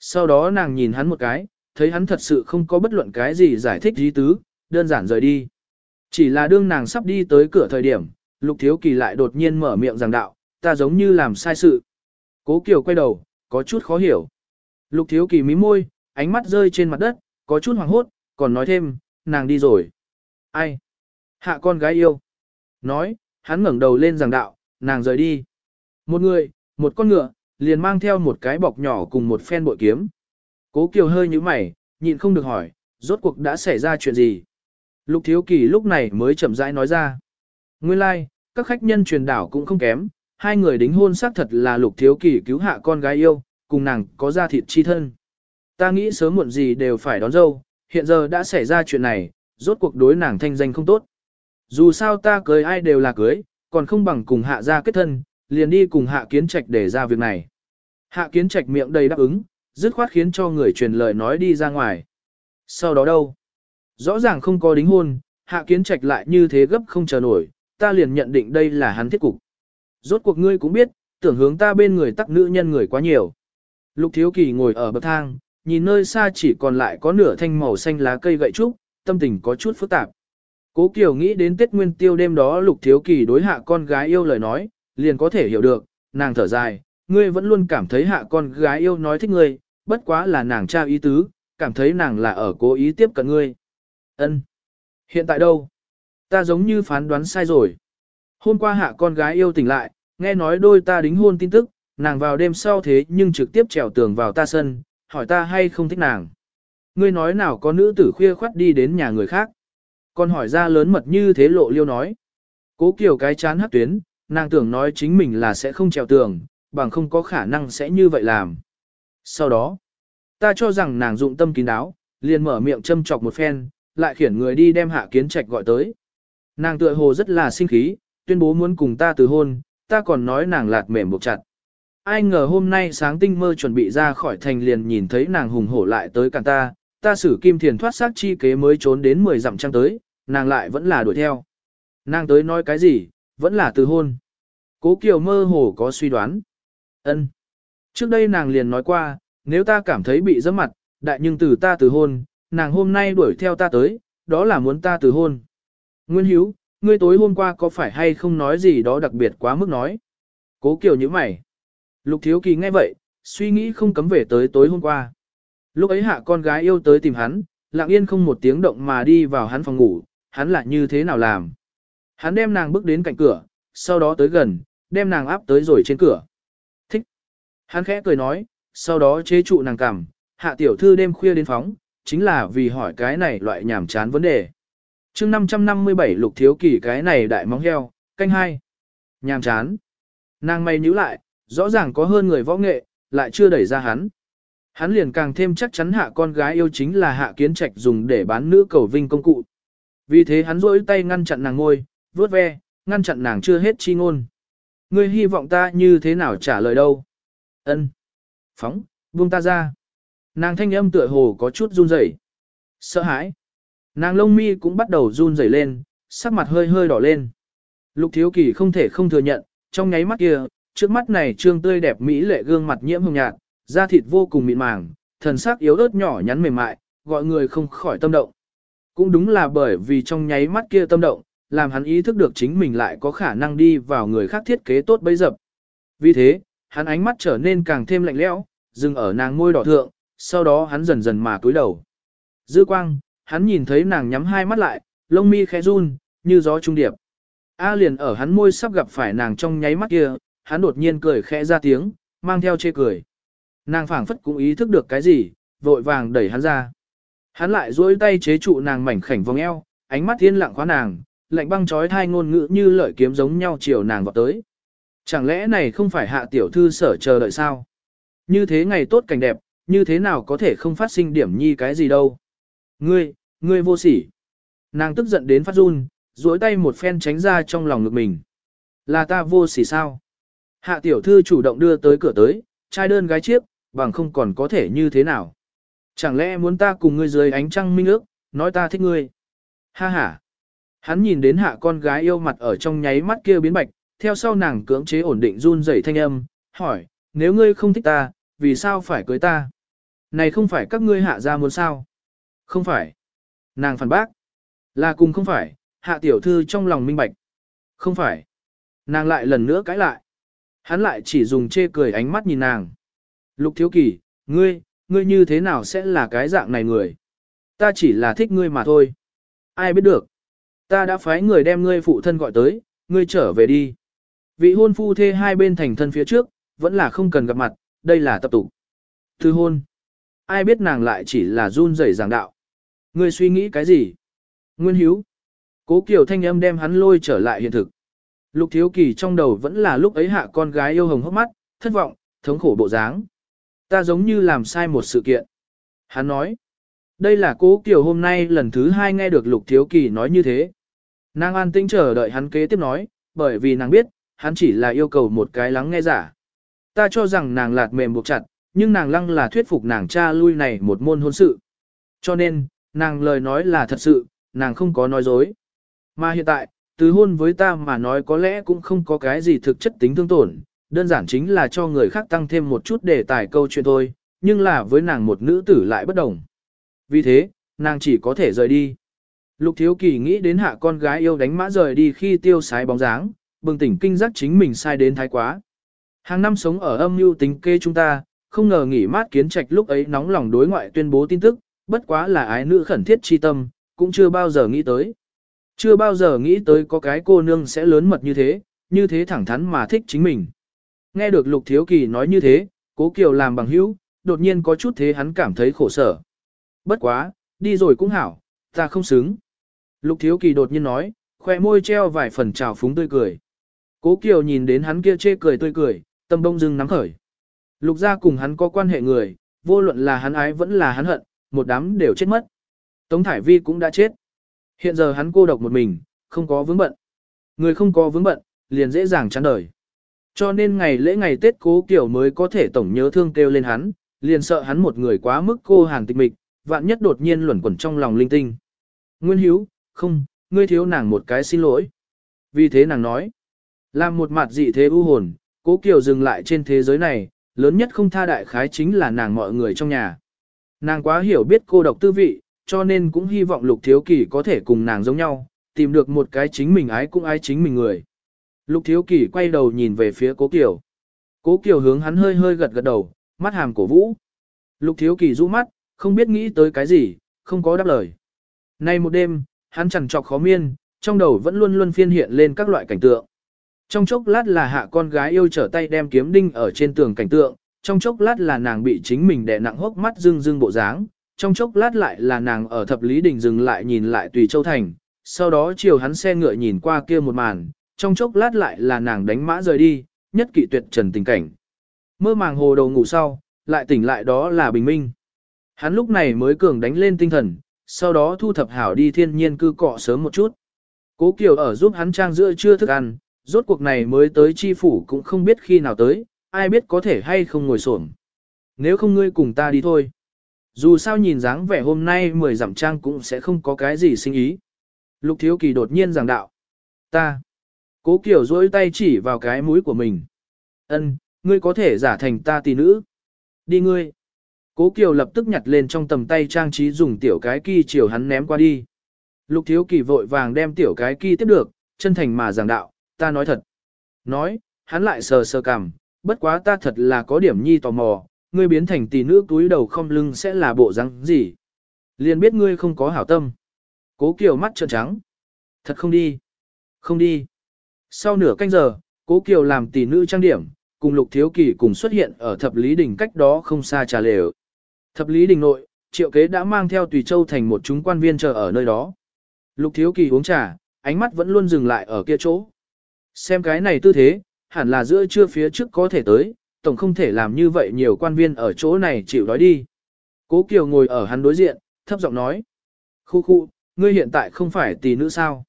Sau đó nàng nhìn hắn một cái, thấy hắn thật sự không có bất luận cái gì giải thích dí tứ, đơn giản rời đi. Chỉ là đương nàng sắp đi tới cửa thời điểm, Lục Thiếu Kỳ lại đột nhiên mở miệng giảng đạo, ta giống như làm sai sự. Cố Kiều quay đầu, có chút khó hiểu. Lục Thiếu Kỳ mí môi, ánh mắt rơi trên mặt đất, có chút hoàng hốt, còn nói thêm, nàng đi rồi. Ai? Hạ con gái yêu. Nói, hắn ngẩng đầu lên giảng đạo, nàng rời đi. Một người, một con ngựa, liền mang theo một cái bọc nhỏ cùng một phen bội kiếm. Cố Kiều hơi như mày, nhịn không được hỏi, rốt cuộc đã xảy ra chuyện gì? Lục Thiếu Kỳ lúc này mới chậm rãi nói ra. Nguyên lai, like, các khách nhân truyền đảo cũng không kém, hai người đính hôn xác thật là Lục Thiếu Kỳ cứu hạ con gái yêu, cùng nàng có ra thịt chi thân. Ta nghĩ sớm muộn gì đều phải đón dâu, hiện giờ đã xảy ra chuyện này, rốt cuộc đối nàng thanh danh không tốt. Dù sao ta cưới ai đều là cưới, còn không bằng cùng hạ ra kết thân, liền đi cùng hạ kiến trạch để ra việc này. Hạ kiến trạch miệng đầy đáp ứng, dứt khoát khiến cho người truyền lời nói đi ra ngoài. Sau đó đâu? Rõ ràng không có đính hôn, hạ kiến trạch lại như thế gấp không chờ nổi, ta liền nhận định đây là hắn thiết cục. Rốt cuộc ngươi cũng biết, tưởng hướng ta bên người tắc nữ nhân người quá nhiều. Lục thiếu kỳ ngồi ở bậc thang, nhìn nơi xa chỉ còn lại có nửa thanh màu xanh lá cây gậy trúc, tâm tình có chút phức tạp. Cố Kiều nghĩ đến Tết Nguyên Tiêu đêm đó Lục Thiếu Kỳ đối hạ con gái yêu lời nói, liền có thể hiểu được, nàng thở dài, ngươi vẫn luôn cảm thấy hạ con gái yêu nói thích ngươi, bất quá là nàng tra ý tứ, cảm thấy nàng là ở cố ý tiếp cận ngươi. Ân. Hiện tại đâu? Ta giống như phán đoán sai rồi. Hôm qua hạ con gái yêu tỉnh lại, nghe nói đôi ta đính hôn tin tức, nàng vào đêm sau thế nhưng trực tiếp trèo tường vào ta sân, hỏi ta hay không thích nàng. Ngươi nói nào có nữ tử khuya khoắt đi đến nhà người khác. Còn hỏi ra lớn mật như thế lộ liêu nói. Cố kiểu cái chán hắc tuyến, nàng tưởng nói chính mình là sẽ không trèo tường, bằng không có khả năng sẽ như vậy làm. Sau đó, ta cho rằng nàng dụng tâm kín đáo, liền mở miệng châm chọc một phen, lại khiển người đi đem hạ kiến trạch gọi tới. Nàng tựa hồ rất là sinh khí, tuyên bố muốn cùng ta từ hôn, ta còn nói nàng lạt mềm buộc chặt. Ai ngờ hôm nay sáng tinh mơ chuẩn bị ra khỏi thành liền nhìn thấy nàng hùng hổ lại tới cản ta, ta xử kim thiền thoát xác chi kế mới trốn đến 10 dặm trăng tới, nàng lại vẫn là đuổi theo. Nàng tới nói cái gì, vẫn là từ hôn. Cố Kiều mơ hồ có suy đoán. ân Trước đây nàng liền nói qua, nếu ta cảm thấy bị dẫm mặt, đại nhưng từ ta từ hôn, nàng hôm nay đuổi theo ta tới, đó là muốn ta từ hôn. Nguyên Hiếu, ngươi tối hôm qua có phải hay không nói gì đó đặc biệt quá mức nói? Cố Kiều như mày. Lục Thiếu Kỳ nghe vậy, suy nghĩ không cấm về tới tối hôm qua. Lúc ấy hạ con gái yêu tới tìm hắn, lặng yên không một tiếng động mà đi vào hắn phòng ngủ, hắn lại như thế nào làm? Hắn đem nàng bước đến cạnh cửa, sau đó tới gần, đem nàng áp tới rồi trên cửa. Thích. Hắn khẽ cười nói, sau đó chế trụ nàng cằm, hạ tiểu thư đêm khuya đến phóng, chính là vì hỏi cái này loại nhảm chán vấn đề. chương 557 lục thiếu kỳ cái này đại móng heo, canh hai. Nhàm chán. Nàng mày nhíu lại, rõ ràng có hơn người võ nghệ, lại chưa đẩy ra hắn. Hắn liền càng thêm chắc chắn hạ con gái yêu chính là hạ kiến trạch dùng để bán nữ cầu vinh công cụ. Vì thế hắn rỗi tay ngăn chặn nàng ngôi, vuốt ve, ngăn chặn nàng chưa hết chi ngôn. Ngươi hy vọng ta như thế nào trả lời đâu? Ân, Phóng, buông ta ra. Nàng thanh âm tựa hồ có chút run rẩy. Sợ hãi. Nàng lông mi cũng bắt đầu run rẩy lên, sắc mặt hơi hơi đỏ lên. Lục thiếu kỳ không thể không thừa nhận, trong nháy mắt kia, trước mắt này trương tươi đẹp mỹ lệ gương mặt nhiễm hồng nhạt, da thịt vô cùng mịn màng, thần sắc yếu ớt nhỏ nhắn mềm mại, gọi người không khỏi tâm động. Cũng đúng là bởi vì trong nháy mắt kia tâm động, làm hắn ý thức được chính mình lại có khả năng đi vào người khác thiết kế tốt bấy dập. Vì thế, hắn ánh mắt trở nên càng thêm lạnh lẽo, dừng ở nàng môi đỏ thượng, sau đó hắn dần dần mà cúi đầu. Dư quang, hắn nhìn thấy nàng nhắm hai mắt lại, lông mi khẽ run, như gió trung điệp. A liền ở hắn môi sắp gặp phải nàng trong nháy mắt kia, hắn đột nhiên cười khẽ ra tiếng, mang theo chê cười. Nàng phảng phất cũng ý thức được cái gì, vội vàng đẩy hắn ra. Hắn lại duỗi tay chế trụ nàng mảnh khảnh vòng eo, ánh mắt thiên lặng khóa nàng, lạnh băng trói thai ngôn ngữ như lợi kiếm giống nhau chiều nàng vào tới. Chẳng lẽ này không phải hạ tiểu thư sở chờ đợi sao? Như thế ngày tốt cảnh đẹp, như thế nào có thể không phát sinh điểm nhi cái gì đâu? Ngươi, ngươi vô sỉ. Nàng tức giận đến phát run, duỗi tay một phen tránh ra trong lòng ngực mình. Là ta vô sỉ sao? Hạ tiểu thư chủ động đưa tới cửa tới, trai đơn gái chiếc, bằng không còn có thể như thế nào? Chẳng lẽ muốn ta cùng ngươi dưới ánh trăng minh ước, nói ta thích ngươi? Ha ha! Hắn nhìn đến hạ con gái yêu mặt ở trong nháy mắt kia biến bạch, theo sau nàng cưỡng chế ổn định run rẩy thanh âm, hỏi, nếu ngươi không thích ta, vì sao phải cưới ta? Này không phải các ngươi hạ ra muốn sao? Không phải. Nàng phản bác. Là cùng không phải, hạ tiểu thư trong lòng minh bạch. Không phải. Nàng lại lần nữa cãi lại. Hắn lại chỉ dùng chê cười ánh mắt nhìn nàng. Lục thiếu kỳ, ngươi, ngươi như thế nào sẽ là cái dạng này người? Ta chỉ là thích ngươi mà thôi. Ai biết được. Ta đã phái người đem ngươi phụ thân gọi tới, ngươi trở về đi. Vị hôn phu thê hai bên thành thân phía trước, vẫn là không cần gặp mặt, đây là tập tục. Thư hôn. Ai biết nàng lại chỉ là run rẩy giảng đạo. Ngươi suy nghĩ cái gì? Nguyên hiếu. Cố Kiều thanh âm đem hắn lôi trở lại hiện thực. Lục Thiếu Kỳ trong đầu vẫn là lúc ấy hạ con gái yêu hồng hốc mắt, thất vọng, thống khổ bộ dáng. Ta giống như làm sai một sự kiện. Hắn nói. Đây là cố Kiều hôm nay lần thứ hai nghe được Lục Thiếu Kỳ nói như thế. Nàng an tĩnh chờ đợi hắn kế tiếp nói, bởi vì nàng biết, hắn chỉ là yêu cầu một cái lắng nghe giả. Ta cho rằng nàng lạt mềm buộc chặt, nhưng nàng lăng là thuyết phục nàng cha lui này một môn hôn sự. Cho nên, nàng lời nói là thật sự, nàng không có nói dối. Mà hiện tại, từ hôn với ta mà nói có lẽ cũng không có cái gì thực chất tính thương tổn, đơn giản chính là cho người khác tăng thêm một chút đề tài câu chuyện thôi, nhưng là với nàng một nữ tử lại bất đồng. Vì thế, nàng chỉ có thể rời đi. Lục Thiếu Kỳ nghĩ đến hạ con gái yêu đánh mã rời đi khi tiêu sái bóng dáng, bừng tỉnh kinh giác chính mình sai đến thái quá. Hàng năm sống ở âm mưu tính kê chúng ta, không ngờ nghỉ mát kiến trạch lúc ấy nóng lòng đối ngoại tuyên bố tin tức, bất quá là ái nữ khẩn thiết chi tâm, cũng chưa bao giờ nghĩ tới. Chưa bao giờ nghĩ tới có cái cô nương sẽ lớn mật như thế, như thế thẳng thắn mà thích chính mình. Nghe được Lục Thiếu Kỳ nói như thế, Cố Kiều làm bằng hữu, đột nhiên có chút thế hắn cảm thấy khổ sở. Bất quá, đi rồi cũng hảo, ta không xứng. Lục Thiếu Kỳ đột nhiên nói, khoe môi treo vài phần trào phúng tươi cười. Cố Kiều nhìn đến hắn kia chê cười tươi cười, tâm bông dưng nắm khởi. Lục gia cùng hắn có quan hệ người, vô luận là hắn ái vẫn là hắn hận, một đám đều chết mất. Tống Thải Vi cũng đã chết. Hiện giờ hắn cô độc một mình, không có vướng bận. Người không có vướng bận, liền dễ dàng chán đời. Cho nên ngày lễ ngày Tết cố Kiều mới có thể tổng nhớ thương kêu lên hắn, liền sợ hắn một người quá mức cô hàng tịch mịch, vạn nhất đột nhiên luẩn quẩn trong lòng linh tinh. Nguyên Hiếu, không, ngươi thiếu nàng một cái xin lỗi. Vì thế nàng nói, làm một mặt dị thế ưu hồn, cố kiều dừng lại trên thế giới này, lớn nhất không tha đại khái chính là nàng mọi người trong nhà. Nàng quá hiểu biết cô độc tư vị, cho nên cũng hy vọng Lục Thiếu Kỳ có thể cùng nàng giống nhau, tìm được một cái chính mình ái cũng ái chính mình người. Lục Thiếu Kỳ quay đầu nhìn về phía Cố Kiều. Cố Kiều hướng hắn hơi hơi gật gật đầu, mắt hàm cổ vũ. Lục Thiếu Kỳ rũ mắt, không biết nghĩ tới cái gì, không có đáp lời. Nay một đêm, hắn chẳng trọc khó miên, trong đầu vẫn luôn luôn phiên hiện lên các loại cảnh tượng. Trong chốc lát là hạ con gái yêu trở tay đem kiếm đinh ở trên tường cảnh tượng, trong chốc lát là nàng bị chính mình đè nặng hốc mắt rưng rưng bộ dáng, trong chốc lát lại là nàng ở thập lý đình dừng lại nhìn lại tùy châu thành, sau đó chiều hắn xe ngựa nhìn qua kia một màn, trong chốc lát lại là nàng đánh mã rời đi, nhất kỵ tuyệt trần tình cảnh. Mơ màng hồ đầu ngủ sau, lại tỉnh lại đó là bình minh. Hắn lúc này mới cường đánh lên tinh thần, sau đó thu thập hảo đi thiên nhiên cư cọ sớm một chút. Cố Kiều ở giúp hắn trang giữa chưa thức ăn, rốt cuộc này mới tới chi phủ cũng không biết khi nào tới, ai biết có thể hay không ngồi xổm. Nếu không ngươi cùng ta đi thôi. Dù sao nhìn dáng vẻ hôm nay mười dặm trang cũng sẽ không có cái gì sinh ý. Lục thiếu kỳ đột nhiên giảng đạo. Ta. Cố Kiều duỗi tay chỉ vào cái mũi của mình. Ân, ngươi có thể giả thành ta tỷ nữ. Đi ngươi. Cố Kiều lập tức nhặt lên trong tầm tay trang trí dùng tiểu cái kỳ chiều hắn ném qua đi. Lục thiếu kỳ vội vàng đem tiểu cái kỳ tiếp được, chân thành mà giảng đạo, ta nói thật. Nói, hắn lại sờ sờ cằm, bất quá ta thật là có điểm nhi tò mò, ngươi biến thành tỷ nữ túi đầu không lưng sẽ là bộ răng gì. Liền biết ngươi không có hảo tâm. Cố Kiều mắt trợn trắng. Thật không đi. Không đi. Sau nửa canh giờ, Cố Kiều làm tỷ nữ trang điểm, cùng Lục Thiếu Kỳ cùng xuất hiện ở thập lý đỉnh cách đó không xa trà lều. Thập lý đình nội, Triệu Kế đã mang theo Tùy Châu thành một chúng quan viên chờ ở nơi đó. Lục Thiếu Kỳ uống trà, ánh mắt vẫn luôn dừng lại ở kia chỗ. Xem cái này tư thế, hẳn là giữa trưa phía trước có thể tới, tổng không thể làm như vậy nhiều quan viên ở chỗ này chịu đói đi. Cố Kiều ngồi ở hắn đối diện, thấp giọng nói. Khu khu, ngươi hiện tại không phải tỷ nữ sao?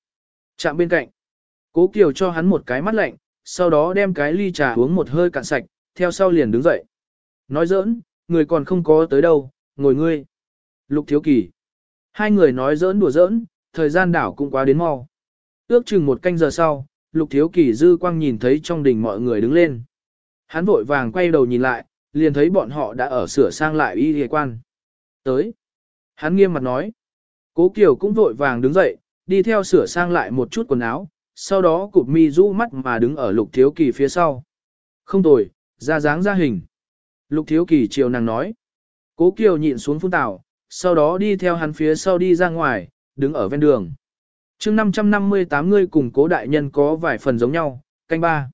Chạm bên cạnh. Cố Kiều cho hắn một cái mắt lạnh, sau đó đem cái ly trà uống một hơi cạn sạch, theo sau liền đứng dậy. Nói giỡn, người còn không có tới đâu, ngồi ngươi. Lục Thiếu Kỳ. Hai người nói giỡn đùa giỡn, thời gian đảo cũng quá đến mau. Ước chừng một canh giờ sau, Lục Thiếu Kỳ dư quang nhìn thấy trong đình mọi người đứng lên. Hắn vội vàng quay đầu nhìn lại, liền thấy bọn họ đã ở sửa sang lại y hề quan. Tới. Hắn nghiêm mặt nói. Cố Kiều cũng vội vàng đứng dậy, đi theo sửa sang lại một chút quần áo, sau đó cụp mi rũ mắt mà đứng ở lục thiếu kỳ phía sau. Không tồi, ra dáng ra hình. Lục thiếu kỳ chiều nàng nói. Cố Kiều nhịn xuống phun tảo, sau đó đi theo hắn phía sau đi ra ngoài, đứng ở ven đường. chương 558 người cùng cố đại nhân có vài phần giống nhau, canh ba.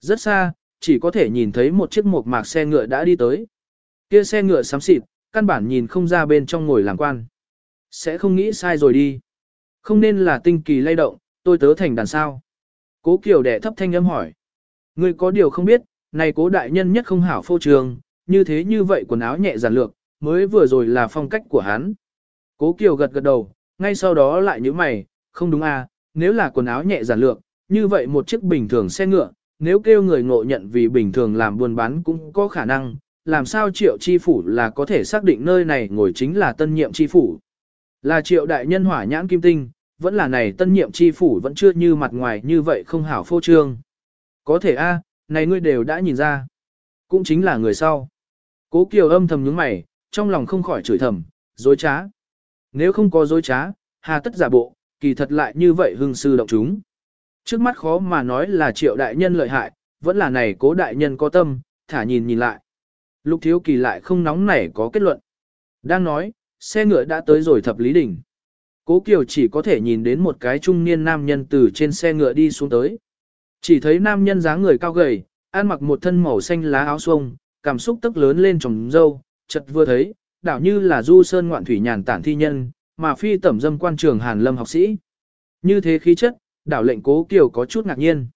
Rất xa, chỉ có thể nhìn thấy một chiếc mộc mạc xe ngựa đã đi tới. Kia xe ngựa xám xịt, căn bản nhìn không ra bên trong ngồi làm quan. Sẽ không nghĩ sai rồi đi. Không nên là tinh kỳ lay động, tôi tớ thành đàn sao. Cố Kiều đẻ thấp thanh âm hỏi. Ngươi có điều không biết, này cố đại nhân nhất không hảo phô trường, như thế như vậy quần áo nhẹ giản lược, mới vừa rồi là phong cách của hắn. Cố Kiều gật gật đầu, ngay sau đó lại nhíu mày, không đúng à, nếu là quần áo nhẹ giản lược, như vậy một chiếc bình thường xe ngựa, nếu kêu người ngộ nhận vì bình thường làm buôn bán cũng có khả năng, làm sao triệu chi phủ là có thể xác định nơi này ngồi chính là tân nhiệm chi phủ. Là triệu đại nhân hỏa nhãn kim tinh, vẫn là này tân nhiệm chi phủ vẫn chưa như mặt ngoài như vậy không hảo phô trương. Có thể a, này ngươi đều đã nhìn ra. Cũng chính là người sau. Cố Kiều âm thầm nhướng mày, trong lòng không khỏi chửi thầm, dối trá. Nếu không có dối trá, hà tất giả bộ, kỳ thật lại như vậy hưng sư động chúng. Trước mắt khó mà nói là triệu đại nhân lợi hại, vẫn là này cố đại nhân có tâm, thả nhìn nhìn lại. Lục thiếu kỳ lại không nóng nảy có kết luận. Đang nói, xe ngựa đã tới rồi thập lý đỉnh. Cố Kiều chỉ có thể nhìn đến một cái trung niên nam nhân từ trên xe ngựa đi xuống tới. Chỉ thấy nam nhân dáng người cao gầy, ăn mặc một thân màu xanh lá áo xuông, cảm xúc tức lớn lên trồng dâu, chợt vừa thấy, đảo như là du sơn ngoạn thủy nhàn tản thi nhân, mà phi tẩm dâm quan trường Hàn Lâm học sĩ. Như thế khí chất, đảo lệnh Cố Kiều có chút ngạc nhiên.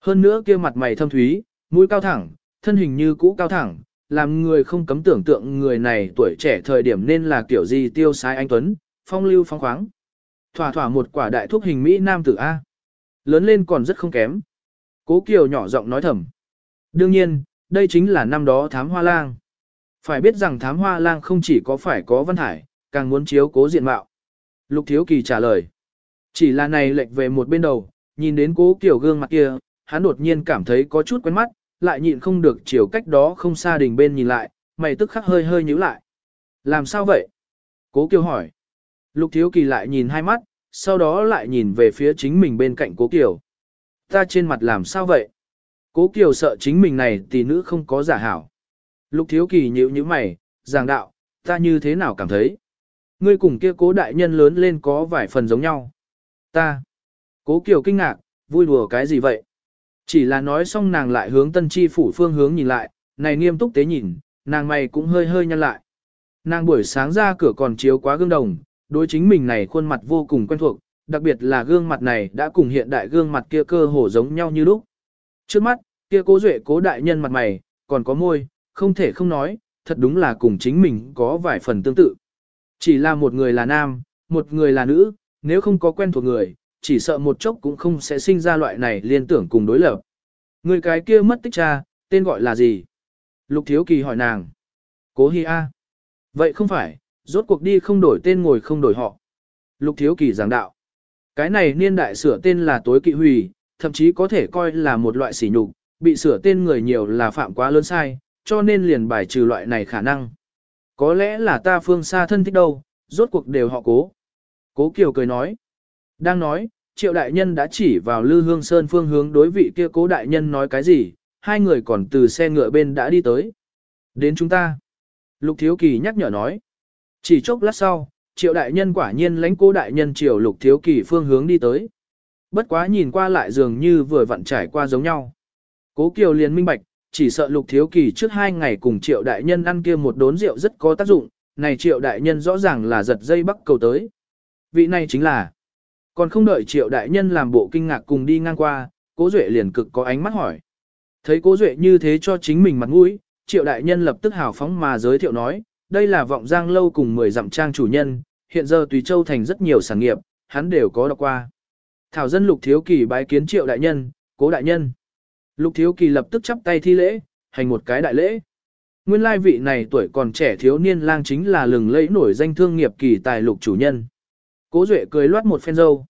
Hơn nữa kia mặt mày thâm thúy, mũi cao thẳng, thân hình như cũ cao thẳng, làm người không cấm tưởng tượng người này tuổi trẻ thời điểm nên là kiểu gì tiêu sái anh Tuấn, phong lưu phong khoáng. Thỏa thỏa một quả đại thuốc hình Mỹ Nam tử A. Lớn lên còn rất không kém. Cố Kiều nhỏ giọng nói thầm. Đương nhiên, đây chính là năm đó thám hoa lang. Phải biết rằng thám hoa lang không chỉ có phải có văn hải, càng muốn chiếu cố diện mạo. Lục Thiếu Kỳ trả lời. Chỉ là này lệch về một bên đầu, nhìn đến cố kiểu gương mặt kia, hắn đột nhiên cảm thấy có chút quen mắt, lại nhịn không được chiều cách đó không xa đình bên nhìn lại, mày tức khắc hơi hơi nhíu lại. Làm sao vậy? Cố Kiều hỏi. Lục Thiếu Kỳ lại nhìn hai mắt, sau đó lại nhìn về phía chính mình bên cạnh Cố Kiều. Ta trên mặt làm sao vậy? Cố Kiều sợ chính mình này tỷ nữ không có giả hảo. Lục Thiếu Kỳ nhíu nhíu mày, giảng đạo, ta như thế nào cảm thấy? Ngươi cùng kia cố đại nhân lớn lên có vài phần giống nhau. Ta. Cố Kiều kinh ngạc, vui đùa cái gì vậy? Chỉ là nói xong nàng lại hướng tân chi phủ phương hướng nhìn lại, này nghiêm túc tế nhìn, nàng mày cũng hơi hơi nhăn lại. Nàng buổi sáng ra cửa còn chiếu quá gương đồng, đối chính mình này khuôn mặt vô cùng quen thuộc, đặc biệt là gương mặt này đã cùng hiện đại gương mặt kia cơ hồ giống nhau như lúc. Trước mắt, kia cố duệ cố đại nhân mặt mày, còn có môi, không thể không nói, thật đúng là cùng chính mình có vài phần tương tự. Chỉ là một người là nam, một người là nữ, nếu không có quen thuộc người, chỉ sợ một chốc cũng không sẽ sinh ra loại này liên tưởng cùng đối lập. Người cái kia mất tích cha, tên gọi là gì? Lục Thiếu Kỳ hỏi nàng. Cố Hi A. Vậy không phải, rốt cuộc đi không đổi tên ngồi không đổi họ. Lục Thiếu Kỳ giảng đạo. Cái này niên đại sửa tên là tối kỵ hủy, thậm chí có thể coi là một loại sỉ nhục, bị sửa tên người nhiều là phạm quá lớn sai, cho nên liền bài trừ loại này khả năng. Có lẽ là ta phương xa thân thích đâu, rốt cuộc đều họ cố. Cố Kiều cười nói. Đang nói, triệu đại nhân đã chỉ vào Lư Hương Sơn phương hướng đối vị kia cố đại nhân nói cái gì, hai người còn từ xe ngựa bên đã đi tới. Đến chúng ta. Lục Thiếu Kỳ nhắc nhở nói. Chỉ chốc lát sau, triệu đại nhân quả nhiên lãnh cố đại nhân triệu Lục Thiếu Kỳ phương hướng đi tới. Bất quá nhìn qua lại dường như vừa vặn trải qua giống nhau. Cố Kiều liền minh bạch, chỉ sợ Lục Thiếu Kỳ trước hai ngày cùng triệu đại nhân ăn kia một đốn rượu rất có tác dụng, này triệu đại nhân rõ ràng là giật dây bắc cầu tới. Vị này chính là còn không đợi triệu đại nhân làm bộ kinh ngạc cùng đi ngang qua, cố duệ liền cực có ánh mắt hỏi. Thấy cố duệ như thế cho chính mình mặt mũi, triệu đại nhân lập tức hào phóng mà giới thiệu nói, đây là vọng giang lâu cùng 10 dặm trang chủ nhân, hiện giờ tùy châu thành rất nhiều sản nghiệp, hắn đều có đọc qua. Thảo dân lục thiếu kỳ bái kiến triệu đại nhân, cố đại nhân. Lục thiếu kỳ lập tức chắp tay thi lễ, hành một cái đại lễ. Nguyên lai vị này tuổi còn trẻ thiếu niên lang chính là lừng lẫy nổi danh thương nghiệp kỳ tài lục chủ nhân. Cố Duệ cười loát một phen dâu.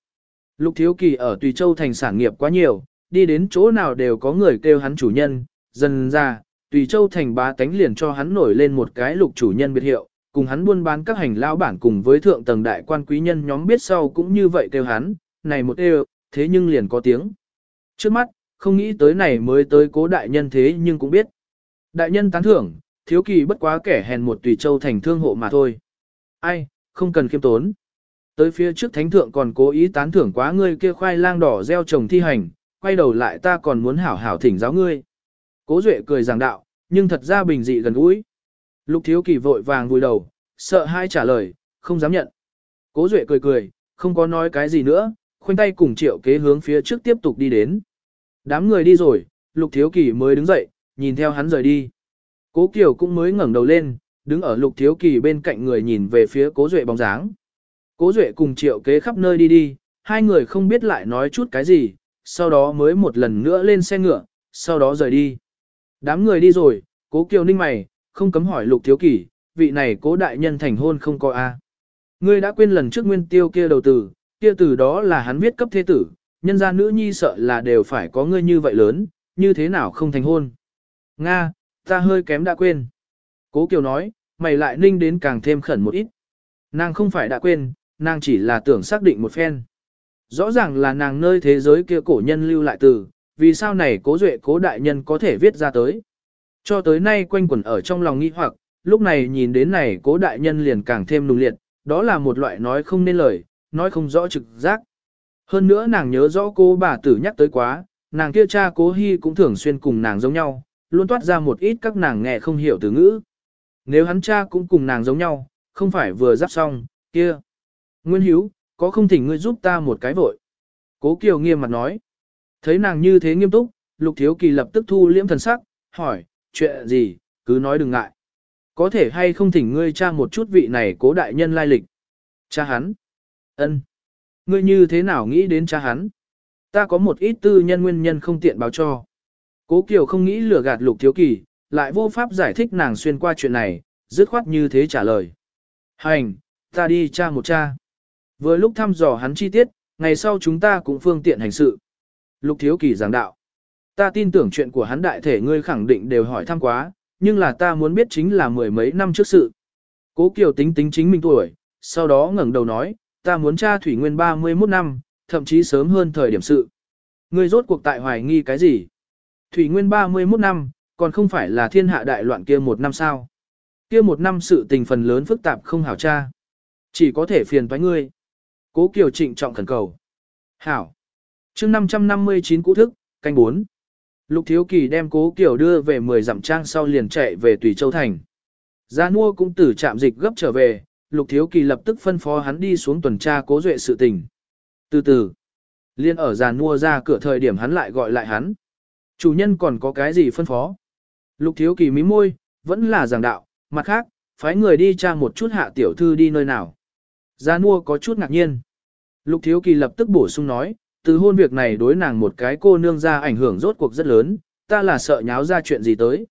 Lục Thiếu Kỳ ở Tùy Châu thành sản nghiệp quá nhiều, đi đến chỗ nào đều có người kêu hắn chủ nhân, dần ra, tùy châu thành bá tánh liền cho hắn nổi lên một cái lục chủ nhân biệt hiệu, cùng hắn buôn bán các hành lao bản cùng với thượng tầng đại quan quý nhân nhóm biết sau cũng như vậy kêu hắn, này một e thế nhưng liền có tiếng. Trước mắt, không nghĩ tới này mới tới cố đại nhân thế nhưng cũng biết. Đại nhân tán thưởng, thiếu kỳ bất quá kẻ hèn một tùy châu thành thương hộ mà thôi. Ai, không cần khiêm tốn. Tới phía trước thánh thượng còn cố ý tán thưởng quá ngươi kia khoai lang đỏ gieo trồng thi hành, quay đầu lại ta còn muốn hảo hảo thỉnh giáo ngươi. Cố Duệ cười giảng đạo, nhưng thật ra bình dị gần gũi. Lục thiếu kỳ vội vàng vùi đầu, sợ hai trả lời, không dám nhận. Cố Duệ cười cười, không có nói cái gì nữa, khoanh tay cùng triệu kế hướng phía trước tiếp tục đi đến. Đám người đi rồi, lục thiếu kỳ mới đứng dậy, nhìn theo hắn rời đi. Cố Kiều cũng mới ngẩng đầu lên, đứng ở lục thiếu kỳ bên cạnh người nhìn về phía cố Duệ bóng dáng. Cố Duệ cùng triệu kế khắp nơi đi đi, hai người không biết lại nói chút cái gì, sau đó mới một lần nữa lên xe ngựa, sau đó rời đi. Đám người đi rồi, cố Kiều ninh mày, không cấm hỏi lục thiếu kỳ, vị này cố đại nhân thành hôn không có a Ngươi đã quên lần trước nguyên tiêu kia đầu tử, kia từ đó là hắn viết cấp thế tử, nhân gia nữ nhi sợ là đều phải có ngươi như vậy lớn, như thế nào không thành hôn. Nga, ta hơi kém đã quên. Cố Kiều nói, mày lại ninh đến càng thêm khẩn một ít. Nàng không phải đã quên, nàng chỉ là tưởng xác định một phen. Rõ ràng là nàng nơi thế giới kia cổ nhân lưu lại từ, vì sao này cố duệ cố đại nhân có thể viết ra tới. Cho tới nay quanh quẩn ở trong lòng nghi hoặc, lúc này nhìn đến này cố đại nhân liền càng thêm nung liệt, đó là một loại nói không nên lời, nói không rõ trực giác. Hơn nữa nàng nhớ rõ cô bà tử nhắc tới quá, nàng kia cha cố hy cũng thường xuyên cùng nàng giống nhau, luôn toát ra một ít các nàng nghe không hiểu từ ngữ. Nếu hắn cha cũng cùng nàng giống nhau, không phải vừa giáp xong, kia. Nguyên Hiếu, có không thỉnh ngươi giúp ta một cái vội. Cố Kiều nghiêm mặt nói. Thấy nàng như thế nghiêm túc, Lục Thiếu Kỳ lập tức thu liễm thần sắc, hỏi, chuyện gì, cứ nói đừng ngại. Có thể hay không thỉnh ngươi tra một chút vị này cố đại nhân lai lịch. Cha hắn ân, Ngươi như thế nào nghĩ đến cha hắn? Ta có một ít tư nhân nguyên nhân không tiện báo cho. Cố Kiều không nghĩ lừa gạt Lục Thiếu Kỳ, lại vô pháp giải thích nàng xuyên qua chuyện này, dứt khoát như thế trả lời. Hành, ta đi tra một cha. Vừa lúc thăm dò hắn chi tiết, ngày sau chúng ta cũng phương tiện hành sự. Lục Thiếu Kỳ giảng đạo. Ta tin tưởng chuyện của hắn đại thể ngươi khẳng định đều hỏi thăm quá, nhưng là ta muốn biết chính là mười mấy năm trước sự. Cố Kiều tính tính chính mình tuổi, sau đó ngẩng đầu nói, ta muốn tra thủy nguyên 31 năm, thậm chí sớm hơn thời điểm sự. Ngươi rốt cuộc tại hoài nghi cái gì? Thủy nguyên 31 năm, còn không phải là thiên hạ đại loạn kia một năm sao? Kia một năm sự tình phần lớn phức tạp không hảo tra. Chỉ có thể phiền toái ngươi. Cố Kiều trịnh trọng khẩn cầu. Hảo. chương 559 cũ thức, canh 4. Lục Thiếu Kỳ đem Cố Kiều đưa về 10 dặm trang sau liền chạy về Tùy Châu Thành. Gia Nua cũng từ trạm dịch gấp trở về, Lục Thiếu Kỳ lập tức phân phó hắn đi xuống tuần tra cố duệ sự tình. Từ từ, liên ở giàn mua ra cửa thời điểm hắn lại gọi lại hắn. Chủ nhân còn có cái gì phân phó? Lục Thiếu Kỳ mí môi, vẫn là giảng đạo, mặt khác, phái người đi tra một chút hạ tiểu thư đi nơi nào. Gia Nua có chút ngạc nhiên. Lục Thiếu Kỳ lập tức bổ sung nói, từ hôn việc này đối nàng một cái cô nương ra ảnh hưởng rốt cuộc rất lớn, ta là sợ nháo ra chuyện gì tới.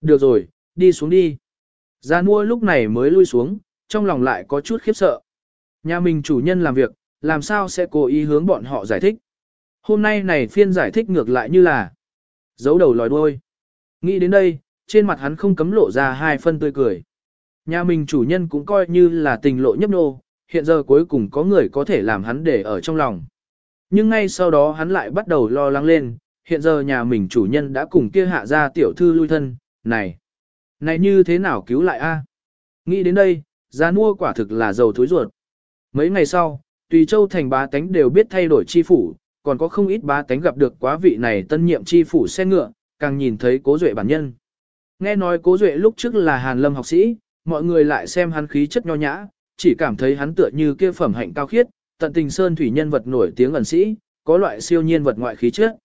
Được rồi, đi xuống đi. Gia Nua lúc này mới lui xuống, trong lòng lại có chút khiếp sợ. Nhà mình chủ nhân làm việc, làm sao sẽ cố ý hướng bọn họ giải thích. Hôm nay này phiên giải thích ngược lại như là giấu đầu lòi đuôi. Nghĩ đến đây, trên mặt hắn không cấm lộ ra hai phân tươi cười. Nhà mình chủ nhân cũng coi như là tình lộ nhấp nô, hiện giờ cuối cùng có người có thể làm hắn để ở trong lòng. Nhưng ngay sau đó hắn lại bắt đầu lo lắng lên, hiện giờ nhà mình chủ nhân đã cùng kia hạ ra tiểu thư lui thân, này, này như thế nào cứu lại a? Nghĩ đến đây, giá mua quả thực là dầu thối ruột. Mấy ngày sau, tùy châu thành bá tánh đều biết thay đổi chi phủ, còn có không ít bá tánh gặp được quá vị này tân nhiệm chi phủ xe ngựa, càng nhìn thấy cố duệ bản nhân. Nghe nói cố duệ lúc trước là hàn lâm học sĩ, mọi người lại xem hắn khí chất nho nhã, chỉ cảm thấy hắn tựa như kia phẩm hạnh cao khiết, tận tình sơn thủy nhân vật nổi tiếng ẩn sĩ, có loại siêu nhiên vật ngoại khí chất.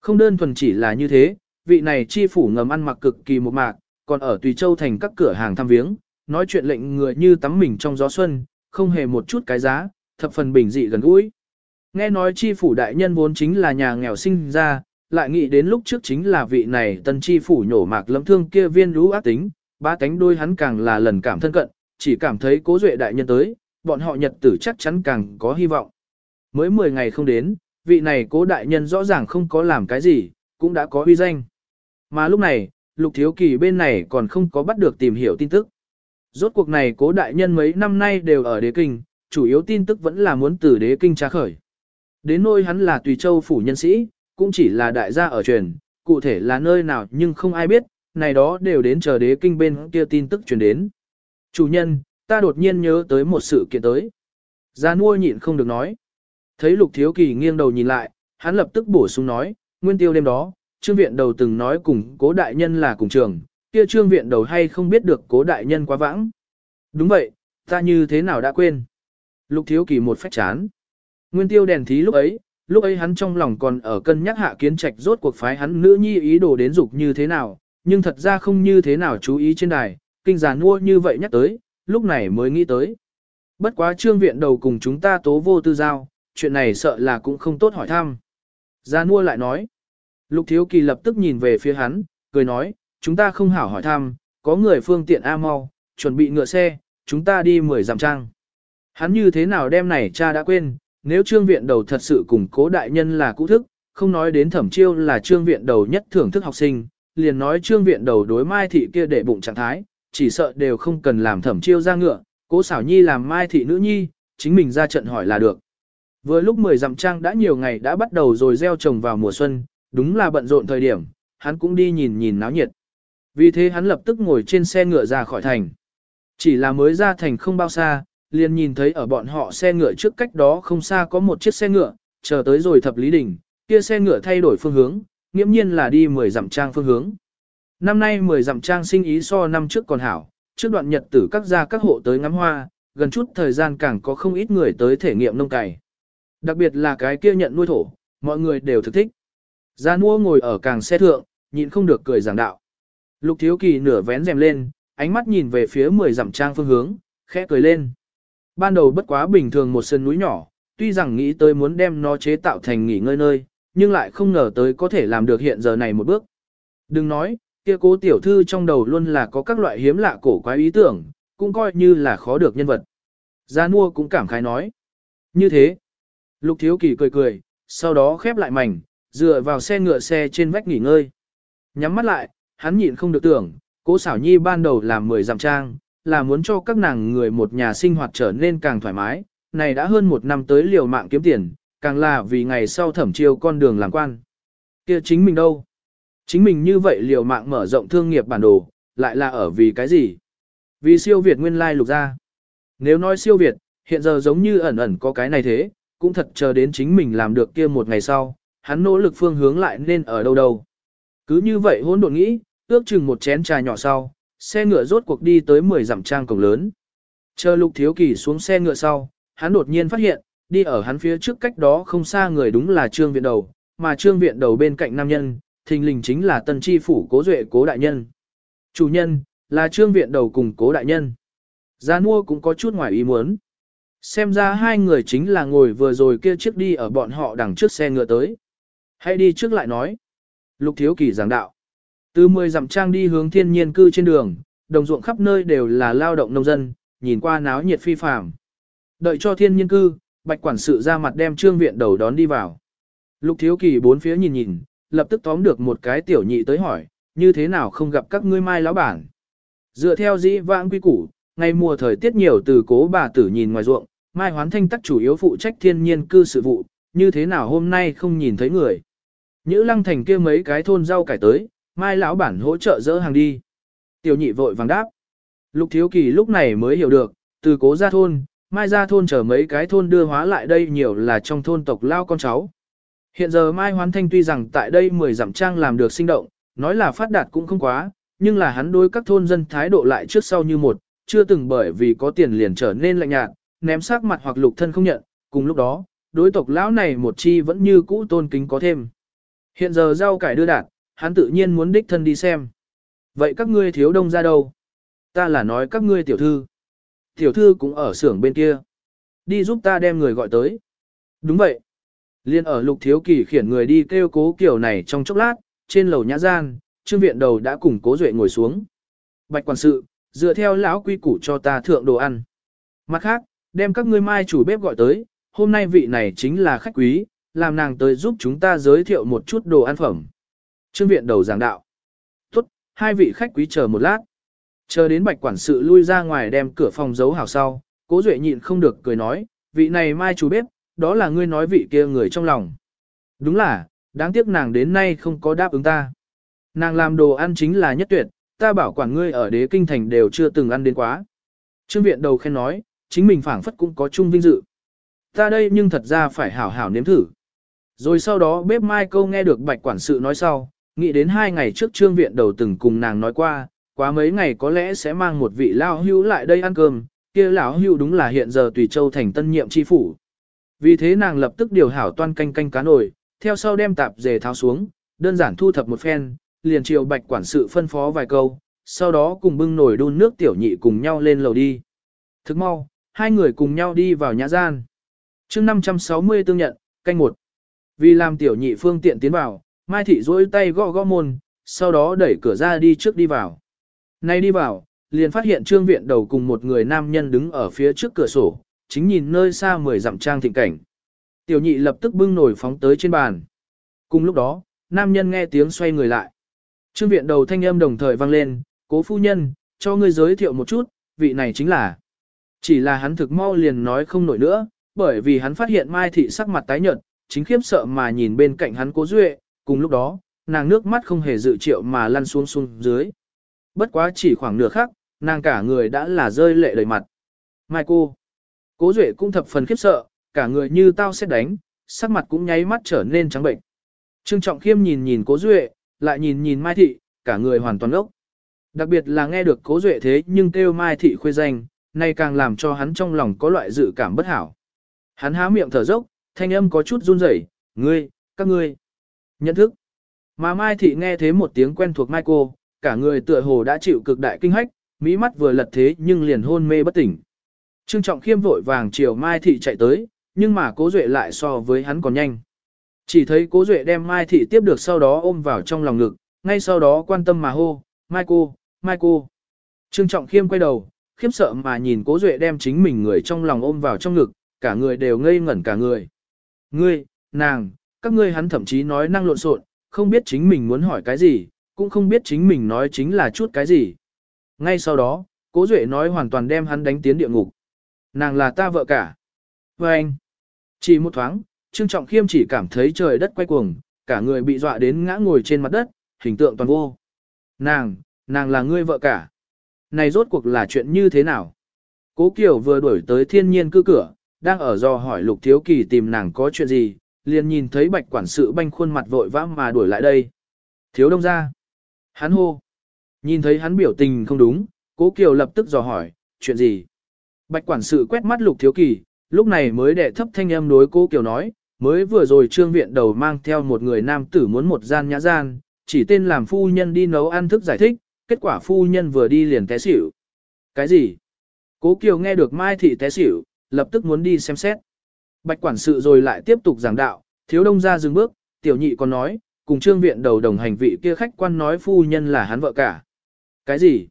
Không đơn thuần chỉ là như thế, vị này chi phủ ngầm ăn mặc cực kỳ một mạc, còn ở Tùy Châu thành các cửa hàng thăm viếng, nói chuyện lệnh người như tắm mình trong gió xuân, không hề một chút cái giá, thập phần bình dị gần gũi. Nghe nói chi phủ đại nhân vốn chính là nhà nghèo sinh ra, lại nghĩ đến lúc trước chính là vị này tân chi phủ nhổ mạc lâm thương kia viên lũ ác tính, ba cánh đôi hắn càng là lần cảm thân cận, chỉ cảm thấy cố duệ đại nhân tới, bọn họ nhật tử chắc chắn càng có hy vọng. Mới 10 ngày không đến, vị này cố đại nhân rõ ràng không có làm cái gì, cũng đã có uy danh. Mà lúc này, lục thiếu kỳ bên này còn không có bắt được tìm hiểu tin tức. Rốt cuộc này cố đại nhân mấy năm nay đều ở đế kinh, chủ yếu tin tức vẫn là muốn từ đế kinh tra khởi. Đến nơi hắn là tùy châu phủ nhân sĩ, cũng chỉ là đại gia ở truyền, cụ thể là nơi nào nhưng không ai biết, này đó đều đến chờ đế kinh bên kia tin tức truyền đến. Chủ nhân, ta đột nhiên nhớ tới một sự kiện tới. Gia nuôi nhịn không được nói. Thấy lục thiếu kỳ nghiêng đầu nhìn lại, hắn lập tức bổ sung nói, nguyên tiêu đêm đó, trương viện đầu từng nói cùng cố đại nhân là cùng trường, kia trương viện đầu hay không biết được cố đại nhân quá vãng. Đúng vậy, ta như thế nào đã quên. Lục thiếu kỳ một phách chán. Nguyên tiêu đèn thí lúc ấy, lúc ấy hắn trong lòng còn ở cân nhắc hạ kiến trạch rốt cuộc phái hắn nữ nhi ý đồ đến dục như thế nào, nhưng thật ra không như thế nào chú ý trên đài, kinh giàn mua như vậy nhắc tới, lúc này mới nghĩ tới. Bất quá trương viện đầu cùng chúng ta tố vô tư giao, chuyện này sợ là cũng không tốt hỏi thăm. Giàn mua lại nói, lục thiếu kỳ lập tức nhìn về phía hắn, cười nói, chúng ta không hảo hỏi thăm, có người phương tiện A mau, chuẩn bị ngựa xe, chúng ta đi mười dặm trang. Hắn như thế nào đem này cha đã quên, nếu trương viện đầu thật sự cùng cố đại nhân là cũ thức, không nói đến thẩm chiêu là trương viện đầu nhất thưởng thức học sinh, liền nói trương viện đầu đối mai thị kia để bụng trạng thái, chỉ sợ đều không cần làm thẩm chiêu ra ngựa, cố xảo nhi làm mai thị nữ nhi, chính mình ra trận hỏi là được. Vừa lúc 10 dặm trang đã nhiều ngày đã bắt đầu rồi gieo trồng vào mùa xuân, đúng là bận rộn thời điểm, hắn cũng đi nhìn nhìn náo nhiệt. Vì thế hắn lập tức ngồi trên xe ngựa ra khỏi thành. Chỉ là mới ra thành không bao xa, liền nhìn thấy ở bọn họ xe ngựa trước cách đó không xa có một chiếc xe ngựa, chờ tới rồi thập lý đỉnh, kia xe ngựa thay đổi phương hướng, nghiễm nhiên là đi 10 dặm trang phương hướng. Năm nay 10 dặm trang sinh ý so năm trước còn hảo, trước đoạn nhật tử các gia các hộ tới ngắm hoa, gần chút thời gian càng có không ít người tới thể nghiệm nông cày. Đặc biệt là cái kia nhận nuôi thổ, mọi người đều thực thích. Gia mua ngồi ở càng xe thượng, nhịn không được cười giảng đạo. Lục thiếu kỳ nửa vén rèm lên, ánh mắt nhìn về phía 10 dặm trang phương hướng, khẽ cười lên. Ban đầu bất quá bình thường một sân núi nhỏ, tuy rằng nghĩ tới muốn đem nó chế tạo thành nghỉ ngơi nơi, nhưng lại không ngờ tới có thể làm được hiện giờ này một bước. Đừng nói, kia cố tiểu thư trong đầu luôn là có các loại hiếm lạ cổ quái ý tưởng, cũng coi như là khó được nhân vật. Gia Nua cũng cảm khái nói. Như thế, Lục Thiếu Kỳ cười cười, sau đó khép lại mảnh, dựa vào xe ngựa xe trên vách nghỉ ngơi. Nhắm mắt lại, hắn nhịn không được tưởng, cố xảo nhi ban đầu làm 10 dặm trang, là muốn cho các nàng người một nhà sinh hoạt trở nên càng thoải mái, này đã hơn một năm tới liều mạng kiếm tiền, càng là vì ngày sau thẩm chiêu con đường làm quan. kia chính mình đâu? Chính mình như vậy liều mạng mở rộng thương nghiệp bản đồ, lại là ở vì cái gì? Vì siêu Việt nguyên lai lục ra. Nếu nói siêu Việt, hiện giờ giống như ẩn ẩn có cái này thế, cũng thật chờ đến chính mình làm được kia một ngày sau, hắn nỗ lực phương hướng lại nên ở đâu đâu. Cứ như vậy hỗn độn nghĩ, ước chừng một chén trà nhỏ sau, xe ngựa rốt cuộc đi tới 10 dặm trang cổng lớn. Chờ lục thiếu kỳ xuống xe ngựa sau, hắn đột nhiên phát hiện, đi ở hắn phía trước cách đó không xa người đúng là trương viện đầu, mà trương viện đầu bên cạnh nam nhân, thình lình chính là tân tri phủ cố duệ cố đại nhân. Chủ nhân, là trương viện đầu cùng cố đại nhân. Gia Nua cũng có chút ngoài ý muốn. Xem ra hai người chính là ngồi vừa rồi kia chiếc đi ở bọn họ đằng trước xe ngựa tới. Hãy đi trước lại nói. Lục thiếu kỳ giảng đạo. Từ 10 dặm trang đi hướng thiên nhiên cư trên đường, đồng ruộng khắp nơi đều là lao động nông dân, nhìn qua náo nhiệt phi phàm. Đợi cho thiên nhiên cư, bạch quản sự ra mặt đem trương viện đầu đón đi vào. Lục thiếu kỳ bốn phía nhìn nhìn, lập tức tóm được một cái tiểu nhị tới hỏi, như thế nào không gặp các ngươi mai lão bản. Dựa theo dĩ vãng quy củ, ngày mùa thời tiết nhiều từ cố bà tử nhìn ngoài ruộng, mai hoán thanh tắc chủ yếu phụ trách thiên nhiên cư sự vụ, như thế nào hôm nay không nhìn thấy người. Nhữ lăng thành kia mấy cái thôn rau cải tới, mai lão bản hỗ trợ dỡ hàng đi. Tiểu nhị vội vàng đáp. Lục thiếu kỳ lúc này mới hiểu được, từ cố ra thôn, mai ra thôn chở mấy cái thôn đưa hóa lại đây nhiều là trong thôn tộc lao con cháu. Hiện giờ Mai Hoán Thanh tuy rằng tại đây 10 dặm trang làm được sinh động, nói là phát đạt cũng không quá, nhưng là hắn đối các thôn dân thái độ lại trước sau như một, chưa từng bởi vì có tiền liền trở nên lạnh nhạt, ném sắc mặt hoặc lục thân không nhận, cùng lúc đó, đối tộc lão này một chi vẫn như cũ tôn kính có thêm. Hiện giờ rau cải đưa đạt, hắn tự nhiên muốn đích thân đi xem. Vậy các ngươi thiếu đông ra đâu? Ta là nói các ngươi tiểu thư. Tiểu thư cũng ở xưởng bên kia. Đi giúp ta đem người gọi tới. Đúng vậy. Liên ở lục thiếu kỳ khiển người đi kêu cố kiểu này trong chốc lát, trên lầu nhã gian, trương viện đầu đã cùng cố duệ ngồi xuống. Bạch quản sự, dựa theo lão quy củ cho ta thượng đồ ăn. Mặt khác, đem các ngươi mai chủ bếp gọi tới, hôm nay vị này chính là khách quý, làm nàng tới giúp chúng ta giới thiệu một chút đồ ăn phẩm. Trương viện đầu giảng đạo. Tốt, hai vị khách quý chờ một lát. Chờ đến bạch quản sự lui ra ngoài đem cửa phòng giấu hảo sau, cố duệ nhịn không được cười nói, vị này mai chủ bếp, đó là ngươi nói vị kia người trong lòng. Đúng là, đáng tiếc nàng đến nay không có đáp ứng ta. Nàng làm đồ ăn chính là nhất tuyệt, ta bảo quản ngươi ở đế kinh thành đều chưa từng ăn đến quá. Trương viện đầu khen nói, chính mình phảng phất cũng có chung vinh dự. Ta đây nhưng thật ra phải hảo hảo nếm thử. Rồi sau đó bếp mai câu nghe được bạch quản sự nói sau, nghĩ đến hai ngày trước trương viện đầu từng cùng nàng nói qua, quá mấy ngày có lẽ sẽ mang một vị lao hưu lại đây ăn cơm, kia lão hưu đúng là hiện giờ tùy châu thành tân nhiệm chi phủ. Vì thế nàng lập tức điều hảo toan canh canh cá nổi, theo sau đem tạp dề tháo xuống, đơn giản thu thập một phen, liền chiều bạch quản sự phân phó vài câu, sau đó cùng bưng nồi đun nước tiểu nhị cùng nhau lên lầu đi. Thức mau, hai người cùng nhau đi vào nhã gian. chương 560 tương nhận, canh một. Vì làm tiểu nhị phương tiện tiến vào, Mai Thị duỗi tay gõ gõ môn, sau đó đẩy cửa ra đi trước đi vào. Nay đi vào, liền phát hiện trương viện đầu cùng một người nam nhân đứng ở phía trước cửa sổ, chính nhìn nơi xa mười dặm trang thịnh cảnh. Tiểu nhị lập tức bưng nổi phóng tới trên bàn. Cùng lúc đó, nam nhân nghe tiếng xoay người lại. Trương viện đầu thanh âm đồng thời vang lên, cố phu nhân, cho ngươi giới thiệu một chút, vị này chính là. Chỉ là hắn thực mau liền nói không nổi nữa, bởi vì hắn phát hiện Mai Thị sắc mặt tái nhợt, chính khiếp sợ mà nhìn bên cạnh hắn cố duệ, cùng lúc đó, nàng nước mắt không hề dự triệu mà lăn xuống xuống dưới. Bất quá chỉ khoảng nửa khắc, nàng cả người đã là rơi lệ đầy mặt. Mai cô, cố duệ cũng thập phần khiếp sợ, cả người như tao sẽ đánh, sắc mặt cũng nháy mắt trở nên trắng bệnh. Trương Trọng Khiêm nhìn nhìn cố duệ, lại nhìn nhìn Mai Thị, cả người hoàn toàn ốc. Đặc biệt là nghe được cố duệ thế nhưng kêu Mai Thị khuê danh, nay càng làm cho hắn trong lòng có loại dự cảm bất hảo. Hắn há miệng thở dốc, thanh âm có chút run rẩy, ngươi, các ngươi. Nhận thức. Mà Mai Thị nghe thế một tiếng quen thuộc Mai cô, cả người tựa hồ đã chịu cực đại kinh hách, mỹ mắt vừa lật thế nhưng liền hôn mê bất tỉnh. Trương Trọng Khiêm vội vàng chiều Mai Thị chạy tới, nhưng mà Cố Duệ lại so với hắn còn nhanh. Chỉ thấy Cố Duệ đem Mai Thị tiếp được sau đó ôm vào trong lòng ngực, ngay sau đó quan tâm mà hô, Mai cô, Mai cô. Trương Trọng Khiêm quay đầu, khiếp sợ mà nhìn Cố Duệ đem chính mình người trong lòng ôm vào trong ngực, cả người đều ngây ngẩn cả người. Ngươi, nàng, các ngươi hắn thậm chí nói năng lộn xộn, không biết chính mình muốn hỏi cái gì, cũng không biết chính mình nói chính là chút cái gì. Ngay sau đó, Cố Duệ nói hoàn toàn đem hắn đánh tiến địa ngục. Nàng là ta vợ cả. Và anh, chỉ một thoáng, Trương Trọng Khiêm chỉ cảm thấy trời đất quay cuồng, cả người bị dọa đến ngã ngồi trên mặt đất, hình tượng toàn vô. Nàng, nàng là ngươi vợ cả. Này rốt cuộc là chuyện như thế nào? Cố Kiều vừa đuổi tới thiên nhiên cư cửa, đang ở do hỏi Lục Thiếu Kỳ tìm nàng có chuyện gì, liền nhìn thấy bạch quản sự banh khuôn mặt vội vã mà đuổi lại đây. Thiếu đông ra. Hắn hô. Nhìn thấy hắn biểu tình không đúng, Cố Kiều lập tức dò hỏi, chuyện gì? Bạch quản sự quét mắt Lục Thiếu Kỳ, lúc này mới đệ thấp thanh âm đối Cố Kiều nói, mới vừa rồi trương viện đầu mang theo một người nam tử muốn một gian nhã gian, chỉ tên làm phu nhân đi nấu ăn thức giải thích, kết quả phu nhân vừa đi liền té xỉu. Cái gì? Cố Kiều nghe được Mai Thị té xỉu, lập tức muốn đi xem xét. Bạch quản sự rồi lại tiếp tục giảng đạo, thiếu đông ra dừng bước, tiểu nhị còn nói, cùng trương viện đầu đồng hành vị kia khách quan nói phu nhân là hắn vợ cả. Cái gì?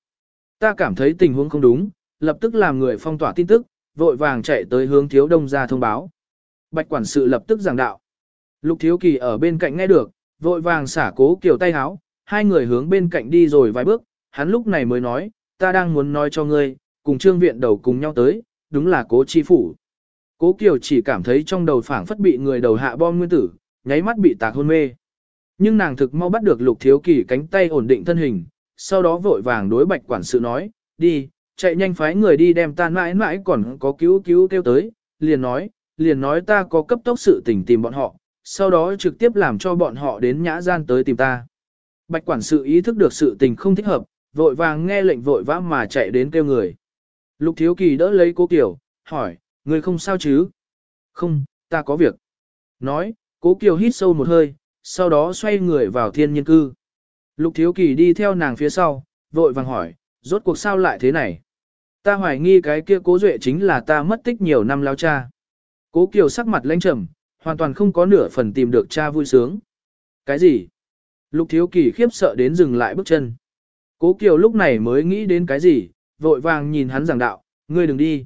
Ta cảm thấy tình huống không đúng, lập tức làm người phong tỏa tin tức, vội vàng chạy tới hướng thiếu đông ra thông báo. Bạch quản sự lập tức giảng đạo. Lục thiếu kỳ ở bên cạnh nghe được, vội vàng xả cố kiểu tay háo, hai người hướng bên cạnh đi rồi vài bước, hắn lúc này mới nói, ta đang muốn nói cho ngươi, cùng trương viện đầu cùng nhau tới, đúng là cố chi phủ. Cố Kiều chỉ cảm thấy trong đầu phảng phất bị người đầu hạ bom nguyên tử, nháy mắt bị tạc hôn mê. Nhưng nàng thực mau bắt được lục thiếu kỳ cánh tay ổn định thân hình, sau đó vội vàng đối bạch quản sự nói, đi, chạy nhanh phái người đi đem ta mãi mãi còn có cứu cứu kêu tới, liền nói, liền nói ta có cấp tốc sự tình tìm bọn họ, sau đó trực tiếp làm cho bọn họ đến nhã gian tới tìm ta. Bạch quản sự ý thức được sự tình không thích hợp, vội vàng nghe lệnh vội vã mà chạy đến kêu người. Lục thiếu kỳ đỡ lấy cố Kiều, hỏi, người không sao chứ? Không, ta có việc. Nói, cố Kiều hít sâu một hơi, sau đó xoay người vào thiên nhiên cư. Lục thiếu kỳ đi theo nàng phía sau, vội vàng hỏi, rốt cuộc sao lại thế này? Ta hoài nghi cái kia cố duệ chính là ta mất tích nhiều năm lao cha. Cố Kiều sắc mặt lãnh trầm, hoàn toàn không có nửa phần tìm được cha vui sướng. Cái gì? Lục thiếu kỳ khiếp sợ đến dừng lại bước chân. Cố Kiều lúc này mới nghĩ đến cái gì, vội vàng nhìn hắn giảng đạo, ngươi đừng đi.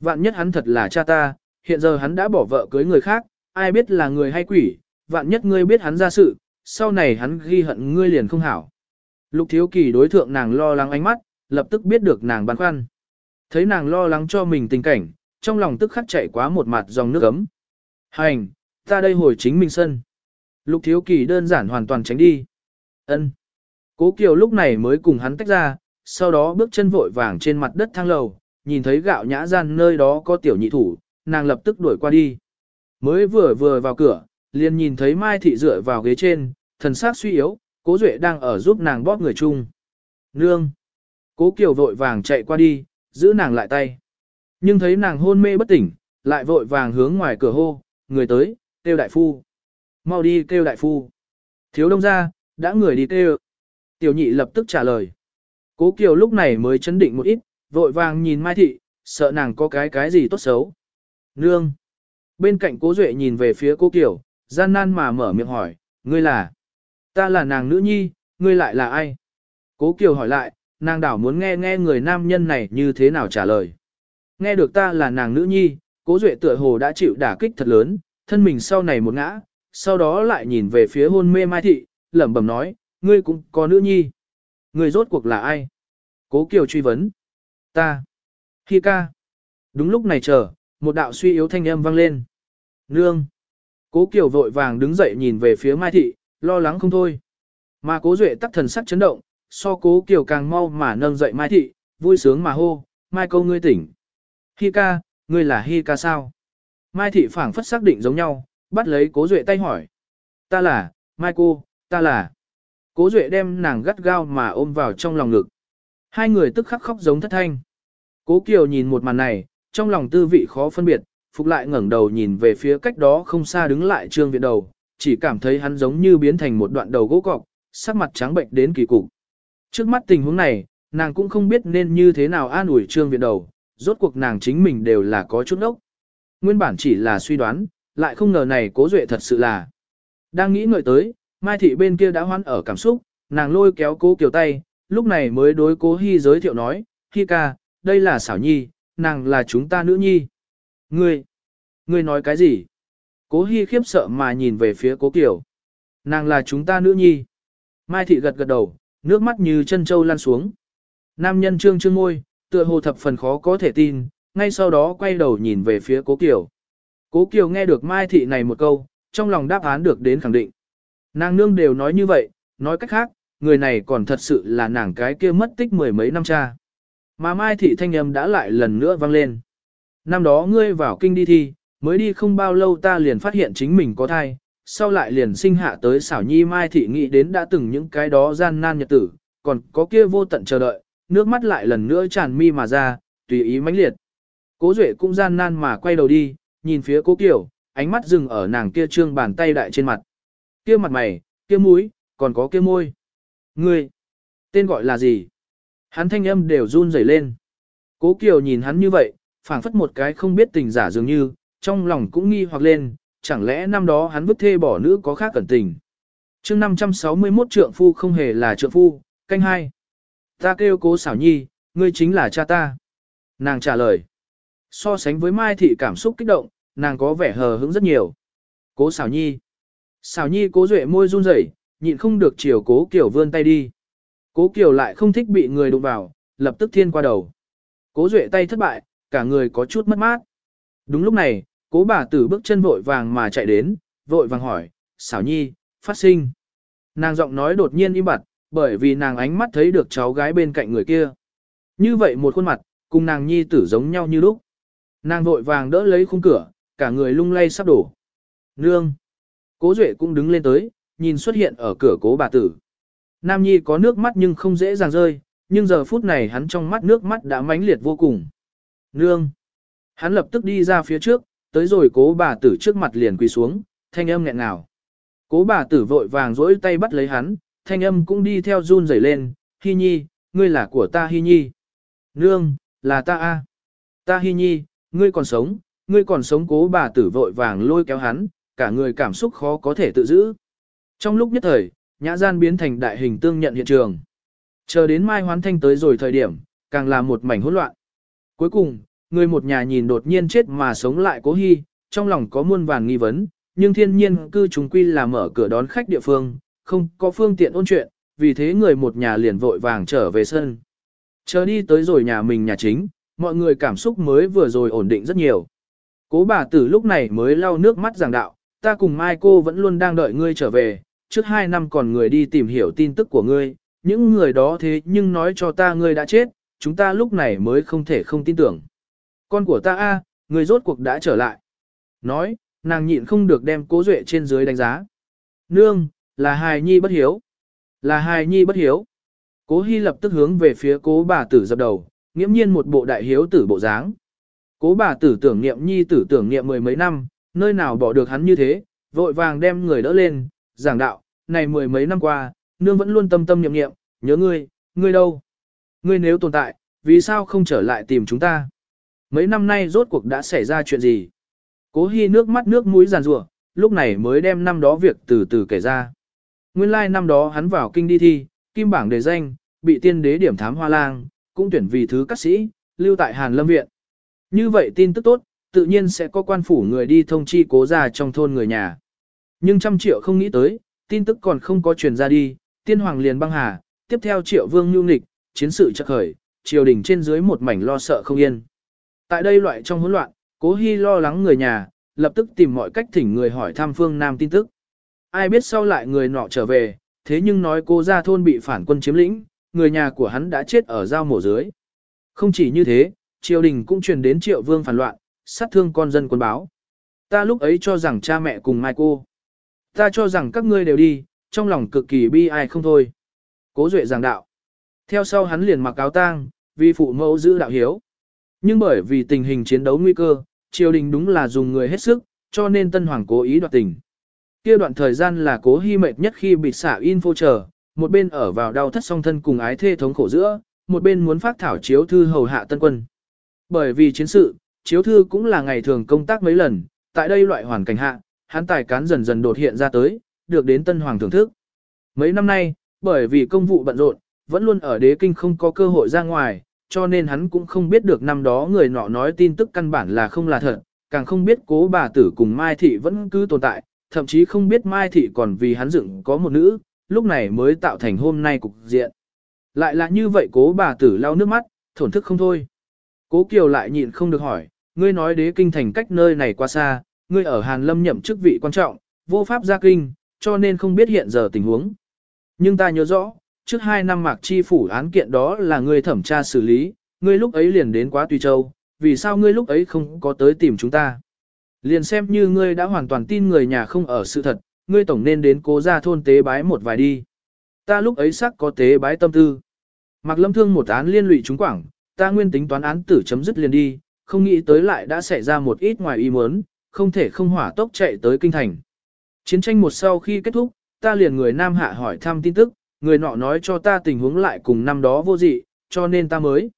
Vạn nhất hắn thật là cha ta, hiện giờ hắn đã bỏ vợ cưới người khác, ai biết là người hay quỷ, vạn nhất ngươi biết hắn ra sự, sau này hắn ghi hận ngươi liền không hảo. Lục thiếu kỳ đối thượng nàng lo lắng ánh mắt, lập tức biết được nàng băn khoăn. Thấy nàng lo lắng cho mình tình cảnh, trong lòng tức khắc chạy quá một mặt dòng nước ấm. Hành, ta đây hồi chính mình sân. Lục thiếu kỳ đơn giản hoàn toàn tránh đi. ân Cố Kiều lúc này mới cùng hắn tách ra, sau đó bước chân vội vàng trên mặt đất thang lầu, nhìn thấy gạo nhã gian nơi đó có tiểu nhị thủ, nàng lập tức đuổi qua đi. Mới vừa vừa vào cửa, liền nhìn thấy Mai Thị dựa vào ghế trên, thần sắc suy yếu, cố Duệ đang ở giúp nàng bóp người chung. Nương! Cố Kiều vội vàng chạy qua đi, giữ nàng lại tay. Nhưng thấy nàng hôn mê bất tỉnh, lại vội vàng hướng ngoài cửa hô, người tới, kêu đại phu. Mau đi kêu đại phu. Thiếu đông ra, đã người đi kêu. Tiểu nhị lập tức trả lời. Cố Kiều lúc này mới chấn định một ít, vội vàng nhìn Mai Thị, sợ nàng có cái cái gì tốt xấu. Nương. Bên cạnh cố Duệ nhìn về phía cố Kiều, gian nan mà mở miệng hỏi, ngươi là? Ta là nàng nữ nhi, ngươi lại là ai? Cố Kiều hỏi lại, nàng đảo muốn nghe nghe người nam nhân này như thế nào trả lời. Nghe được ta là nàng nữ nhi, cố Duệ tựa hồ đã chịu đả kích thật lớn, thân mình sau này một ngã, sau đó lại nhìn về phía hôn mê Mai Thị, lẩm bẩm nói, ngươi cũng có nữ nhi. Ngươi rốt cuộc là ai? Cố Kiều truy vấn. Ta. Hi ca. Đúng lúc này chờ, một đạo suy yếu thanh âm vang lên. Nương. Cố Kiều vội vàng đứng dậy nhìn về phía Mai Thị, lo lắng không thôi. Mà cố Duệ tắc thần sắc chấn động, so cố Kiều càng mau mà nâng dậy Mai Thị, vui sướng mà hô, Mai câu ngươi tỉnh. Hi ca, ngươi là Hi ca sao? Mai Thị phảng phất xác định giống nhau, bắt lấy cố Duệ tay hỏi. Ta là, Mai cô, ta là. Cố Duệ đem nàng gắt gao mà ôm vào trong lòng ngực. Hai người tức khắc khóc giống thất thanh. Cố Kiều nhìn một màn này, trong lòng tư vị khó phân biệt, Phục lại ngẩng đầu nhìn về phía cách đó không xa đứng lại trương viện đầu, chỉ cảm thấy hắn giống như biến thành một đoạn đầu gỗ cọc, sắc mặt trắng bệnh đến kỳ cục. Trước mắt tình huống này, nàng cũng không biết nên như thế nào an ủi trương viện đầu, rốt cuộc nàng chính mình đều là có chút ốc. Nguyên bản chỉ là suy đoán, lại không ngờ này cố duệ thật sự là. Đang nghĩ ngợi tới, Mai Thị bên kia đã hoan ở cảm xúc, nàng lôi kéo cố kiều tay, lúc này mới đối cố Hy giới thiệu nói, Hy ca, đây là xảo nhi, nàng là chúng ta nữ nhi. Ngươi, ngươi nói cái gì? Cố Hi khiếp sợ mà nhìn về phía cố Kiều. Nàng là chúng ta nữ nhi. Mai Thị gật gật đầu, nước mắt như chân châu lan xuống. Nam nhân trương trương môi, tựa hồ thập phần khó có thể tin, ngay sau đó quay đầu nhìn về phía cố Kiều. Cố Kiều nghe được Mai Thị này một câu, trong lòng đáp án được đến khẳng định. Nàng nương đều nói như vậy, nói cách khác, người này còn thật sự là nàng cái kia mất tích mười mấy năm cha. Mà Mai Thị thanh âm đã lại lần nữa vang lên. Năm đó ngươi vào kinh đi thi, mới đi không bao lâu ta liền phát hiện chính mình có thai, sau lại liền sinh hạ tới xảo nhi Mai Thị nghĩ đến đã từng những cái đó gian nan nhật tử, còn có kia vô tận chờ đợi, nước mắt lại lần nữa tràn mi mà ra, tùy ý mãnh liệt. Cố Duệ cũng gian nan mà quay đầu đi, nhìn phía cố Kiều, ánh mắt dừng ở nàng kia trương bàn tay đại trên mặt. Kia mặt mày, kia mũi, còn có kia môi. Ngươi, tên gọi là gì? Hắn thanh âm đều run rẩy lên. Cố Kiều nhìn hắn như vậy, phảng phất một cái không biết tình giả dường như, trong lòng cũng nghi hoặc lên, chẳng lẽ năm đó hắn vứt thê bỏ nữ có khác cẩn tình. chương 561 trượng phu không hề là trượng phu, canh hai. Ta kêu cố xảo nhi, ngươi chính là cha ta. Nàng trả lời. So sánh với Mai Thị cảm xúc kích động, nàng có vẻ hờ hững rất nhiều. Cố xảo nhi. Xảo nhi cố duệ môi run rẩy, nhịn không được chiều cố kiểu vươn tay đi. Cố Kiều lại không thích bị người đụng vào, lập tức thiên qua đầu. Cố Duệ tay thất bại, cả người có chút mất mát. Đúng lúc này, cố bà tử bước chân vội vàng mà chạy đến, vội vàng hỏi, xảo nhi, phát sinh. Nàng giọng nói đột nhiên im bặt, bởi vì nàng ánh mắt thấy được cháu gái bên cạnh người kia. Như vậy một khuôn mặt, cùng nàng nhi tử giống nhau như lúc. Nàng vội vàng đỡ lấy khung cửa, cả người lung lay sắp đổ. Nương! Cố Duệ cũng đứng lên tới, nhìn xuất hiện ở cửa cố bà tử. Nam Nhi có nước mắt nhưng không dễ dàng rơi, nhưng giờ phút này hắn trong mắt nước mắt đã mãnh liệt vô cùng. Nương! Hắn lập tức đi ra phía trước, tới rồi cố bà tử trước mặt liền quỳ xuống, thanh âm nghẹn ngào. Cố bà tử vội vàng rỗi tay bắt lấy hắn, thanh âm cũng đi theo run rẩy lên, Hi Nhi, ngươi là của ta Hi Nhi. Nương, là ta a. Ta Hi Nhi, ngươi còn sống, ngươi còn sống cố bà tử vội vàng lôi kéo hắn, cả người cảm xúc khó có thể tự giữ. Trong lúc nhất thời, nhã gian biến thành đại hình tương nhận hiện trường. Chờ đến Mai Hoán Thanh tới rồi thời điểm, càng là một mảnh hỗn loạn. Cuối cùng, người một nhà nhìn đột nhiên chết mà sống lại cố hy, trong lòng có muôn vàn nghi vấn, nhưng thiên nhiên cư chúng quy là mở cửa đón khách địa phương, không có phương tiện ôn chuyện, vì thế người một nhà liền vội vàng trở về sân. Chờ đi tới rồi nhà mình nhà chính, mọi người cảm xúc mới vừa rồi ổn định rất nhiều. Cố bà tử lúc này mới lau nước mắt giảng đạo, ta cùng Mai cô vẫn luôn đang đợi ngươi trở về, trước hai năm còn người đi tìm hiểu tin tức của ngươi, những người đó thế nhưng nói cho ta ngươi đã chết, chúng ta lúc này mới không thể không tin tưởng. Con của ta a, người rốt cuộc đã trở lại. Nói, nàng nhịn không được đem cố duệ trên dưới đánh giá. Nương, là hài nhi bất hiếu. Là hài nhi bất hiếu. Cố Hy lập tức hướng về phía cố bà tử dập đầu, nghiễm nhiên một bộ đại hiếu tử bộ dáng. Cố bà tử tưởng niệm nhi tử tưởng niệm mười mấy năm, nơi nào bỏ được hắn như thế, vội vàng đem người đỡ lên, giảng đạo, này mười mấy năm qua, nương vẫn luôn tâm tâm niệm niệm, nhớ ngươi, ngươi đâu? Ngươi nếu tồn tại, vì sao không trở lại tìm chúng ta? Mấy năm nay rốt cuộc đã xảy ra chuyện gì? Cố Hi nước mắt nước mũi giàn rủa, lúc này mới đem năm đó việc từ từ kể ra. Nguyên lai like năm đó hắn vào kinh đi thi, kim bảng đề danh, bị tiên đế điểm thám hoa lang, cũng tuyển vì thứ các sĩ, lưu tại Hàn Lâm Viện. Như vậy tin tức tốt, tự nhiên sẽ có quan phủ người đi thông chi cố gia trong thôn người nhà. Nhưng trăm triệu không nghĩ tới, tin tức còn không có truyền ra đi, tiên hoàng liền băng hà, tiếp theo triệu vương nhu nghịch, chiến sự chợt khởi, triều đình trên dưới một mảnh lo sợ không yên. Tại đây loại trong hỗn loạn, cố hy lo lắng người nhà, lập tức tìm mọi cách thỉnh người hỏi thăm phương Nam tin tức. Ai biết sau lại người nọ trở về, thế nhưng nói cô ra thôn bị phản quân chiếm lĩnh, người nhà của hắn đã chết ở giao mổ dưới. Không chỉ như thế, triều đình cũng truyền đến triệu vương phản loạn, sát thương con dân quân báo. Ta lúc ấy cho rằng cha mẹ cùng mai cô. Ta cho rằng các ngươi đều đi, trong lòng cực kỳ bi ai không thôi. Cố duệ giảng đạo. Theo sau hắn liền mặc áo tang, vì phụ mẫu giữ đạo hiếu. Nhưng bởi vì tình hình chiến đấu nguy cơ, triều đình đúng là dùng người hết sức, cho nên tân hoàng cố ý đoạt tình. Kia đoạn thời gian là cố hy mệt nhất khi bị xả info chờ, một bên ở vào đau thất song thân cùng ái thê thống khổ giữa, một bên muốn phát thảo chiếu thư hầu hạ tân quân. Bởi vì chiến sự, chiếu thư cũng là ngày thường công tác mấy lần, tại đây loại hoàn cảnh hạ, hắn tài cán dần dần đột hiện ra tới, được đến tân hoàng thưởng thức. Mấy năm nay, bởi vì công vụ bận rộn, vẫn luôn ở đế kinh không có cơ hội ra ngoài, cho nên hắn cũng không biết được năm đó người nọ nói tin tức căn bản là không là thật, càng không biết cố bà tử cùng Mai Thị vẫn cứ tồn tại, thậm chí không biết Mai Thị còn vì hắn dựng có một nữ, lúc này mới tạo thành hôm nay cục diện. Lại là như vậy cố bà tử lau nước mắt, thổn thức không thôi. Cố Kiều lại nhịn không được hỏi, ngươi nói đế kinh thành cách nơi này quá xa, ngươi ở Hàn Lâm nhậm chức vị quan trọng, vô pháp gia kinh, cho nên không biết hiện giờ tình huống. Nhưng ta nhớ rõ, trước hai năm mạc chi phủ án kiện đó là ngươi thẩm tra xử lý, ngươi lúc ấy liền đến quá Tùy Châu, vì sao ngươi lúc ấy không có tới tìm chúng ta? Liền xem như ngươi đã hoàn toàn tin người nhà không ở sự thật, ngươi tổng nên đến cố ra thôn tế bái một vài đi. Ta lúc ấy sắc có tế bái tâm tư. Mạc Lâm Thương một án liên lụy chúng quảng, ta nguyên tính toán án tử chấm dứt liền đi, không nghĩ tới lại đã xảy ra một ít ngoài ý muốn, không thể không hỏa tốc chạy tới kinh thành. Chiến tranh một sau khi kết thúc, ta liền người Nam Hạ hỏi thăm tin tức, người nọ nói cho ta tình huống lại cùng năm đó vô dị, cho nên ta mới.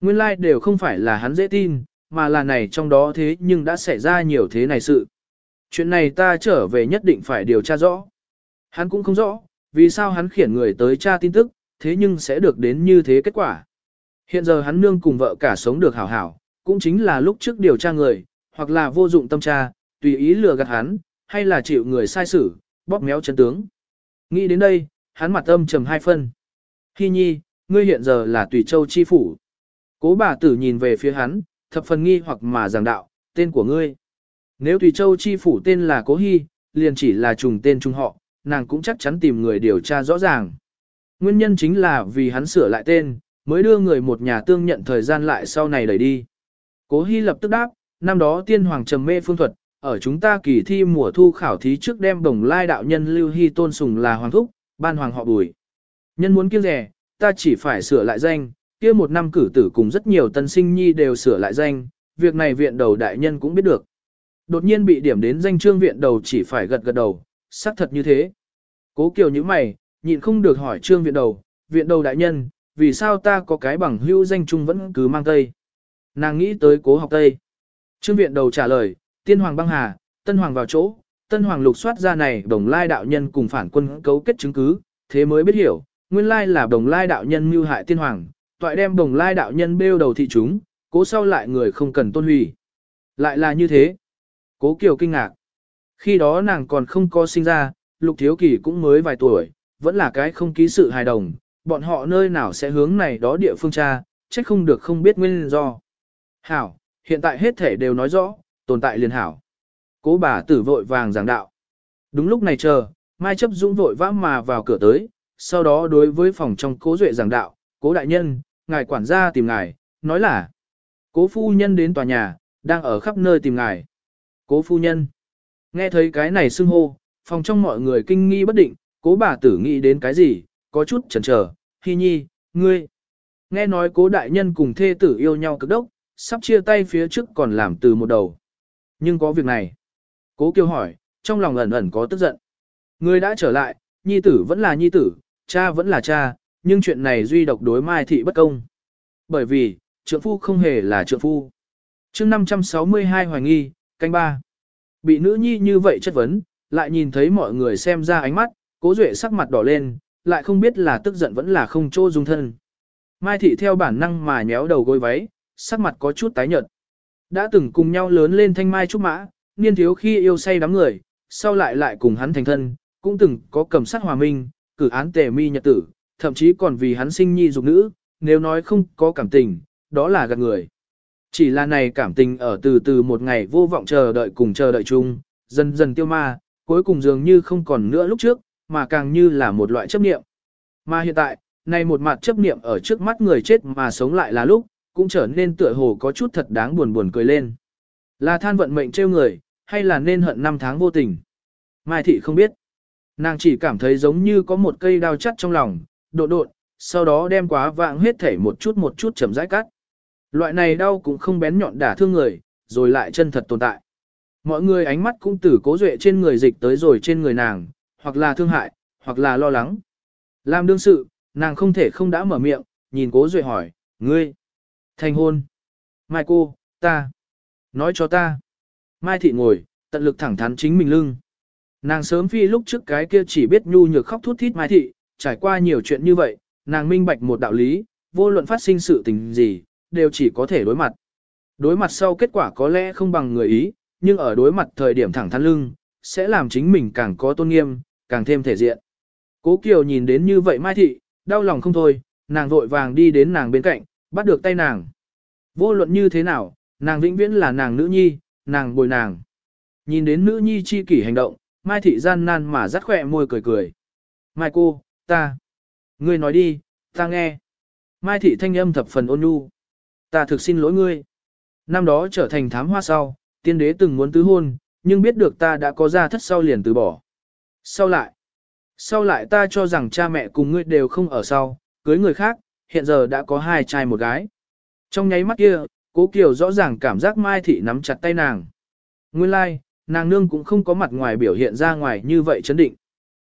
Nguyên lai like đều không phải là hắn dễ tin, mà là này trong đó thế nhưng đã xảy ra nhiều thế này sự. Chuyện này ta trở về nhất định phải điều tra rõ. Hắn cũng không rõ, vì sao hắn khiển người tới tra tin tức, thế nhưng sẽ được đến như thế kết quả. Hiện giờ hắn nương cùng vợ cả sống được hảo hảo, cũng chính là lúc trước điều tra người, hoặc là vô dụng tâm tra, tùy ý lừa gạt hắn, hay là chịu người sai xử, bóp méo chân tướng. Nghĩ đến đây, hắn mặt âm trầm hai phân. Hi nhi, ngươi hiện giờ là tùy châu chi phủ. Cố bà tử nhìn về phía hắn, thập phần nghi hoặc mà giảng đạo, tên của ngươi. Nếu tùy châu chi phủ tên là cố hy, liền chỉ là trùng tên trung họ, nàng cũng chắc chắn tìm người điều tra rõ ràng. Nguyên nhân chính là vì hắn sửa lại tên, mới đưa người một nhà tương nhận thời gian lại sau này đẩy đi. Cố Hy lập tức đáp, năm đó tiên hoàng trầm mê phương thuật, ở chúng ta kỳ thi mùa thu khảo thí trước đem đồng lai đạo nhân Lưu Hy tôn sùng là hoàng thúc, ban hoàng họ bùi. Nhân muốn kiêng rẻ, ta chỉ phải sửa lại danh, kia một năm cử tử cùng rất nhiều tân sinh nhi đều sửa lại danh, việc này viện đầu đại nhân cũng biết được. Đột nhiên bị điểm đến danh trương viện đầu chỉ phải gật gật đầu, xác thật như thế. Cố Kiều như mày, nhịn không được hỏi trương viện đầu, viện đầu đại nhân, vì sao ta có cái bằng hữu danh trung vẫn cứ mang Tây. Nàng nghĩ tới cố học Tây. Trương viện đầu trả lời, tiên hoàng băng hà, tân hoàng vào chỗ, tân hoàng lục soát ra này đồng lai đạo nhân cùng phản quân cấu kết chứng cứ, thế mới biết hiểu, nguyên lai là đồng lai đạo nhân mưu hại tiên hoàng, toại đem đồng lai đạo nhân bêu đầu thị chúng, cố sau lại người không cần tôn hủy. Lại là như thế. Cố Kiều kinh ngạc. Khi đó nàng còn không có sinh ra, Lục Thiếu Kỳ cũng mới vài tuổi, vẫn là cái không ký sự hài đồng, bọn họ nơi nào sẽ hướng này đó địa phương cha trách không được không biết nguyên do. Hảo, hiện tại hết thể đều nói rõ, tồn tại liền hảo. Cố bà tử vội vàng giảng đạo. Đúng lúc này chờ, Mai chấp dũng vội vã mà vào cửa tới, sau đó đối với phòng trong cố duệ giảng đạo, cố đại nhân, ngài quản gia tìm ngài, nói là, cố phu nhân đến tòa nhà, đang ở khắp nơi tìm ngài. Cố phu nhân, nghe thấy cái này xưng hô, phòng trong mọi người kinh nghi bất định, cố bà tử nghĩ đến cái gì, có chút chần chờ, hi nhi, ngươi. Nghe nói cố đại nhân cùng thê tử yêu nhau cực đốc, sắp chia tay phía trước còn làm từ một đầu. Nhưng có việc này. Cố kêu hỏi, trong lòng ẩn ẩn có tức giận. Người đã trở lại, nhi tử vẫn là nhi tử, cha vẫn là cha, nhưng chuyện này duy độc đối mai thị bất công. Bởi vì, trượng phu không hề là trượng phu. chương 562 hoài nghi, canh ba. Bị nữ nhi như vậy chất vấn, lại nhìn thấy mọi người xem ra ánh mắt, cố duệ sắc mặt đỏ lên, lại không biết là tức giận vẫn là không chỗ dung thân. Mai thị theo bản năng mà nhéo đầu gối váy, sắc mặt có chút tái nhợt. Đã từng cùng nhau lớn lên thanh mai trúc mã, niên thiếu khi yêu say đắm người, sau lại lại cùng hắn thành thân, cũng từng có cầm sát hòa minh, cử án tề mi nhật tử, thậm chí còn vì hắn sinh nhi dục nữ, nếu nói không có cảm tình, đó là gạt người. Chỉ là này cảm tình ở từ từ một ngày vô vọng chờ đợi cùng chờ đợi chung, dần dần tiêu ma, cuối cùng dường như không còn nữa lúc trước, mà càng như là một loại chấp niệm. Mà hiện tại, này một mặt chấp niệm ở trước mắt người chết mà sống lại là lúc, cũng trở nên tựa hồ có chút thật đáng buồn buồn cười lên. Là than vận mệnh trêu người, hay là nên hận năm tháng vô tình? Mai thị không biết. Nàng chỉ cảm thấy giống như có một cây đao chắt trong lòng, độ độn, sau đó đem quá vạng huyết thể một chút một chút chậm rãi cắt. Loại này đau cũng không bén nhọn đả thương người, rồi lại chân thật tồn tại. Mọi người ánh mắt cũng từ cố duệ trên người dịch tới rồi trên người nàng, hoặc là thương hại, hoặc là lo lắng. Làm đương sự, nàng không thể không đã mở miệng, nhìn cố duệ hỏi, ngươi, thành hôn. Mai cô, ta, nói cho ta. Mai thị ngồi, tận lực thẳng thắn chính mình lưng. Nàng sớm phi lúc trước cái kia chỉ biết nhu nhược khóc thút thít Mai thị, trải qua nhiều chuyện như vậy, nàng minh bạch một đạo lý, vô luận phát sinh sự tình gì, đều chỉ có thể đối mặt. Đối mặt sau kết quả có lẽ không bằng người ý, nhưng ở đối mặt thời điểm thẳng thắn lưng, sẽ làm chính mình càng có tôn nghiêm, càng thêm thể diện. Cố Kiều nhìn đến như vậy Mai Thị, đau lòng không thôi, nàng vội vàng đi đến nàng bên cạnh, bắt được tay nàng. Vô luận như thế nào, nàng vĩnh viễn là nàng nữ nhi, nàng bồi nàng. Nhìn đến nữ nhi chi kỷ hành động, Mai Thị gian nan mà rắt khỏe môi cười cười. Mai cô, ta. Ngươi nói đi, ta nghe. Mai Thị thanh âm thập phần ôn nhu. Ta thực xin lỗi ngươi. Năm đó trở thành thám hoa sau, tiên đế từng muốn tứ hôn, nhưng biết được ta đã có ra thất sau liền từ bỏ. Sau lại, sau lại ta cho rằng cha mẹ cùng ngươi đều không ở sau, cưới người khác, hiện giờ đã có hai trai một gái. Trong nháy mắt kia, cố Kiều rõ ràng cảm giác Mai Thị nắm chặt tay nàng. Nguyên lai, like, nàng nương cũng không có mặt ngoài biểu hiện ra ngoài như vậy chấn định.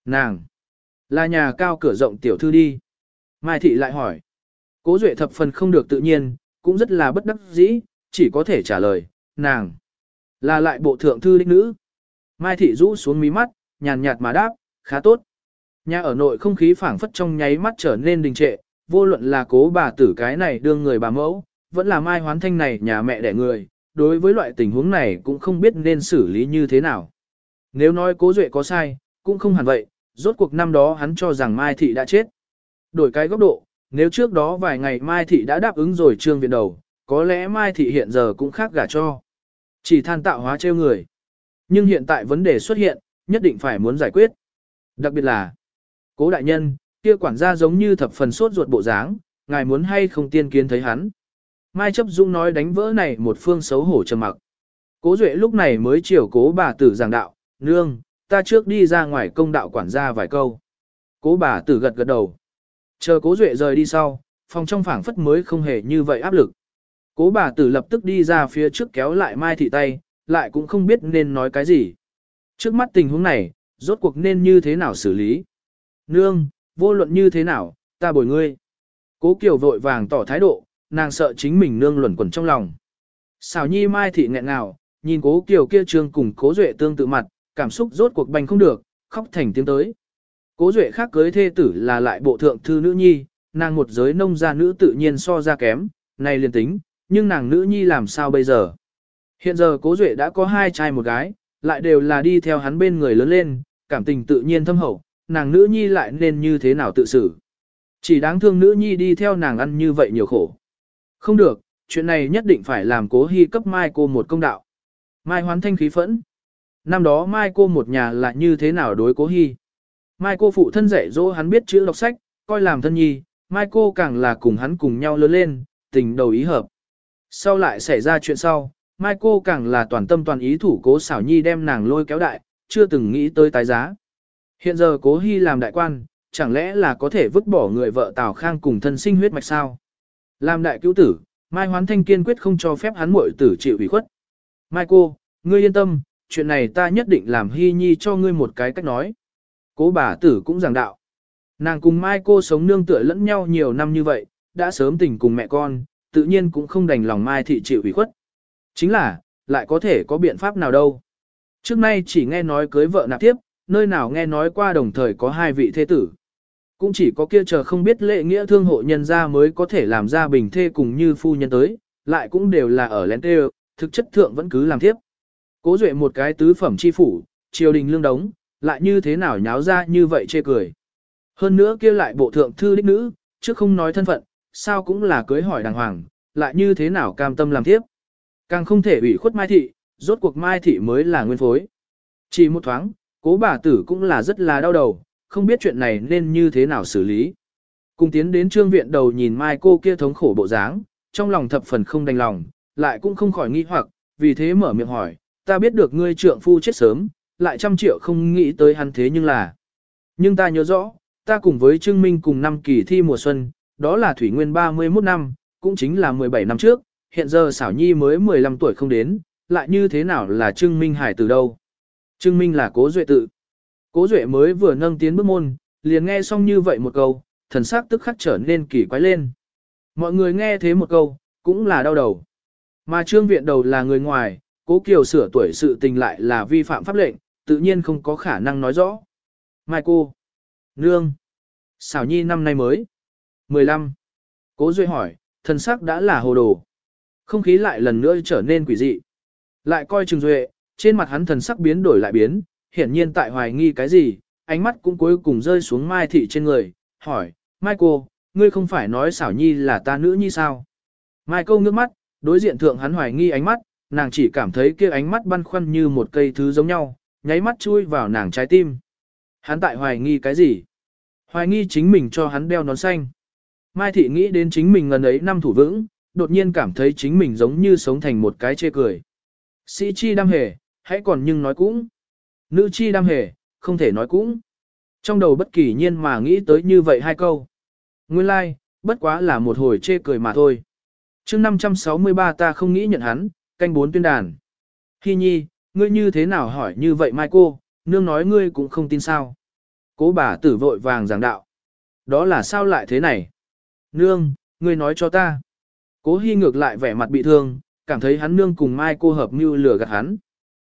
Nàng, là nhà cao cửa rộng tiểu thư đi. Mai Thị lại hỏi. Cố Duệ thập phần không được tự nhiên, cũng rất là bất đắc dĩ, chỉ có thể trả lời, nàng, là lại bộ thượng thư đích nữ. Mai Thị rũ xuống mí mắt, nhàn nhạt mà đáp, khá tốt. Nhà ở nội không khí phảng phất trong nháy mắt trở nên đình trệ, vô luận là cố bà tử cái này đương người bà mẫu, vẫn là mai hoán thanh này nhà mẹ đẻ người, đối với loại tình huống này cũng không biết nên xử lý như thế nào. Nếu nói cố duệ có sai, cũng không hẳn vậy, rốt cuộc năm đó hắn cho rằng Mai Thị đã chết. Đổi cái góc độ, nếu trước đó vài ngày Mai Thị đã đáp ứng rồi trương viện đầu, có lẽ Mai Thị hiện giờ cũng khác gả cho. Chỉ than tạo hóa trêu người. Nhưng hiện tại vấn đề xuất hiện, nhất định phải muốn giải quyết. Đặc biệt là, cố đại nhân, kia quản gia giống như thập phần sốt ruột bộ dáng, ngài muốn hay không tiên kiến thấy hắn. Mai chấp dũng nói đánh vỡ này một phương xấu hổ trầm mặc. Cố duệ lúc này mới chiều cố bà tử giảng đạo, nương, ta trước đi ra ngoài công đạo quản gia vài câu. Cố bà tử gật gật đầu. Chờ cố duệ rời đi sau, phòng trong phảng phất mới không hề như vậy áp lực. Cố bà tử lập tức đi ra phía trước kéo lại Mai thị tay, lại cũng không biết nên nói cái gì. Trước mắt tình huống này, rốt cuộc nên như thế nào xử lý? Nương, vô luận như thế nào, ta bồi ngươi. Cố Kiều vội vàng tỏ thái độ, nàng sợ chính mình nương luẩn quẩn trong lòng. Xảo nhi mai thị nghẹn ngào, nhìn cố Kiều kia trương cùng cố duệ tương tự mặt, cảm xúc rốt cuộc bành không được, khóc thành tiếng tới. Cố duệ khác cưới thê tử là lại bộ thượng thư nữ nhi, nàng một giới nông gia nữ tự nhiên so ra kém, này liền tính, nhưng nàng nữ nhi làm sao bây giờ? Hiện giờ cố duệ đã có hai trai một gái, lại đều là đi theo hắn bên người lớn lên, cảm tình tự nhiên thâm hậu, nàng nữ nhi lại nên như thế nào tự xử. Chỉ đáng thương nữ nhi đi theo nàng ăn như vậy nhiều khổ. Không được, chuyện này nhất định phải làm cố hy cấp Mai cô một công đạo. Mai hoán thanh khí phẫn. Năm đó Mai cô một nhà là như thế nào đối cố hy. Mai cô phụ thân dạy dỗ hắn biết chữ đọc sách, coi làm thân nhi, Mai cô càng là cùng hắn cùng nhau lớn lên, tình đầu ý hợp. Sau lại xảy ra chuyện sau, Mai cô càng là toàn tâm toàn ý thủ cố xảo nhi đem nàng lôi kéo đại, chưa từng nghĩ tới tái giá. Hiện giờ cố hy làm đại quan, chẳng lẽ là có thể vứt bỏ người vợ Tào Khang cùng thân sinh huyết mạch sao? Làm đại cứu tử, Mai Hoán Thanh kiên quyết không cho phép hắn muội tử chịu ủy khuất. Mai cô, ngươi yên tâm, chuyện này ta nhất định làm hy nhi cho ngươi một cái cách nói. Cố bà tử cũng giảng đạo. Nàng cùng Mai cô sống nương tựa lẫn nhau nhiều năm như vậy, đã sớm tình cùng mẹ con, tự nhiên cũng không đành lòng Mai thị chịu ủy khuất. Chính là, lại có thể có biện pháp nào đâu. Trước nay chỉ nghe nói cưới vợ nạp tiếp, nơi nào nghe nói qua đồng thời có hai vị thế tử. Cũng chỉ có kia chờ không biết lệ nghĩa thương hộ nhân ra mới có thể làm ra bình thê cùng như phu nhân tới, lại cũng đều là ở lén tê thực chất thượng vẫn cứ làm tiếp. Cố duệ một cái tứ phẩm chi phủ, triều đình lương đống, lại như thế nào nháo ra như vậy chê cười. Hơn nữa kia lại bộ thượng thư đích nữ, trước không nói thân phận, sao cũng là cưới hỏi đàng hoàng, lại như thế nào cam tâm làm tiếp. Càng không thể ủy khuất Mai Thị, rốt cuộc Mai Thị mới là nguyên phối. Chỉ một thoáng, cố bà tử cũng là rất là đau đầu, không biết chuyện này nên như thế nào xử lý. Cùng tiến đến trương viện đầu nhìn Mai cô kia thống khổ bộ dáng, trong lòng thập phần không đành lòng, lại cũng không khỏi nghi hoặc, vì thế mở miệng hỏi, ta biết được ngươi trượng phu chết sớm, lại trăm triệu không nghĩ tới hắn thế nhưng là. Nhưng ta nhớ rõ, ta cùng với Trương Minh cùng năm kỳ thi mùa xuân, đó là thủy nguyên 31 năm, cũng chính là 17 năm trước, hiện giờ xảo nhi mới 15 tuổi không đến, lại như thế nào là Trương Minh hải từ đâu. Trương Minh là cố duệ tự. Cố duệ mới vừa nâng tiến bước môn, liền nghe xong như vậy một câu, thần sắc tức khắc trở nên kỳ quái lên. Mọi người nghe thế một câu, cũng là đau đầu. Mà trương viện đầu là người ngoài, cố kiều sửa tuổi sự tình lại là vi phạm pháp lệnh, tự nhiên không có khả năng nói rõ. Mai cô, nương, xảo nhi năm nay mới, 15. Cố duệ hỏi, thần sắc đã là hồ đồ. Không khí lại lần nữa trở nên quỷ dị. Lại coi trương Duệ, trên mặt hắn thần sắc biến đổi lại biến, hiển nhiên tại hoài nghi cái gì, ánh mắt cũng cuối cùng rơi xuống Mai Thị trên người, hỏi, Mai cô, ngươi không phải nói xảo nhi là ta nữ nhi sao? Mai câu ngước mắt, đối diện thượng hắn hoài nghi ánh mắt, nàng chỉ cảm thấy kia ánh mắt băn khoăn như một cây thứ giống nhau, nháy mắt chui vào nàng trái tim. Hắn tại hoài nghi cái gì? Hoài nghi chính mình cho hắn đeo nón xanh. Mai Thị nghĩ đến chính mình ngần ấy năm thủ vững, đột nhiên cảm thấy chính mình giống như sống thành một cái chê cười. Sĩ chi đam hề, hãy còn nhưng nói cũng. Nữ chi đam hề, không thể nói cũng. Trong đầu bất kỳ nhiên mà nghĩ tới như vậy hai câu. Nguyên lai, like, bất quá là một hồi chê cười mà thôi. chương 563 ta không nghĩ nhận hắn, canh bốn tuyên đàn. Hi nhi, ngươi như thế nào hỏi như vậy mai cô, nương nói ngươi cũng không tin sao. Cố bà tử vội vàng giảng đạo. Đó là sao lại thế này? Nương, ngươi nói cho ta. Cố Hi ngược lại vẻ mặt bị thương, cảm thấy hắn nương cùng Mai cô hợp mưu lừa gạt hắn.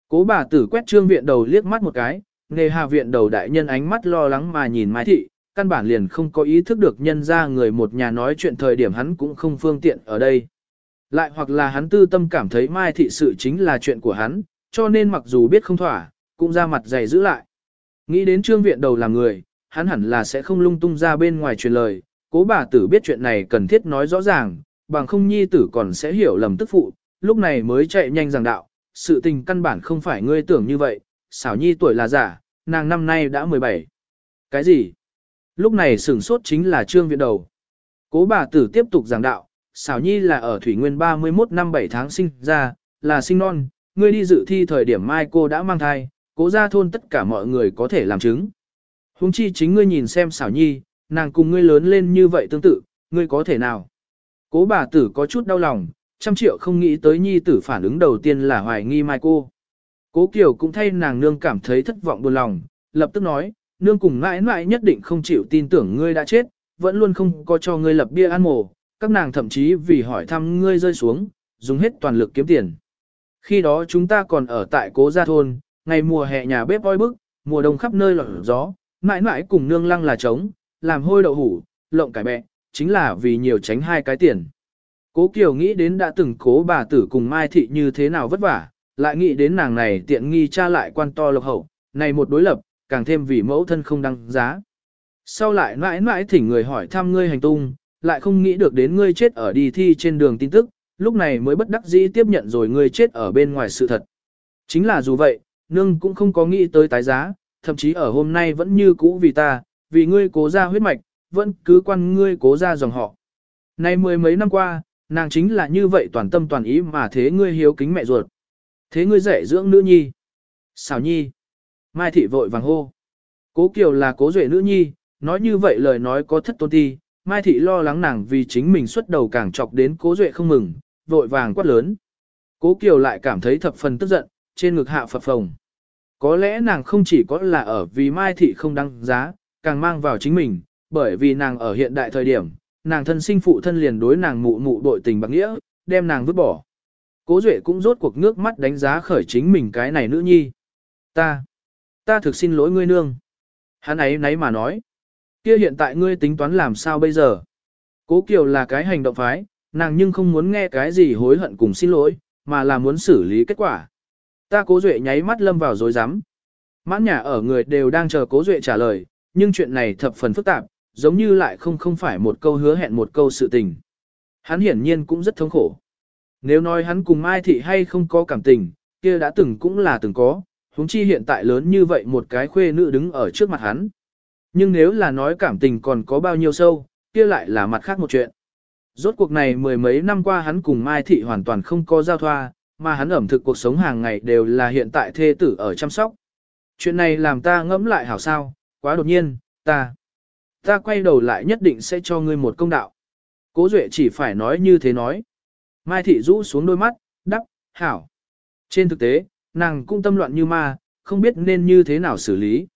Cố bà tử quét trương viện đầu liếc mắt một cái, nghề hà viện đầu đại nhân ánh mắt lo lắng mà nhìn Mai thị, căn bản liền không có ý thức được nhân ra người một nhà nói chuyện thời điểm hắn cũng không phương tiện ở đây. Lại hoặc là hắn tư tâm cảm thấy Mai thị sự chính là chuyện của hắn, cho nên mặc dù biết không thỏa, cũng ra mặt dày giữ lại. Nghĩ đến trương viện đầu làm người, hắn hẳn là sẽ không lung tung ra bên ngoài truyền lời, cố bà tử biết chuyện này cần thiết nói rõ ràng, bằng không nhi tử còn sẽ hiểu lầm tức phụ, lúc này mới chạy nhanh rằng đạo, sự tình căn bản không phải ngươi tưởng như vậy, xảo nhi tuổi là giả, nàng năm nay đã 17. Cái gì? Lúc này sửng sốt chính là trương viện đầu. Cố bà tử tiếp tục giảng đạo, xảo nhi là ở Thủy Nguyên 31 năm 7 tháng sinh ra, là sinh non, ngươi đi dự thi thời điểm mai cô đã mang thai, cố ra thôn tất cả mọi người có thể làm chứng. Hùng chi chính ngươi nhìn xem xảo nhi, nàng cùng ngươi lớn lên như vậy tương tự, ngươi có thể nào? Cố bà tử có chút đau lòng, trăm triệu không nghĩ tới nhi tử phản ứng đầu tiên là hoài nghi mai cô. Cố Kiều cũng thay nàng nương cảm thấy thất vọng buồn lòng, lập tức nói, nương cùng mãi mãi nhất định không chịu tin tưởng ngươi đã chết, vẫn luôn không có cho ngươi lập bia ăn mồ, các nàng thậm chí vì hỏi thăm ngươi rơi xuống, dùng hết toàn lực kiếm tiền. Khi đó chúng ta còn ở tại cố gia thôn, ngày mùa hè nhà bếp oi bức, mùa đông khắp nơi lọt gió, mãi mãi cùng nương lăng là trống, làm hôi đậu hủ, lộng cải bẹ, chính là vì nhiều tránh hai cái tiền. Cố Kiều nghĩ đến đã từng cố bà tử cùng Mai Thị như thế nào vất vả, lại nghĩ đến nàng này tiện nghi cha lại quan to lộc hậu, này một đối lập, càng thêm vì mẫu thân không đăng giá. Sau lại mãi mãi thỉnh người hỏi thăm ngươi hành tung, lại không nghĩ được đến ngươi chết ở đi thi trên đường tin tức, lúc này mới bất đắc dĩ tiếp nhận rồi ngươi chết ở bên ngoài sự thật. Chính là dù vậy, nương cũng không có nghĩ tới tái giá, thậm chí ở hôm nay vẫn như cũ vì ta, vì ngươi cố ra huyết mạch, vẫn cứ quan ngươi cố ra dòng họ. Này mười mấy năm qua, nàng chính là như vậy toàn tâm toàn ý mà thế ngươi hiếu kính mẹ ruột. Thế ngươi dạy dưỡng nữ nhi. Xảo nhi. Mai thị vội vàng hô. Cố Kiều là cố duệ nữ nhi, nói như vậy lời nói có thất tôn ti. Mai thị lo lắng nàng vì chính mình xuất đầu càng chọc đến cố duệ không mừng, vội vàng quát lớn. Cố Kiều lại cảm thấy thập phần tức giận, trên ngực hạ phập phồng. Có lẽ nàng không chỉ có là ở vì Mai thị không đăng giá, càng mang vào chính mình, bởi vì nàng ở hiện đại thời điểm, nàng thân sinh phụ thân liền đối nàng mụ mụ đội tình bạc nghĩa, đem nàng vứt bỏ. Cố Duệ cũng rốt cuộc nước mắt đánh giá khởi chính mình cái này nữ nhi. Ta, ta thực xin lỗi ngươi nương. Hắn ấy nấy mà nói. Kia hiện tại ngươi tính toán làm sao bây giờ? Cố Kiều là cái hành động phái, nàng nhưng không muốn nghe cái gì hối hận cùng xin lỗi, mà là muốn xử lý kết quả. Ta cố Duệ nháy mắt lâm vào dối rắm Mãn nhà ở người đều đang chờ cố Duệ trả lời, nhưng chuyện này thập phần phức tạp, giống như lại không không phải một câu hứa hẹn một câu sự tình. Hắn hiển nhiên cũng rất thống khổ. Nếu nói hắn cùng Mai Thị hay không có cảm tình, kia đã từng cũng là từng có, huống chi hiện tại lớn như vậy một cái khuê nữ đứng ở trước mặt hắn. Nhưng nếu là nói cảm tình còn có bao nhiêu sâu, kia lại là mặt khác một chuyện. Rốt cuộc này mười mấy năm qua hắn cùng Mai Thị hoàn toàn không có giao thoa, mà hắn ẩm thực cuộc sống hàng ngày đều là hiện tại thê tử ở chăm sóc. Chuyện này làm ta ngẫm lại hảo sao, quá đột nhiên, ta, ta quay đầu lại nhất định sẽ cho ngươi một công đạo. Cố Duệ chỉ phải nói như thế nói. Mai Thị rũ xuống đôi mắt, đắp, hảo. Trên thực tế, nàng cũng tâm loạn như ma, không biết nên như thế nào xử lý.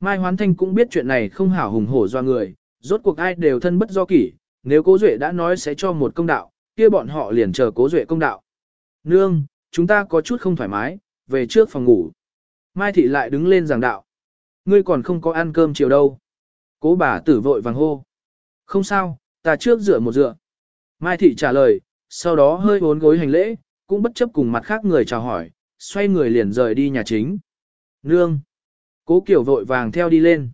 Mai Hoán Thanh cũng biết chuyện này không hảo hùng hổ do người, rốt cuộc ai đều thân bất do kỷ, nếu Cố Duệ đã nói sẽ cho một công đạo, kia bọn họ liền chờ Cố Duệ công đạo. Nương, chúng ta có chút không thoải mái, về trước phòng ngủ. Mai Thị lại đứng lên giảng đạo. Ngươi còn không có ăn cơm chiều đâu. Cố bà tử vội vàng hô. Không sao, ta trước dựa một dựa. Mai Thị trả lời, sau đó hơi bốn gối hành lễ, cũng bất chấp cùng mặt khác người chào hỏi, xoay người liền rời đi nhà chính. Nương. Cố Kiều vội vàng theo đi lên.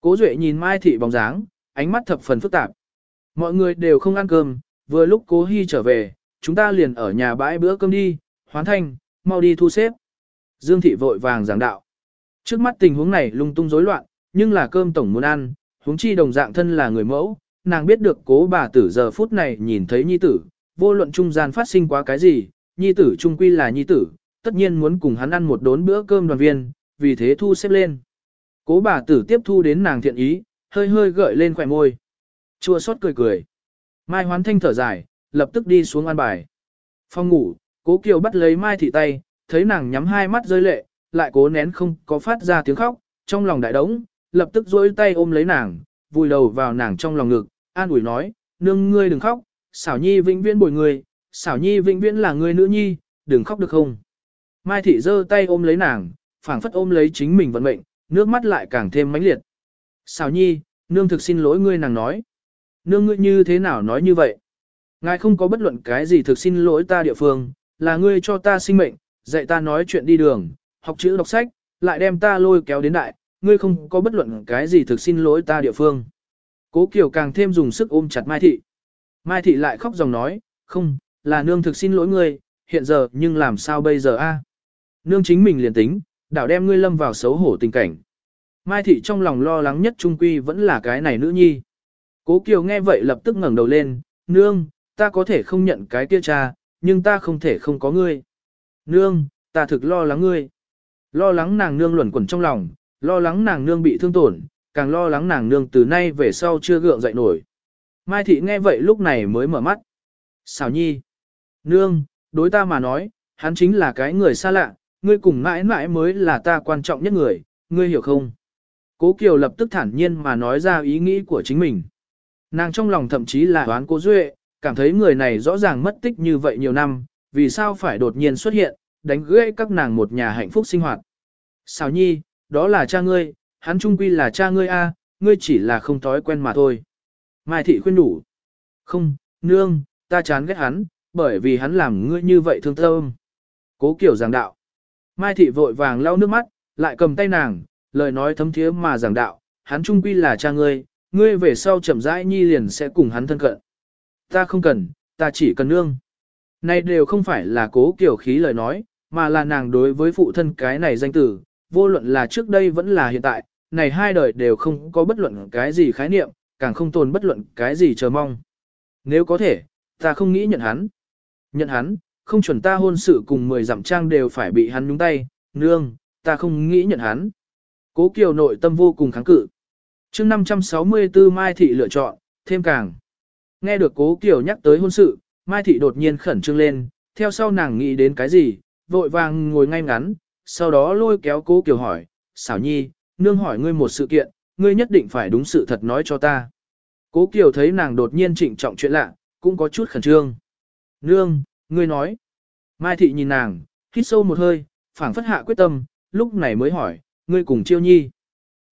Cố Duệ nhìn Mai Thị bóng dáng, ánh mắt thập phần phức tạp. Mọi người đều không ăn cơm, vừa lúc Cố Hy trở về, chúng ta liền ở nhà bãi bữa cơm đi, hoán thanh, mau đi thu xếp. Dương Thị vội vàng giảng đạo. Trước mắt tình huống này lung tung rối loạn, nhưng là cơm tổng muốn ăn, huống chi đồng dạng thân là người mẫu, nàng biết được cố bà tử giờ phút này nhìn thấy nhi tử, vô luận trung gian phát sinh quá cái gì, nhi tử trung quy là nhi tử, tất nhiên muốn cùng hắn ăn một đốn bữa cơm đoàn viên, vì thế thu xếp lên. Cố bà tử tiếp thu đến nàng thiện ý, hơi hơi gợi lên khỏe môi. Chua xót cười cười. Mai hoán thanh thở dài, lập tức đi xuống ăn bài. Phòng ngủ, cố kiều bắt lấy Mai thị tay, thấy nàng nhắm hai mắt rơi lệ, lại cố nén không có phát ra tiếng khóc, trong lòng đại đống, lập tức duỗi tay ôm lấy nàng, vùi đầu vào nàng trong lòng ngực, an ủi nói, nương ngươi đừng khóc, xảo nhi vĩnh viễn bồi người, xảo nhi vĩnh viễn là người nữ nhi, đừng khóc được không. Mai thị giơ tay ôm lấy nàng, phảng phất ôm lấy chính mình vận mệnh, nước mắt lại càng thêm mãnh liệt. Xảo nhi, nương thực xin lỗi ngươi nàng nói. Nương ngươi như thế nào nói như vậy? Ngài không có bất luận cái gì thực xin lỗi ta địa phương, là ngươi cho ta sinh mệnh, dạy ta nói chuyện đi đường, học chữ đọc sách, lại đem ta lôi kéo đến đại, ngươi không có bất luận cái gì thực xin lỗi ta địa phương. Cố Kiều càng thêm dùng sức ôm chặt Mai Thị. Mai Thị lại khóc dòng nói, không, là nương thực xin lỗi ngươi, hiện giờ nhưng làm sao bây giờ a? Nương chính mình liền tính, đảo đem ngươi lâm vào xấu hổ tình cảnh. Mai Thị trong lòng lo lắng nhất trung quy vẫn là cái này nữ nhi. Cố Kiều nghe vậy lập tức ngẩng đầu lên, nương, ta có thể không nhận cái kia cha, nhưng ta không thể không có ngươi. Nương, ta thực lo lắng ngươi. Lo lắng nàng nương luẩn quẩn trong lòng, lo lắng nàng nương bị thương tổn, càng lo lắng nàng nương từ nay về sau chưa gượng dậy nổi. Mai thị nghe vậy lúc này mới mở mắt. Xảo nhi. Nương, đối ta mà nói, hắn chính là cái người xa lạ, ngươi cùng mãi mãi mới là ta quan trọng nhất người, ngươi hiểu không? Cố Kiều lập tức thản nhiên mà nói ra ý nghĩ của chính mình. Nàng trong lòng thậm chí là đoán cố Duệ, cảm thấy người này rõ ràng mất tích như vậy nhiều năm, vì sao phải đột nhiên xuất hiện, đánh gãy các nàng một nhà hạnh phúc sinh hoạt. Xảo nhi, đó là cha ngươi, hắn trung quy là cha ngươi a, ngươi chỉ là không thói quen mà thôi. Mai thị khuyên đủ. Không, nương, ta chán ghét hắn, bởi vì hắn làm ngươi như vậy thương tâm. Cố kiểu giảng đạo. Mai thị vội vàng lau nước mắt, lại cầm tay nàng, lời nói thấm thiế mà giảng đạo, hắn trung quy là cha ngươi, ngươi về sau chậm rãi nhi liền sẽ cùng hắn thân cận. Ta không cần, ta chỉ cần nương. Này đều không phải là cố kiểu khí lời nói, mà là nàng đối với phụ thân cái này danh tử, vô luận là trước đây vẫn là hiện tại, này hai đời đều không có bất luận cái gì khái niệm, càng không tồn bất luận cái gì chờ mong. Nếu có thể, ta không nghĩ nhận hắn. Nhận hắn, không chuẩn ta hôn sự cùng 10 dặm trang đều phải bị hắn nhúng tay, nương, ta không nghĩ nhận hắn. Cố Kiều nội tâm vô cùng kháng cự. chương 564 Mai Thị lựa chọn, thêm càng. Nghe được Cố Kiều nhắc tới hôn sự, Mai Thị đột nhiên khẩn trương lên, theo sau nàng nghĩ đến cái gì, vội vàng ngồi ngay ngắn, sau đó lôi kéo Cố Kiều hỏi, xảo nhi, nương hỏi ngươi một sự kiện, ngươi nhất định phải đúng sự thật nói cho ta. Cố Kiều thấy nàng đột nhiên trịnh trọng chuyện lạ, cũng có chút khẩn trương. Nương, ngươi nói. Mai Thị nhìn nàng, hít sâu một hơi, phảng phất hạ quyết tâm, lúc này mới hỏi, ngươi cùng Chiêu Nhi.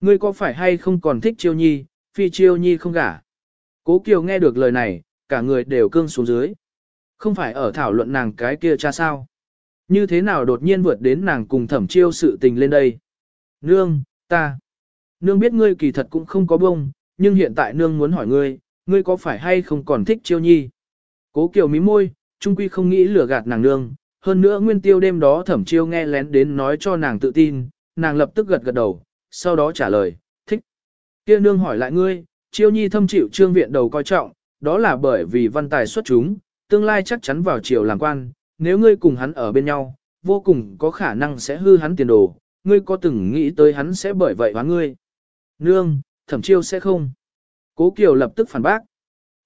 Ngươi có phải hay không còn thích Chiêu Nhi, phi Chiêu Nhi không gả. Cố Kiều nghe được lời này, cả người đều cương xuống dưới. Không phải ở thảo luận nàng cái kia cha sao. Như thế nào đột nhiên vượt đến nàng cùng thẩm chiêu sự tình lên đây. Nương, ta. Nương biết ngươi kỳ thật cũng không có bông, nhưng hiện tại nương muốn hỏi ngươi, ngươi có phải hay không còn thích chiêu nhi. Cố Kiều mí môi, trung quy không nghĩ lừa gạt nàng nương, hơn nữa nguyên tiêu đêm đó thẩm chiêu nghe lén đến nói cho nàng tự tin, nàng lập tức gật gật đầu, sau đó trả lời, thích. Kia nương hỏi lại ngươi, chiêu nhi thâm chịu trương viện đầu coi trọng, đó là bởi vì văn tài xuất chúng, tương lai chắc chắn vào triều làm quan, nếu ngươi cùng hắn ở bên nhau, vô cùng có khả năng sẽ hư hắn tiền đồ, ngươi có từng nghĩ tới hắn sẽ bởi vậy hóa ngươi. Nương, thẩm chiêu sẽ không. Cố Kiều lập tức phản bác.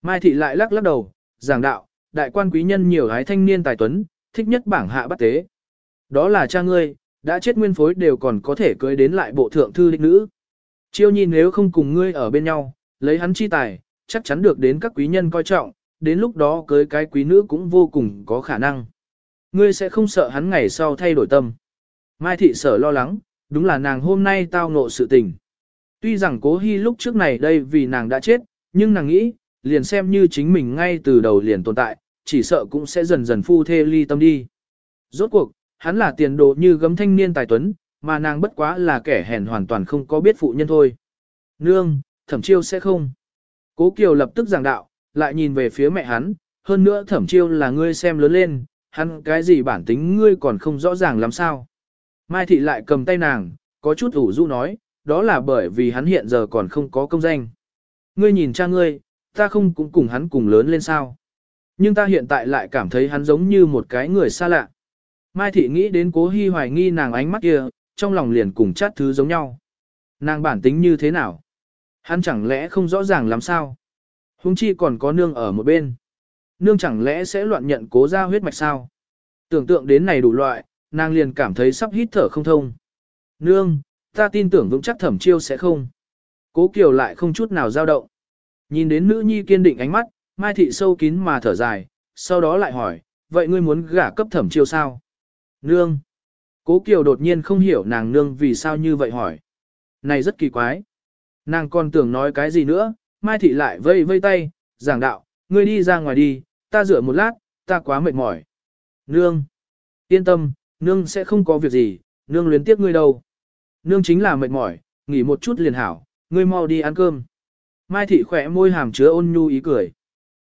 Mai thị lại lắc lắc đầu, giảng đạo, đại quan quý nhân nhiều gái thanh niên tài tuấn, thích nhất bảng hạ bắt tế. Đó là cha ngươi, đã chết nguyên phối đều còn có thể cưới đến lại bộ thượng thư đích nữ. Chiêu nhi nếu không cùng ngươi ở bên nhau, lấy hắn chi tài, chắc chắn được đến các quý nhân coi trọng, đến lúc đó cưới cái quý nữ cũng vô cùng có khả năng. Ngươi sẽ không sợ hắn ngày sau thay đổi tâm. Mai thị sở lo lắng, đúng là nàng hôm nay tao ngộ sự tình. Tuy rằng cố hy lúc trước này đây vì nàng đã chết, nhưng nàng nghĩ, liền xem như chính mình ngay từ đầu liền tồn tại, chỉ sợ cũng sẽ dần dần phu thê ly tâm đi. Rốt cuộc, hắn là tiền đồ như gấm thanh niên tài tuấn, mà nàng bất quá là kẻ hèn hoàn toàn không có biết phụ nhân thôi. Nương, thẩm chiêu sẽ không. Cố Kiều lập tức giảng đạo, lại nhìn về phía mẹ hắn, hơn nữa thẩm chiêu là ngươi xem lớn lên, hắn cái gì bản tính ngươi còn không rõ ràng làm sao. Mai thị lại cầm tay nàng, có chút ủ rũ nói, đó là bởi vì hắn hiện giờ còn không có công danh. Ngươi nhìn cha ngươi, ta không cũng cùng hắn cùng lớn lên sao. Nhưng ta hiện tại lại cảm thấy hắn giống như một cái người xa lạ. Mai thị nghĩ đến cố hy hoài nghi nàng ánh mắt kia, trong lòng liền cùng chát thứ giống nhau. Nàng bản tính như thế nào? Hắn chẳng lẽ không rõ ràng làm sao? Hùng chi còn có nương ở một bên. Nương chẳng lẽ sẽ loạn nhận cố ra huyết mạch sao? Tưởng tượng đến này đủ loại, nàng liền cảm thấy sắp hít thở không thông. Nương, ta tin tưởng vững chắc thẩm chiêu sẽ không. Cố Kiều lại không chút nào dao động. Nhìn đến nữ nhi kiên định ánh mắt, Mai Thị sâu kín mà thở dài, sau đó lại hỏi, vậy ngươi muốn gả cấp thẩm chiêu sao? Nương. Cố Kiều đột nhiên không hiểu nàng nương vì sao như vậy hỏi. Này rất kỳ quái. Nàng còn tưởng nói cái gì nữa, Mai Thị lại vây vây tay, giảng đạo, ngươi đi ra ngoài đi, ta rửa một lát, ta quá mệt mỏi. Nương. Yên tâm, nương sẽ không có việc gì, nương luyến tiếc ngươi đâu. Nương chính là mệt mỏi, nghỉ một chút liền hảo, ngươi mau đi ăn cơm. Mai thị khỏe môi hàm chứa ôn nhu ý cười.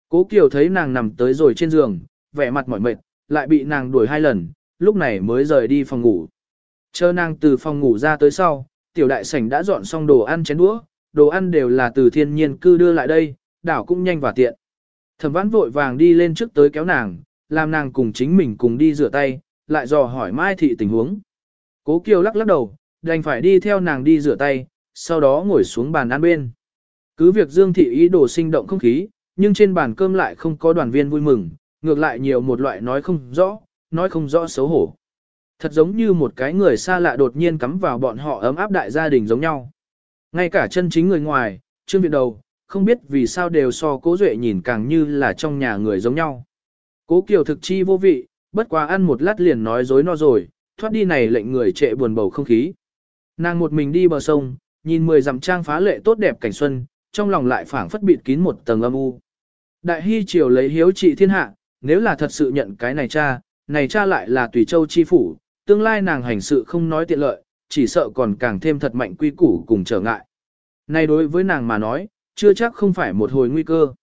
Cố Kiều thấy nàng nằm tới rồi trên giường, vẻ mặt mỏi mệt, lại bị nàng đuổi hai lần, lúc này mới rời đi phòng ngủ. Chờ nàng từ phòng ngủ ra tới sau, tiểu đại sảnh đã dọn xong đồ ăn chén đũa, đồ ăn đều là từ thiên nhiên cư đưa lại đây, đảo cũng nhanh và tiện. Thẩm vãn vội vàng đi lên trước tới kéo nàng, làm nàng cùng chính mình cùng đi rửa tay, lại dò hỏi Mai thị tình huống. Cố Kiều lắc lắc đầu, đành phải đi theo nàng đi rửa tay, sau đó ngồi xuống bàn ăn bên. Cứ việc Dương Thị ý đồ sinh động không khí, nhưng trên bàn cơm lại không có đoàn viên vui mừng, ngược lại nhiều một loại nói không rõ, nói không rõ xấu hổ. Thật giống như một cái người xa lạ đột nhiên cắm vào bọn họ ấm áp đại gia đình giống nhau. Ngay cả chân chính người ngoài, trương viện đầu, không biết vì sao đều so cố duệ nhìn càng như là trong nhà người giống nhau. Cố kiều thực chi vô vị, bất quá ăn một lát liền nói dối no rồi, thoát đi này lệnh người trệ buồn bầu không khí. Nàng một mình đi bờ sông, nhìn mười dặm trang phá lệ tốt đẹp cảnh xuân, trong lòng lại phảng phất bịt kín một tầng âm u. Đại hy triều lấy hiếu trị thiên hạ, nếu là thật sự nhận cái này cha, này cha lại là tùy châu chi phủ, tương lai nàng hành sự không nói tiện lợi, chỉ sợ còn càng thêm thật mạnh quy củ cùng trở ngại. Này đối với nàng mà nói, chưa chắc không phải một hồi nguy cơ.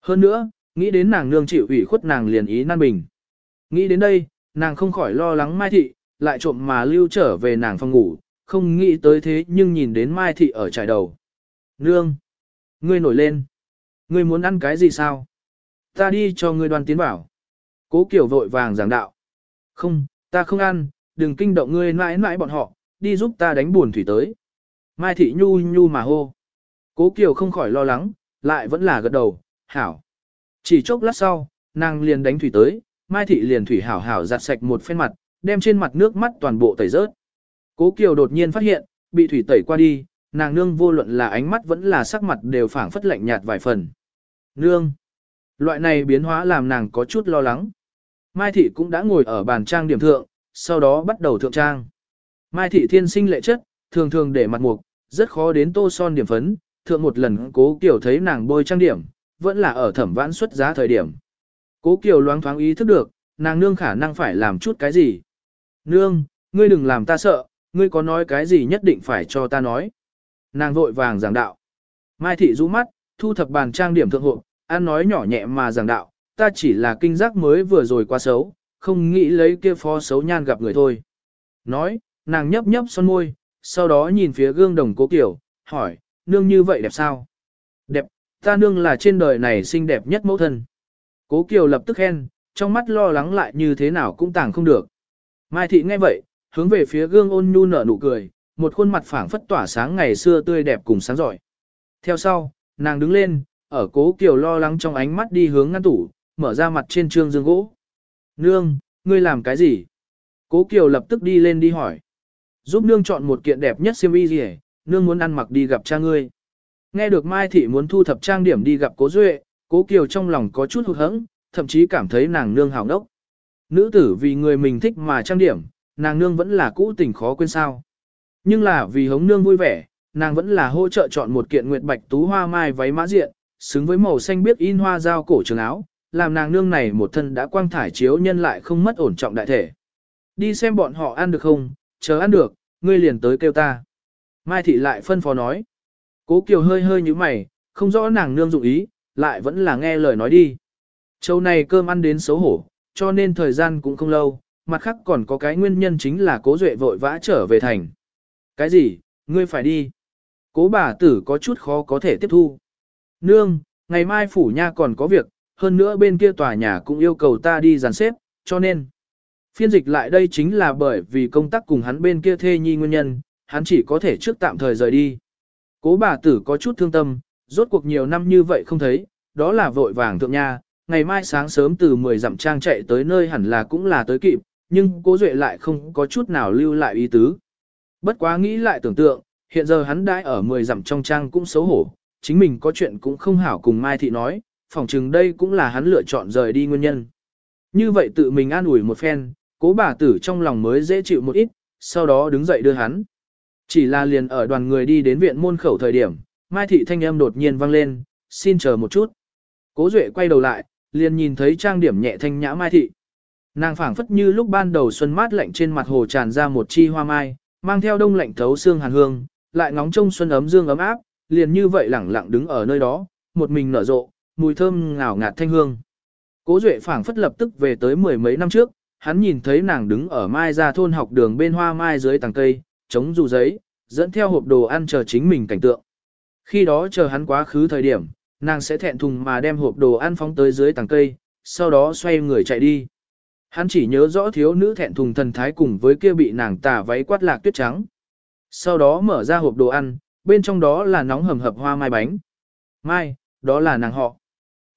Hơn nữa, nghĩ đến nàng nương chịu ủy khuất nàng liền ý nan bình. Nghĩ đến đây, nàng không khỏi lo lắng Mai Thị, lại trộm mà lưu trở về nàng phòng ngủ, không nghĩ tới thế nhưng nhìn đến Mai Thị ở trải đầu. Nương! Ngươi nổi lên! Ngươi muốn ăn cái gì sao? Ta đi cho ngươi đoàn tiến bảo. Cố Kiều vội vàng giảng đạo. Không, ta không ăn, đừng kinh động ngươi mãi mãi bọn họ, đi giúp ta đánh buồn thủy tới. Mai Thị nhu nhu mà hô. Cố Kiều không khỏi lo lắng, lại vẫn là gật đầu, hảo. Chỉ chốc lát sau, nàng liền đánh thủy tới, Mai Thị liền thủy hảo hảo giặt sạch một phen mặt, đem trên mặt nước mắt toàn bộ tẩy rớt. Cố Kiều đột nhiên phát hiện, bị thủy tẩy qua đi, nàng nương vô luận là ánh mắt vẫn là sắc mặt đều phảng phất lạnh nhạt vài phần. Nương! Loại này biến hóa làm nàng có chút lo lắng. Mai Thị cũng đã ngồi ở bàn trang điểm thượng, sau đó bắt đầu thượng trang. Mai Thị thiên sinh lệ chất, thường thường để mặt mục, rất khó đến tô son điểm phấn, thượng một lần cố Kiều thấy nàng bôi trang điểm, vẫn là ở thẩm vãn xuất giá thời điểm. Cố Kiều loáng thoáng ý thức được, nàng nương khả năng phải làm chút cái gì. Nương, ngươi đừng làm ta sợ, ngươi có nói cái gì nhất định phải cho ta nói. Nàng vội vàng giảng đạo. Mai thị rũ mắt, thu thập bàn trang điểm thượng hộ, ăn nói nhỏ nhẹ mà giảng đạo, ta chỉ là kinh giác mới vừa rồi qua xấu, không nghĩ lấy kia phó xấu nhan gặp người thôi. Nói, nàng nhấp nhấp son môi, sau đó nhìn phía gương đồng cố kiểu, hỏi, nương như vậy đẹp sao? Đẹp, ta nương là trên đời này xinh đẹp nhất mẫu thân. Cố Kiều lập tức khen, trong mắt lo lắng lại như thế nào cũng tàng không được. Mai thị nghe vậy, hướng về phía gương ôn nhu nở nụ cười, một khuôn mặt phảng phất tỏa sáng ngày xưa tươi đẹp cùng sáng giỏi. Theo sau, nàng đứng lên, ở cố Kiều lo lắng trong ánh mắt đi hướng ngăn tủ, mở ra mặt trên trương dương gỗ. Nương, ngươi làm cái gì? Cố Kiều lập tức đi lên đi hỏi. Giúp nương chọn một kiện đẹp nhất xiêm y gì nương muốn ăn mặc đi gặp cha ngươi. Nghe được Mai Thị muốn thu thập trang điểm đi gặp cố Duệ, cố Kiều trong lòng có chút hụt hẫng, thậm chí cảm thấy nàng nương hào đốc. Nữ tử vì người mình thích mà trang điểm, nàng nương vẫn là cũ tình khó quên sao. Nhưng là vì hống nương vui vẻ, nàng vẫn là hỗ trợ chọn một kiện nguyệt bạch tú hoa mai váy mã diện, xứng với màu xanh biết in hoa dao cổ trường áo, làm nàng nương này một thân đã quang thải chiếu nhân lại không mất ổn trọng đại thể. Đi xem bọn họ ăn được không, chờ ăn được, ngươi liền tới kêu ta. Mai thị lại phân phó nói. Cố Kiều hơi hơi như mày, không rõ nàng nương dụng ý, lại vẫn là nghe lời nói đi. Châu này cơm ăn đến xấu hổ, cho nên thời gian cũng không lâu, mặt khác còn có cái nguyên nhân chính là cố duệ vội vã trở về thành. Cái gì, ngươi phải đi. Cố bà tử có chút khó có thể tiếp thu. Nương, ngày mai phủ nha còn có việc, hơn nữa bên kia tòa nhà cũng yêu cầu ta đi dàn xếp, cho nên. Phiên dịch lại đây chính là bởi vì công tác cùng hắn bên kia thê nhi nguyên nhân, hắn chỉ có thể trước tạm thời rời đi. Cố bà tử có chút thương tâm, rốt cuộc nhiều năm như vậy không thấy, đó là vội vàng thượng nha, ngày mai sáng sớm từ 10 dặm trang chạy tới nơi hẳn là cũng là tới kịp, nhưng cố duệ lại không có chút nào lưu lại ý tứ. Bất quá nghĩ lại tưởng tượng, hiện giờ hắn đãi ở 10 dặm trong trang cũng xấu hổ, chính mình có chuyện cũng không hảo cùng Mai Thị nói, phỏng chừng đây cũng là hắn lựa chọn rời đi nguyên nhân. Như vậy tự mình an ủi một phen, cố bà tử trong lòng mới dễ chịu một ít, sau đó đứng dậy đưa hắn. Chỉ là liền ở đoàn người đi đến viện môn khẩu thời điểm, Mai Thị thanh âm đột nhiên vang lên, xin chờ một chút. Cố Duệ quay đầu lại, liền nhìn thấy trang điểm nhẹ thanh nhã Mai Thị. Nàng phảng phất như lúc ban đầu xuân mát lạnh trên mặt hồ tràn ra một chi hoa mai, mang theo đông lạnh thấu xương hàn hương, lại ngóng trông xuân ấm dương ấm áp, liền như vậy lẳng lặng đứng ở nơi đó, một mình nở rộ, mùi thơm ngào ngạt thanh hương. Cố Duệ phảng phất lập tức về tới mười mấy năm trước, hắn nhìn thấy nàng đứng ở mai ra thôn học đường bên hoa mai dưới tàng cây, chống dù giấy, dẫn theo hộp đồ ăn chờ chính mình cảnh tượng. Khi đó chờ hắn quá khứ thời điểm, nàng sẽ thẹn thùng mà đem hộp đồ ăn phóng tới dưới tàng cây, sau đó xoay người chạy đi. Hắn chỉ nhớ rõ thiếu nữ thẹn thùng thần thái cùng với kia bị nàng tà váy quát lạc tuyết trắng. Sau đó mở ra hộp đồ ăn, bên trong đó là nóng hầm hập hoa mai bánh. Mai, đó là nàng họ.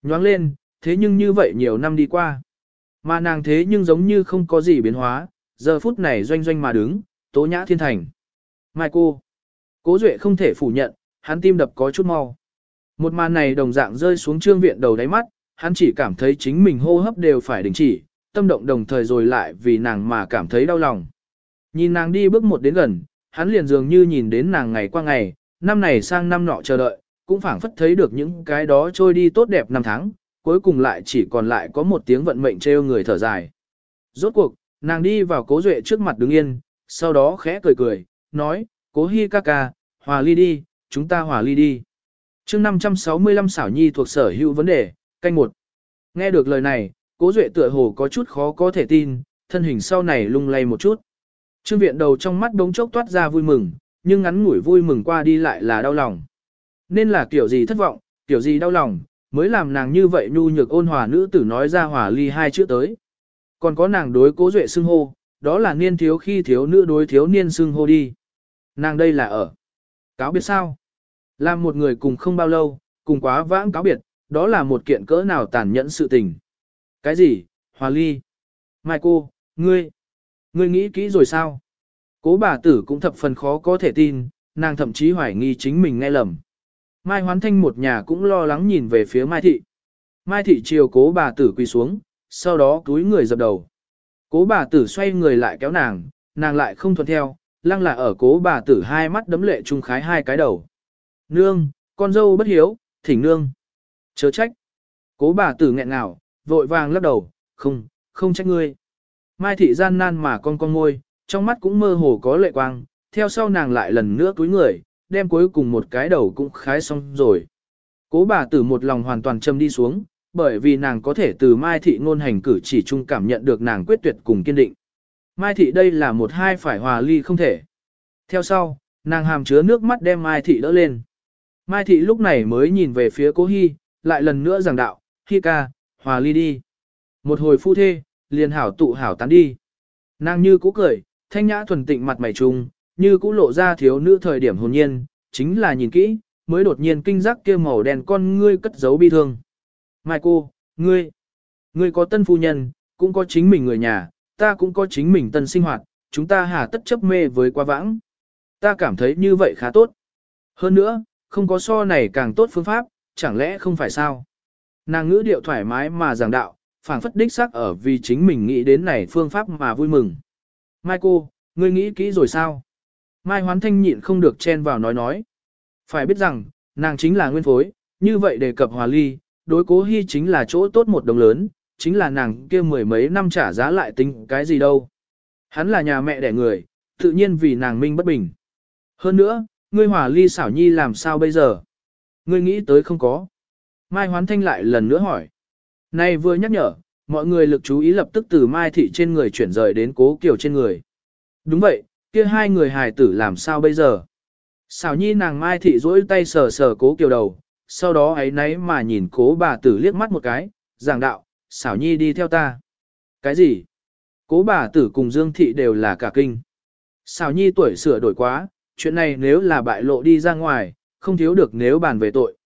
Nhoáng lên, thế nhưng như vậy nhiều năm đi qua. Mà nàng thế nhưng giống như không có gì biến hóa, giờ phút này doanh doanh mà đứng, tố nhã thiên thành. Mai cô. Cố Duệ không thể phủ nhận, hắn tim đập có chút mau. Một màn này đồng dạng rơi xuống trương viện đầu đáy mắt, hắn chỉ cảm thấy chính mình hô hấp đều phải đình chỉ, tâm động đồng thời rồi lại vì nàng mà cảm thấy đau lòng. Nhìn nàng đi bước một đến gần, hắn liền dường như nhìn đến nàng ngày qua ngày, năm này sang năm nọ chờ đợi, cũng phảng phất thấy được những cái đó trôi đi tốt đẹp năm tháng, cuối cùng lại chỉ còn lại có một tiếng vận mệnh trêu người thở dài. Rốt cuộc, nàng đi vào cố duệ trước mặt đứng yên, sau đó khẽ cười cười, nói, cố hi ca ca, hòa ly đi, chúng ta hòa ly đi. chương 565 xảo nhi thuộc sở hữu vấn đề, canh một. Nghe được lời này, cố duệ tựa hồ có chút khó có thể tin, thân hình sau này lung lay một chút. Trương viện đầu trong mắt đống chốc toát ra vui mừng, nhưng ngắn ngủi vui mừng qua đi lại là đau lòng. Nên là kiểu gì thất vọng, kiểu gì đau lòng, mới làm nàng như vậy nhu nhược ôn hòa nữ tử nói ra hòa ly hai chữ tới. Còn có nàng đối cố duệ xưng hô, đó là niên thiếu khi thiếu nữ đối thiếu niên xưng hô đi. Nàng đây là ở. Cáo biệt sao? Làm một người cùng không bao lâu, cùng quá vãng cáo biệt, đó là một kiện cỡ nào tàn nhẫn sự tình. Cái gì? Hòa ly. Mai cô, ngươi. Ngươi nghĩ kỹ rồi sao? Cố bà tử cũng thập phần khó có thể tin, nàng thậm chí hoài nghi chính mình nghe lầm. Mai hoán thanh một nhà cũng lo lắng nhìn về phía Mai thị. Mai thị chiều cố bà tử quỳ xuống, sau đó túi người dập đầu. Cố bà tử xoay người lại kéo nàng, nàng lại không thuận theo, lăng là ở cố bà tử hai mắt đấm lệ trung khái hai cái đầu. Nương, con dâu bất hiếu, thỉnh nương. Chớ trách. Cố bà tử nghẹn ngào, vội vàng lắc đầu, không, không trách ngươi. Mai thị gian nan mà con con ngôi, trong mắt cũng mơ hồ có lệ quang, theo sau nàng lại lần nữa túi người, đem cuối cùng một cái đầu cũng khái xong rồi. Cố bà tử một lòng hoàn toàn châm đi xuống, bởi vì nàng có thể từ Mai Thị ngôn hành cử chỉ chung cảm nhận được nàng quyết tuyệt cùng kiên định. Mai Thị đây là một hai phải hòa ly không thể. Theo sau, nàng hàm chứa nước mắt đem Mai Thị đỡ lên. Mai Thị lúc này mới nhìn về phía cố Hi, lại lần nữa giảng đạo, Hi ca, hòa ly đi. Một hồi phu thê, liền hảo tụ hảo tán đi. Nàng như cũ cười, thanh nhã thuần tịnh mặt mày trùng, như cũ lộ ra thiếu nữ thời điểm hồn nhiên, chính là nhìn kỹ, mới đột nhiên kinh giác kia màu đen con ngươi cất giấu bi thương. Mai cô, ngươi, ngươi có tân phu nhân, cũng có chính mình người nhà, ta cũng có chính mình tân sinh hoạt, chúng ta hà tất chấp mê với quá vãng. Ta cảm thấy như vậy khá tốt. Hơn nữa, không có so này càng tốt phương pháp, chẳng lẽ không phải sao? Nàng ngữ điệu thoải mái mà giảng đạo, phảng phất đích xác ở vì chính mình nghĩ đến này phương pháp mà vui mừng. Mai cô, ngươi nghĩ kỹ rồi sao? Mai hoán thanh nhịn không được chen vào nói nói. Phải biết rằng, nàng chính là nguyên phối, như vậy đề cập hòa ly, đối cố hy chính là chỗ tốt một đồng lớn, chính là nàng kia mười mấy năm trả giá lại tính cái gì đâu. Hắn là nhà mẹ đẻ người, tự nhiên vì nàng minh bất bình. Hơn nữa, ngươi hòa ly xảo nhi làm sao bây giờ? Ngươi nghĩ tới không có. Mai hoán thanh lại lần nữa hỏi. Này vừa nhắc nhở, mọi người lực chú ý lập tức từ Mai thị trên người chuyển rời đến cố kiều trên người. Đúng vậy, kia hai người hài tử làm sao bây giờ? Xảo nhi nàng Mai thị duỗi tay sờ sờ cố kiều đầu, sau đó ấy nấy mà nhìn cố bà tử liếc mắt một cái, giảng đạo, xảo nhi đi theo ta. Cái gì? Cố bà tử cùng Dương thị đều là cả kinh. Xảo nhi tuổi sửa đổi quá, chuyện này nếu là bại lộ đi ra ngoài, không thiếu được nếu bàn về tội.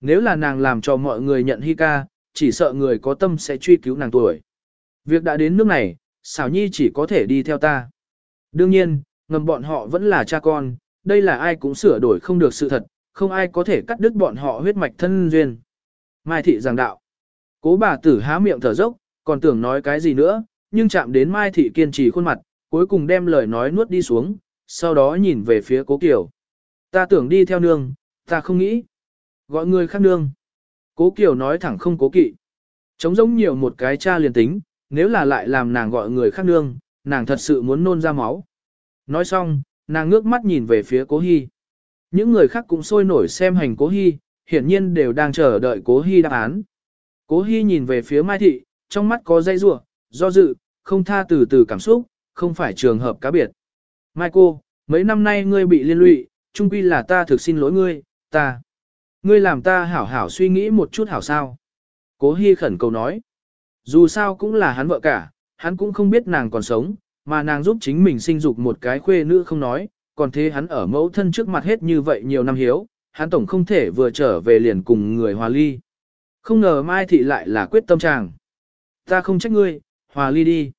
Nếu là nàng làm cho mọi người nhận hi ca, chỉ sợ người có tâm sẽ truy cứu nàng tuổi. Việc đã đến nước này, xảo nhi chỉ có thể đi theo ta. Đương nhiên, ngầm bọn họ vẫn là cha con, đây là ai cũng sửa đổi không được sự thật, không ai có thể cắt đứt bọn họ huyết mạch thân duyên. Mai thị giảng đạo. Cố bà tử há miệng thở dốc, còn tưởng nói cái gì nữa, nhưng chạm đến Mai thị kiên trì khuôn mặt, cuối cùng đem lời nói nuốt đi xuống, sau đó nhìn về phía cố Kiều. Ta tưởng đi theo nương, ta không nghĩ. Gọi người khác nương. Cố Kiều nói thẳng không cố kỵ. Trống giống nhiều một cái cha liền tính, nếu là lại làm nàng gọi người khác nương, nàng thật sự muốn nôn ra máu. Nói xong, nàng ngước mắt nhìn về phía cố Hi. Những người khác cũng sôi nổi xem hành cố Hi, hiển nhiên đều đang chờ đợi cố Hi đáp án. Cố Hi nhìn về phía Mai Thị, trong mắt có dây rủa, do dự, không tha từ từ cảm xúc, không phải trường hợp cá biệt. Mai cô, mấy năm nay ngươi bị liên lụy, chung quy là ta thực xin lỗi ngươi, ta. Ngươi làm ta hảo hảo suy nghĩ một chút hảo sao. Cố Hi khẩn cầu nói. Dù sao cũng là hắn vợ cả, hắn cũng không biết nàng còn sống, mà nàng giúp chính mình sinh dục một cái khuê nữ không nói, còn thế hắn ở mẫu thân trước mặt hết như vậy nhiều năm hiếu, hắn tổng không thể vừa trở về liền cùng người hòa ly. Không ngờ Mai Thị lại là quyết tâm chàng. Ta không trách ngươi, hòa ly đi.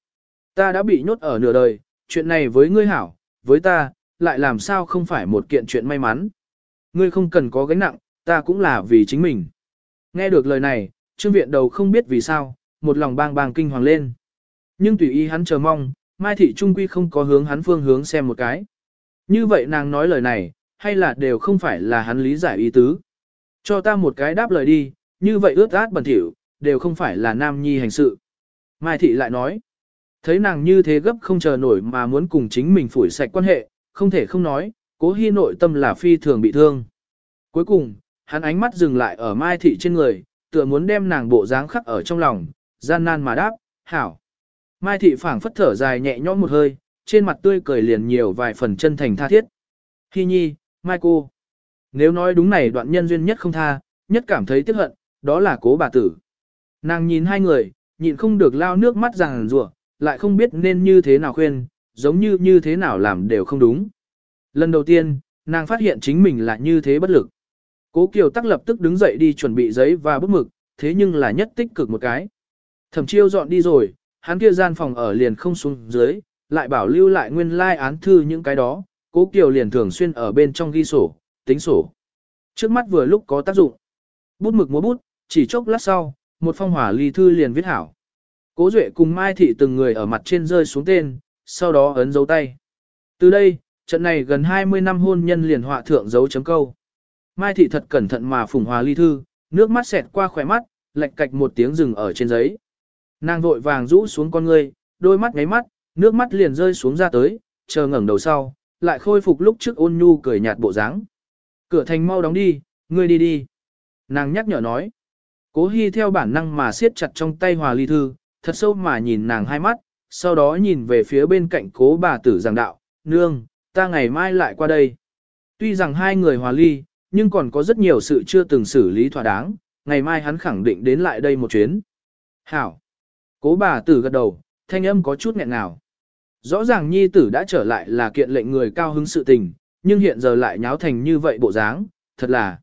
Ta đã bị nhốt ở nửa đời, chuyện này với ngươi hảo, với ta, lại làm sao không phải một kiện chuyện may mắn. Ngươi không cần có gánh nặng, ta cũng là vì chính mình. Nghe được lời này, trương viện đầu không biết vì sao, một lòng bang bang kinh hoàng lên. Nhưng tùy ý hắn chờ mong, Mai Thị Trung Quy không có hướng hắn phương hướng xem một cái. Như vậy nàng nói lời này, hay là đều không phải là hắn lý giải ý tứ. Cho ta một cái đáp lời đi, như vậy ướt át bẩn thỉu, đều không phải là nam nhi hành sự. Mai Thị lại nói, thấy nàng như thế gấp không chờ nổi mà muốn cùng chính mình phủi sạch quan hệ, không thể không nói, cố hy nội tâm là phi thường bị thương. Cuối cùng, hắn ánh mắt dừng lại ở Mai Thị trên người, tựa muốn đem nàng bộ dáng khắc ở trong lòng, gian nan mà đáp, hảo. Mai Thị phảng phất thở dài nhẹ nhõm một hơi, trên mặt tươi cười liền nhiều vài phần chân thành tha thiết. Hi nhi, Mai cô. Nếu nói đúng này đoạn nhân duyên nhất không tha, nhất cảm thấy tiếc hận, đó là cố bà tử. Nàng nhìn hai người, nhịn không được lao nước mắt ràng rủa lại không biết nên như thế nào khuyên, giống như như thế nào làm đều không đúng. Lần đầu tiên, nàng phát hiện chính mình là như thế bất lực. Cố Kiều tắc lập tức đứng dậy đi chuẩn bị giấy và bút mực, thế nhưng là nhất tích cực một cái. Thẩm chiêu dọn đi rồi, hắn kia gian phòng ở liền không xuống dưới, lại bảo lưu lại nguyên lai like án thư những cái đó, Cố Kiều liền thường xuyên ở bên trong ghi sổ, tính sổ. Trước mắt vừa lúc có tác dụng. Bút mực múa bút, chỉ chốc lát sau, một phong hỏa ly thư liền viết hảo. Cố Duệ cùng Mai Thị từng người ở mặt trên rơi xuống tên, sau đó ấn dấu tay. Từ đây, trận này gần 20 năm hôn nhân liền họa thượng dấu chấm câu. Mai Thị thật cẩn thận mà phùng hòa ly thư, nước mắt xẹt qua khỏe mắt, lệch cạch một tiếng rừng ở trên giấy. Nàng vội vàng rũ xuống con ngươi, đôi mắt ngáy mắt, nước mắt liền rơi xuống ra tới, chờ ngẩng đầu sau, lại khôi phục lúc trước ôn nhu cười nhạt bộ dáng. Cửa thành mau đóng đi, ngươi đi đi. Nàng nhắc nhở nói. Cố Hi theo bản năng mà siết chặt trong tay hòa ly thư, thật sâu mà nhìn nàng hai mắt, sau đó nhìn về phía bên cạnh cố bà tử giảng đạo, nương, ta ngày mai lại qua đây. Tuy rằng hai người hòa ly, nhưng còn có rất nhiều sự chưa từng xử lý thỏa đáng, ngày mai hắn khẳng định đến lại đây một chuyến. Hảo! Cố bà tử gật đầu, thanh âm có chút nghẹn ngào. Rõ ràng nhi tử đã trở lại là kiện lệnh người cao hứng sự tình, nhưng hiện giờ lại nháo thành như vậy bộ dáng, thật là.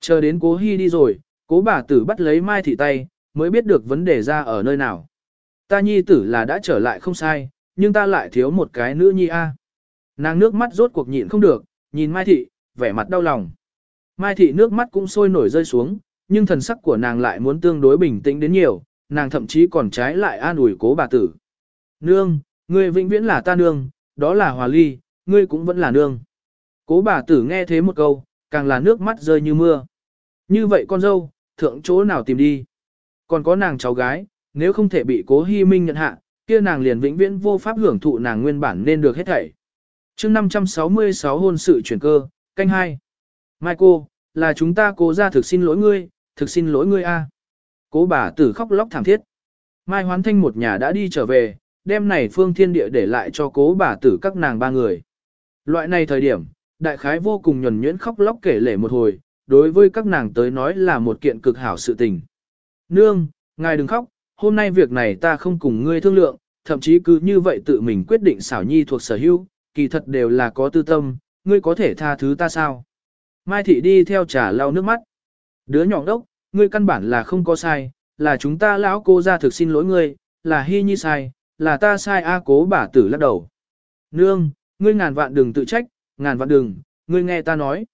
Chờ đến cố hy đi rồi, cố bà tử bắt lấy mai thị tay, mới biết được vấn đề ra ở nơi nào. Ta nhi tử là đã trở lại không sai, nhưng ta lại thiếu một cái nữ nhi a. Nàng nước mắt rốt cuộc nhịn không được, nhìn Mai Thị, vẻ mặt đau lòng. Mai Thị nước mắt cũng sôi nổi rơi xuống, nhưng thần sắc của nàng lại muốn tương đối bình tĩnh đến nhiều, nàng thậm chí còn trái lại an ủi cố bà tử. Nương, ngươi vĩnh viễn là ta nương, đó là hòa ly, ngươi cũng vẫn là nương. Cố bà tử nghe thế một câu, càng là nước mắt rơi như mưa. Như vậy con dâu, thượng chỗ nào tìm đi. Còn có nàng cháu gái, nếu không thể bị cố hy minh nhận hạ, kia nàng liền vĩnh viễn vô pháp hưởng thụ nàng nguyên bản nên được hết thảy. chương 566 hôn sự chuyển cơ, canh hai Mai cô, là chúng ta cố ra thực xin lỗi ngươi, thực xin lỗi ngươi a Cố bà tử khóc lóc thảm thiết. Mai hoán thanh một nhà đã đi trở về, đêm này phương thiên địa để lại cho cố bà tử các nàng ba người. Loại này thời điểm, đại khái vô cùng nhuần nhuyễn khóc lóc kể lể một hồi, đối với các nàng tới nói là một kiện cực hảo sự tình. Nương, ngài đừng khóc, hôm nay việc này ta không cùng ngươi thương lượng, thậm chí cứ như vậy tự mình quyết định xảo nhi thuộc sở hữu, kỳ thật đều là có tư tâm, ngươi có thể tha thứ ta sao? Mai thị đi theo trà lau nước mắt. Đứa nhỏ đốc, ngươi căn bản là không có sai, là chúng ta lão cô ra thực xin lỗi ngươi, là hy nhi sai, là ta sai a cố bà tử lắc đầu. Nương, ngươi ngàn vạn đừng tự trách, ngàn vạn đừng, ngươi nghe ta nói.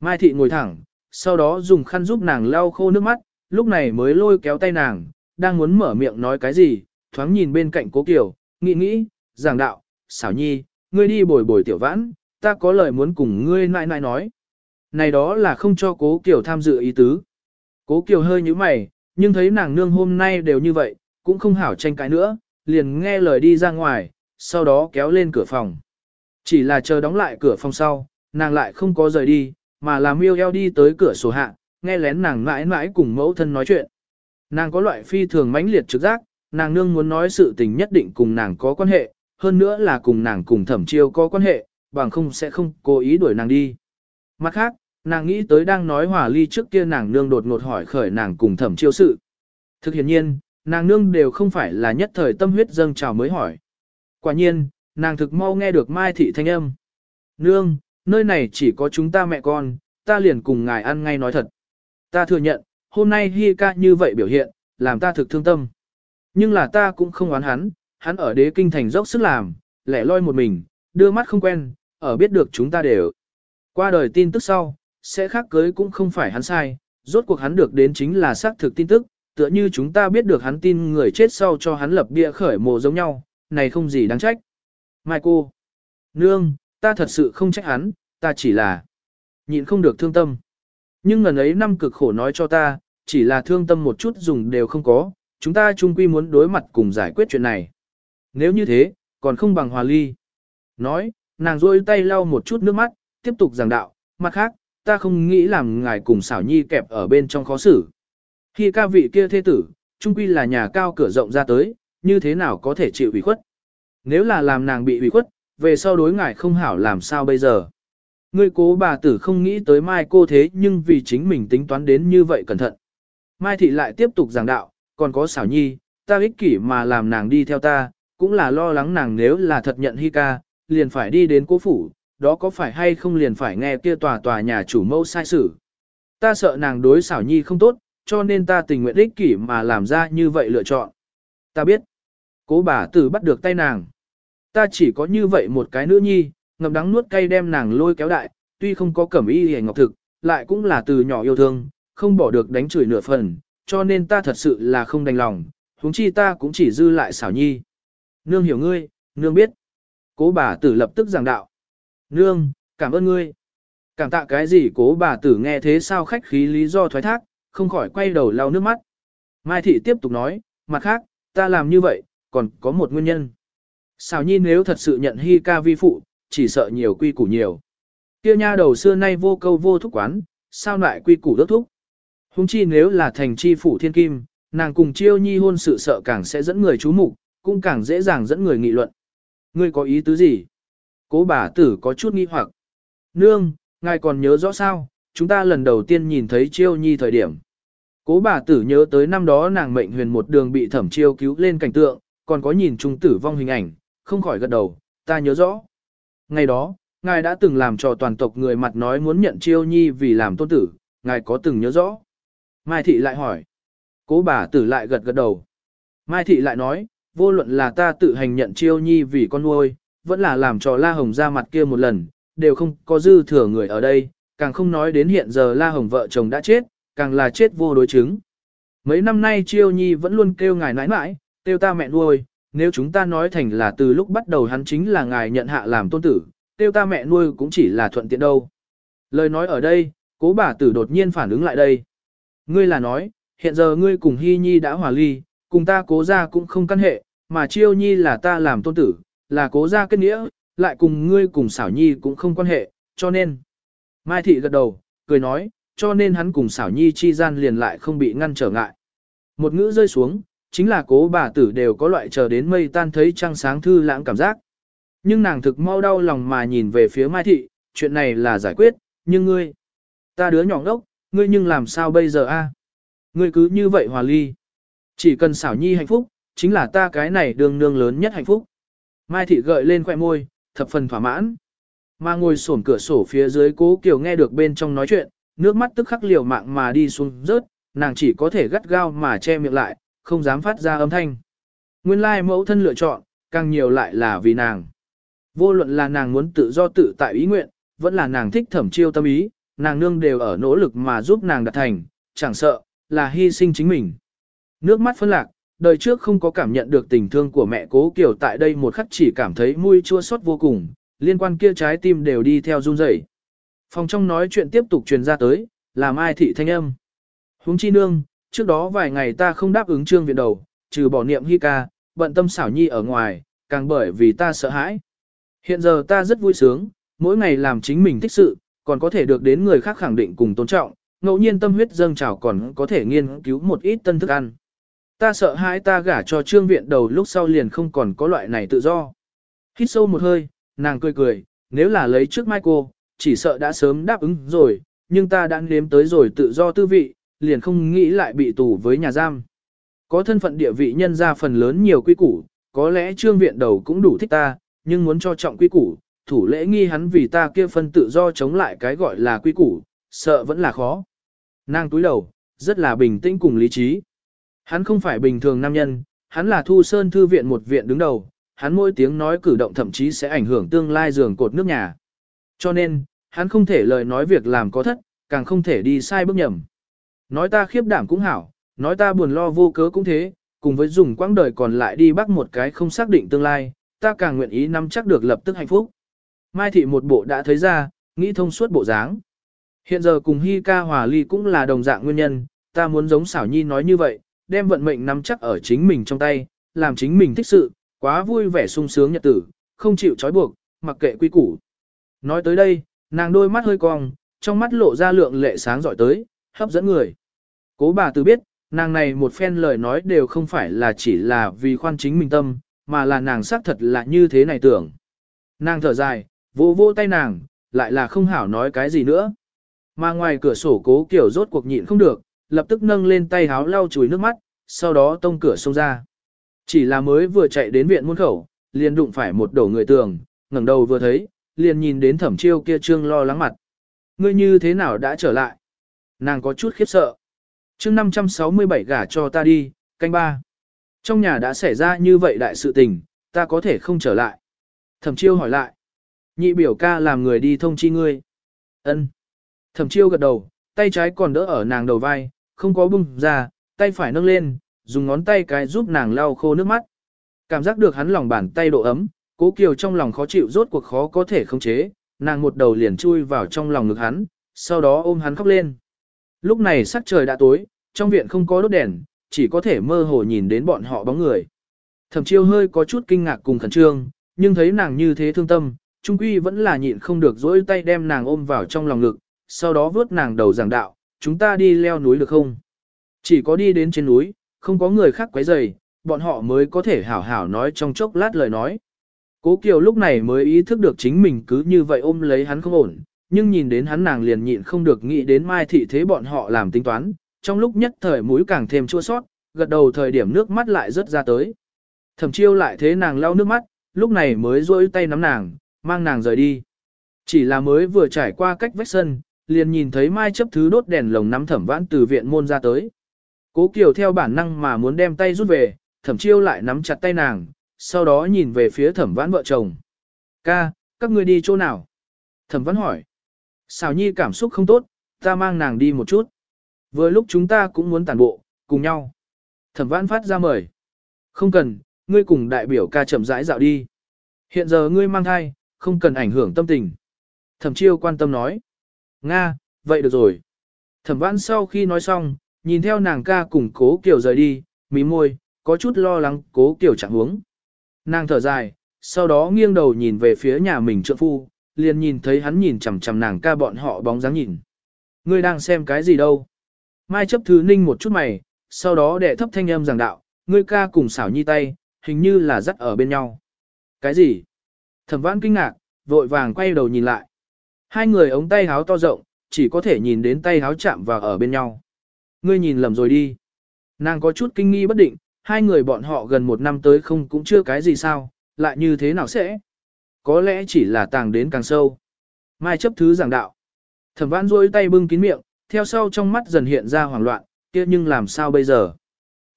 Mai thị ngồi thẳng, sau đó dùng khăn giúp nàng lau khô nước mắt, lúc này mới lôi kéo tay nàng, đang muốn mở miệng nói cái gì, thoáng nhìn bên cạnh cố kiều, nghĩ nghĩ, giảng đạo, xảo nhi, ngươi đi bồi bồi tiểu vãn, ta có lời muốn cùng ngươi nại nại nói. Này đó là không cho cố kiều tham dự ý tứ. Cố kiều hơi như mày, nhưng thấy nàng nương hôm nay đều như vậy, cũng không hảo tranh cãi nữa, liền nghe lời đi ra ngoài, sau đó kéo lên cửa phòng. Chỉ là chờ đóng lại cửa phòng sau, nàng lại không có rời đi, mà là miêu eo đi tới cửa sổ hạ, nghe lén nàng mãi mãi cùng mẫu thân nói chuyện. Nàng có loại phi thường mãnh liệt trực giác, nàng nương muốn nói sự tình nhất định cùng nàng có quan hệ, hơn nữa là cùng nàng cùng thẩm chiêu có quan hệ, bằng không sẽ không cố ý đuổi nàng đi. Mặt khác, nàng nghĩ tới đang nói hòa ly trước kia nàng nương đột ngột hỏi khởi nàng cùng thẩm chiêu sự. Thực hiện nhiên, nàng nương đều không phải là nhất thời tâm huyết dâng trào mới hỏi. Quả nhiên, nàng thực mau nghe được Mai Thị thanh âm. Nương, nơi này chỉ có chúng ta mẹ con, ta liền cùng ngài ăn ngay nói thật. Ta thừa nhận, hôm nay Hi ca như vậy biểu hiện, làm ta thực thương tâm. Nhưng là ta cũng không oán hắn, hắn ở đế kinh thành dốc sức làm, lẻ loi một mình, đưa mắt không quen, ở biết được chúng ta đều. Qua đời tin tức sau, sẽ khác cưới cũng không phải hắn sai, rốt cuộc hắn được đến chính là xác thực tin tức, tựa như chúng ta biết được hắn tin người chết sau cho hắn lập bia khởi mộ giống nhau, này không gì đáng trách. Mai cô, nương, ta thật sự không trách hắn, ta chỉ là nhịn không được thương tâm. Nhưng ngần ấy năm cực khổ nói cho ta, chỉ là thương tâm một chút dùng đều không có, chúng ta chung quy muốn đối mặt cùng giải quyết chuyện này. Nếu như thế, còn không bằng hòa ly. Nói, nàng rôi tay lau một chút nước mắt, tiếp tục giảng đạo, mặt khác, ta không nghĩ làm ngài cùng xảo nhi kẹp ở bên trong khó xử. Khi ca vị kia thế tử, trung quy là nhà cao cửa rộng ra tới, như thế nào có thể chịu ủy khuất. Nếu là làm nàng bị ủy khuất, về sau đối ngài không hảo làm sao bây giờ. Ngươi cố bà tử không nghĩ tới mai cô thế nhưng vì chính mình tính toán đến như vậy cẩn thận. Mai thị lại tiếp tục giảng đạo, còn có xảo nhi, ta ích kỷ mà làm nàng đi theo ta, cũng là lo lắng nàng nếu là thật nhận hi ca, liền phải đi đến cố phủ, đó có phải hay không liền phải nghe kia tòa tòa nhà chủ mẫu sai sử. Ta sợ nàng đối xảo nhi không tốt, cho nên ta tình nguyện ích kỷ mà làm ra như vậy lựa chọn. Ta biết, cố bà tử bắt được tay nàng. Ta chỉ có như vậy một cái nữ nhi, ngậm đắng nuốt cay đem nàng lôi kéo đại, tuy không có cẩm y hề ngọc thực, lại cũng là từ nhỏ yêu thương, không bỏ được đánh chửi nửa phần, cho nên ta thật sự là không đành lòng, huống chi ta cũng chỉ dư lại xảo nhi. Nương hiểu ngươi, nương biết. Cố bà tử lập tức giảng đạo. Nương, cảm ơn ngươi. Cảm tạ cái gì cố bà tử nghe thế sao khách khí lý do thoái thác, không khỏi quay đầu lau nước mắt. Mai thị tiếp tục nói, mặt khác, ta làm như vậy, còn có một nguyên nhân. Xào nhi nếu thật sự nhận hi ca vi phụ, chỉ sợ nhiều quy củ nhiều. Kia nha đầu xưa nay vô câu vô thúc quán, sao lại quy củ đốt thúc. Hùng chi nếu là thành chi phủ thiên kim, nàng cùng chiêu nhi hôn sự sợ càng sẽ dẫn người chú mục, cũng càng dễ dàng dẫn người nghị luận. Ngươi có ý tứ gì? Cố bà tử có chút nghi hoặc. Nương, ngài còn nhớ rõ sao, chúng ta lần đầu tiên nhìn thấy chiêu nhi thời điểm. Cố bà tử nhớ tới năm đó nàng mệnh huyền một đường bị thẩm chiêu cứu lên cảnh tượng, còn có nhìn trung tử vong hình ảnh, không khỏi gật đầu, ta nhớ rõ. Ngày đó, ngài đã từng làm cho toàn tộc người mặt nói muốn nhận chiêu nhi vì làm tôn tử, ngài có từng nhớ rõ. Mai thị lại hỏi. Cố bà tử lại gật gật đầu. Mai thị lại nói, vô luận là ta tự hành nhận chiêu nhi vì con nuôi, vẫn là làm cho La Hồng ra mặt kia một lần, đều không có dư thừa người ở đây, càng không nói đến hiện giờ La Hồng vợ chồng đã chết, càng là chết vô đối chứng. Mấy năm nay chiêu nhi vẫn luôn kêu ngài nãi nãi, kêu ta mẹ nuôi, nếu chúng ta nói thành là từ lúc bắt đầu hắn chính là ngài nhận hạ làm tôn tử, kêu ta mẹ nuôi cũng chỉ là thuận tiện đâu. Lời nói ở đây, cố bà tử đột nhiên phản ứng lại đây. Ngươi là nói, hiện giờ ngươi cùng Hy Nhi đã hòa ly, cùng ta cố ra cũng không căn hệ, mà Chiêu Nhi là ta làm tôn tử, là cố ra kết nghĩa, lại cùng ngươi cùng xảo Nhi cũng không quan hệ, cho nên. Mai Thị gật đầu, cười nói, cho nên hắn cùng xảo Nhi chi gian liền lại không bị ngăn trở ngại. Một ngữ rơi xuống, chính là cố bà tử đều có loại chờ đến mây tan thấy trăng sáng thư lãng cảm giác. Nhưng nàng thực mau đau lòng mà nhìn về phía Mai Thị, chuyện này là giải quyết, nhưng ngươi, ta đứa nhỏ ngốc, ngươi nhưng làm sao bây giờ a? Ngươi cứ như vậy hòa ly. Chỉ cần xảo nhi hạnh phúc, chính là ta cái này đường nương lớn nhất hạnh phúc. Mai thị gợi lên khoẻ môi, thập phần thỏa mãn. Mà ngồi sổn cửa sổ phía dưới cố kiều nghe được bên trong nói chuyện, nước mắt tức khắc liều mạng mà đi xuống rớt, nàng chỉ có thể gắt gao mà che miệng lại, không dám phát ra âm thanh. Nguyên lai mẫu thân lựa chọn, càng nhiều lại là vì nàng. Vô luận là nàng muốn tự do tự tại ý nguyện, vẫn là nàng thích thẩm chiêu tâm ý, nàng nương đều ở nỗ lực mà giúp nàng đạt thành, chẳng sợ, là hy sinh chính mình. Nước mắt phân lạc, đời trước không có cảm nhận được tình thương của mẹ cố kiểu tại đây một khắc chỉ cảm thấy mùi chua xót vô cùng, liên quan kia trái tim đều đi theo run rẩy. Phòng trong nói chuyện tiếp tục truyền ra tới, làm ai thị thanh âm. Huống chi nương, trước đó vài ngày ta không đáp ứng trương viện đầu, trừ bỏ niệm hy ca, bận tâm xảo nhi ở ngoài, càng bởi vì ta sợ hãi. Hiện giờ ta rất vui sướng, mỗi ngày làm chính mình thích sự, còn có thể được đến người khác khẳng định cùng tôn trọng, ngẫu nhiên tâm huyết dâng trào còn có thể nghiên cứu một ít tân thức ăn. Ta sợ hãi ta gả cho trương viện đầu lúc sau liền không còn có loại này tự do. Hít sâu một hơi, nàng cười cười, nếu là lấy trước Michael, chỉ sợ đã sớm đáp ứng rồi, nhưng ta đã nếm tới rồi tự do tư vị, liền không nghĩ lại bị tù với nhà giam. Có thân phận địa vị nhân ra phần lớn nhiều quy củ, có lẽ trương viện đầu cũng đủ thích ta, nhưng muốn cho trọng quy củ, thủ lễ nghi hắn vì ta kia phân tự do chống lại cái gọi là quy củ, sợ vẫn là khó. Nàng túi đầu, rất là bình tĩnh cùng lý trí. Hắn không phải bình thường nam nhân, hắn là thu sơn thư viện một viện đứng đầu, hắn mỗi tiếng nói cử động thậm chí sẽ ảnh hưởng tương lai giường cột nước nhà. Cho nên, hắn không thể lời nói việc làm có thất, càng không thể đi sai bước nhầm. Nói ta khiếp đảm cũng hảo, nói ta buồn lo vô cớ cũng thế, cùng với dùng quãng đời còn lại đi bắt một cái không xác định tương lai, ta càng nguyện ý nắm chắc được lập tức hạnh phúc. Mai thị một bộ đã thấy ra, nghĩ thông suốt bộ dáng. Hiện giờ cùng Hi ca hòa ly cũng là đồng dạng nguyên nhân, ta muốn giống xảo nhi nói như vậy, đem vận mệnh nắm chắc ở chính mình trong tay, làm chính mình thích sự, quá vui vẻ sung sướng nhật tử, không chịu trói buộc, mặc kệ quy củ. Nói tới đây, nàng đôi mắt hơi cong, trong mắt lộ ra lượng lệ sáng giỏi tới, hấp dẫn người. Cố bà từ biết, nàng này một phen lời nói đều không phải là chỉ là vì khoan chính mình tâm, mà là nàng xác thật là như thế này tưởng. Nàng thở dài, vô vô tay nàng, lại là không hảo nói cái gì nữa. Mà ngoài cửa sổ cố kiểu rốt cuộc nhịn không được, lập tức nâng lên tay háo lau chùi nước mắt, sau đó tông cửa xông ra. Chỉ là mới vừa chạy đến viện môn khẩu, liền đụng phải một đổ người tường, ngẩng đầu vừa thấy, liền nhìn đến thẩm chiêu kia trương lo lắng mặt. Ngươi như thế nào đã trở lại? Nàng có chút khiếp sợ. mươi 567 gả cho ta đi, canh ba. Trong nhà đã xảy ra như vậy đại sự tình, ta có thể không trở lại. Thẩm chiêu hỏi lại. Nhị biểu ca làm người đi thông chi ngươi. ân Thẩm chiêu gật đầu, tay trái còn đỡ ở nàng đầu vai, không có bung ra, tay phải nâng lên, dùng ngón tay cái giúp nàng lau khô nước mắt. Cảm giác được hắn lòng bàn tay độ ấm, cố kiều trong lòng khó chịu rốt cuộc khó có thể khống chế, nàng một đầu liền chui vào trong lòng ngực hắn, sau đó ôm hắn khóc lên. Lúc này sắc trời đã tối, trong viện không có đốt đèn, chỉ có thể mơ hồ nhìn đến bọn họ bóng người. Thẩm chiêu hơi có chút kinh ngạc cùng khẩn trương, nhưng thấy nàng như thế thương tâm, trung quy vẫn là nhịn không được dỗi tay đem nàng ôm vào trong lòng ngực, sau đó vớt nàng đầu giảng đạo, chúng ta đi leo núi được không? Chỉ có đi đến trên núi, không có người khác quấy rầy, bọn họ mới có thể hảo hảo nói trong chốc lát lời nói. Cố Kiều lúc này mới ý thức được chính mình cứ như vậy ôm lấy hắn không ổn, nhưng nhìn đến hắn nàng liền nhịn không được nghĩ đến mai thị thế bọn họ làm tính toán, trong lúc nhất thời mũi càng thêm chua sót, gật đầu thời điểm nước mắt lại rớt ra tới. Thẩm chiêu lại thế nàng lau nước mắt, lúc này mới rôi tay nắm nàng, mang nàng rời đi. Chỉ là mới vừa trải qua cách vách sân, liền nhìn thấy mai chấp thứ đốt đèn lồng nắm thẩm vãn từ viện môn ra tới. Cố Kiều theo bản năng mà muốn đem tay rút về, thẩm chiêu lại nắm chặt tay nàng, sau đó nhìn về phía thẩm vãn vợ chồng. Ca, các ngươi đi chỗ nào? Thẩm vãn hỏi. Xào nhi cảm xúc không tốt, ta mang nàng đi một chút. Vừa lúc chúng ta cũng muốn tản bộ, cùng nhau. Thẩm vãn phát ra mời. Không cần, ngươi cùng đại biểu ca chậm rãi dạo đi. Hiện giờ ngươi mang thai, không cần ảnh hưởng tâm tình. Thẩm chiêu quan tâm nói. Nga, vậy được rồi. Thẩm vãn sau khi nói xong, nhìn theo nàng ca cùng cố kiểu rời đi, mí môi, có chút lo lắng cố kiểu chẳng uống. Nàng thở dài, sau đó nghiêng đầu nhìn về phía nhà mình trượng phu, liền nhìn thấy hắn nhìn chằm chằm nàng ca bọn họ bóng dáng nhìn. Ngươi đang xem cái gì đâu? Mai chấp thứ ninh một chút mày, sau đó đệ thấp thanh âm giảng đạo, ngươi ca cùng xảo nhi tay, hình như là dắt ở bên nhau. Cái gì? Thẩm vãn kinh ngạc, vội vàng quay đầu nhìn lại. Hai người ống tay háo to rộng, chỉ có thể nhìn đến tay háo chạm vào ở bên nhau. Ngươi nhìn lầm rồi đi. Nàng có chút kinh nghi bất định, hai người bọn họ gần một năm tới không cũng chưa cái gì sao, lại như thế nào sẽ? Có lẽ chỉ là tàng đến càng sâu. Mai chấp thứ giảng đạo. Thẩm vãn rôi tay bưng kín miệng, theo sau trong mắt dần hiện ra hoảng loạn, kia nhưng làm sao bây giờ?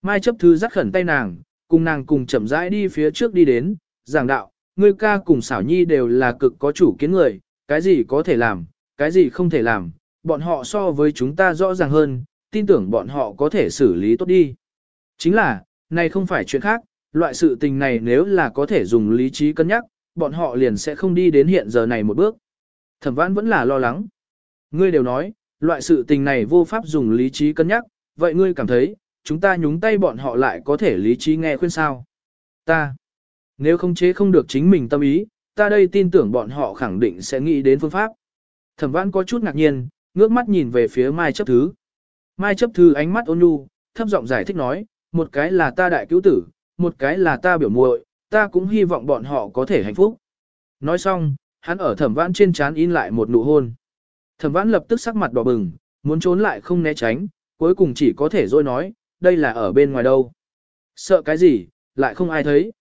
Mai chấp thứ dắt khẩn tay nàng, cùng nàng cùng chậm rãi đi phía trước đi đến, giảng đạo, ngươi ca cùng xảo nhi đều là cực có chủ kiến người, cái gì có thể làm, cái gì không thể làm, bọn họ so với chúng ta rõ ràng hơn, tin tưởng bọn họ có thể xử lý tốt đi. Chính là, này không phải chuyện khác, loại sự tình này nếu là có thể dùng lý trí cân nhắc, bọn họ liền sẽ không đi đến hiện giờ này một bước. Thẩm vãn vẫn là lo lắng. Ngươi đều nói, loại sự tình này vô pháp dùng lý trí cân nhắc, vậy ngươi cảm thấy, chúng ta nhúng tay bọn họ lại có thể lý trí nghe khuyên sao? Ta, nếu không chế không được chính mình tâm ý, ta đây tin tưởng bọn họ khẳng định sẽ nghĩ đến phương pháp. Thẩm vãn có chút ngạc nhiên, ngước mắt nhìn về phía Mai chấp thứ. Mai chấp thứ ánh mắt ôn nhu, thấp giọng giải thích nói, một cái là ta đại cứu tử, một cái là ta biểu muội, ta cũng hy vọng bọn họ có thể hạnh phúc. Nói xong, hắn ở thẩm vãn trên trán in lại một nụ hôn. Thẩm vãn lập tức sắc mặt đỏ bừng, muốn trốn lại không né tránh, cuối cùng chỉ có thể dối nói, đây là ở bên ngoài đâu. Sợ cái gì, lại không ai thấy.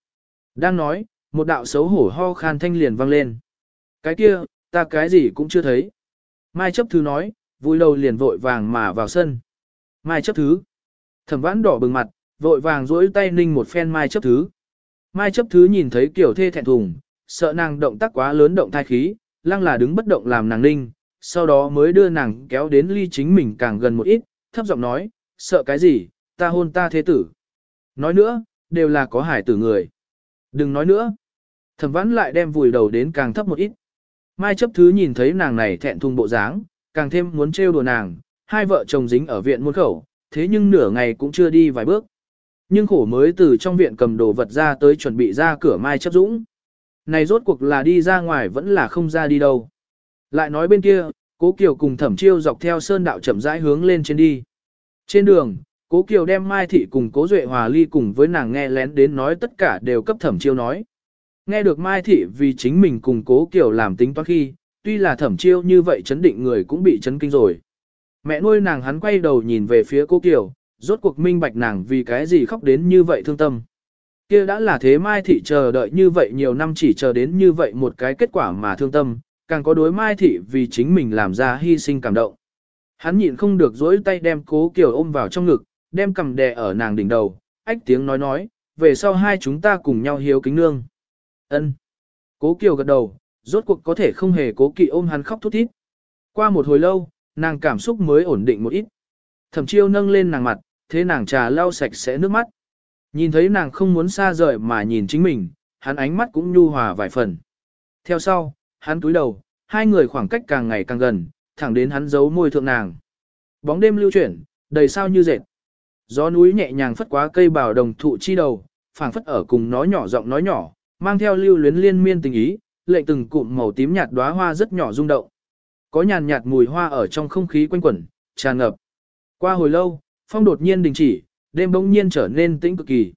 Đang nói, một đạo xấu hổ ho khan thanh liền vang lên. Cái kia, ta cái gì cũng chưa thấy. Mai chấp thứ nói, vui đầu liền vội vàng mà vào sân. Mai chấp thứ. Thẩm vãn đỏ bừng mặt, vội vàng duỗi tay ninh một phen mai chấp thứ. Mai chấp thứ nhìn thấy kiểu thê thẹn thùng, sợ nàng động tác quá lớn động thai khí, lăng là đứng bất động làm nàng ninh, sau đó mới đưa nàng kéo đến ly chính mình càng gần một ít, thấp giọng nói, sợ cái gì, ta hôn ta thế tử. Nói nữa, đều là có hải tử người. Đừng nói nữa. Thẩm vãn lại đem vùi đầu đến càng thấp một ít. Mai chấp thứ nhìn thấy nàng này thẹn thùng bộ dáng, càng thêm muốn trêu đùa nàng, hai vợ chồng dính ở viện muôn khẩu, thế nhưng nửa ngày cũng chưa đi vài bước. Nhưng khổ mới từ trong viện cầm đồ vật ra tới chuẩn bị ra cửa Mai chấp dũng. Này rốt cuộc là đi ra ngoài vẫn là không ra đi đâu. Lại nói bên kia, Cố Kiều cùng Thẩm Chiêu dọc theo sơn đạo chậm rãi hướng lên trên đi. Trên đường, Cố Kiều đem Mai Thị cùng Cố Duệ Hòa ly cùng với nàng nghe lén đến nói tất cả đều cấp Thẩm Chiêu nói. Nghe được Mai Thị vì chính mình cùng Cố kiểu làm tính toán khi, tuy là Thẩm Chiêu như vậy chấn định người cũng bị chấn kinh rồi. Mẹ nuôi nàng hắn quay đầu nhìn về phía Cố kiểu, rốt cuộc minh bạch nàng vì cái gì khóc đến như vậy thương tâm. Kia đã là thế Mai Thị chờ đợi như vậy nhiều năm chỉ chờ đến như vậy một cái kết quả mà thương tâm, càng có đối Mai Thị vì chính mình làm ra hy sinh cảm động. Hắn nhịn không được dỗi tay đem cố kiểu ôm vào trong ngực, đem cầm đè ở nàng đỉnh đầu, ách tiếng nói nói, về sau hai chúng ta cùng nhau hiếu kính nương ân Cố Kiều gật đầu, rốt cuộc có thể không hề cố kỵ ôm hắn khóc thút thít. Qua một hồi lâu, nàng cảm xúc mới ổn định một ít. Thẩm chiêu nâng lên nàng mặt, thế nàng trà lau sạch sẽ nước mắt. Nhìn thấy nàng không muốn xa rời mà nhìn chính mình, hắn ánh mắt cũng nhu hòa vài phần. Theo sau, hắn túi đầu, hai người khoảng cách càng ngày càng gần, thẳng đến hắn giấu môi thượng nàng. Bóng đêm lưu chuyển, đầy sao như dệt. Gió núi nhẹ nhàng phất quá cây bào đồng thụ chi đầu, phảng phất ở cùng nó nhỏ giọng nói nhỏ, mang theo lưu luyến liên miên tình ý, lệnh từng cụm màu tím nhạt đóa hoa rất nhỏ rung động. Có nhàn nhạt mùi hoa ở trong không khí quanh quẩn, tràn ngập. Qua hồi lâu, phong đột nhiên đình chỉ, đêm bỗng nhiên trở nên tĩnh cực kỳ.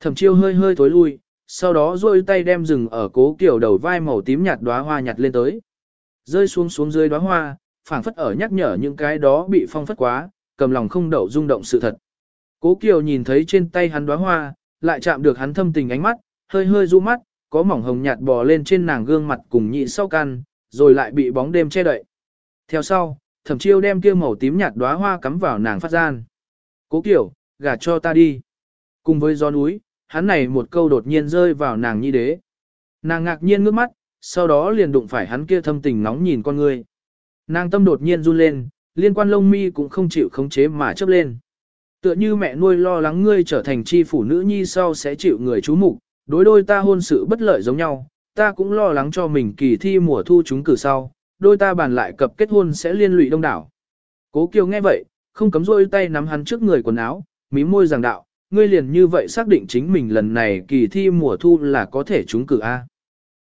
Thẩm chiêu hơi hơi tối lui, sau đó duỗi tay đem rừng ở cố kiểu đầu vai màu tím nhạt đóa hoa nhặt lên tới. Rơi xuống xuống dưới đóa hoa, phảng phất ở nhắc nhở những cái đó bị phong phất quá, cầm lòng không đậu rung động sự thật. Cố Kiều nhìn thấy trên tay hắn đóa hoa, lại chạm được hắn thâm tình ánh mắt, hơi hơi du mắt, có mỏng hồng nhạt bò lên trên nàng gương mặt cùng nhị sau căn, rồi lại bị bóng đêm che đậy. Theo sau, thẩm chiêu đem kia màu tím nhạt đóa hoa cắm vào nàng phát gian. Cố kiểu, gả cho ta đi. Cùng với gió núi, hắn này một câu đột nhiên rơi vào nàng nhi đế. Nàng ngạc nhiên ngước mắt, sau đó liền đụng phải hắn kia thâm tình nóng nhìn con người. Nàng tâm đột nhiên run lên, liên quan lông mi cũng không chịu khống chế mà chấp lên. Tựa như mẹ nuôi lo lắng ngươi trở thành chi phủ nữ nhi sau sẽ chịu người chú mục, đối đôi ta hôn sự bất lợi giống nhau, ta cũng lo lắng cho mình kỳ thi mùa thu chúng cử sau, đôi ta bàn lại cập kết hôn sẽ liên lụy đông đảo. Cố Kiều nghe vậy, không cấm rôi tay nắm hắn trước người quần áo, mí môi giảng đạo, ngươi liền như vậy xác định chính mình lần này kỳ thi mùa thu là có thể trúng cử A.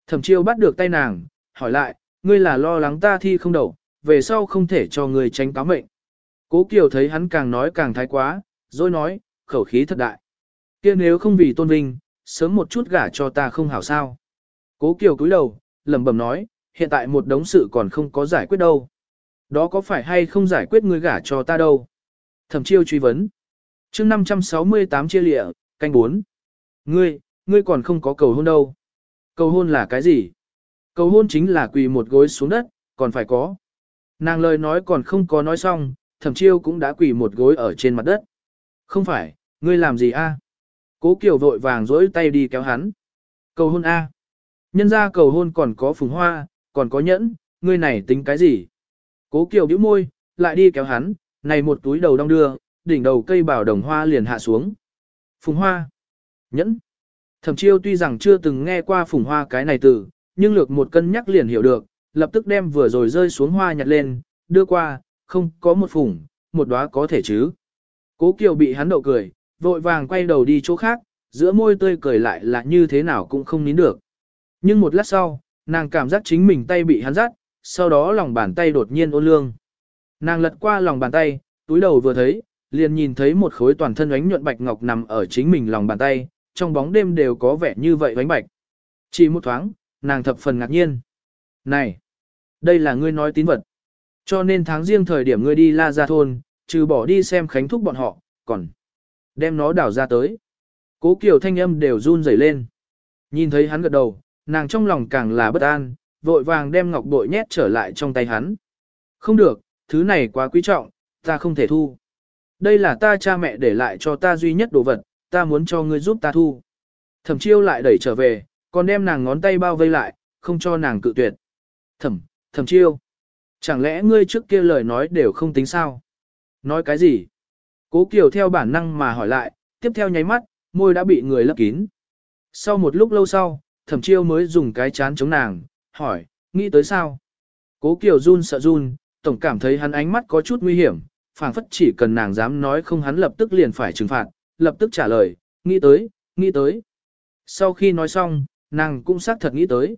Thẩm chiêu bắt được tay nàng, hỏi lại, ngươi là lo lắng ta thi không đậu, về sau không thể cho ngươi tránh cáo mệnh. Cố Kiều thấy hắn càng nói càng thái quá, rồi nói, khẩu khí thật đại. kia nếu không vì tôn vinh, sớm một chút gả cho ta không hảo sao. Cố Kiều cúi đầu, lẩm bẩm nói, hiện tại một đống sự còn không có giải quyết đâu. Đó có phải hay không giải quyết ngươi gả cho ta đâu? Thẩm chiêu truy vấn chương 568 chia lịa, canh 4. Ngươi, ngươi còn không có cầu hôn đâu. Cầu hôn là cái gì? Cầu hôn chính là quỳ một gối xuống đất, còn phải có. Nàng lời nói còn không có nói xong, thẩm chiêu cũng đã quỳ một gối ở trên mặt đất. Không phải, ngươi làm gì a? Cố Kiều vội vàng dỗi tay đi kéo hắn. Cầu hôn a. Nhân ra cầu hôn còn có phùng hoa, còn có nhẫn, ngươi này tính cái gì? Cố Kiều bĩu môi, lại đi kéo hắn, này một túi đầu đong đưa, đỉnh đầu cây bảo đồng hoa liền hạ xuống. Phùng hoa. Nhẫn. Thẩm chiêu tuy rằng chưa từng nghe qua phùng hoa cái này từ, nhưng lược một cân nhắc liền hiểu được, lập tức đem vừa rồi rơi xuống hoa nhặt lên, đưa qua, không có một phùng, một đóa có thể chứ. Cố Kiều bị hắn đậu cười, vội vàng quay đầu đi chỗ khác, giữa môi tươi cười lại là như thế nào cũng không nín được. Nhưng một lát sau, nàng cảm giác chính mình tay bị hắn dắt, sau đó lòng bàn tay đột nhiên ôn lương. Nàng lật qua lòng bàn tay, túi đầu vừa thấy, liền nhìn thấy một khối toàn thân ánh nhuận bạch ngọc nằm ở chính mình lòng bàn tay, trong bóng đêm đều có vẻ như vậy ánh bạch. Chỉ một thoáng, nàng thập phần ngạc nhiên. Này, đây là ngươi nói tín vật. Cho nên tháng riêng thời điểm ngươi đi la ra thôn, trừ bỏ đi xem khánh thúc bọn họ, còn đem nó đảo ra tới. Cố Kiều thanh âm đều run rẩy lên. Nhìn thấy hắn gật đầu, nàng trong lòng càng là bất an, vội vàng đem ngọc bội nhét trở lại trong tay hắn. Không được, thứ này quá quý trọng, ta không thể thu. Đây là ta cha mẹ để lại cho ta duy nhất đồ vật, ta muốn cho ngươi giúp ta thu. Thẩm chiêu lại đẩy trở về, còn đem nàng ngón tay bao vây lại, không cho nàng cự tuyệt. Thẩm, thẩm chiêu. Chẳng lẽ ngươi trước kia lời nói đều không tính sao? Nói cái gì? Cố Kiều theo bản năng mà hỏi lại, tiếp theo nháy mắt, môi đã bị người lấp kín. Sau một lúc lâu sau, thẩm chiêu mới dùng cái chán chống nàng, hỏi, nghĩ tới sao? Cố Kiều run sợ run, tổng cảm thấy hắn ánh mắt có chút nguy hiểm, phảng phất chỉ cần nàng dám nói không hắn lập tức liền phải trừng phạt, lập tức trả lời, nghĩ tới, nghĩ tới. Sau khi nói xong, nàng cũng xác thật nghĩ tới.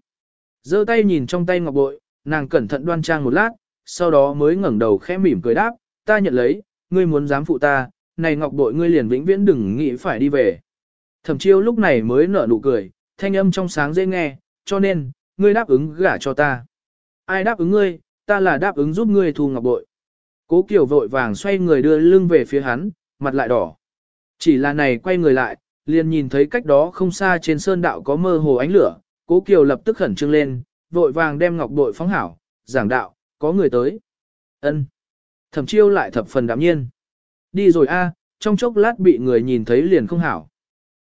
giơ tay nhìn trong tay ngọc bội, nàng cẩn thận đoan trang một lát, sau đó mới ngẩng đầu khẽ mỉm cười đáp, ta nhận lấy, ngươi muốn dám phụ ta, này ngọc bội ngươi liền vĩnh viễn đừng nghĩ phải đi về. Thẩm chiêu lúc này mới nở nụ cười, thanh âm trong sáng dễ nghe, cho nên, ngươi đáp ứng gả cho ta. Ai đáp ứng ngươi, ta là đáp ứng giúp ngươi thu ngọc bội. Cố Kiều vội vàng xoay người đưa lưng về phía hắn, mặt lại đỏ. Chỉ là này quay người lại, liền nhìn thấy cách đó không xa trên sơn đạo có mơ hồ ánh lửa, Cố Kiều lập tức khẩn trương lên, vội vàng đem ngọc bội phóng hảo, giảng đạo, có người tới. Ân. Thẩm chiêu lại thập phần đạm nhiên. Đi rồi a, trong chốc lát bị người nhìn thấy liền không hảo.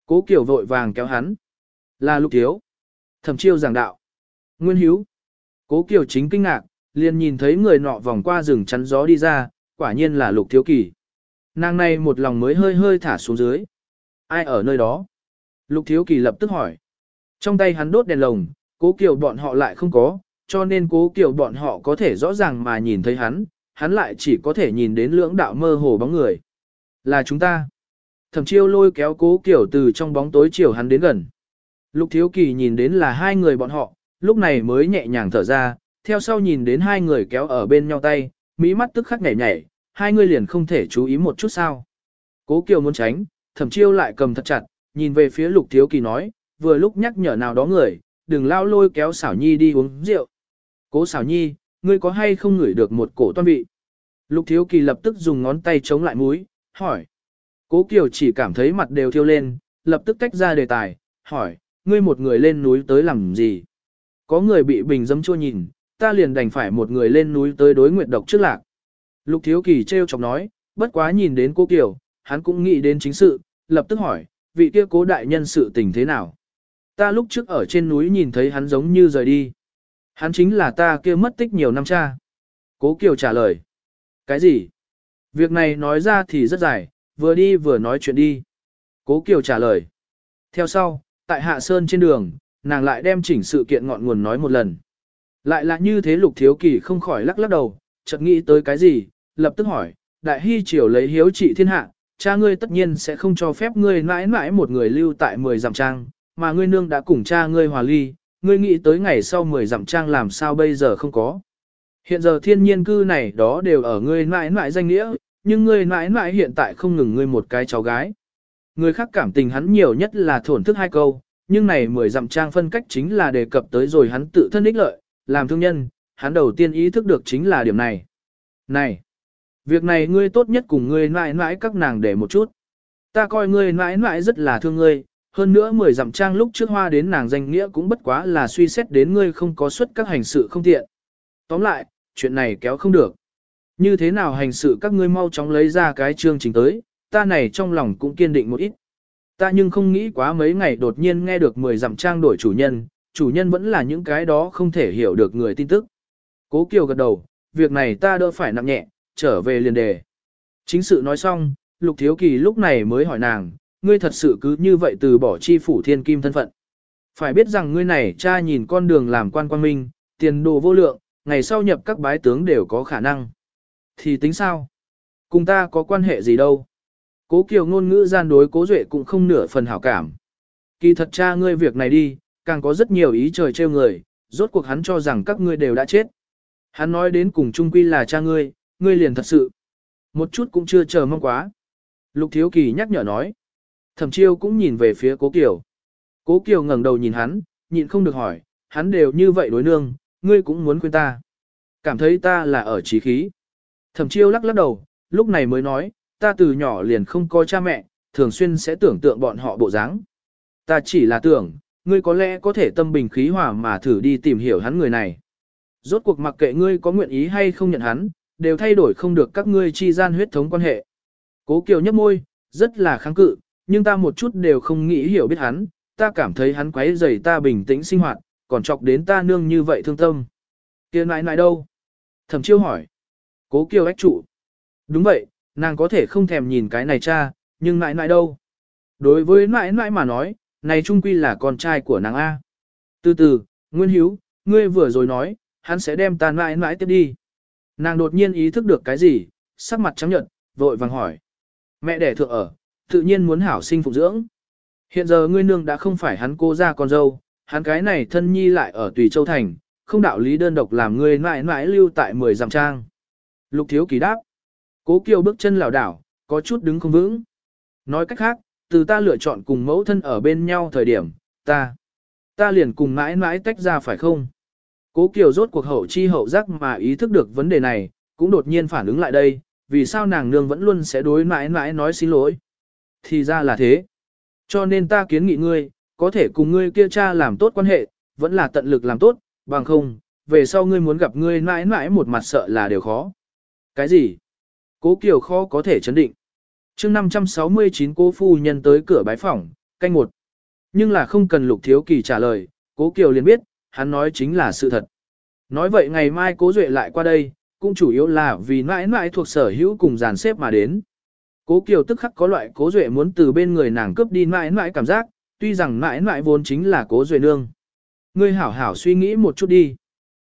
Cố Kiều vội vàng kéo hắn. Là lục thiếu. Thẩm chiêu giảng đạo. Nguyên hiếu. Cố Kiều chính kinh ngạc, liền nhìn thấy người nọ vòng qua rừng chắn gió đi ra, quả nhiên là lục thiếu kỳ. Nàng này một lòng mới hơi hơi thả xuống dưới. Ai ở nơi đó? Lục thiếu kỳ lập tức hỏi. Trong tay hắn đốt đèn lồng, cố kiều bọn họ lại không có, cho nên cố kiều bọn họ có thể rõ ràng mà nhìn thấy hắn, hắn lại chỉ có thể nhìn đến lưỡng đạo mơ hồ bóng người. Là chúng ta. Thẩm chiêu lôi kéo cố kiều từ trong bóng tối chiều hắn đến gần. Lục thiếu kỳ nhìn đến là hai người bọn họ, lúc này mới nhẹ nhàng thở ra, theo sau nhìn đến hai người kéo ở bên nhau tay, mỹ mắt tức khắc nhảy nhảy, hai người liền không thể chú ý một chút sao. Cố Kiều muốn tránh, thẩm chiêu lại cầm thật chặt, nhìn về phía lục thiếu kỳ nói, vừa lúc nhắc nhở nào đó người, đừng lao lôi kéo xảo nhi đi uống rượu. Cố xảo nhi, ngươi có hay không ngửi được một cổ toan vị? Lục thiếu kỳ lập tức dùng ngón tay chống lại mũi, hỏi. Cố Kiều chỉ cảm thấy mặt đều thiêu lên, lập tức tách ra đề tài, hỏi, ngươi một người lên núi tới làm gì? Có người bị bình dấm chua nhìn, ta liền đành phải một người lên núi tới đối nguyệt độc trước lạc. Lục Thiếu Kỳ treo chọc nói, bất quá nhìn đến cố Kiều, hắn cũng nghĩ đến chính sự, lập tức hỏi, vị kia cố đại nhân sự tình thế nào? Ta lúc trước ở trên núi nhìn thấy hắn giống như rời đi. Hắn chính là ta kia mất tích nhiều năm cha. Cố Kiều trả lời. Cái gì? Việc này nói ra thì rất dài, vừa đi vừa nói chuyện đi. Cố Kiều trả lời. Theo sau, tại Hạ Sơn trên đường, nàng lại đem chỉnh sự kiện ngọn nguồn nói một lần. Lại là như thế lục thiếu kỳ không khỏi lắc lắc đầu, chợt nghĩ tới cái gì, lập tức hỏi, đại hy triều lấy hiếu trị thiên hạ, cha ngươi tất nhiên sẽ không cho phép ngươi mãi mãi một người lưu tại 10 dặm trang, mà ngươi nương đã cùng cha ngươi hòa ly, ngươi nghĩ tới ngày sau 10 dặm trang làm sao bây giờ không có. Hiện giờ thiên nhiên cư này đó đều ở ngươi mãi mãi danh nghĩa, nhưng ngươi mãi mãi hiện tại không ngừng ngươi một cái cháu gái. Người khác cảm tình hắn nhiều nhất là thổn thức hai câu, nhưng này 10 dặm trang phân cách chính là đề cập tới rồi hắn tự thân ích lợi, làm thương nhân, hắn đầu tiên ý thức được chính là điểm này. Này, việc này ngươi tốt nhất cùng ngươi mãi mãi các nàng để một chút. Ta coi ngươi mãi mãi rất là thương ngươi, hơn nữa mười dặm trang lúc trước hoa đến nàng danh nghĩa cũng bất quá là suy xét đến ngươi không có suất các hành sự không tiện. Tóm lại, chuyện này kéo không được. Như thế nào hành sự các ngươi mau chóng lấy ra cái chương trình tới, ta này trong lòng cũng kiên định một ít. Ta nhưng không nghĩ quá mấy ngày đột nhiên nghe được mười dặm trang đổi chủ nhân, chủ nhân vẫn là những cái đó không thể hiểu được người tin tức. Cố Kiều gật đầu, việc này ta đỡ phải nặng nhẹ, trở về liền đề. Chính sự nói xong, Lục Thiếu Kỳ lúc này mới hỏi nàng, ngươi thật sự cứ như vậy từ bỏ chi phủ thiên kim thân phận. Phải biết rằng ngươi này cha nhìn con đường làm quan quan minh, tiền đồ vô lượng, ngày sau nhập các bái tướng đều có khả năng. Thì tính sao? Cùng ta có quan hệ gì đâu? Cố Kiều ngôn ngữ gian đối Cố Duệ cũng không nửa phần hảo cảm. Kỳ thật cha ngươi việc này đi, càng có rất nhiều ý trời trêu người, rốt cuộc hắn cho rằng các ngươi đều đã chết. Hắn nói đến cùng trung quy là cha ngươi, ngươi liền thật sự. Một chút cũng chưa chờ mong quá. Lục Thiếu Kỳ nhắc nhở nói. Thẩm chiêu cũng nhìn về phía Cố Kiều. Cố Kiều ngẩng đầu nhìn hắn, nhịn không được hỏi, hắn đều như vậy đối nương, ngươi cũng muốn khuyên ta. Cảm thấy ta là ở trí khí. Thẩm chiêu lắc lắc đầu, lúc này mới nói, ta từ nhỏ liền không có cha mẹ, thường xuyên sẽ tưởng tượng bọn họ bộ dáng. Ta chỉ là tưởng, ngươi có lẽ có thể tâm bình khí hòa mà thử đi tìm hiểu hắn người này. Rốt cuộc mặc kệ ngươi có nguyện ý hay không nhận hắn, đều thay đổi không được các ngươi chi gian huyết thống quan hệ. Cố Kiều nhấp môi, rất là kháng cự, nhưng ta một chút đều không nghĩ hiểu biết hắn, ta cảm thấy hắn quấy rầy ta bình tĩnh sinh hoạt, còn chọc đến ta nương như vậy thương tâm. Kia nãi nãi đâu? Thẩm chiêu hỏi. Cố Kiều ách trụ. Đúng vậy, nàng có thể không thèm nhìn cái này cha, nhưng nãi nãi đâu? Đối với nãi nãi mà nói, này trung quy là con trai của nàng A. Từ từ, Nguyên Hiếu, ngươi vừa rồi nói, hắn sẽ đem ta nãi nãi tiếp đi. Nàng đột nhiên ý thức được cái gì, sắc mặt trắng nhợt, vội vàng hỏi. Mẹ đẻ thượng ở, tự nhiên muốn hảo sinh phục dưỡng. Hiện giờ ngươi nương đã không phải hắn cô ra con dâu, hắn cái này thân nhi lại ở Tùy Châu Thành, không đạo lý đơn độc làm ngươi mãi mãi lưu tại 10 dặm trang. Lục thiếu kỳ đáp. Cố kiều bước chân lảo đảo, có chút đứng không vững. Nói cách khác, từ ta lựa chọn cùng mẫu thân ở bên nhau thời điểm, ta, ta liền cùng mãi mãi tách ra phải không? Cố kiều rốt cuộc hậu chi hậu giác mà ý thức được vấn đề này, cũng đột nhiên phản ứng lại đây, vì sao nàng nương vẫn luôn sẽ đối mãi mãi nói xin lỗi. Thì ra là thế. Cho nên ta kiến nghị ngươi, có thể cùng ngươi kia cha làm tốt quan hệ, vẫn là tận lực làm tốt, bằng không, về sau ngươi muốn gặp ngươi mãi mãi một mặt sợ là điều khó. Cái gì? Cố Kiều khó có thể chấn định. chương 569 cố phu nhân tới cửa bái phỏng, canh một. Nhưng là không cần lục thiếu kỳ trả lời, cố Kiều liền biết, hắn nói chính là sự thật. Nói vậy ngày mai cố duệ lại qua đây, cũng chủ yếu là vì mãi mãi thuộc sở hữu cùng dàn xếp mà đến. Cố Kiều tức khắc có loại cố duệ muốn từ bên người nàng cướp đi mãi mãi cảm giác, tuy rằng mãi mãi vốn chính là cố duệ nương. Ngươi hảo hảo suy nghĩ một chút đi.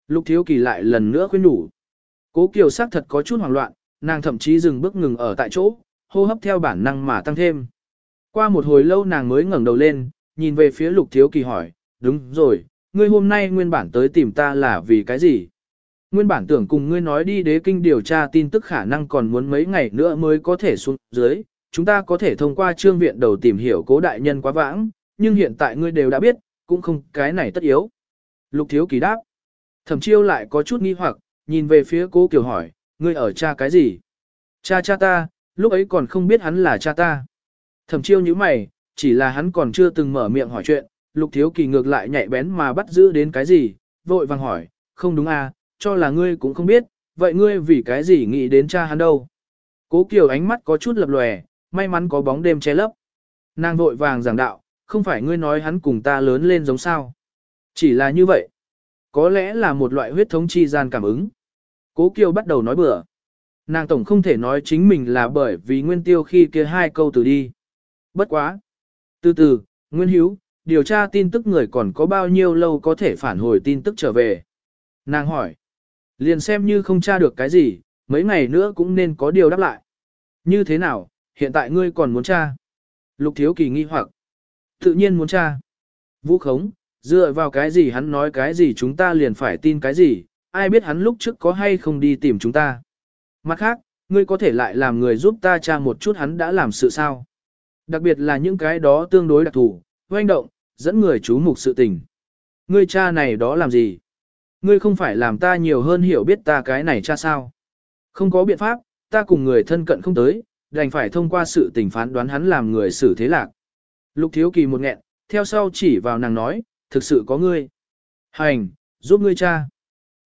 Lục thiếu kỳ lại lần nữa khuyên nhủ. Cố Kiều xác thật có chút hoảng loạn, nàng thậm chí dừng bước ngừng ở tại chỗ, hô hấp theo bản năng mà tăng thêm. Qua một hồi lâu nàng mới ngẩng đầu lên, nhìn về phía lục thiếu kỳ hỏi, đúng rồi, ngươi hôm nay nguyên bản tới tìm ta là vì cái gì? Nguyên bản tưởng cùng ngươi nói đi đế kinh điều tra tin tức khả năng còn muốn mấy ngày nữa mới có thể xuống dưới, chúng ta có thể thông qua trương viện đầu tìm hiểu cố đại nhân quá vãng, nhưng hiện tại ngươi đều đã biết, cũng không cái này tất yếu. Lục thiếu kỳ đáp. Thẩm chiêu lại có chút nghi hoặc, nhìn về phía cố kiều hỏi, ngươi ở cha cái gì? Cha cha ta, lúc ấy còn không biết hắn là cha ta. Thẩm chiêu như mày, chỉ là hắn còn chưa từng mở miệng hỏi chuyện, lục thiếu kỳ ngược lại nhạy bén mà bắt giữ đến cái gì, vội vàng hỏi, không đúng à, cho là ngươi cũng không biết, vậy ngươi vì cái gì nghĩ đến cha hắn đâu? Cố kiều ánh mắt có chút lập lòe, may mắn có bóng đêm che lấp. Nàng vội vàng giảng đạo, không phải ngươi nói hắn cùng ta lớn lên giống sao. Chỉ là như vậy. Có lẽ là một loại huyết thống chi gian cảm ứng. Cố Kiều bắt đầu nói bừa. Nàng tổng không thể nói chính mình là bởi vì nguyên tiêu khi kia hai câu từ đi. Bất quá. Từ từ, Nguyên Hiếu, điều tra tin tức người còn có bao nhiêu lâu có thể phản hồi tin tức trở về. Nàng hỏi. Liền xem như không tra được cái gì, mấy ngày nữa cũng nên có điều đáp lại. Như thế nào, hiện tại ngươi còn muốn tra? Lục Thiếu Kỳ nghi hoặc. Tự nhiên muốn tra. Vũ khống, dựa vào cái gì hắn nói cái gì chúng ta liền phải tin cái gì, ai biết hắn lúc trước có hay không đi tìm chúng ta. Mặt khác, ngươi có thể lại làm người giúp ta tra một chút hắn đã làm sự sao. Đặc biệt là những cái đó tương đối đặc thù, hoành động, dẫn người chú mục sự tình. Ngươi cha này đó làm gì? Ngươi không phải làm ta nhiều hơn hiểu biết ta cái này cha sao? Không có biện pháp, ta cùng người thân cận không tới, đành phải thông qua sự tình phán đoán hắn làm người xử thế lạc. Lục thiếu kỳ một nghẹn, theo sau chỉ vào nàng nói, thực sự có ngươi. Hành, giúp ngươi cha.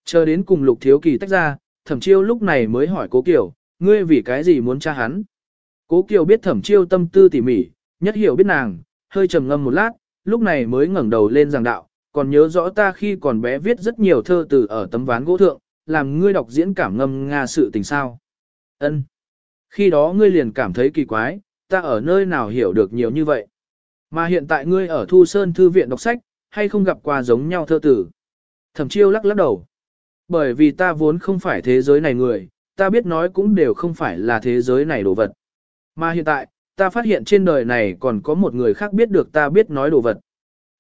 Chờ đến cùng lục thiếu kỳ tách ra, thẩm chiêu lúc này mới hỏi cố kiều, ngươi vì cái gì muốn cha hắn. Cố kiều biết thẩm chiêu tâm tư tỉ mỉ, nhất hiểu biết nàng, hơi trầm ngâm một lát, lúc này mới ngẩng đầu lên giảng đạo, còn nhớ rõ ta khi còn bé viết rất nhiều thơ từ ở tấm ván gỗ thượng, làm ngươi đọc diễn cảm ngâm nga sự tình sao. Ân. Khi đó ngươi liền cảm thấy kỳ quái, ta ở nơi nào hiểu được nhiều như vậy. Mà hiện tại ngươi ở Thu Sơn Thư viện đọc sách, hay không gặp qua giống nhau thơ tử. Thẩm chiêu lắc lắc đầu. Bởi vì ta vốn không phải thế giới này người, ta biết nói cũng đều không phải là thế giới này đồ vật. Mà hiện tại, ta phát hiện trên đời này còn có một người khác biết được ta biết nói đồ vật.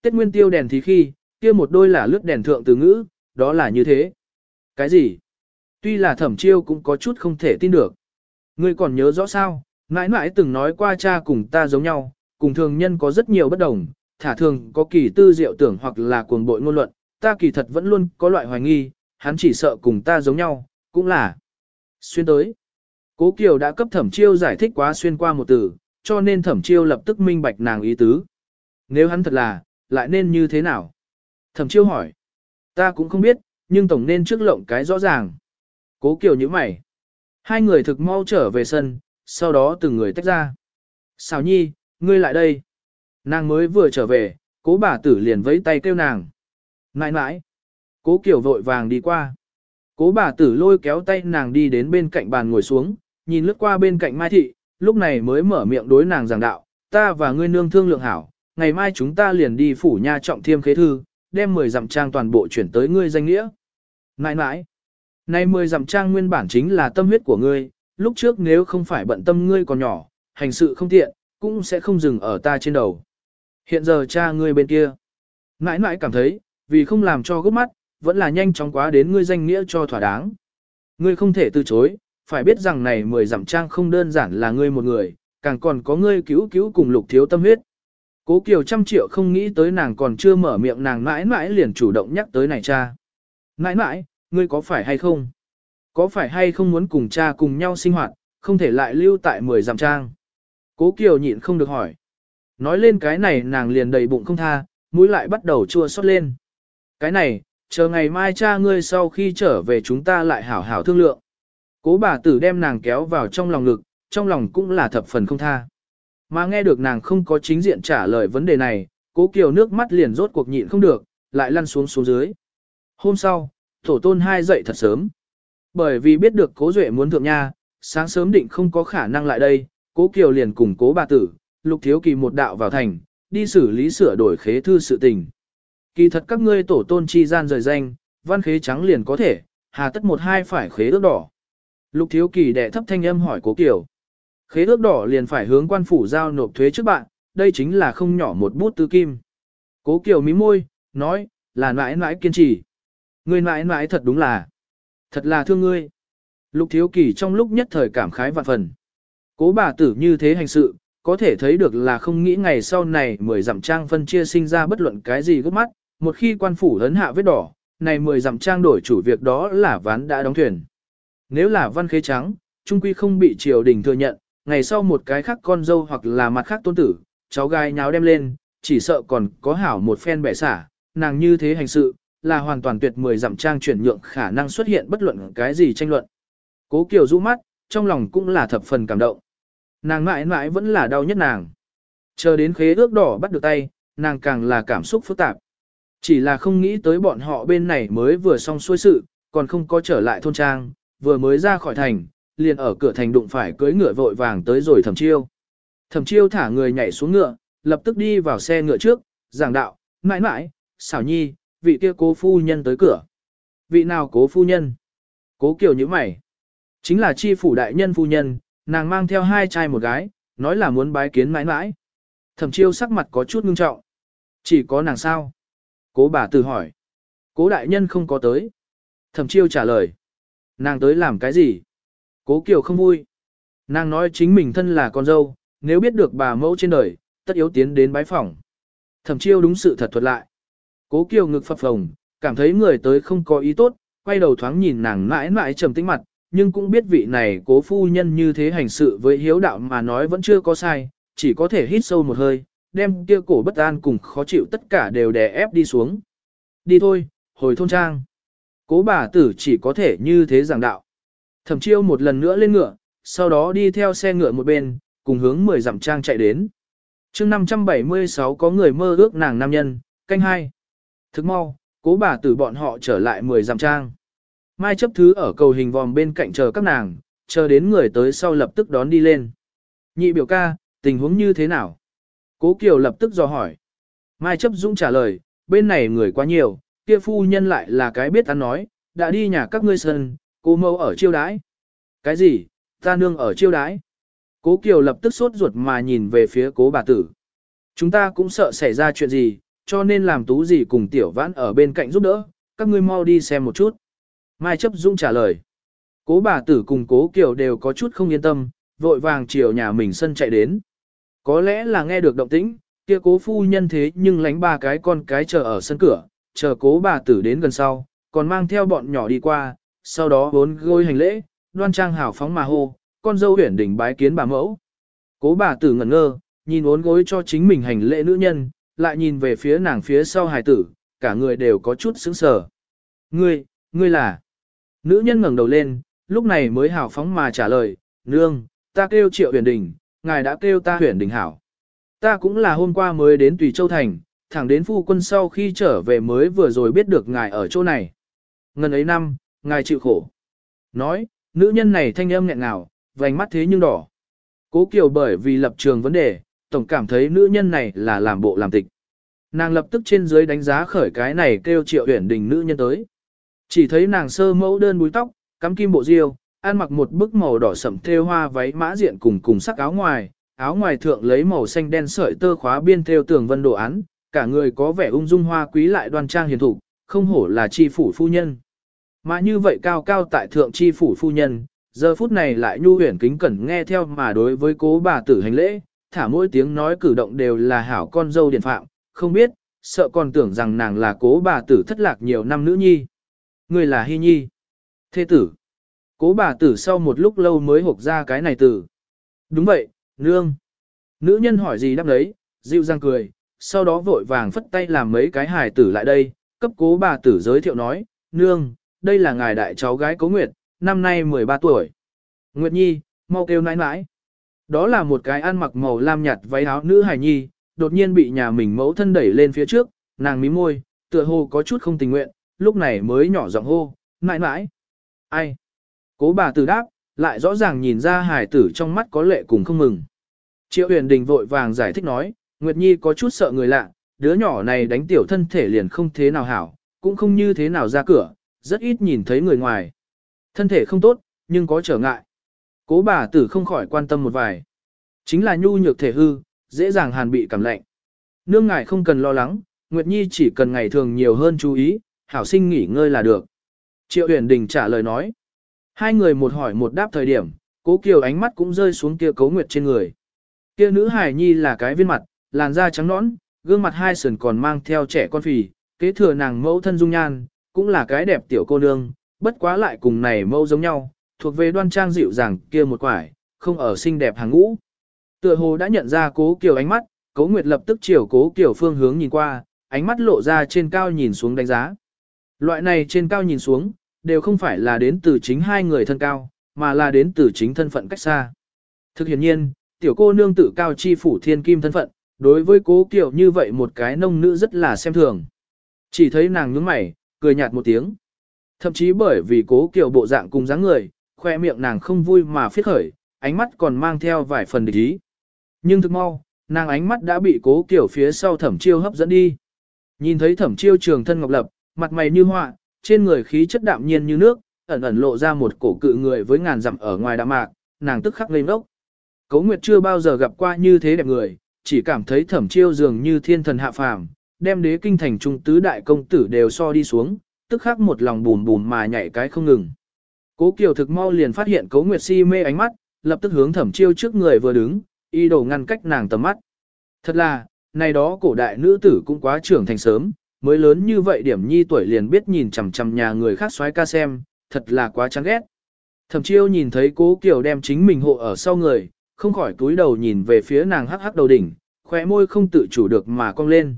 Tết nguyên tiêu đèn thì khi, kia một đôi là lướt đèn thượng từ ngữ, đó là như thế. Cái gì? Tuy là thẩm chiêu cũng có chút không thể tin được. Ngươi còn nhớ rõ sao, mãi mãi từng nói qua cha cùng ta giống nhau, cùng thường nhân có rất nhiều bất đồng, thả thường có kỳ tư diệu tưởng hoặc là cuồng bội ngôn luận, ta kỳ thật vẫn luôn có loại hoài nghi, hắn chỉ sợ cùng ta giống nhau, cũng là xuyên tới. Cố Kiều đã cấp thẩm chiêu giải thích quá xuyên qua một từ, cho nên thẩm chiêu lập tức minh bạch nàng ý tứ. Nếu hắn thật là, lại nên như thế nào? Thẩm chiêu hỏi. Ta cũng không biết, nhưng tổng nên trước lộng cái rõ ràng. Cố Kiều như mày. Hai người thực mau trở về sân, sau đó từng người tách ra. Xào nhi, ngươi lại đây. Nàng mới vừa trở về, cố bà tử liền vẫy tay kêu nàng. Nãi nãi. Cố Kiều vội vàng đi qua. Cố bà tử lôi kéo tay nàng đi đến bên cạnh bàn ngồi xuống, nhìn lướt qua bên cạnh Mai Thị, lúc này mới mở miệng đối nàng giảng đạo, ta và ngươi nương thương lượng hảo, ngày mai chúng ta liền đi phủ nha trọng thiêm khế thư, đem 10 dặm trang toàn bộ chuyển tới ngươi danh nghĩa. Nãi nãi, nay 10 dặm trang nguyên bản chính là tâm huyết của ngươi, lúc trước nếu không phải bận tâm ngươi còn nhỏ, hành sự không tiện, cũng sẽ không dừng ở ta trên đầu. Hiện giờ cha ngươi bên kia. nãi nãi cảm thấy, vì không làm cho gốc mắt, vẫn là nhanh chóng quá đến ngươi danh nghĩa cho thỏa đáng. Ngươi không thể từ chối, phải biết rằng này mười dặm trang không đơn giản là ngươi một người, càng còn có ngươi cứu cứu cùng lục thiếu tâm huyết. Cố Kiều trăm triệu không nghĩ tới nàng còn chưa mở miệng nàng mãi mãi liền chủ động nhắc tới này cha. Mãi mãi, ngươi có phải hay không? Có phải hay không muốn cùng cha cùng nhau sinh hoạt, không thể lại lưu tại mười dặm trang? Cố Kiều nhịn không được hỏi. Nói lên cái này nàng liền đầy bụng không tha, mũi lại bắt đầu chua xót lên. Cái này, chờ ngày mai cha ngươi sau khi trở về chúng ta lại hảo hảo thương lượng. Cố bà tử đem nàng kéo vào trong lòng ngực, trong lòng cũng là thập phần không tha. Mà nghe được nàng không có chính diện trả lời vấn đề này, cố kiều nước mắt liền rốt cuộc nhịn không được, lại lăn xuống xuống dưới. Hôm sau, tổ tôn hai dậy thật sớm. Bởi vì biết được cố duệ muốn thượng nha, sáng sớm định không có khả năng lại đây, cố kiều liền cùng cố bà tử, lục thiếu kỳ một đạo vào thành, đi xử lý sửa đổi khế thư sự tình. Kỳ thật các ngươi tổ tôn chi gian rời danh, văn khế trắng liền có thể, hà tất một hai phải khế ước đỏ. Lục thiếu kỳ đệ thấp thanh âm hỏi cố kiều. Khế ước đỏ liền phải hướng quan phủ giao nộp thuế trước bạn, đây chính là không nhỏ một bút tư kim. Cố kiều mí môi, nói, là mãi mãi kiên trì. Ngươi mãi mãi thật đúng là, thật là thương ngươi. Lục thiếu kỳ trong lúc nhất thời cảm khái vạn phần. Cố bà tử như thế hành sự, có thể thấy được là không nghĩ ngày sau này mười dặm trang phân chia sinh ra bất luận cái gì gấp mắt, một khi quan phủ ấn hạ vết đỏ, này mười dặm trang đổi chủ việc đó là ván đã đóng thuyền. Nếu là văn khế trắng, trung quy không bị triều đình thừa nhận, ngày sau một cái khác con dâu hoặc là mặt khác tôn tử, cháu gái nháo đem lên, chỉ sợ còn có hảo một phen bẻ xả, nàng như thế hành sự, là hoàn toàn tuyệt mười dặm trang chuyển nhượng khả năng xuất hiện bất luận cái gì tranh luận. Cố Kiều rũ mắt, trong lòng cũng là thập phần cảm động. Nàng mãi mãi vẫn là đau nhất nàng. Chờ đến khế ước đỏ bắt được tay, nàng càng là cảm xúc phức tạp. Chỉ là không nghĩ tới bọn họ bên này mới vừa xong xuôi sự, còn không có trở lại thôn trang, vừa mới ra khỏi thành, liền ở cửa thành đụng phải cưỡi ngựa vội vàng tới rồi thẩm chiêu. Thẩm chiêu thả người nhảy xuống ngựa, lập tức đi vào xe ngựa trước, giảng đạo, mãi mãi, xảo nhi, vị kia cố phu nhân tới cửa. Vị nào cố phu nhân? Cố kiều như mày. Chính là chi phủ đại nhân phu nhân, nàng mang theo hai trai một gái, nói là muốn bái kiến mãi mãi. Thẩm chiêu sắc mặt có chút ngưng trọng. Chỉ có nàng sao? Cố bà tử hỏi. Cố đại nhân không có tới. Thẩm chiêu trả lời. Nàng tới làm cái gì? Cố Kiều không vui. Nàng nói chính mình thân là con dâu, nếu biết được bà mẫu trên đời, tất yếu tiến đến bái phỏng. Thẩm chiêu đúng sự thật thuật lại. Cố Kiều ngực phập phồng, cảm thấy người tới không có ý tốt, quay đầu thoáng nhìn nàng mãi mãi trầm tĩnh mặt, nhưng cũng biết vị này cố phu nhân như thế hành sự với hiếu đạo mà nói vẫn chưa có sai, chỉ có thể hít sâu một hơi, đem kia cổ bất an cùng khó chịu tất cả đều đè ép đi xuống. Đi thôi, hồi thôn trang. Cố bà tử chỉ có thể như thế giảng đạo. Thẩm chiêu một lần nữa lên ngựa, sau đó đi theo xe ngựa một bên, cùng hướng 10 dặm trang chạy đến. chương 576 có người mơ ước nàng nam nhân, canh hai. Thức mau, cố bà tử bọn họ trở lại 10 dặm trang. Mai chấp thứ ở cầu hình vòm bên cạnh chờ các nàng, chờ đến người tới sau lập tức đón đi lên. Nhị biểu ca, tình huống như thế nào? Cố Kiều lập tức dò hỏi. Mai chấp dũng trả lời, bên này người quá nhiều, kia phu nhân lại là cái biết ăn nói, đã đi nhà các ngươi sơn cô mâu ở chiêu đái. Cái gì, ta nương ở chiêu đái? Cố Kiều lập tức sốt ruột mà nhìn về phía cố bà tử. Chúng ta cũng sợ xảy ra chuyện gì, cho nên làm tú gì cùng tiểu vãn ở bên cạnh giúp đỡ, các ngươi mau đi xem một chút. Mai chấp dũng trả lời. Cố bà tử cùng cố Kiều đều có chút không yên tâm, vội vàng chiều nhà mình sân chạy đến. Có lẽ là nghe được động tĩnh, kia cố phu nhân thế nhưng lánh ba cái con cái chờ ở sân cửa, chờ cố bà tử đến gần sau, còn mang theo bọn nhỏ đi qua, sau đó bốn gôi hành lễ, đoan trang hảo phóng mà hô, con dâu huyển đỉnh bái kiến bà mẫu. Cố bà tử ngẩn ngơ, nhìn bốn gối cho chính mình hành lễ nữ nhân, lại nhìn về phía nàng phía sau hài tử, cả người đều có chút sững sờ. Ngươi, ngươi là... Nữ nhân ngẩng đầu lên, lúc này mới hào phóng mà trả lời, nương, ta kêu triệu huyền đình, ngài đã kêu ta huyền đình hảo. Ta cũng là hôm qua mới đến Tùy Châu Thành, thẳng đến phu quân sau khi trở về mới vừa rồi biết được ngài ở chỗ này. Ngần ấy năm, ngài chịu khổ. Nói, nữ nhân này thanh âm nghẹn ngào, vành mắt thế nhưng đỏ. Cố Kiều bởi vì lập trường vấn đề, tổng cảm thấy nữ nhân này là làm bộ làm tịch. Nàng lập tức trên dưới đánh giá khởi cái này kêu triệu huyển đình nữ nhân tới. Chỉ thấy nàng sơ mẫu đơn búi tóc, cắm kim bộ diêu, ăn mặc một bức màu đỏ sẫm thêu hoa váy mã diện cùng cùng sắc áo ngoài, áo ngoài thượng lấy màu xanh đen sợi tơ khóa biên thêu tường vân đồ án, cả người có vẻ ung dung hoa quý lại đoan trang hiền thục, không hổ là chi phủ phu nhân. Mà như vậy cao cao tại thượng chi phủ phu nhân, giờ phút này lại nhu huyền kính cẩn nghe theo mà đối với cố bà tử hành lễ, thả mỗi tiếng nói cử động đều là hảo con dâu điện phạm, không biết, sợ còn tưởng rằng nàng là cố bà tử thất lạc nhiều năm nữ nhi. Người là hy nhi. Thế tử. Cố bà tử sau một lúc lâu mới hộp ra cái này tử. Đúng vậy, nương. Nữ nhân hỏi gì đáp đấy, dịu dàng cười, sau đó vội vàng phất tay làm mấy cái hài tử lại đây, cấp cố bà tử giới thiệu nói, nương, đây là ngài đại cháu gái cố Nguyệt, năm nay 13 tuổi. Nguyệt Nhi, mau kêu nãi nãi. Đó là một cái ăn mặc màu lam nhạt váy áo nữ hài nhi, đột nhiên bị nhà mình mẫu thân đẩy lên phía trước, nàng mím môi, tựa hồ có chút không tình nguyện, lúc này mới nhỏ giọng hô, nãi nãi. Ai? Cố bà tử đáp, lại rõ ràng nhìn ra hài tử trong mắt có lệ cùng không mừng. Triệu huyền đình vội vàng giải thích nói, Nguyệt Nhi có chút sợ người lạ, đứa nhỏ này đánh tiểu thân thể liền không thế nào hảo, cũng không như thế nào ra cửa, rất ít nhìn thấy người ngoài. Thân thể không tốt, nhưng có trở ngại. Cố bà tử không khỏi quan tâm một vài. Chính là nhu nhược thể hư, dễ dàng hàn bị cảm lạnh. Nương ngài không cần lo lắng, Nguyệt Nhi chỉ cần ngày thường nhiều hơn chú ý, hảo sinh nghỉ ngơi là được. Triệu Uyển Đình trả lời nói. Hai người một hỏi một đáp thời điểm, cố kiều ánh mắt cũng rơi xuống kia cấu nguyệt trên người. Kia nữ hải nhi là cái viên mặt, làn da trắng nõn, gương mặt hai sườn còn mang theo trẻ con phì, kế thừa nàng mẫu thân dung nhan, cũng là cái đẹp tiểu cô nương, bất quá lại cùng này mẫu giống nhau, thuộc về đoan trang dịu dàng kia một quải, không ở xinh đẹp hàng ngũ. Tựa hồ đã nhận ra cố kiều ánh mắt, cố nguyệt lập tức chiều cố kiều phương hướng nhìn qua, ánh mắt lộ ra trên cao nhìn xuống đánh giá. Loại này trên cao nhìn xuống, đều không phải là đến từ chính hai người thân cao, mà là đến từ chính thân phận cách xa. Thực hiện nhiên, tiểu cô nương tự cao chi phủ thiên kim thân phận, đối với cố kiều như vậy một cái nông nữ rất là xem thường. Chỉ thấy nàng nhướng mày, cười nhạt một tiếng. Thậm chí bởi vì cố kiều bộ dạng cùng dáng người, khoe miệng nàng không vui mà phiết khởi, ánh mắt còn mang theo vài phần địch ý. Nhưng thực mau, nàng ánh mắt đã bị cố kiều phía sau thẩm chiêu hấp dẫn đi. Nhìn thấy thẩm chiêu trường thân ngọc lập, mặt mày như họa, trên người khí chất đạm nhiên như nước, ẩn ẩn lộ ra một cổ cự người với ngàn dặm ở ngoài đạm mạc, nàng tức khắc lên ngốc. Cố Nguyệt chưa bao giờ gặp qua như thế đẹp người, chỉ cảm thấy thẩm chiêu dường như thiên thần hạ phàm, đem đế kinh thành trung tứ đại công tử đều so đi xuống, tức khắc một lòng bùn bùn mà nhảy cái không ngừng. Cố Kiều thực mau liền phát hiện Cố Nguyệt si mê ánh mắt, lập tức hướng thẩm chiêu trước người vừa đứng, y đồ ngăn cách nàng tầm mắt. Thật là, này đó cổ đại nữ tử cũng quá trưởng thành sớm, mới lớn như vậy điểm nhi tuổi liền biết nhìn chằm chằm nhà người khác xoái ca xem, thật là quá chán ghét. Thẩm chiêu nhìn thấy cố Kiều đem chính mình hộ ở sau người, không khỏi túi đầu nhìn về phía nàng hắc hắc đầu đỉnh, khóe môi không tự chủ được mà cong lên.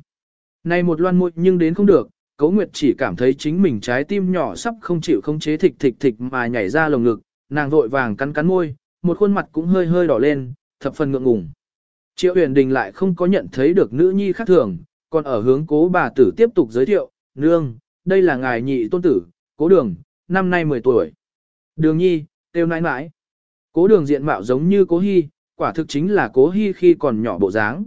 Này một loan môi nhưng đến không được, Cố Nguyệt chỉ cảm thấy chính mình trái tim nhỏ sắp không chịu không chế thịch thịch thịch mà nhảy ra lồng ngực, nàng vội vàng cắn cắn môi, một khuôn mặt cũng hơi hơi đỏ lên, thập phần ngượng ngùng. Triệu Huyền Đình lại không có nhận thấy được nữ nhi khác thường, còn ở hướng cố bà tử tiếp tục giới thiệu, nương, đây là ngài nhị tôn tử, cố đường, năm nay 10 tuổi. Đường nhi, tiêu nãi nãi. Cố đường diện mạo giống như cố hy, quả thực chính là cố hy khi còn nhỏ bộ dáng.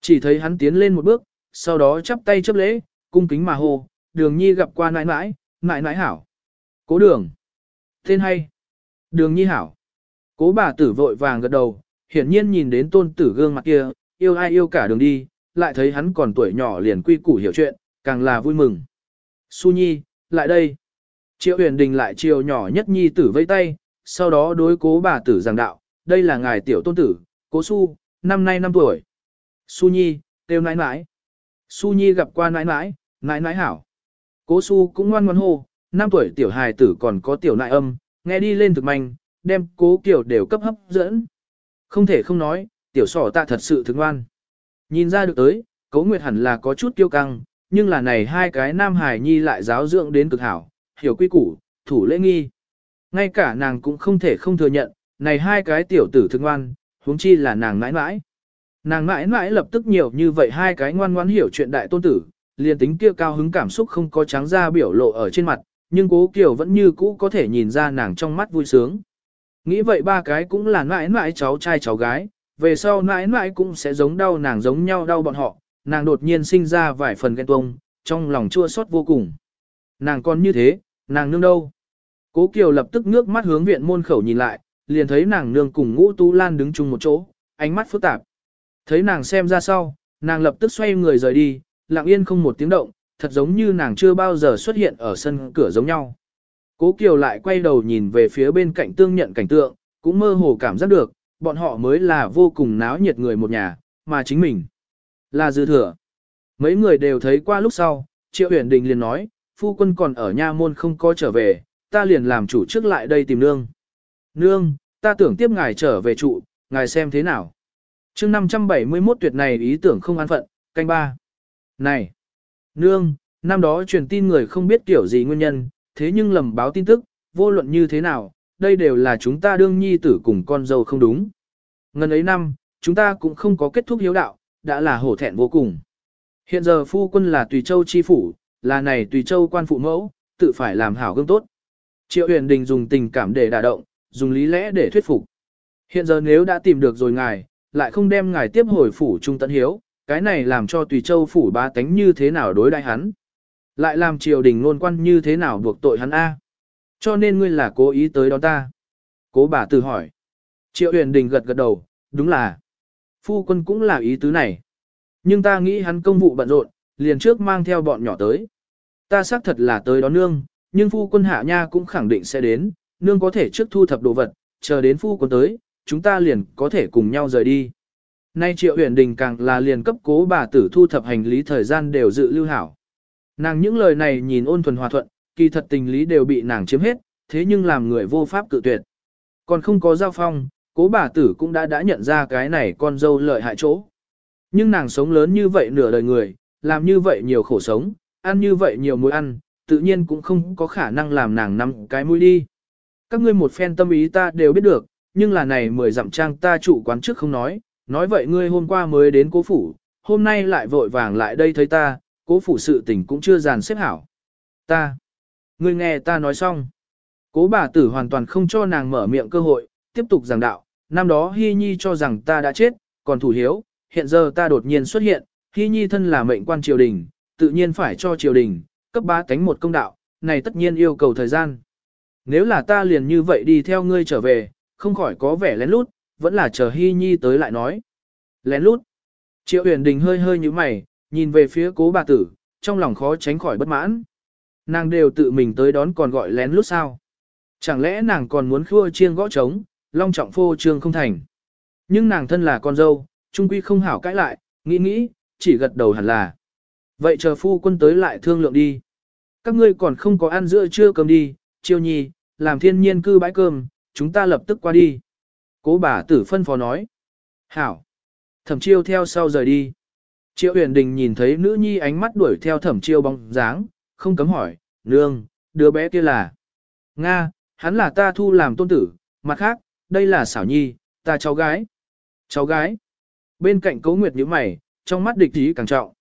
Chỉ thấy hắn tiến lên một bước, sau đó chắp tay chấp lễ, cung kính mà hô, đường nhi gặp qua nãi nãi, nãi nãi hảo. Cố đường. Tên hay. Đường nhi hảo. Cố bà tử vội vàng gật đầu, hiển nhiên nhìn đến tôn tử gương mặt kia, yêu ai yêu cả đường đi, lại thấy hắn còn tuổi nhỏ liền quy củ hiểu chuyện, càng là vui mừng. Su Nhi, lại đây. Triệu huyền đình lại chiều nhỏ nhất Nhi tử vây tay, sau đó đối cố bà tử giảng đạo, đây là ngài tiểu tôn tử, cố Su, năm nay năm tuổi. Su Nhi, tiêu nãi nãi. Su Nhi gặp qua nãi nãi, nãi nãi hảo. Cố Su cũng ngoan ngoan hô, năm tuổi tiểu hài tử còn có tiểu nại âm, nghe đi lên thực manh, đem cố kiểu đều cấp hấp dẫn. Không thể không nói, tiểu sỏ ta thật sự thức ngoan. Nhìn ra được tới, Cố nguyệt hẳn là có chút kiêu căng, nhưng là này hai cái nam hài nhi lại giáo dưỡng đến cực hảo, hiểu quy củ, thủ lễ nghi. Ngay cả nàng cũng không thể không thừa nhận, này hai cái tiểu tử thương ngoan, huống chi là nàng mãi mãi. Nàng mãi mãi lập tức nhiều như vậy hai cái ngoan ngoãn hiểu chuyện đại tôn tử, liền tính kia cao hứng cảm xúc không có trắng ra biểu lộ ở trên mặt, nhưng cố Kiều vẫn như cũ có thể nhìn ra nàng trong mắt vui sướng. Nghĩ vậy ba cái cũng là mãi mãi cháu trai cháu gái, về sau mãi mãi cũng sẽ giống đau nàng giống nhau đau bọn họ, nàng đột nhiên sinh ra vài phần ghen tuông, trong lòng chua xót vô cùng. Nàng còn như thế, nàng nương đâu? Cố Kiều lập tức nước mắt hướng viện môn khẩu nhìn lại, liền thấy nàng nương cùng ngũ tú lan đứng chung một chỗ, ánh mắt phức tạp. Thấy nàng xem ra sau, nàng lập tức xoay người rời đi, lặng yên không một tiếng động, thật giống như nàng chưa bao giờ xuất hiện ở sân cửa giống nhau. Cố Kiều lại quay đầu nhìn về phía bên cạnh tương nhận cảnh tượng, cũng mơ hồ cảm giác được, bọn họ mới là vô cùng náo nhiệt người một nhà, mà chính mình là dư thừa. Mấy người đều thấy qua lúc sau, Triệu Uyển Đình liền nói, phu quân còn ở nha môn không có trở về, ta liền làm chủ trước lại đây tìm nương. Nương, ta tưởng tiếp ngài trở về trụ, ngài xem thế nào chương 571 tuyệt này ý tưởng không an phận, canh ba. Này, nương, năm đó truyền tin người không biết kiểu gì nguyên nhân, thế nhưng lầm báo tin tức, vô luận như thế nào, đây đều là chúng ta đương nhi tử cùng con dâu không đúng. Ngân ấy năm, chúng ta cũng không có kết thúc hiếu đạo, đã là hổ thẹn vô cùng. Hiện giờ phu quân là tùy châu chi phủ, là này tùy châu quan phụ mẫu, tự phải làm hảo gương tốt. Triệu huyền đình dùng tình cảm để đả động, dùng lý lẽ để thuyết phục. Hiện giờ nếu đã tìm được rồi ngài, lại không đem ngài tiếp hồi phủ trung tận hiếu, cái này làm cho tùy châu phủ ba tánh như thế nào đối đại hắn. Lại làm triều đình luôn quan như thế nào buộc tội hắn A. Cho nên ngươi là cố ý tới đó ta. Cố bà tự hỏi. Triệu huyền đình gật gật đầu, đúng là. Phu quân cũng là ý tứ này. Nhưng ta nghĩ hắn công vụ bận rộn, liền trước mang theo bọn nhỏ tới. Ta xác thật là tới đó nương, nhưng phu quân hạ nha cũng khẳng định sẽ đến, nương có thể trước thu thập đồ vật, chờ đến phu quân tới, chúng ta liền có thể cùng nhau rời đi. Nay triệu huyền đình càng là liền cấp cố bà tử thu thập hành lý thời gian đều dự lưu hảo. Nàng những lời này nhìn ôn thuần hòa thuận, kỳ thật tình lý đều bị nàng chiếm hết, thế nhưng làm người vô pháp cự tuyệt. Còn không có giao phong, cố bà tử cũng đã đã nhận ra cái này con dâu lợi hại chỗ. Nhưng nàng sống lớn như vậy nửa đời người, làm như vậy nhiều khổ sống, ăn như vậy nhiều muối ăn, tự nhiên cũng không có khả năng làm nàng nắm cái mũi đi. Các ngươi một phen tâm ý ta đều biết được, nhưng là này mười dặm trang ta chủ quán trước không nói, nói vậy ngươi hôm qua mới đến cố phủ, hôm nay lại vội vàng lại đây thấy ta, cố phủ sự tình cũng chưa dàn xếp hảo. Ta, ngươi nghe ta nói xong. Cố bà tử hoàn toàn không cho nàng mở miệng cơ hội, tiếp tục giảng đạo, năm đó Hy Nhi cho rằng ta đã chết, còn thủ hiếu, hiện giờ ta đột nhiên xuất hiện, Hy Nhi thân là mệnh quan triều đình, tự nhiên phải cho triều đình, cấp bá tánh một công đạo, này tất nhiên yêu cầu thời gian. Nếu là ta liền như vậy đi theo ngươi trở về, không khỏi có vẻ lén lút, vẫn là chờ Hy Nhi tới lại nói. Lén lút. Triệu huyền đình hơi hơi như mày, nhìn về phía cố bà tử, trong lòng khó tránh khỏi bất mãn. Nàng đều tự mình tới đón còn gọi lén lút sao. Chẳng lẽ nàng còn muốn khua chiêng gõ trống, long trọng phô trương không thành. Nhưng nàng thân là con dâu, trung quy không hảo cãi lại, nghĩ nghĩ, chỉ gật đầu hẳn là. Vậy chờ phu quân tới lại thương lượng đi. Các ngươi còn không có ăn giữa trưa cơm đi, chiêu nhi, làm thiên nhiên cư bãi cơm, chúng ta lập tức qua đi. Cố bà tử phân phó nói. Hảo. Thẩm chiêu theo sau rời đi. Triệu huyền đình nhìn thấy nữ nhi ánh mắt đuổi theo thẩm chiêu bóng dáng, không cấm hỏi, nương, đứa bé kia là. Nga, hắn là ta thu làm tôn tử, mặt khác, đây là xảo nhi, ta cháu gái. Cháu gái. Bên cạnh cấu nguyệt như mày, trong mắt địch ý càng trọng.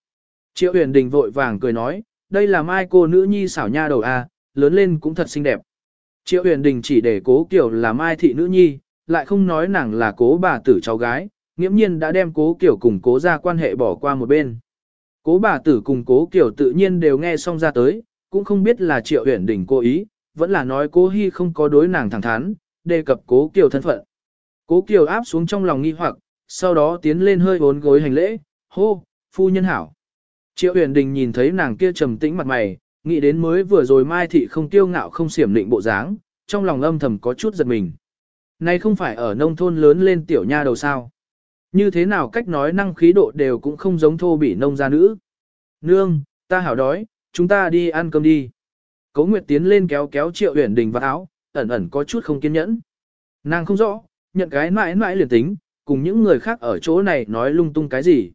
Triệu huyền đình vội vàng cười nói, đây là mai cô nữ nhi xảo nha đầu a, lớn lên cũng thật xinh đẹp. Triệu huyền đình chỉ để cố kiểu là mai thị nữ nhi, lại không nói nàng là cố bà tử cháu gái, nghiễm nhiên đã đem cố kiểu cùng cố ra quan hệ bỏ qua một bên. Cố bà tử cùng cố kiểu tự nhiên đều nghe xong ra tới, cũng không biết là triệu huyền đình cố ý, vẫn là nói cố hy không có đối nàng thẳng thắn, đề cập cố kiểu thân phận. Cố kiểu áp xuống trong lòng nghi hoặc, sau đó tiến lên hơi bốn gối hành lễ, hô, phu nhân hảo. Triệu huyền đình nhìn thấy nàng kia trầm tĩnh mặt mày, nghĩ đến mới vừa rồi Mai Thị không tiêu ngạo không xiểm định bộ dáng, trong lòng âm thầm có chút giật mình. Này không phải ở nông thôn lớn lên tiểu nha đầu sao. Như thế nào cách nói năng khí độ đều cũng không giống thô bỉ nông gia nữ. Nương, ta hảo đói, chúng ta đi ăn cơm đi. Cố Nguyệt tiến lên kéo kéo Triệu uyển Đình vào áo, ẩn ẩn có chút không kiên nhẫn. Nàng không rõ, nhận cái mãi mãi liền tính, cùng những người khác ở chỗ này nói lung tung cái gì.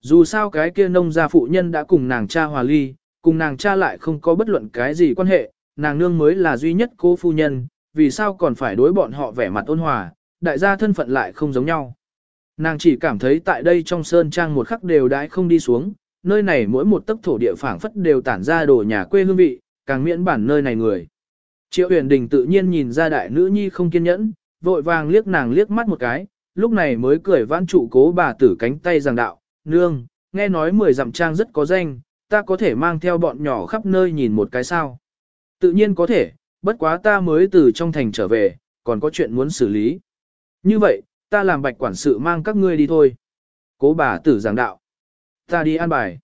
Dù sao cái kia nông gia phụ nhân đã cùng nàng cha hòa ly, cùng nàng cha lại không có bất luận cái gì quan hệ, nàng nương mới là duy nhất cô phu nhân, vì sao còn phải đối bọn họ vẻ mặt ôn hòa, đại gia thân phận lại không giống nhau. Nàng chỉ cảm thấy tại đây trong sơn trang một khắc đều đãi không đi xuống, nơi này mỗi một tấc thổ địa phảng phất đều tản ra đồ nhà quê hương vị, càng miễn bản nơi này người. Triệu huyền đình tự nhiên nhìn ra đại nữ nhi không kiên nhẫn, vội vàng liếc nàng liếc mắt một cái, lúc này mới cười vãn trụ cố bà tử cánh tay giảng đạo, nương, nghe nói mười dặm trang rất có danh, ta có thể mang theo bọn nhỏ khắp nơi nhìn một cái sao. Tự nhiên có thể, bất quá ta mới từ trong thành trở về, còn có chuyện muốn xử lý. Như vậy, ta làm bạch quản sự mang các ngươi đi thôi. Cố bà tử giảng đạo. Ta đi an bài.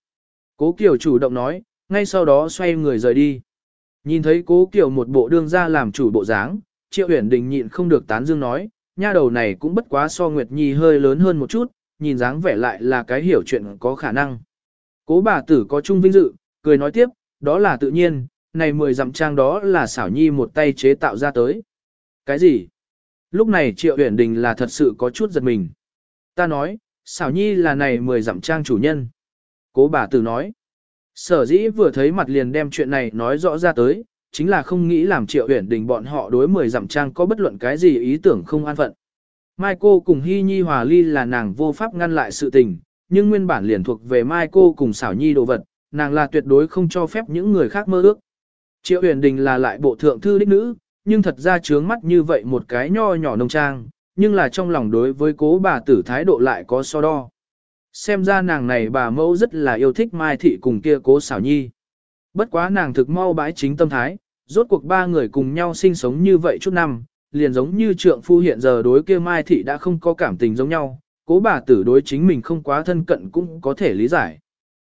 Cố Kiều chủ động nói, ngay sau đó xoay người rời đi. Nhìn thấy Cố Kiều một bộ đương ra làm chủ bộ dáng, Triệu Uyển Đình nhịn không được tán dương nói, nha đầu này cũng bất quá so Nguyệt Nhi hơi lớn hơn một chút, nhìn dáng vẻ lại là cái hiểu chuyện có khả năng. Cố bà tử có chung vinh dự, cười nói tiếp, đó là tự nhiên, này mười dặm trang đó là xảo nhi một tay chế tạo ra tới. Cái gì? Lúc này Triệu Uyển Đình là thật sự có chút giật mình. Ta nói, xảo nhi là này mười dặm trang chủ nhân. Cố bà tử nói. Sở dĩ vừa thấy mặt liền đem chuyện này nói rõ ra tới, chính là không nghĩ làm Triệu Uyển Đình bọn họ đối mười dặm trang có bất luận cái gì ý tưởng không an phận. Mai cô cùng Hy Nhi hòa ly là nàng vô pháp ngăn lại sự tình, nhưng nguyên bản liền thuộc về Mai cô cùng xảo nhi đồ vật, nàng là tuyệt đối không cho phép những người khác mơ ước. Triệu Huyền Đình là lại bộ thượng thư đích nữ, nhưng thật ra trướng mắt như vậy một cái nho nhỏ nông trang, nhưng là trong lòng đối với cố bà tử thái độ lại có so đo. Xem ra nàng này bà mẫu rất là yêu thích Mai Thị cùng kia cố xảo nhi. Bất quá nàng thực mau bãi chính tâm thái, rốt cuộc ba người cùng nhau sinh sống như vậy chút năm, liền giống như trượng phu hiện giờ đối kia Mai Thị đã không có cảm tình giống nhau, cố bà tử đối chính mình không quá thân cận cũng có thể lý giải.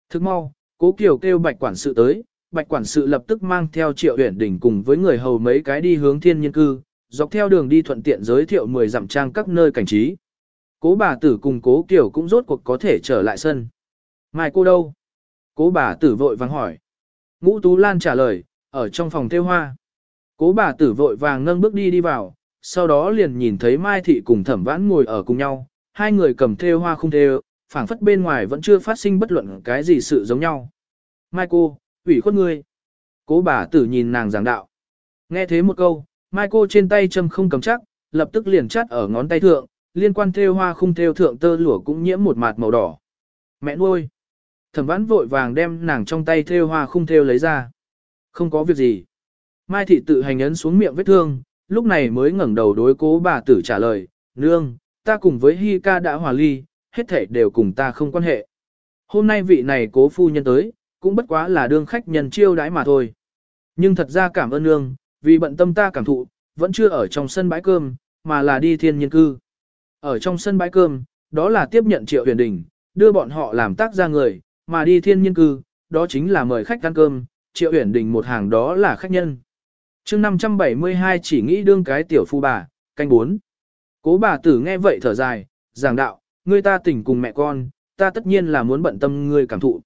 Thức mau, cố Kiều kêu bạch quản sự tới, bạch quản sự lập tức mang theo triệu uyển đỉnh cùng với người hầu mấy cái đi hướng thiên nhân cư, dọc theo đường đi thuận tiện giới thiệu 10 dặm trang các nơi cảnh trí. Cố bà tử cùng cố Kiều cũng rốt cuộc có thể trở lại sân. Mai cô đâu? Cố bà tử vội vàng hỏi. Ngũ Tú Lan trả lời, ở trong phòng theo hoa. Cố bà tử vội vàng nâng bước đi đi vào, sau đó liền nhìn thấy Mai Thị cùng thẩm vãn ngồi ở cùng nhau, hai người cầm theo hoa không theo, phảng phất bên ngoài vẫn chưa phát sinh bất luận cái gì sự giống nhau. Mai cô, ủy khuất ngươi. Cố bà tử nhìn nàng giảng đạo. Nghe thế một câu, Mai cô trên tay châm không cầm chắc, lập tức liền chắt ở ngón tay thượng, liên quan theo hoa không theo thượng tơ lụa cũng nhiễm một mạt màu đỏ. Mẹ nuôi. Thẩm vãn vội vàng đem nàng trong tay theo hoa không theo lấy ra. Không có việc gì. Mai thị tự hành ấn xuống miệng vết thương, lúc này mới ngẩng đầu đối cố bà tử trả lời, nương, ta cùng với Hi ca đã hòa ly, hết thảy đều cùng ta không quan hệ. Hôm nay vị này cố phu nhân tới, cũng bất quá là đương khách nhân chiêu đãi mà thôi. Nhưng thật ra cảm ơn nương, vì bận tâm ta cảm thụ, vẫn chưa ở trong sân bãi cơm, mà là đi thiên nhiên cư. Ở trong sân bãi cơm, đó là tiếp nhận triệu huyền đình, đưa bọn họ làm tác ra người, mà đi thiên nhiên cư, đó chính là mời khách ăn cơm, triệu huyền đình một hàng đó là khách nhân. chương 572 chỉ nghĩ đương cái tiểu phu bà, canh bốn. Cố bà tử nghe vậy thở dài, giảng đạo, ngươi ta tỉnh cùng mẹ con, ta tất nhiên là muốn bận tâm ngươi cảm thụ.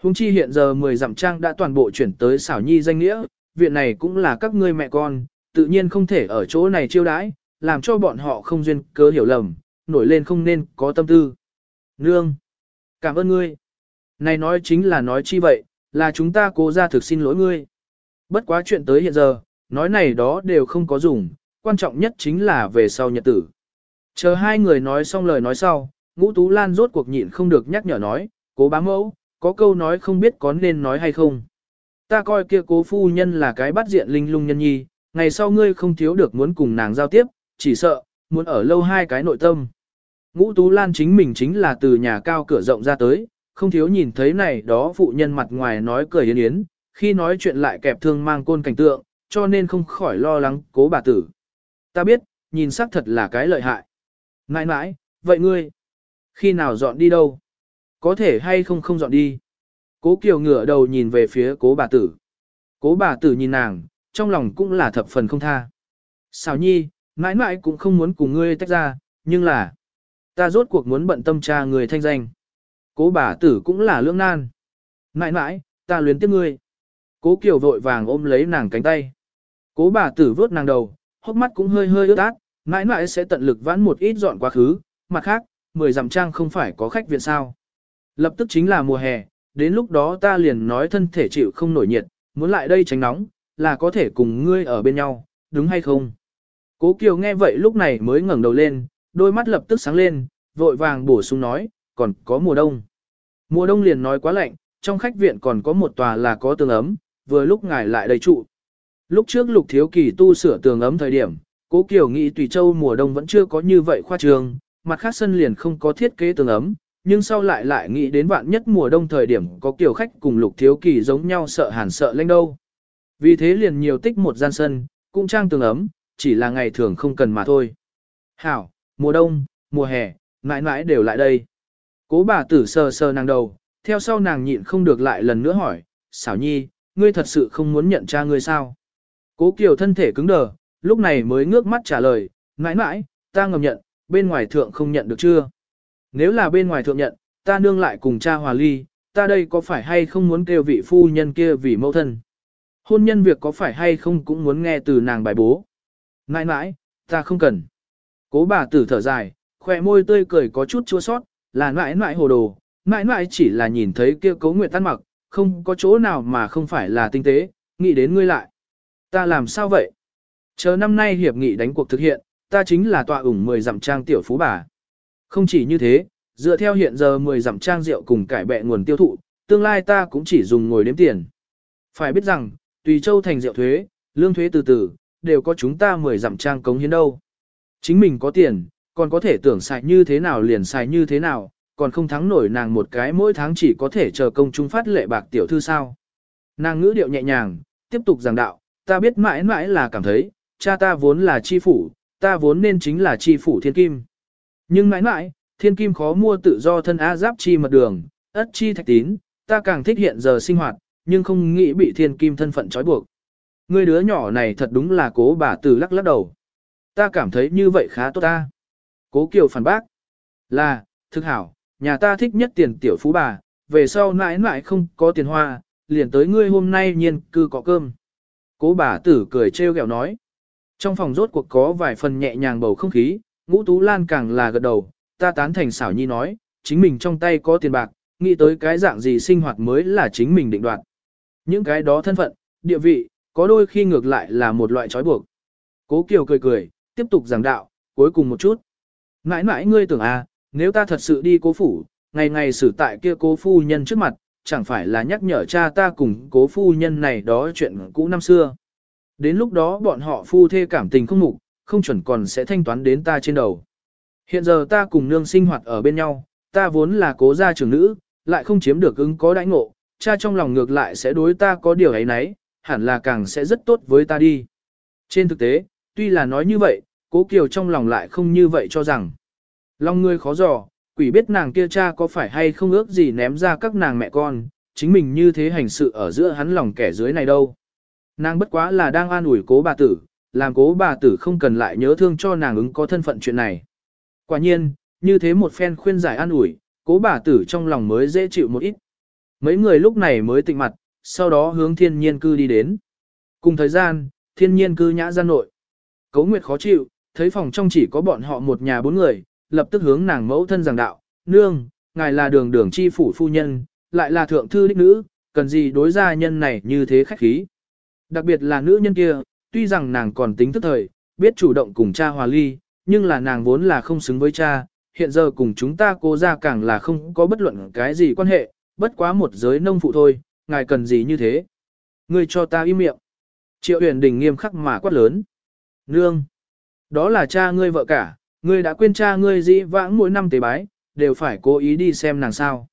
Hùng chi hiện giờ 10 dặm trang đã toàn bộ chuyển tới xảo nhi danh nghĩa, viện này cũng là các ngươi mẹ con, tự nhiên không thể ở chỗ này chiêu đãi, làm cho bọn họ không duyên cớ hiểu lầm, nổi lên không nên có tâm tư. Nương! Cảm ơn ngươi! Này nói chính là nói chi vậy, là chúng ta cố ra thực xin lỗi ngươi. Bất quá chuyện tới hiện giờ, nói này đó đều không có dùng, quan trọng nhất chính là về sau nhật tử. Chờ hai người nói xong lời nói sau, ngũ tú lan rốt cuộc nhịn không được nhắc nhở nói, cố bám mẫu, có câu nói không biết có nên nói hay không. Ta coi kia cố phu nhân là cái bắt diện linh lung nhân nhi, ngày sau ngươi không thiếu được muốn cùng nàng giao tiếp, chỉ sợ, muốn ở lâu hai cái nội tâm. Ngũ Tú Lan chính mình chính là từ nhà cao cửa rộng ra tới, không thiếu nhìn thấy này đó phụ nhân mặt ngoài nói cười yến yến, khi nói chuyện lại kẹp thương mang côn cảnh tượng, cho nên không khỏi lo lắng cố bà tử. Ta biết, nhìn sắc thật là cái lợi hại. Nãi nãi, vậy ngươi, khi nào dọn đi đâu? Có thể hay không không dọn đi? Cố Kiều ngửa đầu nhìn về phía cố bà tử. Cố bà tử nhìn nàng, trong lòng cũng là thập phần không tha. Xào nhi, mãi mãi cũng không muốn cùng ngươi tách ra, nhưng là, ta rốt cuộc muốn bận tâm tra người thanh danh. Cố bà tử cũng là lương nan. Mãi mãi, ta luyến tiếc ngươi. Cố Kiều vội vàng ôm lấy nàng cánh tay. Cố bà tử vớt nàng đầu, hốc mắt cũng hơi hơi ướt át, mãi mãi sẽ tận lực vãn một ít dọn quá khứ, mặt khác, mười dặm trang không phải có khách viện sao. Lập tức chính là mùa hè, đến lúc đó ta liền nói thân thể chịu không nổi nhiệt, muốn lại đây tránh nóng, là có thể cùng ngươi ở bên nhau, đúng hay không? Cố Kiều nghe vậy lúc này mới ngẩng đầu lên, đôi mắt lập tức sáng lên, vội vàng bổ sung nói, còn có mùa đông. Mùa đông liền nói quá lạnh, trong khách viện còn có một tòa là có tường ấm, vừa lúc ngài lại đầy trụ. Lúc trước lục thiếu kỳ tu sửa tường ấm thời điểm, cố Kiều nghĩ Tùy Châu mùa đông vẫn chưa có như vậy khoa trường, mặt khác sân liền không có thiết kế tường ấm, nhưng sau lại lại nghĩ đến vạn nhất mùa đông thời điểm có kiều khách cùng lục thiếu kỳ giống nhau sợ hàn sợ lênh đâu. Vì thế liền nhiều tích một gian sân, cũng trang tường ấm, chỉ là ngày thường không cần mà thôi. Hảo, mùa đông, mùa hè, mãi mãi đều lại đây. Cố bà tử sờ sờ nàng đầu, theo sau nàng nhịn không được lại lần nữa hỏi, xảo nhi, ngươi thật sự không muốn nhận cha ngươi sao? Cố Kiều thân thể cứng đờ, lúc này mới ngước mắt trả lời, mãi mãi, ta ngầm nhận, bên ngoài thượng không nhận được chưa? Nếu là bên ngoài thượng nhận, ta nương lại cùng cha hòa ly, ta đây có phải hay không muốn kêu vị phu nhân kia vì mẫu thân? Hôn nhân việc có phải hay không cũng muốn nghe từ nàng bài bố? Mãi mãi, ta không cần. Cố bà tử thở dài, khỏe môi tươi cười có chút chua sót, là mãi mãi hồ đồ, mãi mãi chỉ là nhìn thấy kia cấu nguyện tan mặc, không có chỗ nào mà không phải là tinh tế, nghĩ đến ngươi lại. Ta làm sao vậy? Chờ năm nay hiệp nghị đánh cuộc thực hiện, ta chính là tọa ủng 10 dặm trang tiểu phú bà. Không chỉ như thế, dựa theo hiện giờ 10 dặm trang rượu cùng cải bẹ nguồn tiêu thụ, tương lai ta cũng chỉ dùng ngồi đếm tiền. Phải biết rằng, tùy châu thành rượu thuế, lương thuế từ từ, đều có chúng ta 10 dặm trang cống hiến đâu. Chính mình có tiền, còn có thể tưởng xài như thế nào liền xài như thế nào, còn không thắng nổi nàng một cái mỗi tháng chỉ có thể chờ công chúng phát lệ bạc tiểu thư sao. Nàng ngữ điệu nhẹ nhàng, tiếp tục giảng đạo, ta biết mãi mãi là cảm thấy, cha ta vốn là chi phủ, ta vốn nên chính là chi phủ thiên kim. Nhưng mãi mãi, thiên kim khó mua tự do thân A giáp chi mật đường, ất chi thạch tín, ta càng thích hiện giờ sinh hoạt, nhưng không nghĩ bị thiên kim thân phận trói buộc. Người đứa nhỏ này thật đúng là cố bà tử lắc lắc đầu. Ta cảm thấy như vậy khá tốt ta. Cố Kiều phản bác. Là, thực hảo, nhà ta thích nhất tiền tiểu phú bà, về sau mãi mãi không có tiền hoa, liền tới ngươi hôm nay nhiên cư có cơm. Cố bà tử cười trêu ghẹo nói. Trong phòng rốt cuộc có vài phần nhẹ nhàng bầu không khí, ngũ tú lan càng là gật đầu, ta tán thành xảo nhi nói, chính mình trong tay có tiền bạc, nghĩ tới cái dạng gì sinh hoạt mới là chính mình định đoạt. Những cái đó thân phận, địa vị, có đôi khi ngược lại là một loại trói buộc. Cố Kiều cười cười, tiếp tục giảng đạo, cuối cùng một chút. Mãi mãi ngươi tưởng à, nếu ta thật sự đi cố phủ, ngày ngày xử tại kia cố phu nhân trước mặt, chẳng phải là nhắc nhở cha ta cùng cố phu nhân này đó chuyện cũ năm xưa. Đến lúc đó bọn họ phu thê cảm tình không mục, không chuẩn còn sẽ thanh toán đến ta trên đầu. Hiện giờ ta cùng nương sinh hoạt ở bên nhau, ta vốn là cố gia trưởng nữ, lại không chiếm được ứng có đãi ngộ, cha trong lòng ngược lại sẽ đối ta có điều ấy nấy, hẳn là càng sẽ rất tốt với ta đi. Trên thực tế, tuy là nói như vậy, cố kiều trong lòng lại không như vậy cho rằng. Lòng người khó dò, quỷ biết nàng kia cha có phải hay không ước gì ném ra các nàng mẹ con, chính mình như thế hành sự ở giữa hắn lòng kẻ dưới này đâu. Nàng bất quá là đang an ủi cố bà tử, làm cố bà tử không cần lại nhớ thương cho nàng ứng có thân phận chuyện này. Quả nhiên, như thế một phen khuyên giải an ủi, cố bà tử trong lòng mới dễ chịu một ít. Mấy người lúc này mới tịnh mặt, sau đó hướng thiên nhiên cư đi đến. Cùng thời gian, thiên nhiên cư nhã gian nội. Cố Nguyệt khó chịu, thấy phòng trong chỉ có bọn họ một nhà bốn người, lập tức hướng nàng mẫu thân giảng đạo, nương, ngài là đường đường chi phủ phu nhân, lại là thượng thư đích nữ, cần gì đối gia nhân này như thế khách khí. Đặc biệt là nữ nhân kia, tuy rằng nàng còn tính thức thời, biết chủ động cùng cha hòa ly, nhưng là nàng vốn là không xứng với cha, hiện giờ cùng chúng ta cô ra càng là không có bất luận cái gì quan hệ, bất quá một giới nông phụ thôi, ngài cần gì như thế. Ngươi cho ta im miệng. Triệu huyền đình nghiêm khắc mà quát lớn. Nương. Đó là cha ngươi vợ cả, ngươi đã quên cha ngươi dĩ vãng mỗi năm tế bái, đều phải cố ý đi xem nàng sao.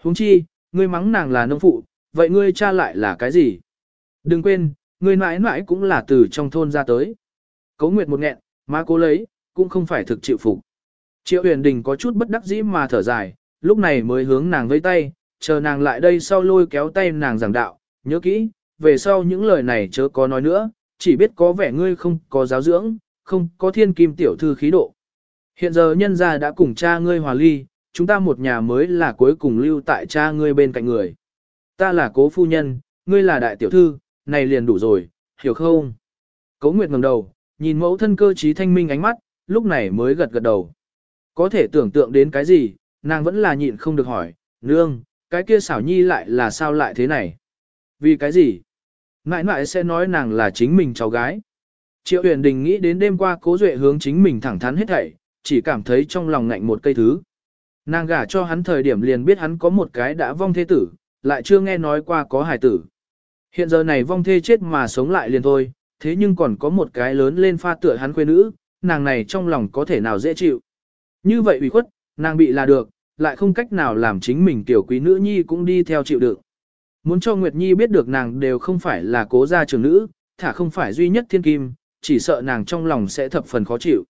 huống chi, ngươi mắng nàng là nông phụ, vậy ngươi cha lại là cái gì? Đừng quên, ngươi mãi mãi cũng là từ trong thôn ra tới. Cấu Nguyệt một nghẹn, má cố lấy, cũng không phải thực chịu phục. Triệu huyền đình có chút bất đắc dĩ mà thở dài, lúc này mới hướng nàng vây tay, chờ nàng lại đây sau lôi kéo tay nàng giảng đạo, nhớ kỹ, về sau những lời này chớ có nói nữa, chỉ biết có vẻ ngươi không có giáo dưỡng, không có thiên kim tiểu thư khí độ. Hiện giờ nhân gia đã cùng cha ngươi hòa ly, chúng ta một nhà mới là cuối cùng lưu tại cha ngươi bên cạnh người. Ta là cố phu nhân, ngươi là đại tiểu thư, này liền đủ rồi, hiểu không? Cố Nguyệt ngẩng đầu, nhìn mẫu thân cơ trí thanh minh ánh mắt, lúc này mới gật gật đầu. Có thể tưởng tượng đến cái gì, nàng vẫn là nhịn không được hỏi, nương, cái kia xảo nhi lại là sao lại thế này? Vì cái gì? Mãi mãi sẽ nói nàng là chính mình cháu gái. Triệu huyền đình nghĩ đến đêm qua cố duệ hướng chính mình thẳng thắn hết thảy, chỉ cảm thấy trong lòng ngạnh một cây thứ. Nàng gả cho hắn thời điểm liền biết hắn có một cái đã vong thế tử, lại chưa nghe nói qua có hài tử. Hiện giờ này vong thê chết mà sống lại liền thôi, thế nhưng còn có một cái lớn lên pha tựa hắn quê nữ, nàng này trong lòng có thể nào dễ chịu. Như vậy ủy khuất, nàng bị là được, lại không cách nào làm chính mình tiểu quý nữ nhi cũng đi theo chịu đựng. Muốn cho Nguyệt Nhi biết được nàng đều không phải là cố gia trưởng nữ, thả không phải duy nhất thiên kim, chỉ sợ nàng trong lòng sẽ thập phần khó chịu.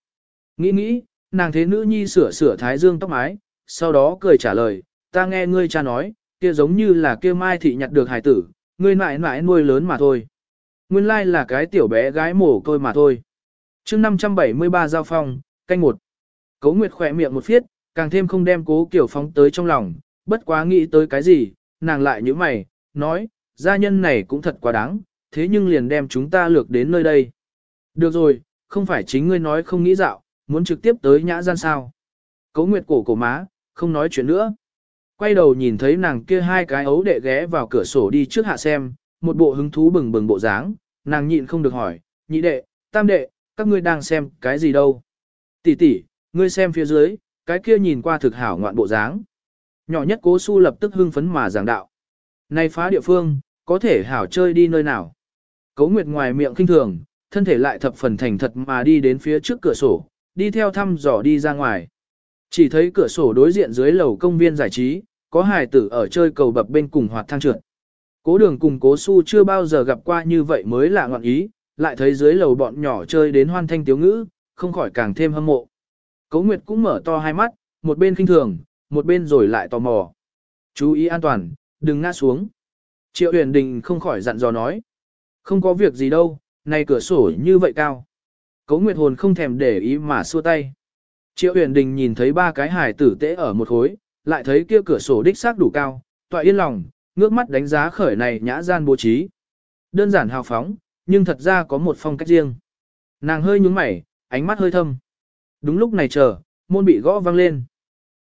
Nghĩ nghĩ, nàng thế nữ nhi sửa sửa thái dương tóc mái, sau đó cười trả lời, ta nghe ngươi cha nói, kia giống như là kia mai thị nhặt được hải tử, ngươi mãi mãi nuôi lớn mà thôi. Nguyên lai là cái tiểu bé gái mổ côi mà thôi. chương 573 giao phong, canh một. Cố Nguyệt khỏe miệng một phiết, càng thêm không đem cố kiểu phóng tới trong lòng, bất quá nghĩ tới cái gì, nàng lại như mày, nói, gia nhân này cũng thật quá đáng, thế nhưng liền đem chúng ta lược đến nơi đây. Được rồi, không phải chính ngươi nói không nghĩ dạo, muốn trực tiếp tới nhã gian sao. Cố Nguyệt cổ cổ má, không nói chuyện nữa. Quay đầu nhìn thấy nàng kia hai cái ấu đệ ghé vào cửa sổ đi trước hạ xem, một bộ hứng thú bừng bừng bộ dáng, nàng nhịn không được hỏi, nhị đệ, tam đệ, các ngươi đang xem cái gì đâu? Tỷ tỷ, ngươi xem phía dưới, cái kia nhìn qua thực hảo ngoạn bộ dáng. Nhỏ nhất cố su lập tức hưng phấn mà giảng đạo. Này phá địa phương, có thể hảo chơi đi nơi nào? Cố Nguyệt ngoài miệng kinh thường, thân thể lại thập phần thành thật mà đi đến phía trước cửa sổ, đi theo thăm dò đi ra ngoài. Chỉ thấy cửa sổ đối diện dưới lầu công viên giải trí, có hài tử ở chơi cầu bập bên cùng hoạt thang trượt. Cố đường cùng cố su chưa bao giờ gặp qua như vậy mới lạ ngọn ý, lại thấy dưới lầu bọn nhỏ chơi đến hoan thanh tiếu ngữ, không khỏi càng thêm hâm mộ. Cố Nguyệt cũng mở to hai mắt, một bên kinh thường, một bên rồi lại tò mò. Chú ý an toàn, đừng ngã xuống. Triệu huyền đình không khỏi dặn dò nói. Không có việc gì đâu, này cửa sổ như vậy cao. Cố Nguyệt hồn không thèm để ý mà xua tay. Triệu huyền đình nhìn thấy ba cái hài tử tế ở một khối, lại thấy kia cửa sổ đích xác đủ cao, tọa yên lòng, ngước mắt đánh giá khởi này nhã gian bố trí. Đơn giản hào phóng, nhưng thật ra có một phong cách riêng. Nàng hơi nhúng mày, ánh mắt hơi thâm. Đúng lúc này chờ, môn bị gõ vang lên.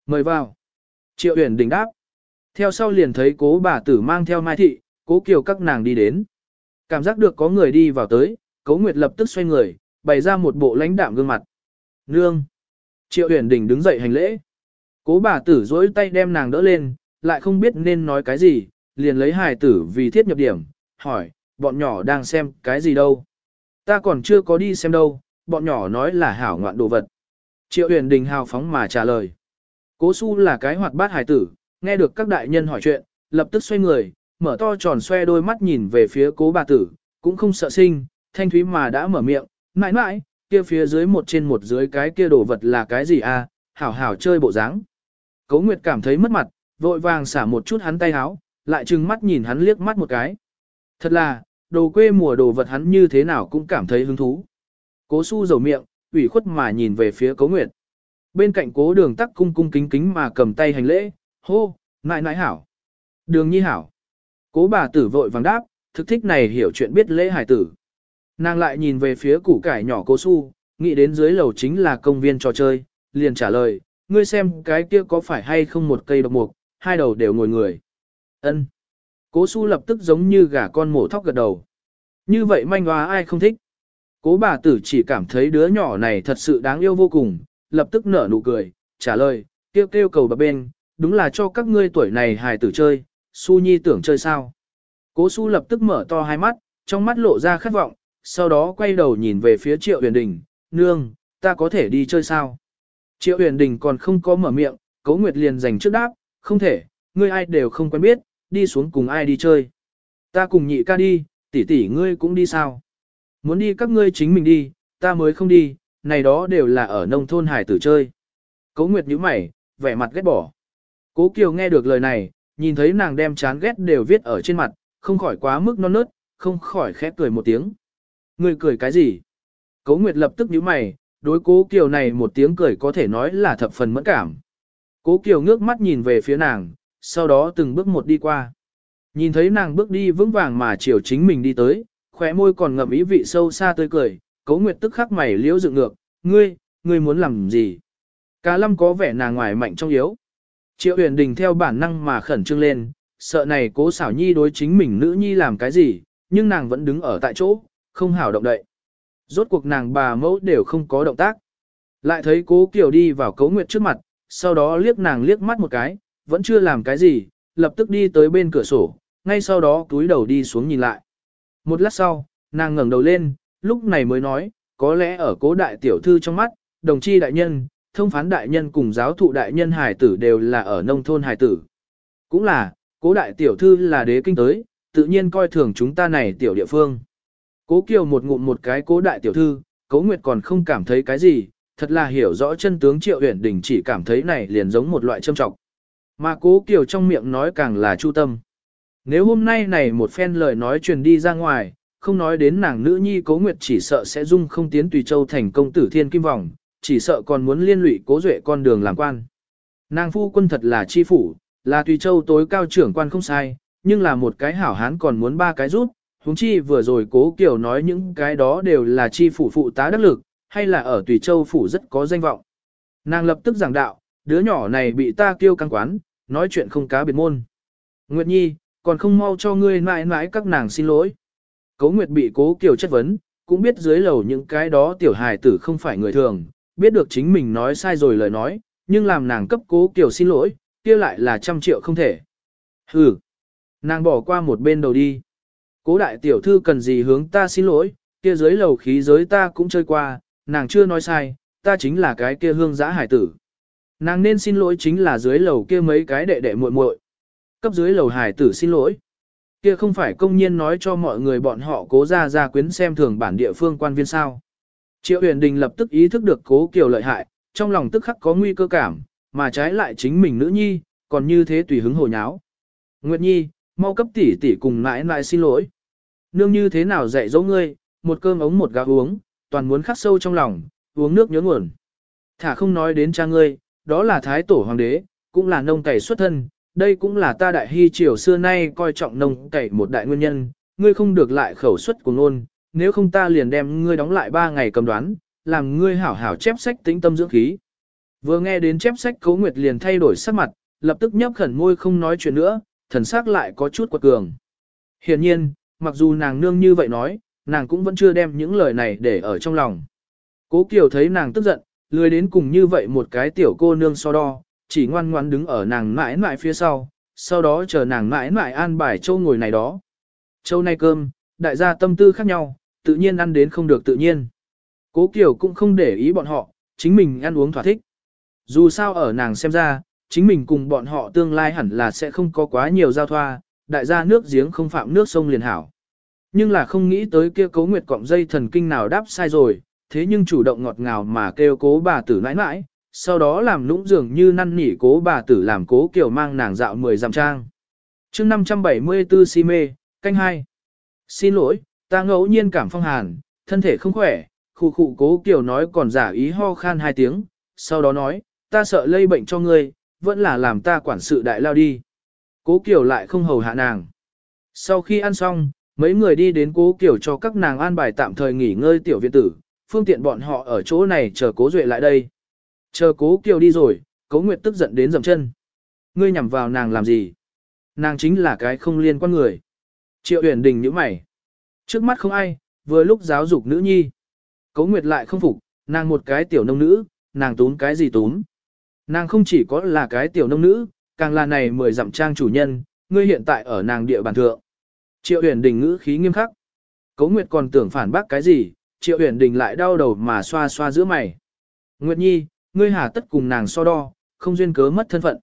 Mời vào. Triệu huyền đình đáp. Theo sau liền thấy cố bà tử mang theo mai thị, cố kiều các nàng đi đến. Cảm giác được có người đi vào tới, cố nguyệt lập tức xoay người, bày ra một bộ lãnh đạm gương mặt. Nương. Triệu huyền đình đứng dậy hành lễ. Cố bà tử dối tay đem nàng đỡ lên, lại không biết nên nói cái gì, liền lấy hài tử vì thiết nhập điểm, hỏi, bọn nhỏ đang xem cái gì đâu. Ta còn chưa có đi xem đâu, bọn nhỏ nói là hảo ngoạn đồ vật. Triệu huyền đình hào phóng mà trả lời. Cố su là cái hoạt bát hài tử, nghe được các đại nhân hỏi chuyện, lập tức xoay người, mở to tròn xoe đôi mắt nhìn về phía cố bà tử, cũng không sợ sinh, thanh thúy mà đã mở miệng, mãi mãi, kia phía dưới một trên một dưới cái kia đồ vật là cái gì à, hảo hảo chơi bộ dáng. Cố Nguyệt cảm thấy mất mặt, vội vàng xả một chút hắn tay háo, lại trừng mắt nhìn hắn liếc mắt một cái. Thật là, đồ quê mùa đồ vật hắn như thế nào cũng cảm thấy hứng thú. Cố su dầu miệng, ủy khuất mà nhìn về phía cố nguyệt. Bên cạnh cố đường tắc cung cung kính kính mà cầm tay hành lễ, hô, nại nại hảo. Đường nhi hảo. Cố bà tử vội vàng đáp, thực thích này hiểu chuyện biết lễ hải tử. Nàng lại nhìn về phía củ cải nhỏ cố su, nghĩ đến dưới lầu chính là công viên trò chơi, liền trả lời, ngươi xem cái kia có phải hay không một cây độc mục, hai đầu đều ngồi người. Ân. Cố su lập tức giống như gà con mổ thóc gật đầu. Như vậy manh hoa ai không thích. Cố bà tử chỉ cảm thấy đứa nhỏ này thật sự đáng yêu vô cùng, lập tức nở nụ cười, trả lời, kêu kêu cầu bà bên, đúng là cho các ngươi tuổi này hài tử chơi, su nhi tưởng chơi sao. Cố su lập tức mở to hai mắt, trong mắt lộ ra khát vọng, sau đó quay đầu nhìn về phía triệu huyền đình, nương, ta có thể đi chơi sao. Triệu huyền đình còn không có mở miệng, cố nguyệt liền giành trước đáp, không thể, ngươi ai đều không quen biết, đi xuống cùng ai đi chơi. Ta cùng nhị ca đi, tỷ tỷ ngươi cũng đi sao? Muốn đi các ngươi chính mình đi, ta mới không đi, này đó đều là ở nông thôn hải tử chơi. Cố Nguyệt nhíu mày, vẻ mặt ghét bỏ. Cố Kiều nghe được lời này, nhìn thấy nàng đem chán ghét đều viết ở trên mặt, không khỏi quá mức non nớt, không khỏi khẽ cười một tiếng. Ngươi cười cái gì? Cố Nguyệt lập tức nhíu mày, đối Cố Kiều này một tiếng cười có thể nói là thập phần mẫn cảm. Cố Kiều ngước mắt nhìn về phía nàng, sau đó từng bước một đi qua. Nhìn thấy nàng bước đi vững vàng mà chiều chính mình đi tới, khóe môi còn ngậm ý vị sâu xa tươi cười, Cố Nguyệt tức khắc mày liễu dựng ngược, ngươi, ngươi muốn làm gì? Cá lâm có vẻ nàng ngoài mạnh trong yếu. Triệu huyền đình theo bản năng mà khẩn trương lên, sợ này cố Sảo nhi đối chính mình nữ nhi làm cái gì, nhưng nàng vẫn đứng ở tại chỗ, không hảo động đậy. Rốt cuộc nàng bà mẫu đều không có động tác. Lại thấy cố Kiều đi vào cấu nguyệt trước mặt, sau đó liếc nàng liếc mắt một cái, vẫn chưa làm cái gì, lập tức đi tới bên cửa sổ, ngay sau đó túi đầu đi xuống nhìn lại. Một lát sau, nàng ngẩng đầu lên, lúc này mới nói, có lẽ ở cố đại tiểu thư trong mắt, đồng chi đại nhân, thông phán đại nhân cùng giáo thụ đại nhân hải tử đều là ở nông thôn hải tử. Cũng là, cố đại tiểu thư là đế kinh tới, tự nhiên coi thường chúng ta này tiểu địa phương. Cố kiều một ngụm một cái cố đại tiểu thư, cố nguyệt còn không cảm thấy cái gì, thật là hiểu rõ chân tướng triệu uyển đình chỉ cảm thấy này liền giống một loại châm trọng. Mà cố Kiều trong miệng nói càng là chu tâm. Nếu hôm nay này một phen lời nói truyền đi ra ngoài, không nói đến nàng nữ nhi cố nguyệt chỉ sợ sẽ dung không tiến tùy châu thành công tử thiên kim vòng, chỉ sợ còn muốn liên lụy cố duệ con đường làm quan. Nàng phu quân thật là chi phủ, là tùy châu tối cao trưởng quan không sai, nhưng là một cái hảo hán còn muốn ba cái rút, huống chi vừa rồi cố kiểu nói những cái đó đều là chi phủ phụ tá đắc lực, hay là ở tùy châu phủ rất có danh vọng. Nàng lập tức giảng đạo, đứa nhỏ này bị ta kêu căng quán, nói chuyện không cá biệt môn. Nguyệt Nhi, còn không mau cho ngươi mãi mãi các nàng xin lỗi. Cố Nguyệt bị cố Kiều chất vấn, cũng biết dưới lầu những cái đó tiểu hài tử không phải người thường, biết được chính mình nói sai rồi lời nói, nhưng làm nàng cấp cố Kiều xin lỗi, kia lại là trăm triệu không thể. Hừ, nàng bỏ qua một bên đầu đi. Cố đại tiểu thư cần gì hướng ta xin lỗi, kia dưới lầu khí giới ta cũng chơi qua, nàng chưa nói sai, ta chính là cái kia hương giã hải tử. Nàng nên xin lỗi chính là dưới lầu kia mấy cái đệ đệ muội muội. Cấp dưới lầu hải tử xin lỗi. Kia không phải công nhiên nói cho mọi người bọn họ cố ra ra quyến xem thường bản địa phương quan viên sao. Triệu huyền đình lập tức ý thức được cố kiều lợi hại, trong lòng tức khắc có nguy cơ cảm, mà trái lại chính mình nữ nhi, còn như thế tùy hứng hồ nháo. Nguyệt nhi, mau cấp tỷ tỷ cùng mãi mãi xin lỗi. Nương như thế nào dạy dỗ ngươi, một cơm ống một gáo uống, toàn muốn khắc sâu trong lòng, uống nước nhớ nguồn. Thả không nói đến cha ngươi, đó là thái tổ hoàng đế, cũng là nông cày xuất thân, đây cũng là ta đại hy triều xưa nay coi trọng nông cày một đại nguyên nhân, ngươi không được lại khẩu suất của ngôn, nếu không ta liền đem ngươi đóng lại ba ngày cầm đoán, làm ngươi hảo hảo chép sách tĩnh tâm dưỡng khí. Vừa nghe đến chép sách Cố Nguyệt liền thay đổi sắc mặt, lập tức nhấp khẩn môi không nói chuyện nữa, thần sắc lại có chút quật cường. Hiển nhiên, mặc dù nàng nương như vậy nói, nàng cũng vẫn chưa đem những lời này để ở trong lòng. Cố Kiều thấy nàng tức giận, lười đến cùng như vậy một cái tiểu cô nương so đo, chỉ ngoan ngoãn đứng ở nàng mãi mãi phía sau, sau đó chờ nàng mãi mãi an bài châu ngồi này đó. Châu nay cơm, đại gia tâm tư khác nhau, tự nhiên ăn đến không được tự nhiên. Cố Kiều cũng không để ý bọn họ, chính mình ăn uống thỏa thích. Dù sao ở nàng xem ra, chính mình cùng bọn họ tương lai hẳn là sẽ không có quá nhiều giao thoa, đại gia nước giếng không phạm nước sông liền hảo. Nhưng là không nghĩ tới kia cố nguyệt cọng dây thần kinh nào đáp sai rồi, thế nhưng chủ động ngọt ngào mà kêu cố bà tử nãi nãi, sau đó làm nũng dường như năn nỉ cố bà tử làm cố kiểu mang nàng dạo 10 dặm trang. chương 574 si mê, canh hai Xin lỗi, ta ngẫu nhiên cảm phong hàn, thân thể không khỏe, khu khu cố kiểu nói còn giả ý ho khan hai tiếng, sau đó nói, ta sợ lây bệnh cho ngươi, vẫn là làm ta quản sự đại lao đi. Cố kiều lại không hầu hạ nàng. Sau khi ăn xong, mấy người đi đến cố kiều cho các nàng an bài tạm thời nghỉ ngơi tiểu viện tử, phương tiện bọn họ ở chỗ này chờ cố duệ lại đây. Chờ cố kiều đi rồi, cố nguyệt tức giận đến dầm chân. Ngươi nhằm vào nàng làm gì? Nàng chính là cái không liên quan người. Triệu uyển đình nhíu mày. Trước mắt không ai, vừa lúc giáo dục nữ nhi. Cố nguyệt lại không phục, nàng một cái tiểu nông nữ, nàng tốn cái gì tốn? Nàng không chỉ có là cái tiểu nông nữ, càng là này mười dặm trang chủ nhân, ngươi hiện tại ở nàng địa bàn thượng. Triệu huyền đình ngữ khí nghiêm khắc. Cố Nguyệt còn tưởng phản bác cái gì, Triệu huyền đình lại đau đầu mà xoa xoa giữa mày. Nguyệt Nhi, ngươi hà tất cùng nàng so đo, không duyên cớ mất thân phận.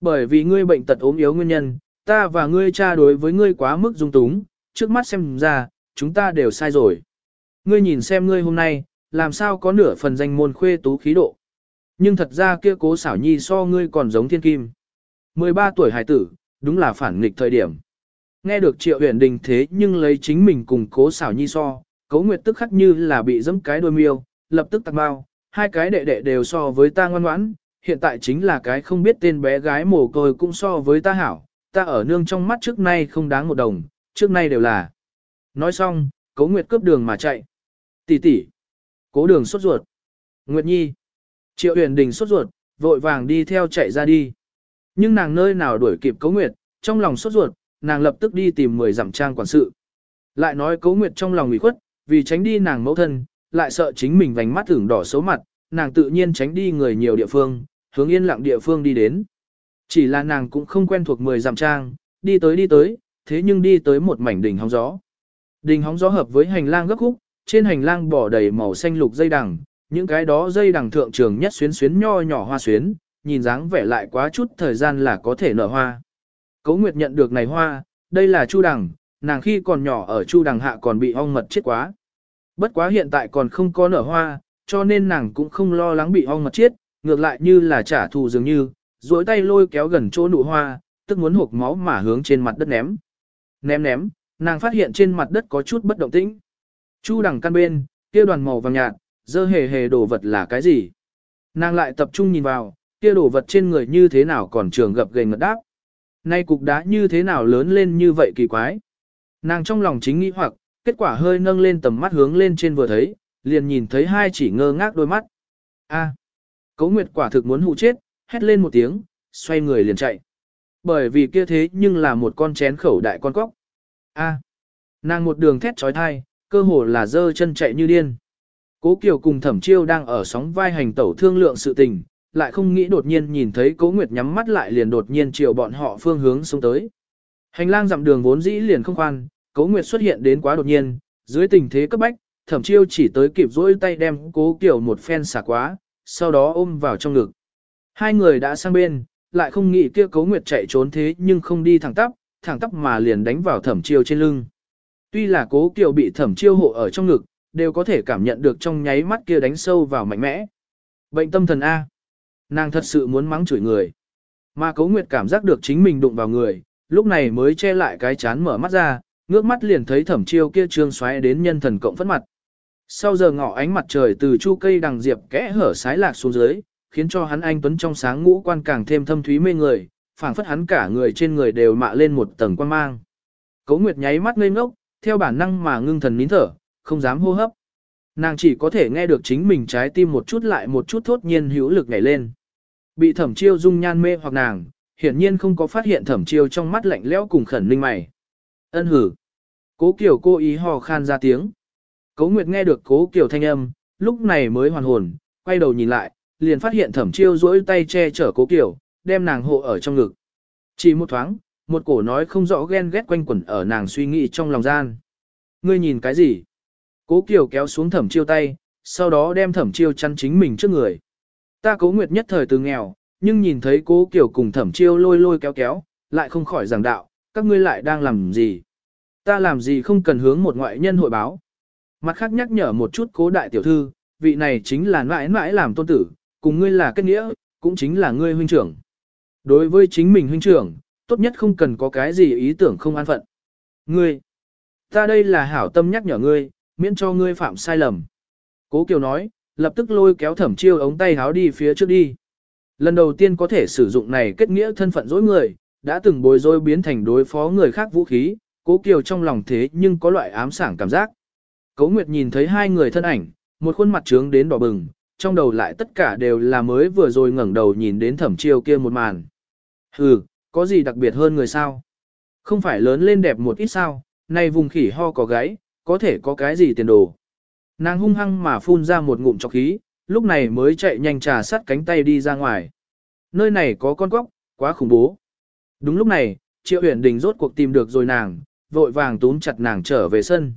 Bởi vì ngươi bệnh tật ốm yếu nguyên nhân, ta và ngươi cha đối với ngươi quá mức dung túng, trước mắt xem ra, chúng ta đều sai rồi. Ngươi nhìn xem ngươi hôm nay, làm sao có nửa phần danh môn khuê tú khí độ. Nhưng thật ra kia cố xảo nhi so ngươi còn giống thiên kim. 13 tuổi hải tử, đúng là phản nghịch thời điểm. Nghe được triệu huyền đình thế nhưng lấy chính mình cùng cố xảo nhi so, cố nguyệt tức khắc như là bị dẫm cái đôi miêu, lập tức tạc bao, hai cái đệ đệ đều so với ta ngoan ngoãn, hiện tại chính là cái không biết tên bé gái mồ côi cũng so với ta hảo, ta ở nương trong mắt trước nay không đáng một đồng, trước nay đều là. Nói xong, cố nguyệt cướp đường mà chạy. Tỷ tỷ, cố đường sốt ruột. Nguyệt nhi, triệu huyền đình sốt ruột, vội vàng đi theo chạy ra đi. Nhưng nàng nơi nào đuổi kịp cố nguyệt, trong lòng sốt ruột, nàng lập tức đi tìm 10 dặm trang quản sự. Lại nói cố nguyệt trong lòng ủy khuất, vì tránh đi nàng mẫu thân, lại sợ chính mình vành mắt ửng đỏ xấu mặt, nàng tự nhiên tránh đi người nhiều địa phương, hướng yên lặng địa phương đi đến. Chỉ là nàng cũng không quen thuộc 10 dặm trang, đi tới đi tới, thế nhưng đi tới một mảnh đỉnh hóng gió. Đỉnh hóng gió hợp với hành lang gấp khúc, trên hành lang bỏ đầy màu xanh lục dây đằng, những cái đó dây đằng thượng trường nhất xuyến xuyến nho nhỏ hoa xuyến, nhìn dáng vẻ lại quá chút thời gian là có thể nở hoa. Cấu Nguyệt nhận được này hoa, đây là chu đằng, nàng khi còn nhỏ ở chu đằng hạ còn bị ong mật chết quá. Bất quá hiện tại còn không có nở hoa, cho nên nàng cũng không lo lắng bị ong mật chết, ngược lại như là trả thù dường như, duỗi tay lôi kéo gần chỗ nụ hoa, tức muốn hộp máu mà hướng trên mặt đất ném. Ném ném, nàng phát hiện trên mặt đất có chút bất động tĩnh. Chu đằng căn bên, kia đoàn màu vàng nhạt, dơ hề hề đồ vật là cái gì? Nàng lại tập trung nhìn vào, kia đồ vật trên người như thế nào còn trường gập gầy ngật đáp. Nay cục đá như thế nào lớn lên như vậy kỳ quái. Nàng trong lòng chính nghĩ hoặc, kết quả hơi nâng lên tầm mắt hướng lên trên vừa thấy, liền nhìn thấy hai chỉ ngơ ngác đôi mắt. A, à, Cấu Nguyệt quả thực muốn hụ chết, hét lên một tiếng, xoay người liền chạy. Bởi vì kia thế nhưng là một con chén khẩu đại con cóc. A, à. nàng một đường thét trói thai, cơ hồ là dơ chân chạy như điên. Cố Kiều cùng Thẩm Chiêu đang ở sóng vai hành tẩu thương lượng sự tình, lại không nghĩ đột nhiên nhìn thấy Cố Nguyệt nhắm mắt lại liền đột nhiên chiều bọn họ phương hướng xuống tới. Hành lang dặm đường vốn dĩ liền không khoan, Cố Nguyệt xuất hiện đến quá đột nhiên, dưới tình thế cấp bách, Thẩm Chiêu chỉ tới kịp dỗi tay đem Cố Kiều một phen xả quá, sau đó ôm vào trong ngực. Hai người đã sang bên, lại không nghĩ kia Cố Nguyệt chạy trốn thế nhưng không đi thẳng tắp, thẳng tắp mà liền đánh vào Thẩm Chiêu trên lưng. Tuy là Cố Kiều bị Thẩm Chiêu hộ ở trong ngực, đều có thể cảm nhận được trong nháy mắt kia đánh sâu vào mạnh mẽ. Bệnh tâm thần A. Nàng thật sự muốn mắng chửi người. Mà Cấu Nguyệt cảm giác được chính mình đụng vào người, lúc này mới che lại cái chán mở mắt ra, ngước mắt liền thấy thẩm chiêu kia trương xoáy đến nhân thần cộng phất mặt. Sau giờ ngọ ánh mặt trời từ chu cây đằng diệp kẽ hở sái lạc xuống dưới, khiến cho hắn anh tuấn trong sáng ngũ quan càng thêm thâm thúy mê người, phảng phất hắn cả người trên người đều mạ lên một tầng quan mang. Cấu Nguyệt nháy mắt ngây ngốc, theo bản năng mà ngưng thần nín thở, không dám hô hấp. Nàng chỉ có thể nghe được chính mình trái tim một chút lại một chút thốt nhiên hữu lực nhảy lên. Bị thẩm chiêu dung nhan mê hoặc nàng, hiển nhiên không có phát hiện thẩm chiêu trong mắt lạnh lẽo cùng khẩn ninh mày. Ân hử. Cố Kiều cô ý hò khan ra tiếng. Cố Nguyệt nghe được Cố Kiều thanh âm, lúc này mới hoàn hồn, quay đầu nhìn lại, liền phát hiện thẩm chiêu duỗi tay che chở Cố Kiều, đem nàng hộ ở trong ngực. Chỉ một thoáng, một cổ nói không rõ ghen ghét quanh quẩn ở nàng suy nghĩ trong lòng gian. Ngươi nhìn cái gì? Cố Kiều kéo xuống thẩm chiêu tay, sau đó đem thẩm chiêu chăn chính mình trước người. Ta cố nguyệt nhất thời từ nghèo, nhưng nhìn thấy cố Kiều cùng thẩm chiêu lôi lôi kéo kéo, lại không khỏi giảng đạo, các ngươi lại đang làm gì? Ta làm gì không cần hướng một ngoại nhân hội báo. Mặt khác nhắc nhở một chút cố đại tiểu thư, vị này chính là mãi mãi làm tôn tử, cùng ngươi là kết nghĩa, cũng chính là ngươi huynh trưởng. Đối với chính mình huynh trưởng, tốt nhất không cần có cái gì ý tưởng không an phận. Ngươi, ta đây là hảo tâm nhắc nhở ngươi, miễn cho ngươi phạm sai lầm. Cố Kiều nói, lập tức lôi kéo thẩm chiêu ống tay háo đi phía trước đi. Lần đầu tiên có thể sử dụng này kết nghĩa thân phận dối người, đã từng bồi dối biến thành đối phó người khác vũ khí, cố Kiều trong lòng thế nhưng có loại ám sảng cảm giác. Cố Nguyệt nhìn thấy hai người thân ảnh, một khuôn mặt trướng đến đỏ bừng, trong đầu lại tất cả đều là mới vừa rồi ngẩng đầu nhìn đến thẩm chiêu kia một màn. Hừ, có gì đặc biệt hơn người sao? Không phải lớn lên đẹp một ít sao, nay vùng khỉ ho có gáy, có thể có cái gì tiền đồ. Nàng hung hăng mà phun ra một ngụm chọc khí, lúc này mới chạy nhanh trà sắt cánh tay đi ra ngoài. Nơi này có con quóc, quá khủng bố. Đúng lúc này, Triệu Uyển Đình rốt cuộc tìm được rồi nàng, vội vàng túm chặt nàng trở về sân.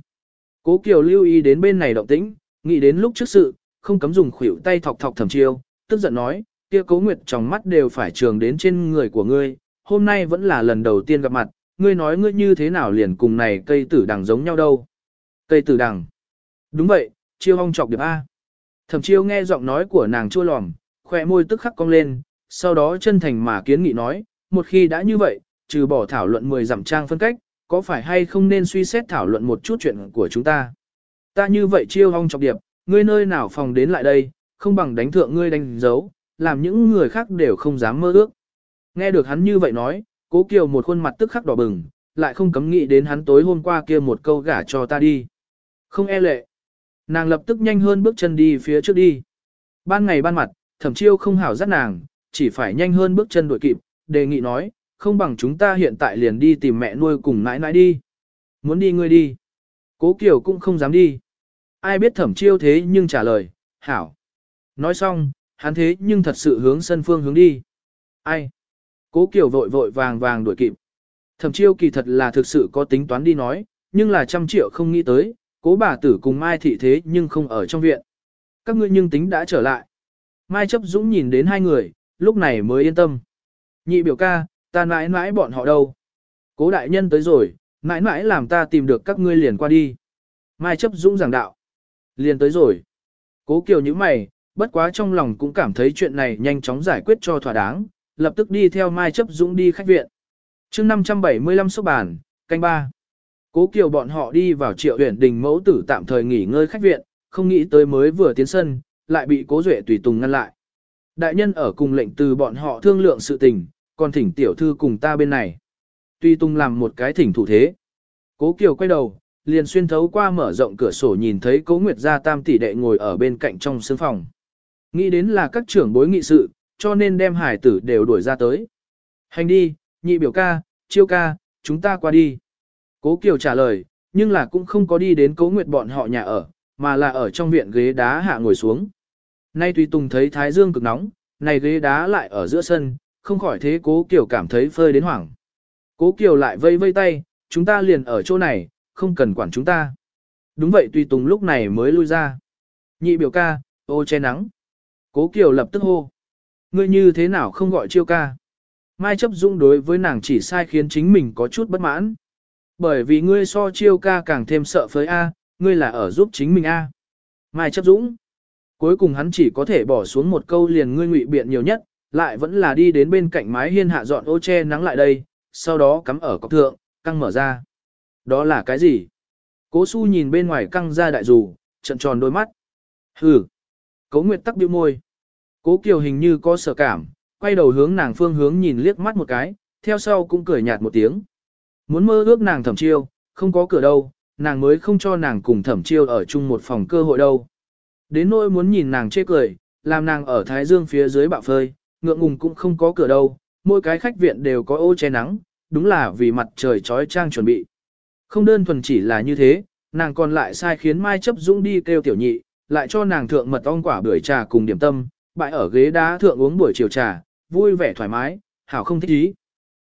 Cố Kiều lưu ý đến bên này động tĩnh, nghĩ đến lúc trước sự, không cấm dùng khuỷu tay thọc thọc thẩm chiêu, tức giận nói, kia Cố Nguyệt trong mắt đều phải trường đến trên người của ngươi, hôm nay vẫn là lần đầu tiên gặp mặt, ngươi nói ngươi như thế nào liền cùng này cây tử đằng giống nhau đâu. Cây tử đằng. Đúng vậy, chiêu hong chọc điệp A. Thẩm chiêu nghe giọng nói của nàng chua lòm, khỏe môi tức khắc cong lên, sau đó chân thành mà kiến nghị nói, một khi đã như vậy, trừ bỏ thảo luận 10 dặm trang phân cách, có phải hay không nên suy xét thảo luận một chút chuyện của chúng ta. Ta như vậy chiêu hong chọc điệp, ngươi nơi nào phòng đến lại đây, không bằng đánh thượng ngươi đánh dấu, làm những người khác đều không dám mơ ước. Nghe được hắn như vậy nói, cố kiều một khuôn mặt tức khắc đỏ bừng, lại không cấm nghĩ đến hắn tối hôm qua kia một câu gả cho ta đi. Không e lệ. Nàng lập tức nhanh hơn bước chân đi phía trước đi. Ban ngày ban mặt, thẩm chiêu không hảo dắt nàng, chỉ phải nhanh hơn bước chân đuổi kịp, đề nghị nói, không bằng chúng ta hiện tại liền đi tìm mẹ nuôi cùng nãi nãi đi. Muốn đi ngươi đi. Cố Kiều cũng không dám đi. Ai biết thẩm chiêu thế nhưng trả lời, hảo. Nói xong, hắn thế nhưng thật sự hướng sân phương hướng đi. Ai? Cố Kiều vội vội vàng vàng đuổi kịp. Thẩm chiêu kỳ thật là thực sự có tính toán đi nói, nhưng là trăm triệu không nghĩ tới, cố bà tử cùng Mai thị thế nhưng không ở trong viện. Các ngươi nhưng tính đã trở lại. Mai chấp dũng nhìn đến hai người, lúc này mới yên tâm. Nhị biểu ca, ta mãi mãi bọn họ đâu. Cố đại nhân tới rồi, mãi mãi làm ta tìm được các ngươi liền qua đi. Mai chấp dũng giảng đạo. Liền tới rồi. Cố kiều như mày, bất quá trong lòng cũng cảm thấy chuyện này nhanh chóng giải quyết cho thỏa đáng, lập tức đi theo Mai Chấp Dũng đi khách viện. chương 575 số bản, canh ba. Cố Kiều bọn họ đi vào triệu huyện đình mẫu tử tạm thời nghỉ ngơi khách viện, không nghĩ tới mới vừa tiến sân, lại bị Cố Duệ tùy tùng ngăn lại. Đại nhân ở cùng lệnh từ bọn họ thương lượng sự tình, còn thỉnh tiểu thư cùng ta bên này. Tùy tùng làm một cái thỉnh thủ thế. Cố Kiều quay đầu, liền xuyên thấu qua mở rộng cửa sổ nhìn thấy Cố Nguyệt gia tam tỷ đệ ngồi ở bên cạnh trong sương phòng. Nghĩ đến là các trưởng bối nghị sự, cho nên đem hải tử đều đuổi ra tới. Hành đi, nhị biểu ca, chiêu ca, chúng ta qua đi. Cố Kiều trả lời, nhưng là cũng không có đi đến Cố Nguyệt bọn họ nhà ở, mà là ở trong viện ghế đá hạ ngồi xuống. Nay Tùy Tùng thấy Thái Dương cực nóng, này ghế đá lại ở giữa sân, không khỏi thế Cố Kiều cảm thấy phơi đến hoảng. Cố Kiều lại vây vây tay, chúng ta liền ở chỗ này, không cần quản chúng ta. Đúng vậy Tùy Tùng lúc này mới lui ra. Nhị biểu ca, ô che nắng. Cố Kiều lập tức hô. Ngươi như thế nào không gọi chiêu ca? Mai chấp dũng đối với nàng chỉ sai khiến chính mình có chút bất mãn. Bởi vì ngươi so chiêu ca càng thêm sợ phới A, ngươi là ở giúp chính mình A. Mai chấp dũng. Cuối cùng hắn chỉ có thể bỏ xuống một câu liền ngươi ngụy biện nhiều nhất, lại vẫn là đi đến bên cạnh mái hiên hạ dọn ô che nắng lại đây, sau đó cắm ở cọc thượng, căng mở ra. Đó là cái gì? Cố su nhìn bên ngoài căng ra đại dù, trận tròn đôi mắt. Hừ. Cố Nguyệt tắc bĩu môi. Cố Kiều hình như có sợ cảm, quay đầu hướng nàng phương hướng nhìn liếc mắt một cái, theo sau cũng cười nhạt một tiếng. Muốn mơ ước nàng thẩm chiêu, không có cửa đâu, nàng mới không cho nàng cùng thẩm chiêu ở chung một phòng cơ hội đâu. Đến nỗi muốn nhìn nàng chê cười, làm nàng ở Thái Dương phía dưới bạo phơi, ngượng ngùng cũng không có cửa đâu, mỗi cái khách viện đều có ô che nắng, đúng là vì mặt trời trói trang chuẩn bị. Không đơn thuần chỉ là như thế, nàng còn lại sai khiến Mai chấp dũng đi kêu tiểu nhị, lại cho nàng thượng mật ong quả bưởi trà cùng điểm tâm, bại ở ghế đá thượng uống buổi chiều trà, vui vẻ thoải mái, hảo không thích ý.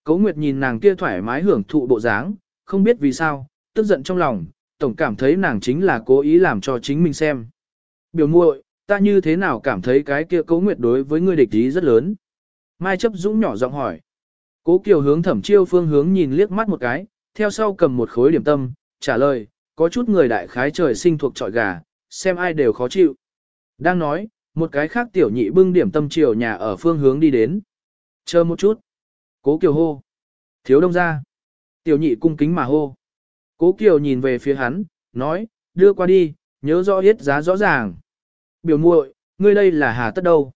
Cố Nguyệt nhìn nàng kia thoải mái hưởng thụ bộ dáng, không biết vì sao, tức giận trong lòng, tổng cảm thấy nàng chính là cố ý làm cho chính mình xem. Biểu muội, ta như thế nào cảm thấy cái kia Cố Nguyệt đối với ngươi địch ý rất lớn. Mai chấp dũng nhỏ giọng hỏi. Cố Kiều hướng thẩm chiêu phương hướng nhìn liếc mắt một cái, theo sau cầm một khối điểm tâm, trả lời, có chút người đại khái trời sinh thuộc trọi gà, xem ai đều khó chịu. Đang nói, một cái khác tiểu nhị bưng điểm tâm chiều nhà ở phương hướng đi đến. Chờ một chút. Cố Kiều hô. Thiếu đông ra. Tiểu nhị cung kính mà hô. Cố Kiều nhìn về phía hắn, nói, đưa qua đi, nhớ rõ hết giá rõ ràng. Biểu muội, ngươi đây là hà tất đâu.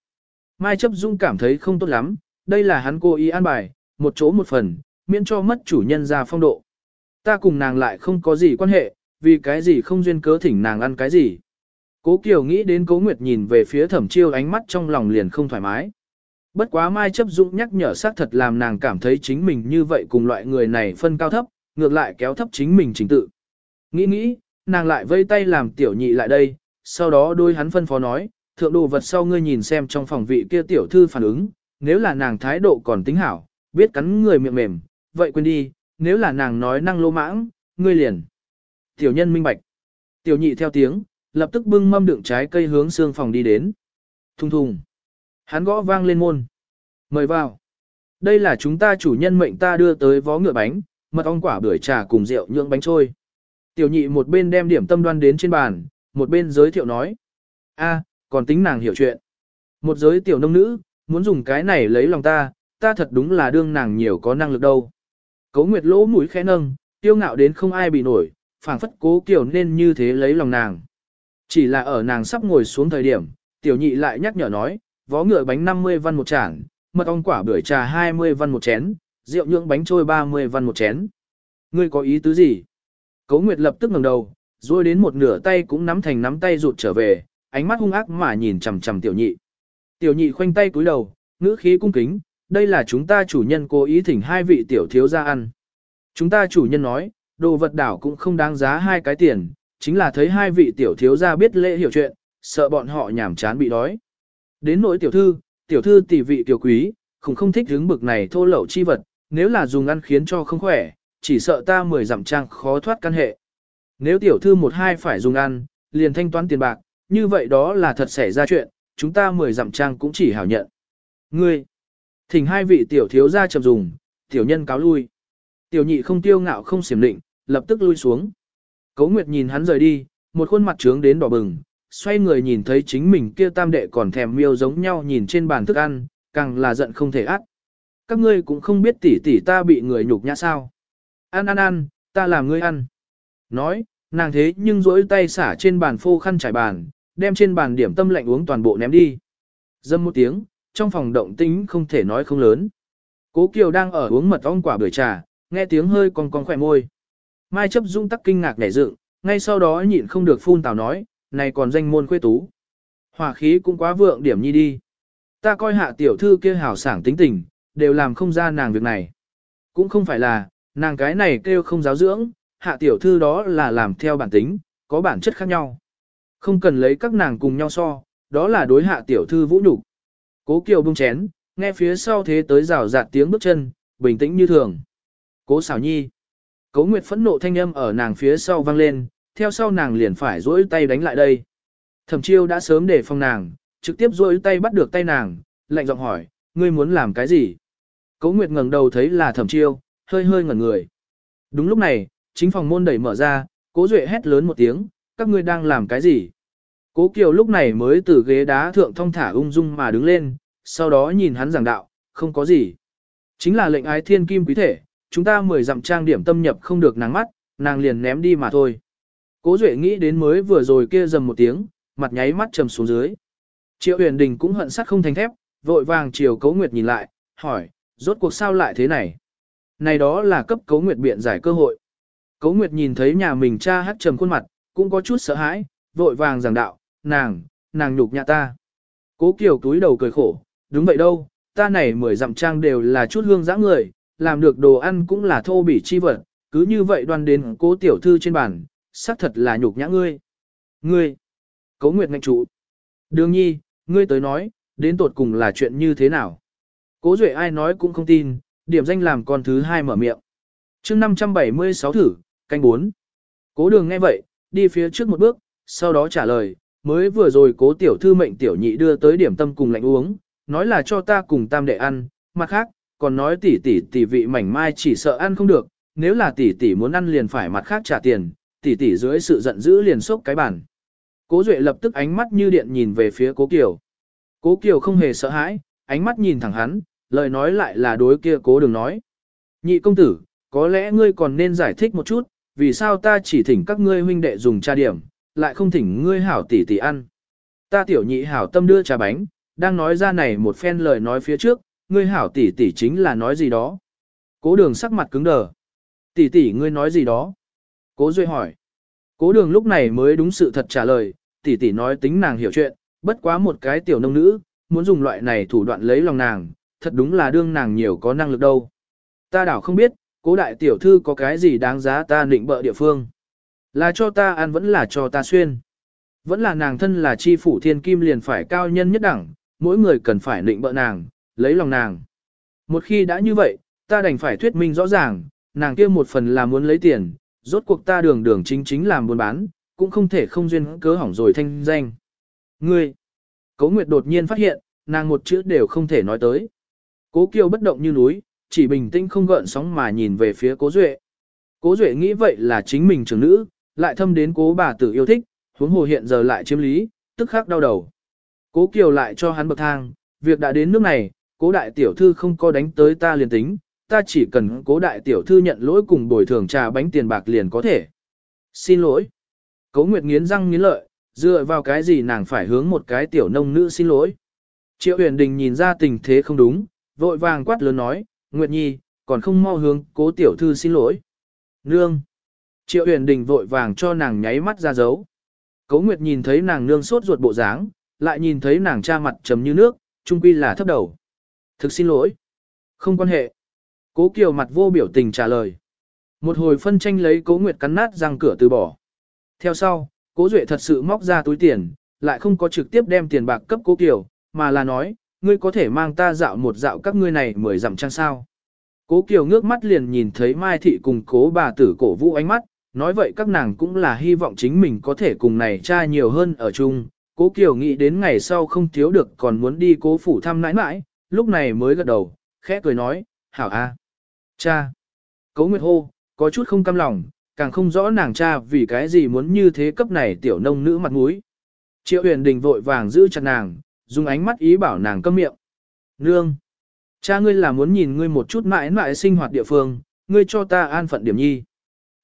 Mai chấp dung cảm thấy không tốt lắm, đây là hắn cố ý an bài, một chỗ một phần, miễn cho mất chủ nhân ra phong độ. Ta cùng nàng lại không có gì quan hệ, vì cái gì không duyên cớ thỉnh nàng ăn cái gì. Cố Kiều nghĩ đến Cố Nguyệt nhìn về phía thẩm chiêu ánh mắt trong lòng liền không thoải mái. Bất quá Mai chấp dụng nhắc nhở xác thật làm nàng cảm thấy chính mình như vậy cùng loại người này phân cao thấp, ngược lại kéo thấp chính mình chính tự. Nghĩ nghĩ, nàng lại vây tay làm tiểu nhị lại đây, sau đó đôi hắn phân phó nói, thượng đồ vật sau ngươi nhìn xem trong phòng vị kia tiểu thư phản ứng, nếu là nàng thái độ còn tính hảo, biết cắn người miệng mềm, vậy quên đi, nếu là nàng nói năng lô mãng, ngươi liền. Tiểu nhân minh bạch. Tiểu nhị theo tiếng, lập tức bưng mâm đựng trái cây hướng xương phòng đi đến. Thùng thùng. Hắn gõ vang lên môn. Mời vào. Đây là chúng ta chủ nhân mệnh ta đưa tới vó ngựa bánh, mật ong quả bưởi trà cùng rượu nhượng bánh trôi. Tiểu nhị một bên đem điểm tâm đoan đến trên bàn, một bên giới thiệu nói. a còn tính nàng hiểu chuyện. Một giới tiểu nông nữ, muốn dùng cái này lấy lòng ta, ta thật đúng là đương nàng nhiều có năng lực đâu. Cấu Nguyệt lỗ mũi khẽ nâng, tiêu ngạo đến không ai bị nổi, phảng phất cố kiểu nên như thế lấy lòng nàng. Chỉ là ở nàng sắp ngồi xuống thời điểm, tiểu nhị lại nhắc nhở nói, vó ngựa bánh 50 văn một chản, mật ong quả bưởi trà 20 văn một chén, rượu nhưỡng bánh trôi 30 văn một chén. Ngươi có ý tứ gì? Cấu Nguyệt lập tức ngẩng đầu, rồi đến một nửa tay cũng nắm thành nắm tay rụt trở về, ánh mắt hung ác mà nhìn chằm chằm tiểu nhị. Tiểu nhị khoanh tay cúi đầu, ngữ khí cung kính, đây là chúng ta chủ nhân cố ý thỉnh hai vị tiểu thiếu ra ăn. Chúng ta chủ nhân nói, đồ vật đảo cũng không đáng giá hai cái tiền, chính là thấy hai vị tiểu thiếu ra biết lễ hiểu chuyện, sợ bọn họ nhảm chán bị đói. Đến nỗi tiểu thư, tiểu thư tỷ vị tiểu quý, cũng không thích hứng bực này thô lậu chi vật, nếu là dùng ăn khiến cho không khỏe, chỉ sợ ta mười dặm trang khó thoát căn hệ. Nếu tiểu thư một hai phải dùng ăn, liền thanh toán tiền bạc, như vậy đó là thật xảy ra chuyện, chúng ta mười dặm trang cũng chỉ hảo nhận. Ngươi, thỉnh hai vị tiểu thiếu ra chậm dùng, tiểu nhân cáo lui. Tiểu nhị không tiêu ngạo không xiểm định, lập tức lui xuống. Cấu Nguyệt nhìn hắn rời đi, một khuôn mặt trướng đến đỏ bừng, xoay người nhìn thấy chính mình kia tam đệ còn thèm miêu giống nhau nhìn trên bàn thức ăn, càng là giận không thể át. các ngươi cũng không biết tỷ tỷ ta bị người nhục nhã sao. Ăn ăn ăn, ta làm ngươi ăn. Nói, nàng thế nhưng rỗi tay xả trên bàn phô khăn trải bàn, đem trên bàn điểm tâm lạnh uống toàn bộ ném đi. Dâm một tiếng, trong phòng động tĩnh không thể nói không lớn. Cố Kiều đang ở uống mật ong quả bưởi trà, nghe tiếng hơi còn còn khỏe môi. Mai chấp dung tắc kinh ngạc nhảy dựng, ngay sau đó nhịn không được phun tào nói, này còn danh môn khuê tú. Hỏa khí cũng quá vượng điểm nhi đi. Ta coi hạ tiểu thư kia hảo sảng tính tình, đều làm không ra nàng việc này. Cũng không phải là, nàng cái này kêu không giáo dưỡng, hạ tiểu thư đó là làm theo bản tính, có bản chất khác nhau. Không cần lấy các nàng cùng nhau so, đó là đối hạ tiểu thư vũ nhục. Cố Kiều bung chén, nghe phía sau thế tới rào rạt tiếng bước chân, bình tĩnh như thường. Cố xảo nhi. Cố Nguyệt phẫn nộ thanh âm ở nàng phía sau vang lên, theo sau nàng liền phải duỗi tay đánh lại đây. Thẩm chiêu đã sớm để phòng nàng, trực tiếp duỗi tay bắt được tay nàng, lạnh giọng hỏi, ngươi muốn làm cái gì? Cố Nguyệt ngẩng đầu thấy là thẩm chiêu, hơi hơi ngẩn người. Đúng lúc này, chính phòng môn đẩy mở ra, cố duệ hét lớn một tiếng, các ngươi đang làm cái gì? Cố Kiều lúc này mới từ ghế đá thượng thong thả ung dung mà đứng lên, sau đó nhìn hắn giảng đạo, không có gì. Chính là lệnh ái thiên kim quý thể, chúng ta mười dặm trang điểm tâm nhập không được nàng mắt, nàng liền ném đi mà thôi. Cố Duệ nghĩ đến mới vừa rồi kia dầm một tiếng, mặt nháy mắt trầm xuống dưới. Triệu huyền đình cũng hận sắt không thành thép, vội vàng chiều Cố Nguyệt nhìn lại, hỏi, rốt cuộc sao lại thế này? Này đó là cấp Cố Nguyệt biện giải cơ hội. Cố Nguyệt nhìn thấy nhà mình cha hắt trầm khuôn mặt, cũng có chút sợ hãi, vội vàng giảng đạo, nàng, nàng nhục nhã ta. Cố Kiều túi đầu cười khổ, đúng vậy đâu, ta này mười dặm trang đều là chút hương dã người, làm được đồ ăn cũng là thô bỉ chi vật, cứ như vậy đoan đến cố tiểu thư trên bàn, xác thật là nhục nhã ngươi. Ngươi, cố nguyệt ngạch trụ. Đường nhi, ngươi tới nói, đến tột cùng là chuyện như thế nào? Cố duệ ai nói cũng không tin, điểm danh làm con thứ hai mở miệng. chương 576 thử, canh 4. Cố đường nghe vậy, đi phía trước một bước, sau đó trả lời, mới vừa rồi cố tiểu thư mệnh tiểu nhị đưa tới điểm tâm cùng lạnh uống, nói là cho ta cùng tam đệ ăn, mặt khác, còn nói tỷ tỷ tỷ vị mảnh mai chỉ sợ ăn không được, nếu là tỷ tỷ muốn ăn liền phải mặt khác trả tiền, tỷ tỷ dưới sự giận dữ liền sốc cái bàn. Cố Duệ lập tức ánh mắt như điện nhìn về phía Cố Kiều. Cố Kiều không hề sợ hãi, ánh mắt nhìn thẳng hắn, lời nói lại là đối kia Cố Đường nói. Nhị công tử, có lẽ ngươi còn nên giải thích một chút, vì sao ta chỉ thỉnh các ngươi huynh đệ dùng trà điểm, lại không thỉnh ngươi hảo tỷ tỷ ăn. Ta tiểu nhị hảo tâm đưa trà bánh, đang nói ra này một phen lời nói phía trước, ngươi hảo tỷ tỷ chính là nói gì đó. Cố đường sắc mặt cứng đờ. Tỷ tỷ ngươi nói gì đó? Cố Duy hỏi. Cố đường lúc này mới đúng sự thật trả lời, tỷ tỷ nói tính nàng hiểu chuyện, bất quá một cái tiểu nông nữ, muốn dùng loại này thủ đoạn lấy lòng nàng, thật đúng là đương nàng nhiều có năng lực đâu. Ta đảo không biết, cố đại tiểu thư có cái gì đáng giá ta định bợ địa phương. Là cho ta ăn vẫn là cho ta xuyên. Vẫn là nàng thân là chi phủ thiên kim liền phải cao nhân nhất đẳng, mỗi người cần phải định bợ nàng, lấy lòng nàng. Một khi đã như vậy, ta đành phải thuyết minh rõ ràng, nàng kia một phần là muốn lấy tiền, rốt cuộc ta đường đường chính chính làm buôn bán, cũng không thể không duyên cớ hỏng rồi thanh danh. Ngươi, Cố Nguyệt đột nhiên phát hiện, nàng một chữ đều không thể nói tới. Cố Kiều bất động như núi, chỉ bình tĩnh không gợn sóng mà nhìn về phía Cố Duệ. Cố Duệ nghĩ vậy là chính mình trưởng nữ, lại thâm đến cố bà tử yêu thích, huống hồ hiện giờ lại chiếm lý, tức khắc đau đầu. Cố Kiều lại cho hắn bậc thang, việc đã đến nước này, cố đại tiểu thư không có đánh tới ta liền tính, ta chỉ cần cố đại tiểu thư nhận lỗi cùng bồi thường trà bánh tiền bạc liền có thể. Xin lỗi. Cố Nguyệt nghiến răng nghiến lợi, dựa vào cái gì nàng phải hướng một cái tiểu nông nữ xin lỗi. Triệu huyền đình nhìn ra tình thế không đúng, vội vàng quát lớn nói, Nguyệt Nhi, còn không mau hướng cố tiểu thư xin lỗi. Nương. Triệu huyền đình vội vàng cho nàng nháy mắt ra dấu. Cố Nguyệt nhìn thấy nàng nương sốt ruột bộ dáng, lại nhìn thấy nàng cha mặt trầm như nước, trung quy là thấp đầu. Thực xin lỗi. Không quan hệ. Cố Kiều mặt vô biểu tình trả lời. Một hồi phân tranh lấy Cố Nguyệt cắn nát răng cửa từ bỏ. Theo sau, Cố Duệ thật sự móc ra túi tiền, lại không có trực tiếp đem tiền bạc cấp Cố Kiều, mà là nói, ngươi có thể mang ta dạo một dạo các ngươi này mười dặm trang sao. Cố Kiều ngước mắt liền nhìn thấy Mai Thị cùng cố bà tử cổ vũ ánh mắt, nói vậy các nàng cũng là hy vọng chính mình có thể cùng này cha nhiều hơn ở chung, Cố Kiều nghĩ đến ngày sau không thiếu được còn muốn đi cố phủ thăm nãi nãi, lúc này mới gật đầu, khẽ cười nói, hảo a, Cha. Cố Nguyệt hô, có chút không cam lòng, càng không rõ nàng cha vì cái gì muốn như thế cấp này tiểu nông nữ mặt mũi. Triệu huyền đình vội vàng giữ chặt nàng, dùng ánh mắt ý bảo nàng câm miệng. Nương. Cha ngươi là muốn nhìn ngươi một chút mãi mãi sinh hoạt địa phương, ngươi cho ta an phận điểm nhi.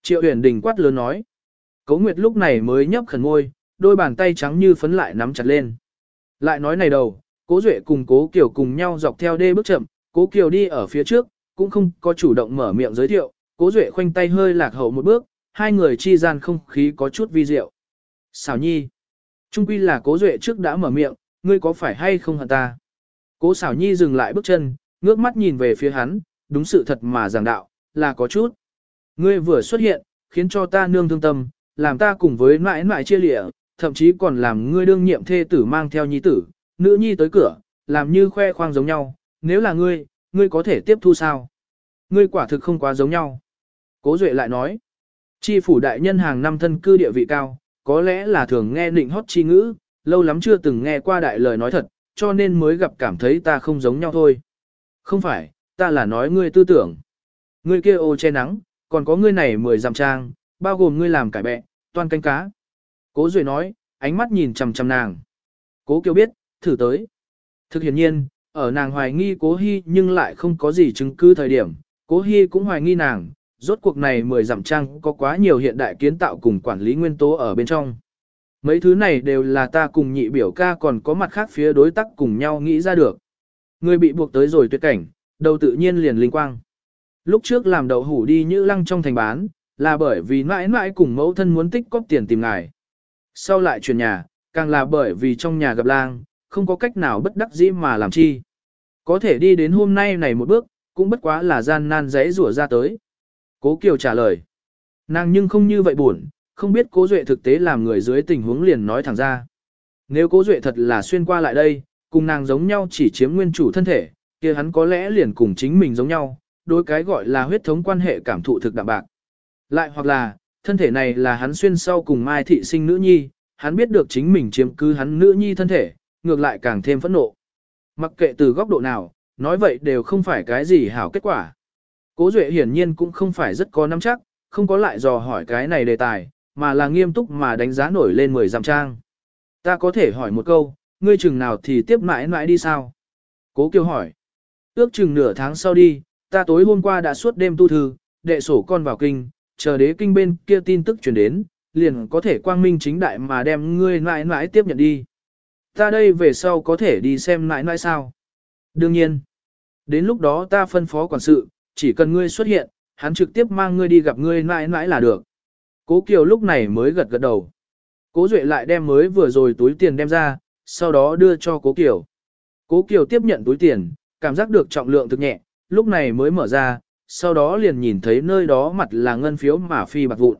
Triệu huyền đình quát lớn nói. Cấu Nguyệt lúc này mới nhấp khẩn ngôi, đôi bàn tay trắng như phấn lại nắm chặt lên. Lại nói này đầu, cố duệ cùng cố kiều cùng nhau dọc theo đê bước chậm, cố kiều đi ở phía trước, cũng không có chủ động mở miệng giới thiệu, cố duệ khoanh tay hơi lạc hậu một bước, hai người chi gian không khí có chút vi diệu. Xảo nhi. Trung quy là cố duệ trước đã mở miệng, ngươi có phải hay không hận ta? Cố xảo nhi dừng lại bước chân, ngước mắt nhìn về phía hắn, đúng sự thật mà giảng đạo, là có chút. Ngươi vừa xuất hiện, khiến cho ta nương thương tâm, làm ta cùng với mãi mãi chia lịa, thậm chí còn làm ngươi đương nhiệm thê tử mang theo nhi tử, nữ nhi tới cửa, làm như khoe khoang giống nhau, nếu là ngươi, ngươi có thể tiếp thu sao? Ngươi quả thực không quá giống nhau. Cố Duệ lại nói, chi phủ đại nhân hàng năm thân cư địa vị cao, có lẽ là thường nghe định hót chi ngữ, lâu lắm chưa từng nghe qua đại lời nói thật, cho nên mới gặp cảm thấy ta không giống nhau thôi. Không phải, ta là nói ngươi tư tưởng. Ngươi kia ô che nắng, còn có ngươi này mười dặm trang, bao gồm ngươi làm cải bẹ, toàn canh cá. Cố Duệ nói, ánh mắt nhìn chằm chằm nàng. Cố Kiều biết, thử tới. Thực hiện nhiên, ở nàng hoài nghi Cố Hi nhưng lại không có gì chứng cứ thời điểm, Cố Hi cũng hoài nghi nàng, rốt cuộc này mười dặm trang có quá nhiều hiện đại kiến tạo cùng quản lý nguyên tố ở bên trong. Mấy thứ này đều là ta cùng nhị biểu ca còn có mặt khác phía đối tác cùng nhau nghĩ ra được. Người bị buộc tới rồi tuyệt cảnh, đầu tự nhiên liền linh quang. Lúc trước làm đậu hủ đi như lăng trong thành bán, là bởi vì mãi mãi cùng mẫu thân muốn tích cóp tiền tìm ngài. Sau lại chuyển nhà, càng là bởi vì trong nhà gặp lang, không có cách nào bất đắc dĩ mà làm chi. Có thể đi đến hôm nay này một bước, cũng bất quá là gian nan dễ rủa ra tới. Cố Kiều trả lời. Nàng nhưng không như vậy buồn, không biết Cố Duệ thực tế làm người dưới tình huống liền nói thẳng ra. Nếu Cố Duệ thật là xuyên qua lại đây, cùng nàng giống nhau chỉ chiếm nguyên chủ thân thể, kia hắn có lẽ liền cùng chính mình giống nhau, đối cái gọi là huyết thống quan hệ cảm thụ thực đạm bạc. Lại hoặc là, thân thể này là hắn xuyên sau cùng Mai thị sinh nữ nhi, hắn biết được chính mình chiếm cứ hắn nữ nhi thân thể, ngược lại càng thêm phẫn nộ. Mặc kệ từ góc độ nào, nói vậy đều không phải cái gì hảo kết quả. Cố Duệ hiển nhiên cũng không phải rất có nắm chắc, không có lại dò hỏi cái này đề tài, mà là nghiêm túc mà đánh giá nổi lên 10 dặm trang. Ta có thể hỏi một câu, ngươi chừng nào thì tiếp mãi mãi đi sao? Cố Kiều hỏi. Ước chừng nửa tháng sau đi, ta tối hôm qua đã suốt đêm tu thư, đệ sổ con vào kinh, chờ đế kinh bên kia tin tức truyền đến, liền có thể quang minh chính đại mà đem ngươi mãi mãi tiếp nhận đi. Ta đây về sau có thể đi xem nãi nãi sao? Đương nhiên. Đến lúc đó ta phân phó quản sự, chỉ cần ngươi xuất hiện, hắn trực tiếp mang ngươi đi gặp ngươi nãi nãi là được. Cố Kiều lúc này mới gật gật đầu. Cố Duệ lại đem mới vừa rồi túi tiền đem ra, sau đó đưa cho Cố Kiều. Cố Kiều tiếp nhận túi tiền, cảm giác được trọng lượng thực nhẹ, lúc này mới mở ra, sau đó liền nhìn thấy nơi đó mặt là ngân phiếu mà phi bạc vụn.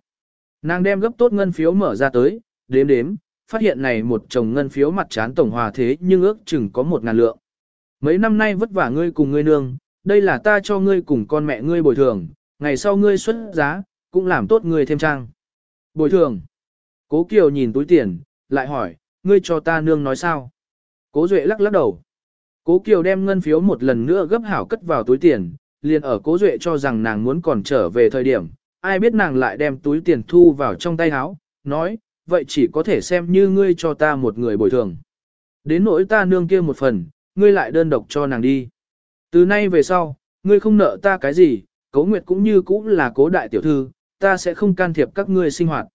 Nàng đem gấp tốt ngân phiếu mở ra tới, đếm đếm, phát hiện này một chồng ngân phiếu mặt chán tổng hòa thế nhưng ước chừng có một ngàn lượng. Mấy năm nay vất vả ngươi cùng ngươi nương, đây là ta cho ngươi cùng con mẹ ngươi bồi thường, ngày sau ngươi xuất giá, cũng làm tốt ngươi thêm trang. Bồi thường. Cố Kiều nhìn túi tiền, lại hỏi, ngươi cho ta nương nói sao? Cố Duệ lắc lắc đầu. Cố Kiều đem ngân phiếu một lần nữa gấp hảo cất vào túi tiền, liền ở Cố Duệ cho rằng nàng muốn còn trở về thời điểm, ai biết nàng lại đem túi tiền thu vào trong tay áo, nói, vậy chỉ có thể xem như ngươi cho ta một người bồi thường. Đến nỗi ta nương kia một phần, ngươi lại đơn độc cho nàng đi. Từ nay về sau, ngươi không nợ ta cái gì, Cố Nguyệt cũng như cũng là cố đại tiểu thư, ta sẽ không can thiệp các ngươi sinh hoạt.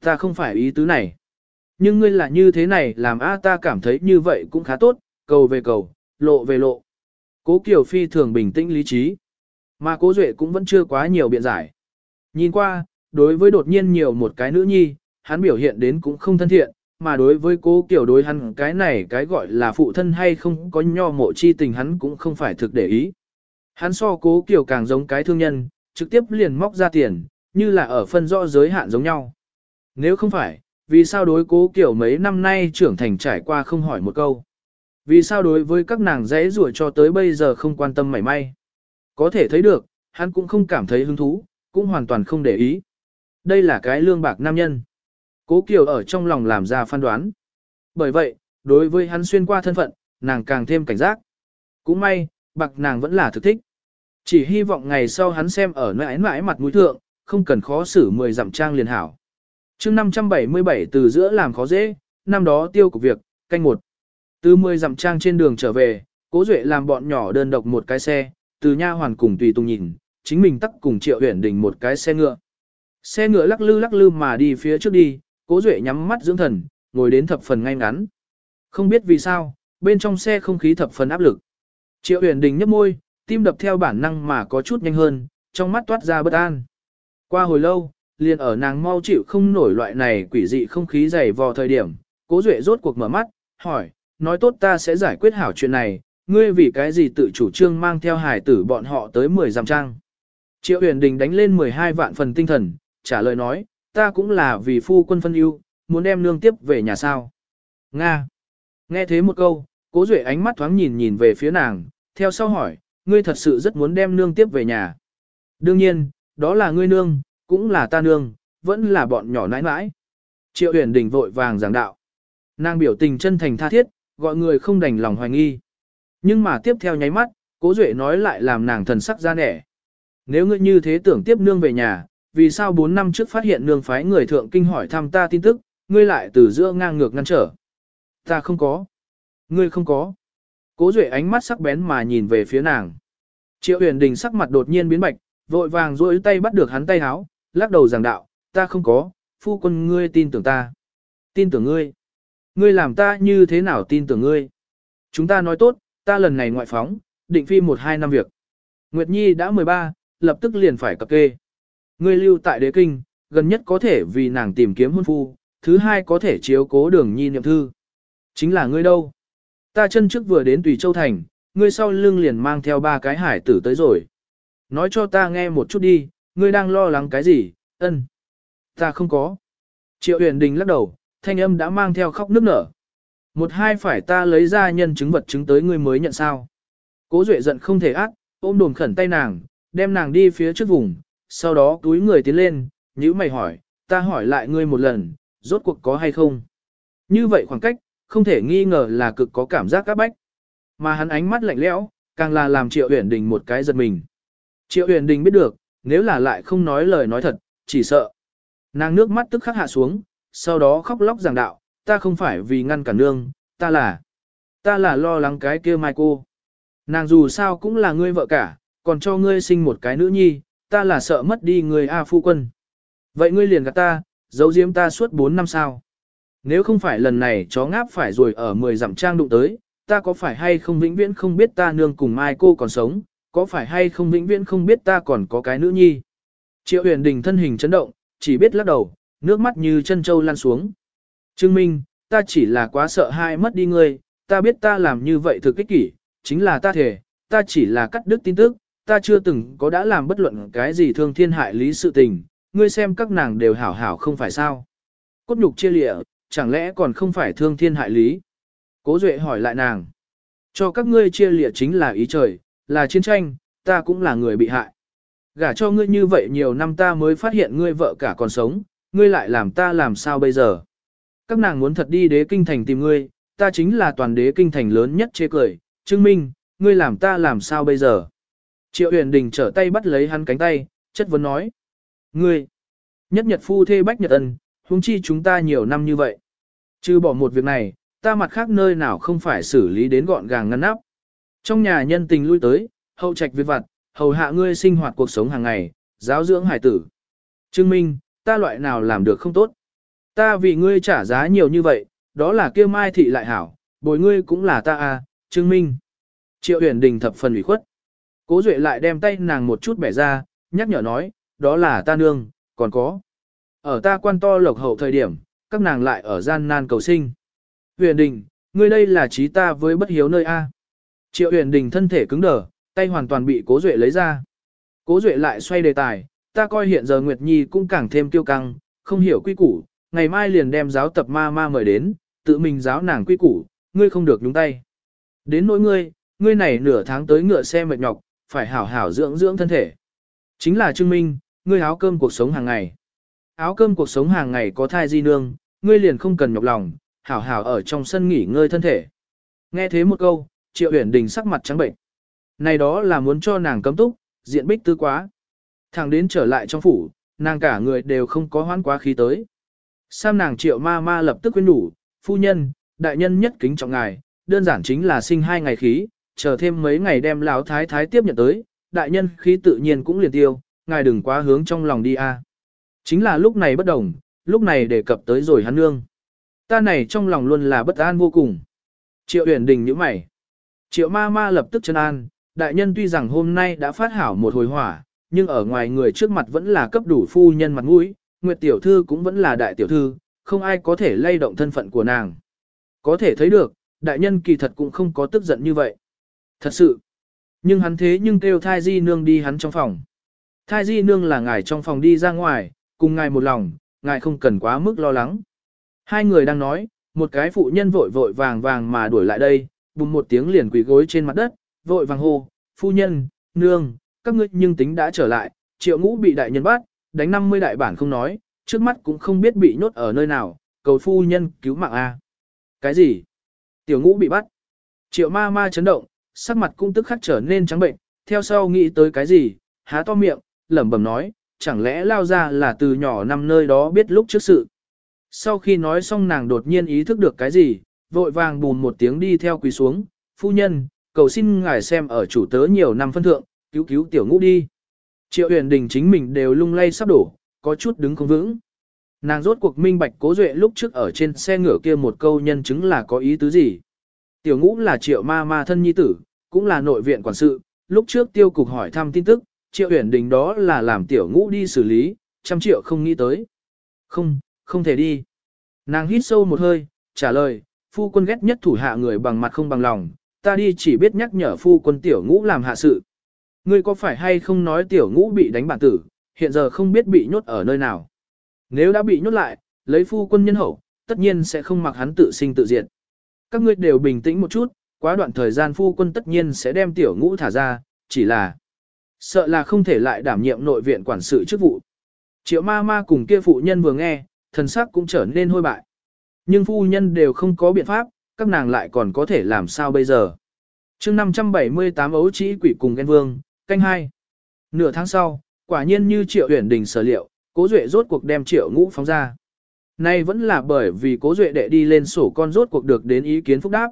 Ta không phải ý tứ này. Nhưng ngươi là như thế này làm a ta cảm thấy như vậy cũng khá tốt, cầu về cầu, lộ về lộ. Cố Kiều Phi thường bình tĩnh lý trí. Mà cố Duệ cũng vẫn chưa quá nhiều biện giải. Nhìn qua, đối với đột nhiên nhiều một cái nữ nhi, hắn biểu hiện đến cũng không thân thiện, mà đối với cố kiểu đối hắn cái này cái gọi là phụ thân hay không có nho mộ chi tình hắn cũng không phải thực để ý. Hắn so cố kiểu càng giống cái thương nhân, trực tiếp liền móc ra tiền, như là ở phân rõ giới hạn giống nhau. Nếu không phải, vì sao đối cố kiểu mấy năm nay trưởng thành trải qua không hỏi một câu. Vì sao đối với các nàng dễ rủa cho tới bây giờ không quan tâm mảy may. Có thể thấy được, hắn cũng không cảm thấy hứng thú, cũng hoàn toàn không để ý. Đây là cái lương bạc nam nhân. Cố Kiều ở trong lòng làm ra phán đoán. Bởi vậy, đối với hắn xuyên qua thân phận, nàng càng thêm cảnh giác. Cũng may, bạc nàng vẫn là thực thích. Chỉ hy vọng ngày sau hắn xem ở nơi mãi mặt mũi thượng, không cần khó xử mười dặm trang liền hảo. chương 577 từ giữa làm khó dễ, năm đó tiêu của việc, canh một. Từ 10 dặm trang trên đường trở về, Cố Duệ làm bọn nhỏ đơn độc một cái xe, từ nha hoàn cùng tùy tùng nhìn, chính mình tắc cùng Triệu huyển Đình một cái xe ngựa. Xe ngựa lắc lư lắc lư mà đi phía trước đi, Cố Duệ nhắm mắt dưỡng thần, ngồi đến thập phần ngay ngắn. Không biết vì sao, bên trong xe không khí thập phần áp lực. Triệu Huyền Đình nhấp môi, tim đập theo bản năng mà có chút nhanh hơn, trong mắt toát ra bất an. Qua hồi lâu, liền ở nàng mau chịu không nổi loại này quỷ dị không khí dày vò thời điểm, Cố Duệ rốt cuộc mở mắt, hỏi, nói tốt ta sẽ giải quyết hảo chuyện này, ngươi vì cái gì tự chủ trương mang theo hải tử bọn họ tới 10 giam trang. Triệu huyền đình đánh lên 12 vạn phần tinh thần, trả lời nói, ta cũng là vì phu quân phân ưu, muốn đem nương tiếp về nhà sao. Nga. Nghe thế một câu, cố duệ ánh mắt thoáng nhìn nhìn về phía nàng, theo sau hỏi, ngươi thật sự rất muốn đem nương tiếp về nhà. Đương nhiên, đó là ngươi nương, cũng là ta nương, vẫn là bọn nhỏ nãi nãi. Triệu huyền đình vội vàng giảng đạo. Nàng biểu tình chân thành tha thiết, gọi người không đành lòng hoài nghi. Nhưng mà tiếp theo nháy mắt, cố duệ nói lại làm nàng thần sắc ra nẻ. Nếu ngươi như thế tưởng tiếp nương về nhà, vì sao 4 năm trước phát hiện nương phái người thượng kinh hỏi thăm ta tin tức, ngươi lại từ giữa ngang ngược ngăn trở. Ta không có. Ngươi không có. Cố duệ ánh mắt sắc bén mà nhìn về phía nàng. Triệu huyền đình sắc mặt đột nhiên biến bạch, vội vàng duỗi tay bắt được hắn tay háo, lắc đầu giảng đạo, ta không có, phu quân ngươi tin tưởng ta. Tin tưởng ngươi. Ngươi làm ta như thế nào tin tưởng ngươi? Chúng ta nói tốt, ta lần này ngoại phóng, định phi một hai năm việc. Nguyệt Nhi đã 13, lập tức liền phải cập kê. Ngươi lưu tại đế kinh, gần nhất có thể vì nàng tìm kiếm hôn phu, thứ hai có thể chiếu cố đường Nhi niệm thư. Chính là ngươi đâu? Ta chân trước vừa đến Tùy Châu Thành, ngươi sau lưng liền mang theo ba cái hải tử tới rồi. Nói cho ta nghe một chút đi, ngươi đang lo lắng cái gì, ân. Ta không có. Triệu huyền đình lắc đầu, thanh âm đã mang theo khóc nức nở. Một hai phải ta lấy ra nhân chứng vật chứng tới ngươi mới nhận sao. Cố Duệ giận không thể ác, ôm đồm khẩn tay nàng, đem nàng đi phía trước vùng, sau đó túi người tiến lên, nhữ mày hỏi, ta hỏi lại ngươi một lần, rốt cuộc có hay không. Như vậy khoảng cách, không thể nghi ngờ là cực có cảm giác các bách. Mà hắn ánh mắt lạnh lẽo, càng là làm Triệu Huyền Đình một cái giật mình. Triệu Huyền Đình biết được, nếu là lại không nói lời nói thật, chỉ sợ. Nàng nước mắt tức khắc hạ xuống, sau đó khóc lóc giảng đạo, ta không phải vì ngăn cản nương, ta là, ta là lo lắng cái kia mai cô. Nàng dù sao cũng là ngươi vợ cả, còn cho ngươi sinh một cái nữ nhi, ta là sợ mất đi người A phu quân. Vậy ngươi liền gạt ta, giấu diếm ta suốt 4 năm sao. Nếu không phải lần này chó ngáp phải rồi ở 10 dặm trang đụng tới, ta có phải hay không vĩnh viễn không biết ta nương cùng mai cô còn sống, có phải hay không vĩnh viễn không biết ta còn có cái nữ nhi. Triệu huyền đình thân hình chấn động, chỉ biết lắc đầu, nước mắt như chân châu lan xuống. Trương Minh, ta chỉ là quá sợ hai mất đi ngươi, ta biết ta làm như vậy thực kích kỷ, chính là ta thể, ta chỉ là cắt đứt tin tức, ta chưa từng có đã làm bất luận cái gì thương thiên hại lý sự tình, ngươi xem các nàng đều hảo hảo không phải sao. Cốt nhục chia lịa, chẳng lẽ còn không phải thương thiên hại lý? Cố Duệ hỏi lại nàng. Cho các ngươi chia lịa chính là ý trời, là chiến tranh, ta cũng là người bị hại. Gả cho ngươi như vậy nhiều năm ta mới phát hiện ngươi vợ cả còn sống, ngươi lại làm ta làm sao bây giờ? Các nàng muốn thật đi đế kinh thành tìm ngươi, ta chính là toàn đế kinh thành lớn nhất chê cười, chứng minh, ngươi làm ta làm sao bây giờ? Triệu huyền đình trở tay bắt lấy hắn cánh tay, chất vấn nói. Ngươi, nhất nhật phu thê bách nhật ân, huống chi chúng ta nhiều năm như vậy. Chứ bỏ một việc này, ta mặt khác nơi nào không phải xử lý đến gọn gàng ngăn nắp. Trong nhà nhân tình lui tới, hậu trạch việc vặt, hầu hạ ngươi sinh hoạt cuộc sống hàng ngày, giáo dưỡng hải tử. Trương Minh, ta loại nào làm được không tốt. Ta vì ngươi trả giá nhiều như vậy, đó là kia mai thị lại hảo, bồi ngươi cũng là ta à, Trương Minh. Triệu huyền đình thập phần ủy khuất. Cố Duệ lại đem tay nàng một chút bẻ ra, nhắc nhở nói, đó là ta nương, còn có. Ở ta quan to lộc hậu thời điểm, các nàng lại ở gian nan cầu sinh. Huyền đình, ngươi đây là trí ta với bất hiếu nơi A. Triệu huyền đình thân thể cứng đờ, tay hoàn toàn bị cố Duệ lấy ra. Cố Duệ lại xoay đề tài, ta coi hiện giờ Nguyệt Nhi cũng càng thêm kiêu căng, không hiểu quy củ, ngày mai liền đem giáo tập ma ma mời đến, tự mình giáo nàng quy củ, ngươi không được nhúng tay. Đến nỗi ngươi, ngươi này nửa tháng tới ngựa xe mệt nhọc, phải hảo hảo dưỡng dưỡng thân thể. Chính là chứng minh, ngươi áo cơm cuộc sống hàng ngày. Áo cơm cuộc sống hàng ngày có thai di nương, ngươi liền không cần nhọc lòng, hảo hảo ở trong sân nghỉ ngơi thân thể. Nghe thế một câu, triệu uyển đình sắc mặt trắng bệnh. Này đó là muốn cho nàng cấm túc, diện bích tư quá. thằng đến trở lại trong phủ, nàng cả người đều không có hoãn quá khí tới. Sam nàng triệu ma ma lập tức quyên đủ, phu nhân, đại nhân nhất kính trọng ngài, đơn giản chính là sinh hai ngày khí, chờ thêm mấy ngày đem lão thái thái tiếp nhận tới, đại nhân khí tự nhiên cũng liền tiêu, ngài đừng quá hướng trong lòng đi a. Chính là lúc này bất đồng, lúc này đề cập tới rồi hắn nương. Ta này trong lòng luôn là bất an vô cùng. Triệu Uyển Đình nhíu mày. Triệu ma ma lập tức chân an, đại nhân tuy rằng hôm nay đã phát hảo một hồi hỏa, nhưng ở ngoài người trước mặt vẫn là cấp đủ phu nhân mặt mũi, Nguyệt tiểu thư cũng vẫn là đại tiểu thư, không ai có thể lay động thân phận của nàng. Có thể thấy được, đại nhân kỳ thật cũng không có tức giận như vậy. Thật sự. Nhưng hắn thế nhưng kêu thai di nương đi hắn trong phòng. Thai di nương là ngài trong phòng đi ra ngoài, cùng ngài một lòng, ngài không cần quá mức lo lắng. Hai người đang nói, một cái phụ nhân vội vội vàng vàng mà đuổi lại đây, bùng một tiếng liền quỳ gối trên mặt đất, vội vàng hô, phu nhân, nương, các ngươi nhưng tính đã trở lại, triệu ngũ bị đại nhân bắt, đánh 50 đại bản không nói, trước mắt cũng không biết bị nhốt ở nơi nào, cầu phu nhân cứu mạng A. Cái gì? Tiểu ngũ bị bắt. Triệu ma ma chấn động, sắc mặt cũng tức khắc trở nên trắng bệnh, theo sau nghĩ tới cái gì, há to miệng, lẩm bẩm nói, chẳng lẽ lao ra là từ nhỏ năm nơi đó biết lúc trước sự. Sau khi nói xong nàng đột nhiên ý thức được cái gì, vội vàng bùn một tiếng đi theo quỳ xuống, phu nhân, cầu xin ngài xem ở chủ tớ nhiều năm phân thượng, cứu cứu tiểu ngũ đi. Triệu huyền đình chính mình đều lung lay sắp đổ, có chút đứng không vững. Nàng rốt cuộc minh bạch cố duệ lúc trước ở trên xe ngựa kia một câu nhân chứng là có ý tứ gì. Tiểu ngũ là triệu ma ma thân nhi tử, cũng là nội viện quản sự, lúc trước tiêu cục hỏi thăm tin tức, triệu huyền đình đó là làm tiểu ngũ đi xử lý, trăm triệu không nghĩ tới. Không, không thể đi. Nàng hít sâu một hơi, trả lời, phu quân ghét nhất thủ hạ người bằng mặt không bằng lòng, ta đi chỉ biết nhắc nhở phu quân tiểu ngũ làm hạ sự. Ngươi có phải hay không nói tiểu ngũ bị đánh bản tử, hiện giờ không biết bị nhốt ở nơi nào. Nếu đã bị nhốt lại, lấy phu quân nhân hậu, tất nhiên sẽ không mặc hắn tự sinh tự diệt. Các ngươi đều bình tĩnh một chút, quá đoạn thời gian phu quân tất nhiên sẽ đem tiểu ngũ thả ra, chỉ là sợ là không thể lại đảm nhiệm nội viện quản sự chức vụ. Triệu ma ma cùng kia phụ nhân vừa nghe, thần sắc cũng trở nên hôi bại. Nhưng phu nhân đều không có biện pháp, các nàng lại còn có thể làm sao bây giờ. chương 578 ấu trĩ quỷ cùng ghen vương, canh hai. Nửa tháng sau, quả nhiên như triệu huyền đình sở liệu, cố duệ rốt cuộc đem triệu ngũ phóng ra. Nay vẫn là bởi vì cố duệ đệ đi lên sổ con rốt cuộc được đến ý kiến phúc đáp.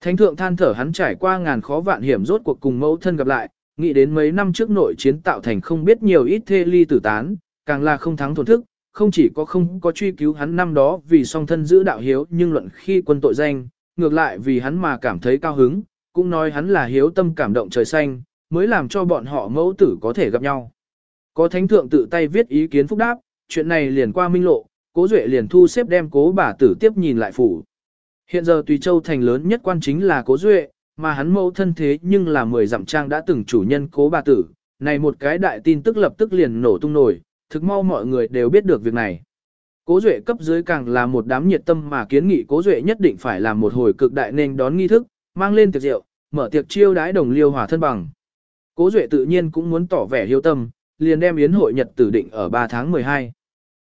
Thánh thượng than thở hắn trải qua ngàn khó vạn hiểm rốt cuộc cùng mẫu thân gặp lại, nghĩ đến mấy năm trước nội chiến tạo thành không biết nhiều ít thê ly tử tán, càng là không thắng thổn thức, không chỉ có không có truy cứu hắn năm đó vì song thân giữ đạo hiếu nhưng luận khi quân tội danh, ngược lại vì hắn mà cảm thấy cao hứng, cũng nói hắn là hiếu tâm cảm động trời xanh, mới làm cho bọn họ mẫu tử có thể gặp nhau. Có thánh thượng tự tay viết ý kiến phúc đáp, chuyện này liền qua minh lộ, cố duệ liền thu xếp đem cố bà tử tiếp nhìn lại phủ. Hiện giờ Tùy Châu thành lớn nhất quan chính là cố duệ, mà hắn mẫu thân thế nhưng là mười dặm trang đã từng chủ nhân cố bà tử, này một cái đại tin tức lập tức liền nổ tung nổi, thực mau mọi người đều biết được việc này. Cố Duệ cấp dưới càng là một đám nhiệt tâm mà kiến nghị Cố Duệ nhất định phải làm một hồi cực đại nên đón nghi thức, mang lên tiệc rượu, mở tiệc chiêu đái đồng liêu hòa thân bằng. Cố Duệ tự nhiên cũng muốn tỏ vẻ hiếu tâm, liền đem yến hội nhật tử định ở 3 tháng 12.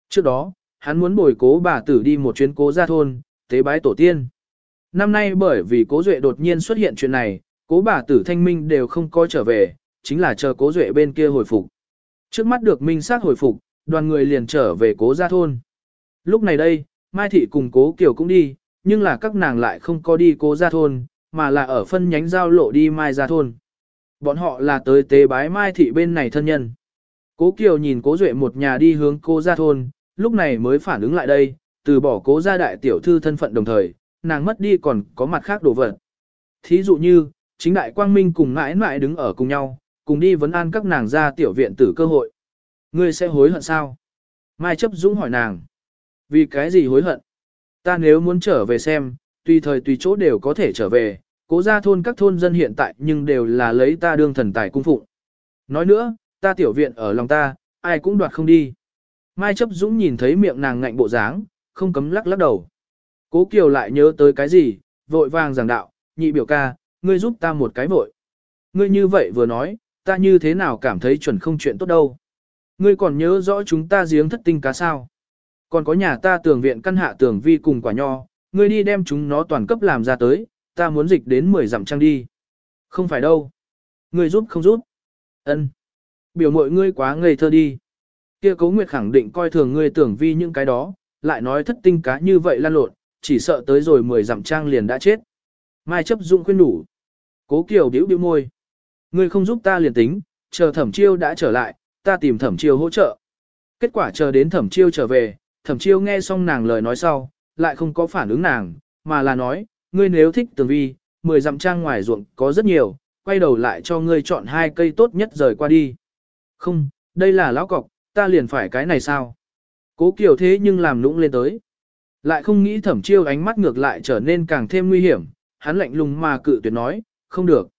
Trước đó, hắn muốn bồi cố bà tử đi một chuyến cố gia thôn, tế bái tổ tiên. Năm nay bởi vì cố Duệ đột nhiên xuất hiện chuyện này, cố bà tử thanh minh đều không có trở về, chính là chờ cố Duệ bên kia hồi phục. Trước mắt được minh xác hồi phục, đoàn người liền trở về cố gia thôn. Lúc này đây, Mai Thị cùng cố Kiều cũng đi, nhưng là các nàng lại không có đi cố gia thôn, mà là ở phân nhánh giao lộ đi Mai gia thôn. Bọn họ là tới tế bái Mai Thị bên này thân nhân. Cố Kiều nhìn cố Duệ một nhà đi hướng cố gia thôn, lúc này mới phản ứng lại đây, từ bỏ cố gia đại tiểu thư thân phận đồng thời, nàng mất đi còn có mặt khác đồ vật. Thí dụ như, chính đại quang minh cùng mãi mãi đứng ở cùng nhau, cùng đi vấn an các nàng ra tiểu viện tử cơ hội. Ngươi sẽ hối hận sao? Mai chấp dũng hỏi nàng. Vì cái gì hối hận? Ta nếu muốn trở về xem, tùy thời tùy chỗ đều có thể trở về, cố gia thôn các thôn dân hiện tại nhưng đều là lấy ta đương thần tài cung phụng. Nói nữa, ta tiểu viện ở lòng ta, ai cũng đoạt không đi. Mai chấp dũng nhìn thấy miệng nàng ngạnh bộ dáng, không cấm lắc lắc đầu. Cố Kiều lại nhớ tới cái gì, vội vàng giảng đạo, nhị biểu ca, ngươi giúp ta một cái vội. Ngươi như vậy vừa nói, ta như thế nào cảm thấy chuẩn không chuyện tốt đâu. Ngươi còn nhớ rõ chúng ta giếng thất tinh cá sao. Còn có nhà ta tường viện căn hạ tường vi cùng quả nho, ngươi đi đem chúng nó toàn cấp làm ra tới, ta muốn dịch đến 10 dặm trăng đi. Không phải đâu. Ngươi giúp không giúp. Ân. Biểu mội ngươi quá ngây thơ đi. Kia cấu nguyệt khẳng định coi thường ngươi tưởng vi những cái đó, lại nói thất tinh cá như vậy lan lộn, chỉ sợ tới rồi 10 dặm trang liền đã chết. Mai chấp dụng khuyên đủ. Cố Kiều điếu điếu môi. Ngươi không giúp ta liền tính, chờ thẩm chiêu đã trở lại, ta tìm thẩm chiêu hỗ trợ. Kết quả chờ đến thẩm chiêu trở về, thẩm chiêu nghe xong nàng lời nói sau, lại không có phản ứng nàng, mà là nói, ngươi nếu thích tường vi, mười dặm trang ngoài ruộng có rất nhiều, quay đầu lại cho ngươi chọn hai cây tốt nhất rời qua đi. Không, đây là lão cọc, ta liền phải cái này sao? Cố Kiều thế nhưng làm nũng lên tới. Lại không nghĩ thẩm chiêu ánh mắt ngược lại trở nên càng thêm nguy hiểm, hắn lạnh lùng mà cự tuyệt nói, không được.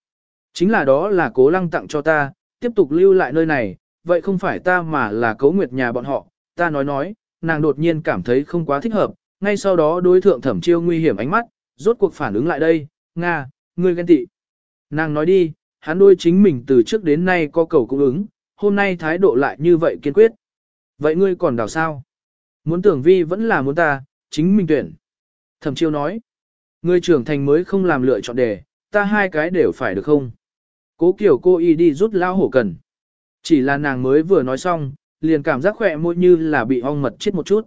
Chính là đó là cố lăng tặng cho ta, tiếp tục lưu lại nơi này, vậy không phải ta mà là cấu nguyệt nhà bọn họ, ta nói nói, nàng đột nhiên cảm thấy không quá thích hợp, ngay sau đó đối thượng thẩm chiêu nguy hiểm ánh mắt, rốt cuộc phản ứng lại đây, Nga, ngươi ghen tị. Nàng nói đi, hắn đôi chính mình từ trước đến nay có cầu cung ứng, hôm nay thái độ lại như vậy kiên quyết. Vậy ngươi còn đào sao? Muốn tưởng vi vẫn là muốn ta, chính mình tuyển. Thẩm chiêu nói, ngươi trưởng thành mới không làm lựa chọn đề, ta hai cái đều phải được không? Cố kiểu cô y đi rút lao hổ cần. Chỉ là nàng mới vừa nói xong, liền cảm giác khỏe môi như là bị ong mật chết một chút.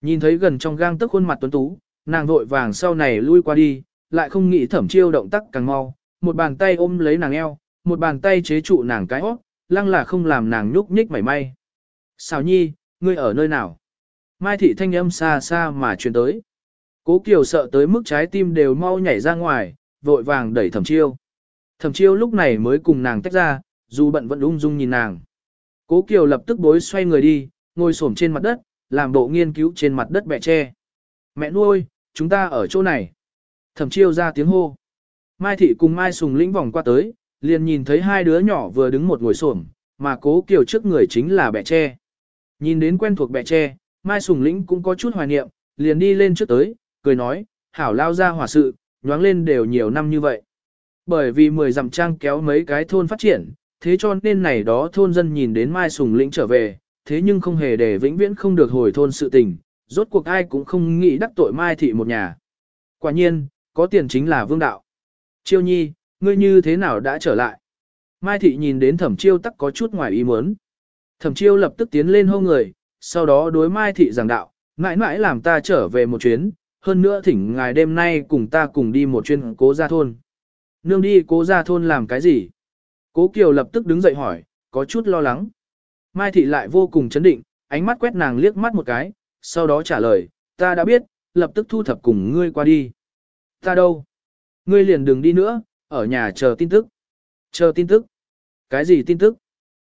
Nhìn thấy gần trong gang tức khuôn mặt tuấn tú, nàng vội vàng sau này lui qua đi, lại không nghĩ thẩm chiêu động tác càng mau, một bàn tay ôm lấy nàng eo, một bàn tay chế trụ nàng cái hót, lăng là không làm nàng nhúc nhích mảy may. Xào nhi, ngươi ở nơi nào? Mai thị thanh âm xa xa mà truyền tới. Cố Kiều sợ tới mức trái tim đều mau nhảy ra ngoài, vội vàng đẩy thẩm chiêu. Thẩm chiêu lúc này mới cùng nàng tách ra, dù bận vẫn ung dung nhìn nàng. Cố Kiều lập tức bối xoay người đi, ngồi xổm trên mặt đất, làm bộ nghiên cứu trên mặt đất bẹ tre. Mẹ nuôi, chúng ta ở chỗ này. Thẩm chiêu ra tiếng hô. Mai thị cùng Mai sùng lĩnh vòng qua tới, liền nhìn thấy hai đứa nhỏ vừa đứng một ngồi xổm, mà cố Kiều trước người chính là bẻ tre. Nhìn đến quen thuộc bẻ tre, Mai sùng lĩnh cũng có chút hoài niệm, liền đi lên trước tới, cười nói, hảo lao ra hòa sự, nhoáng lên đều nhiều năm như vậy. Bởi vì mười dặm trang kéo mấy cái thôn phát triển, thế cho nên này đó thôn dân nhìn đến Mai Sùng Lĩnh trở về, thế nhưng không hề để vĩnh viễn không được hồi thôn sự tình, rốt cuộc ai cũng không nghĩ đắc tội Mai Thị một nhà. Quả nhiên, có tiền chính là vương đạo. Chiêu nhi, ngươi như thế nào đã trở lại? Mai Thị nhìn đến thẩm chiêu tắc có chút ngoài ý muốn. Thẩm chiêu lập tức tiến lên hô người, sau đó đối Mai Thị giảng đạo, mãi mãi làm ta trở về một chuyến, hơn nữa thỉnh ngài đêm nay cùng ta cùng đi một chuyến cố gia thôn. Nương đi cố gia thôn làm cái gì? Cố Kiều lập tức đứng dậy hỏi, có chút lo lắng. Mai Thị lại vô cùng chấn định, ánh mắt quét nàng liếc mắt một cái, sau đó trả lời, ta đã biết, lập tức thu thập cùng ngươi qua đi. Ta đâu? Ngươi liền đừng đi nữa, ở nhà chờ tin tức. Chờ tin tức? Cái gì tin tức?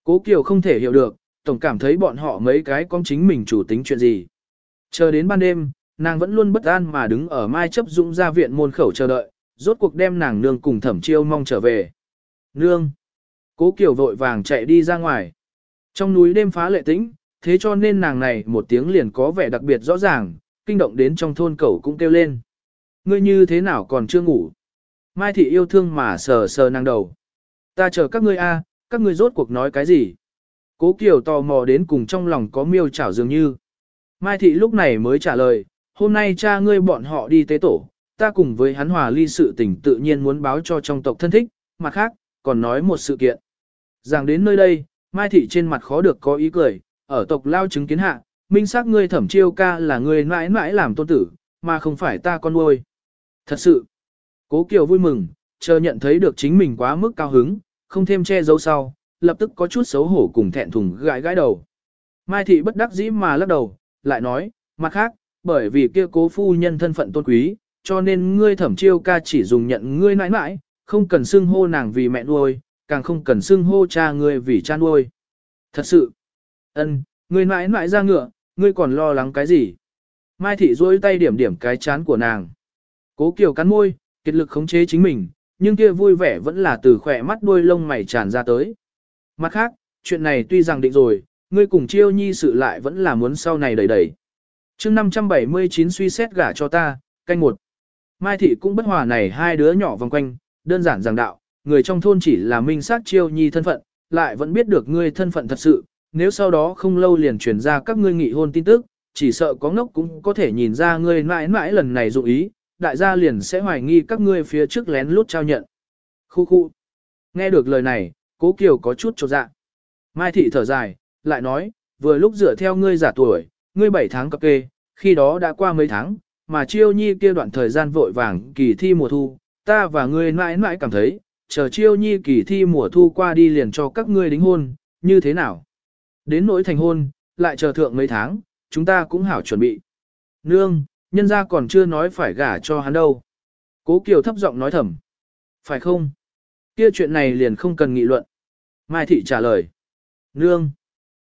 Cố Kiều không thể hiểu được, tổng cảm thấy bọn họ mấy cái con chính mình chủ tính chuyện gì. Chờ đến ban đêm, nàng vẫn luôn bất an mà đứng ở mai chấp dũng ra viện môn khẩu chờ đợi, rốt cuộc đem nàng nương cùng thẩm chiêu mong trở về. Nương! Cố Kiều vội vàng chạy đi ra ngoài. Trong núi đêm phá lệ tĩnh, thế cho nên nàng này một tiếng liền có vẻ đặc biệt rõ ràng, kinh động đến trong thôn cẩu cũng kêu lên. Ngươi như thế nào còn chưa ngủ? Mai thị yêu thương mà sờ sờ nàng đầu. Ta chờ các ngươi a, các ngươi rốt cuộc nói cái gì? Cố Kiều tò mò đến cùng trong lòng có miêu chảo dường như. Mai thị lúc này mới trả lời, hôm nay cha ngươi bọn họ đi tế tổ, ta cùng với hắn hòa ly sự tình tự nhiên muốn báo cho trong tộc thân thích, mặt khác, còn nói một sự kiện. Rằng đến nơi đây, Mai Thị trên mặt khó được có ý cười, ở tộc lao chứng kiến hạ, minh xác ngươi thẩm chiêu ca là người mãi mãi làm tôn tử, mà không phải ta con nuôi. Thật sự, cố kiều vui mừng, chờ nhận thấy được chính mình quá mức cao hứng, không thêm che giấu sau, lập tức có chút xấu hổ cùng thẹn thùng gãi gãi đầu. Mai Thị bất đắc dĩ mà lắc đầu, lại nói, mặt khác, bởi vì kia cố phu nhân thân phận tôn quý, cho nên ngươi thẩm chiêu ca chỉ dùng nhận ngươi nãi nãi, không cần xưng hô nàng vì mẹ nuôi, càng không cần xưng hô cha ngươi vì cha nuôi. Thật sự, ân, ngươi nãi nãi ra ngựa, ngươi còn lo lắng cái gì? Mai thị duỗi tay điểm điểm cái chán của nàng. Cố Kiều cắn môi, kiệt lực khống chế chính mình, nhưng kia vui vẻ vẫn là từ khỏe mắt đuôi lông mày tràn ra tới. Mặt khác, chuyện này tuy rằng định rồi, ngươi cùng chiêu nhi sự lại vẫn là muốn sau này đẩy đẩy. chương 579 suy xét gả cho ta, canh một. Mai thị cũng bất hòa này hai đứa nhỏ vòng quanh, đơn giản giảng đạo, người trong thôn chỉ là minh sát chiêu nhi thân phận, lại vẫn biết được ngươi thân phận thật sự, nếu sau đó không lâu liền truyền ra các ngươi nghị hôn tin tức, chỉ sợ có ngốc cũng có thể nhìn ra ngươi mãi mãi lần này dụng ý, đại gia liền sẽ hoài nghi các ngươi phía trước lén lút trao nhận. Khu khu. Nghe được lời này, cố kiều có chút trột dạ. Mai thị thở dài, lại nói, vừa lúc dựa theo ngươi giả tuổi, ngươi 7 tháng cập kê, khi đó đã qua mấy tháng, mà chiêu nhi kia đoạn thời gian vội vàng kỳ thi mùa thu, ta và ngươi mãi mãi cảm thấy, chờ chiêu nhi kỳ thi mùa thu qua đi liền cho các ngươi đính hôn, như thế nào? Đến nỗi thành hôn, lại chờ thượng mấy tháng, chúng ta cũng hảo chuẩn bị. Nương, nhân gia còn chưa nói phải gả cho hắn đâu. Cố Kiều thấp giọng nói thầm. Phải không? Kia chuyện này liền không cần nghị luận. Mai Thị trả lời. Nương,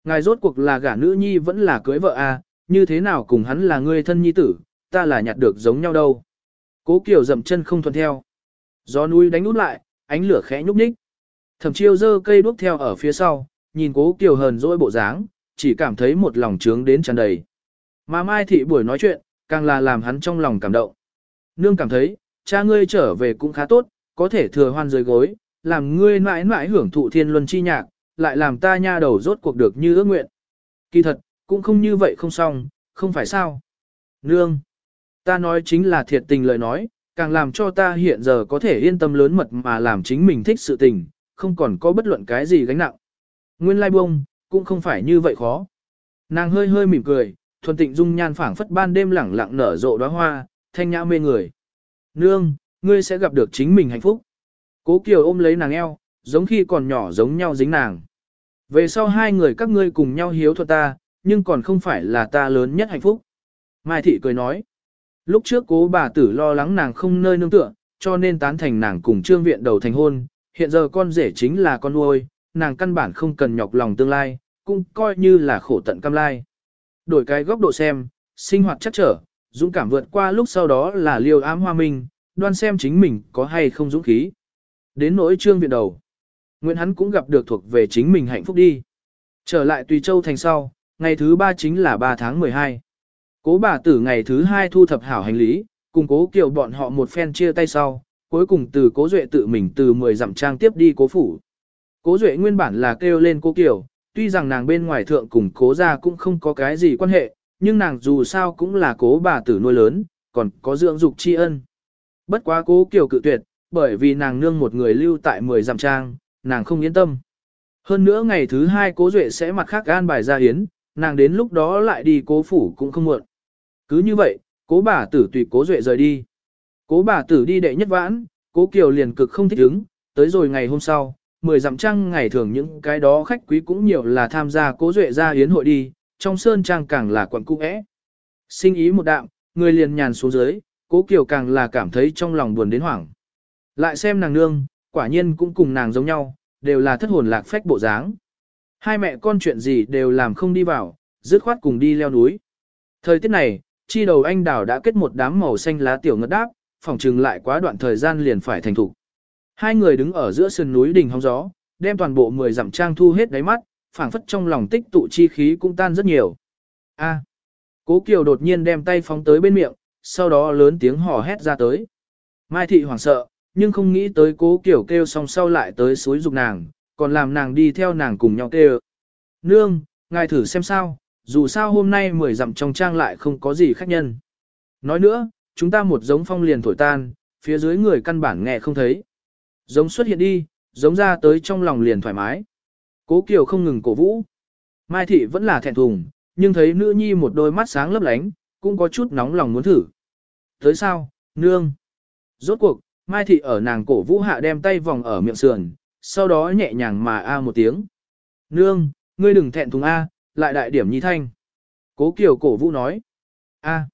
ngài rốt cuộc là gả nữ nhi vẫn là cưới vợ à, như thế nào cùng hắn là người thân nhi tử, ta là nhặt được giống nhau đâu. Cố Kiều dậm chân không thuận theo. Gió núi đánh út lại, ánh lửa khẽ nhúc nhích. Thẩm chiêu dơ cây đuốc theo ở phía sau, nhìn cố Kiều hờn dỗi bộ dáng, chỉ cảm thấy một lòng trướng đến tràn đầy. Mà Mai Thị buổi nói chuyện, càng là làm hắn trong lòng cảm động. Nương cảm thấy, cha ngươi trở về cũng khá tốt, có thể thừa hoan dưới gối, làm ngươi mãi mãi hưởng thụ thiên luân chi nhạc, lại làm ta nha đầu rốt cuộc được như ước nguyện. Kỳ thật, cũng không như vậy không xong, không phải sao. Nương, ta nói chính là thiệt tình lời nói, càng làm cho ta hiện giờ có thể yên tâm lớn mật mà làm chính mình thích sự tình, không còn có bất luận cái gì gánh nặng. Nguyên lai bông, cũng không phải như vậy khó. Nàng hơi hơi mỉm cười, thuần tịnh dung nhan phảng phất ban đêm lẳng lặng nở rộ đóa hoa, thanh nhã mê người. Nương, ngươi sẽ gặp được chính mình hạnh phúc. Cố Kiều ôm lấy nàng eo, giống khi còn nhỏ giống nhau dính nàng. Về sau hai người các ngươi cùng nhau hiếu thuận ta, nhưng còn không phải là ta lớn nhất hạnh phúc. Mai Thị cười nói. Lúc trước cố bà tử lo lắng nàng không nơi nương tựa, cho nên tán thành nàng cùng trương viện đầu thành hôn, hiện giờ con rể chính là con nuôi, nàng căn bản không cần nhọc lòng tương lai, cũng coi như là khổ tận cam lai. Đổi cái góc độ xem, sinh hoạt chắc trở, dũng cảm vượt qua lúc sau đó là liều ám hoa minh, đoan xem chính mình có hay không dũng khí. Đến nỗi trương viện đầu. Nguyễn hắn cũng gặp được thuộc về chính mình hạnh phúc đi. Trở lại Tùy Châu thành sau, ngày thứ ba chính là 3 tháng 12. Cố bà tử ngày thứ hai thu thập hảo hành lý, cùng cố kiều bọn họ một phen chia tay sau, cuối cùng từ cố duệ tự mình từ 10 dặm trang tiếp đi cố phủ. Cố duệ nguyên bản là kêu lên cố kiều, tuy rằng nàng bên ngoài thượng cùng cố gia cũng không có cái gì quan hệ, nhưng nàng dù sao cũng là cố bà tử nuôi lớn, còn có dưỡng dục tri ân. Bất quá cố kiều cự tuyệt, bởi vì nàng nương một người lưu tại 10 dặm trang, nàng không yên tâm. Hơn nữa ngày thứ hai cố duệ sẽ mặt khác gan bài ra hiến, nàng đến lúc đó lại đi cố phủ cũng không muộn. Cứ như vậy, cố bà tử tùy cố duệ rời đi. Cố bà tử đi đệ nhất vãn, cố kiều liền cực không thích ứng, tới rồi ngày hôm sau, mười dặm trăng ngày thường những cái đó khách quý cũng nhiều là tham gia cố duệ ra hiến hội đi, trong sơn trang càng là quận cung ẽ. Sinh ý một đạm, người liền nhàn xuống dưới, cố kiều càng là cảm thấy trong lòng buồn đến hoảng. Lại xem nàng nương, quả nhiên cũng cùng nàng giống nhau, đều là thất hồn lạc phách bộ dáng. Hai mẹ con chuyện gì đều làm không đi vào, dứt khoát cùng đi leo núi. Thời tiết này, chi đầu anh đào đã kết một đám màu xanh lá tiểu ngất đáp, phòng trừng lại quá đoạn thời gian liền phải thành thủ. Hai người đứng ở giữa sườn núi đỉnh hóng gió, đem toàn bộ mười dặm trang thu hết đáy mắt, phảng phất trong lòng tích tụ chi khí cũng tan rất nhiều. A. À, Cố Kiều đột nhiên đem tay phóng tới bên miệng, sau đó lớn tiếng hò hét ra tới. Mai thị hoảng sợ, nhưng không nghĩ tới Cố Kiều kêu xong sau lại tới suối dục nàng, còn làm nàng đi theo nàng cùng nhau kêu. Nương, ngài thử xem sao, dù sao hôm nay mười dặm trong trang lại không có gì khách nhân. Nói nữa, chúng ta một giống phong liền thổi tan, phía dưới người căn bản nghe không thấy. Giống xuất hiện đi, giống ra tới trong lòng liền thoải mái. Cố Kiều không ngừng cổ vũ. Mai Thị vẫn là thẹn thùng, nhưng thấy nữ nhi một đôi mắt sáng lấp lánh, cũng có chút nóng lòng muốn thử. Tới sao, nương? Rốt cuộc, Mai Thị ở nàng cổ vũ hạ đem tay vòng ở miệng sườn, sau đó nhẹ nhàng mà a một tiếng. Nương, ngươi đừng thẹn thùng a, lại đại điểm nhi thanh. Cố Kiều cổ vũ nói. a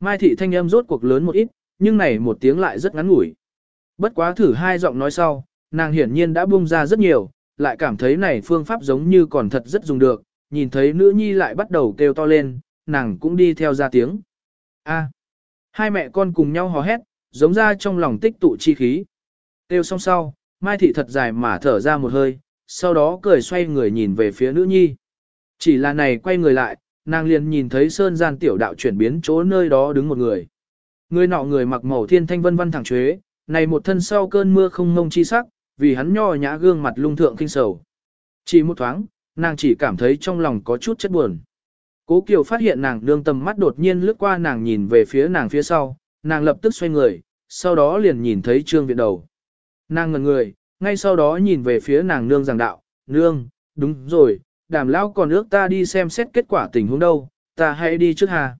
Mai Thị thanh âm rốt cuộc lớn một ít, nhưng này một tiếng lại rất ngắn ngủi. Bất quá thử hai giọng nói sau, nàng hiển nhiên đã buông ra rất nhiều, lại cảm thấy này phương pháp giống như còn thật rất dùng được, nhìn thấy nữ nhi lại bắt đầu kêu to lên, nàng cũng đi theo ra tiếng. A. Hai mẹ con cùng nhau hò hét, giống ra trong lòng tích tụ chi khí. Kêu xong sau, Mai Thị thật dài mà thở ra một hơi, sau đó cười xoay người nhìn về phía nữ nhi. Chỉ là này quay người lại, nàng liền nhìn thấy sơn gian tiểu đạo chuyển biến chỗ nơi đó đứng một người. Người nọ người mặc màu thiên thanh vân vân thẳng chuế, này một thân sau cơn mưa không ngông chi sắc, vì hắn nho nhã gương mặt lung thượng kinh sầu. Chỉ một thoáng, nàng chỉ cảm thấy trong lòng có chút chất buồn. Cố Kiều phát hiện nàng đương tầm mắt đột nhiên lướt qua nàng nhìn về phía nàng phía sau, nàng lập tức xoay người, sau đó liền nhìn thấy trương viện đầu. Nàng ngẩn người, ngay sau đó nhìn về phía nàng nương giảng đạo, nương, đúng rồi, đàm lão còn ước ta đi xem xét kết quả tình huống đâu, ta hãy đi trước hà.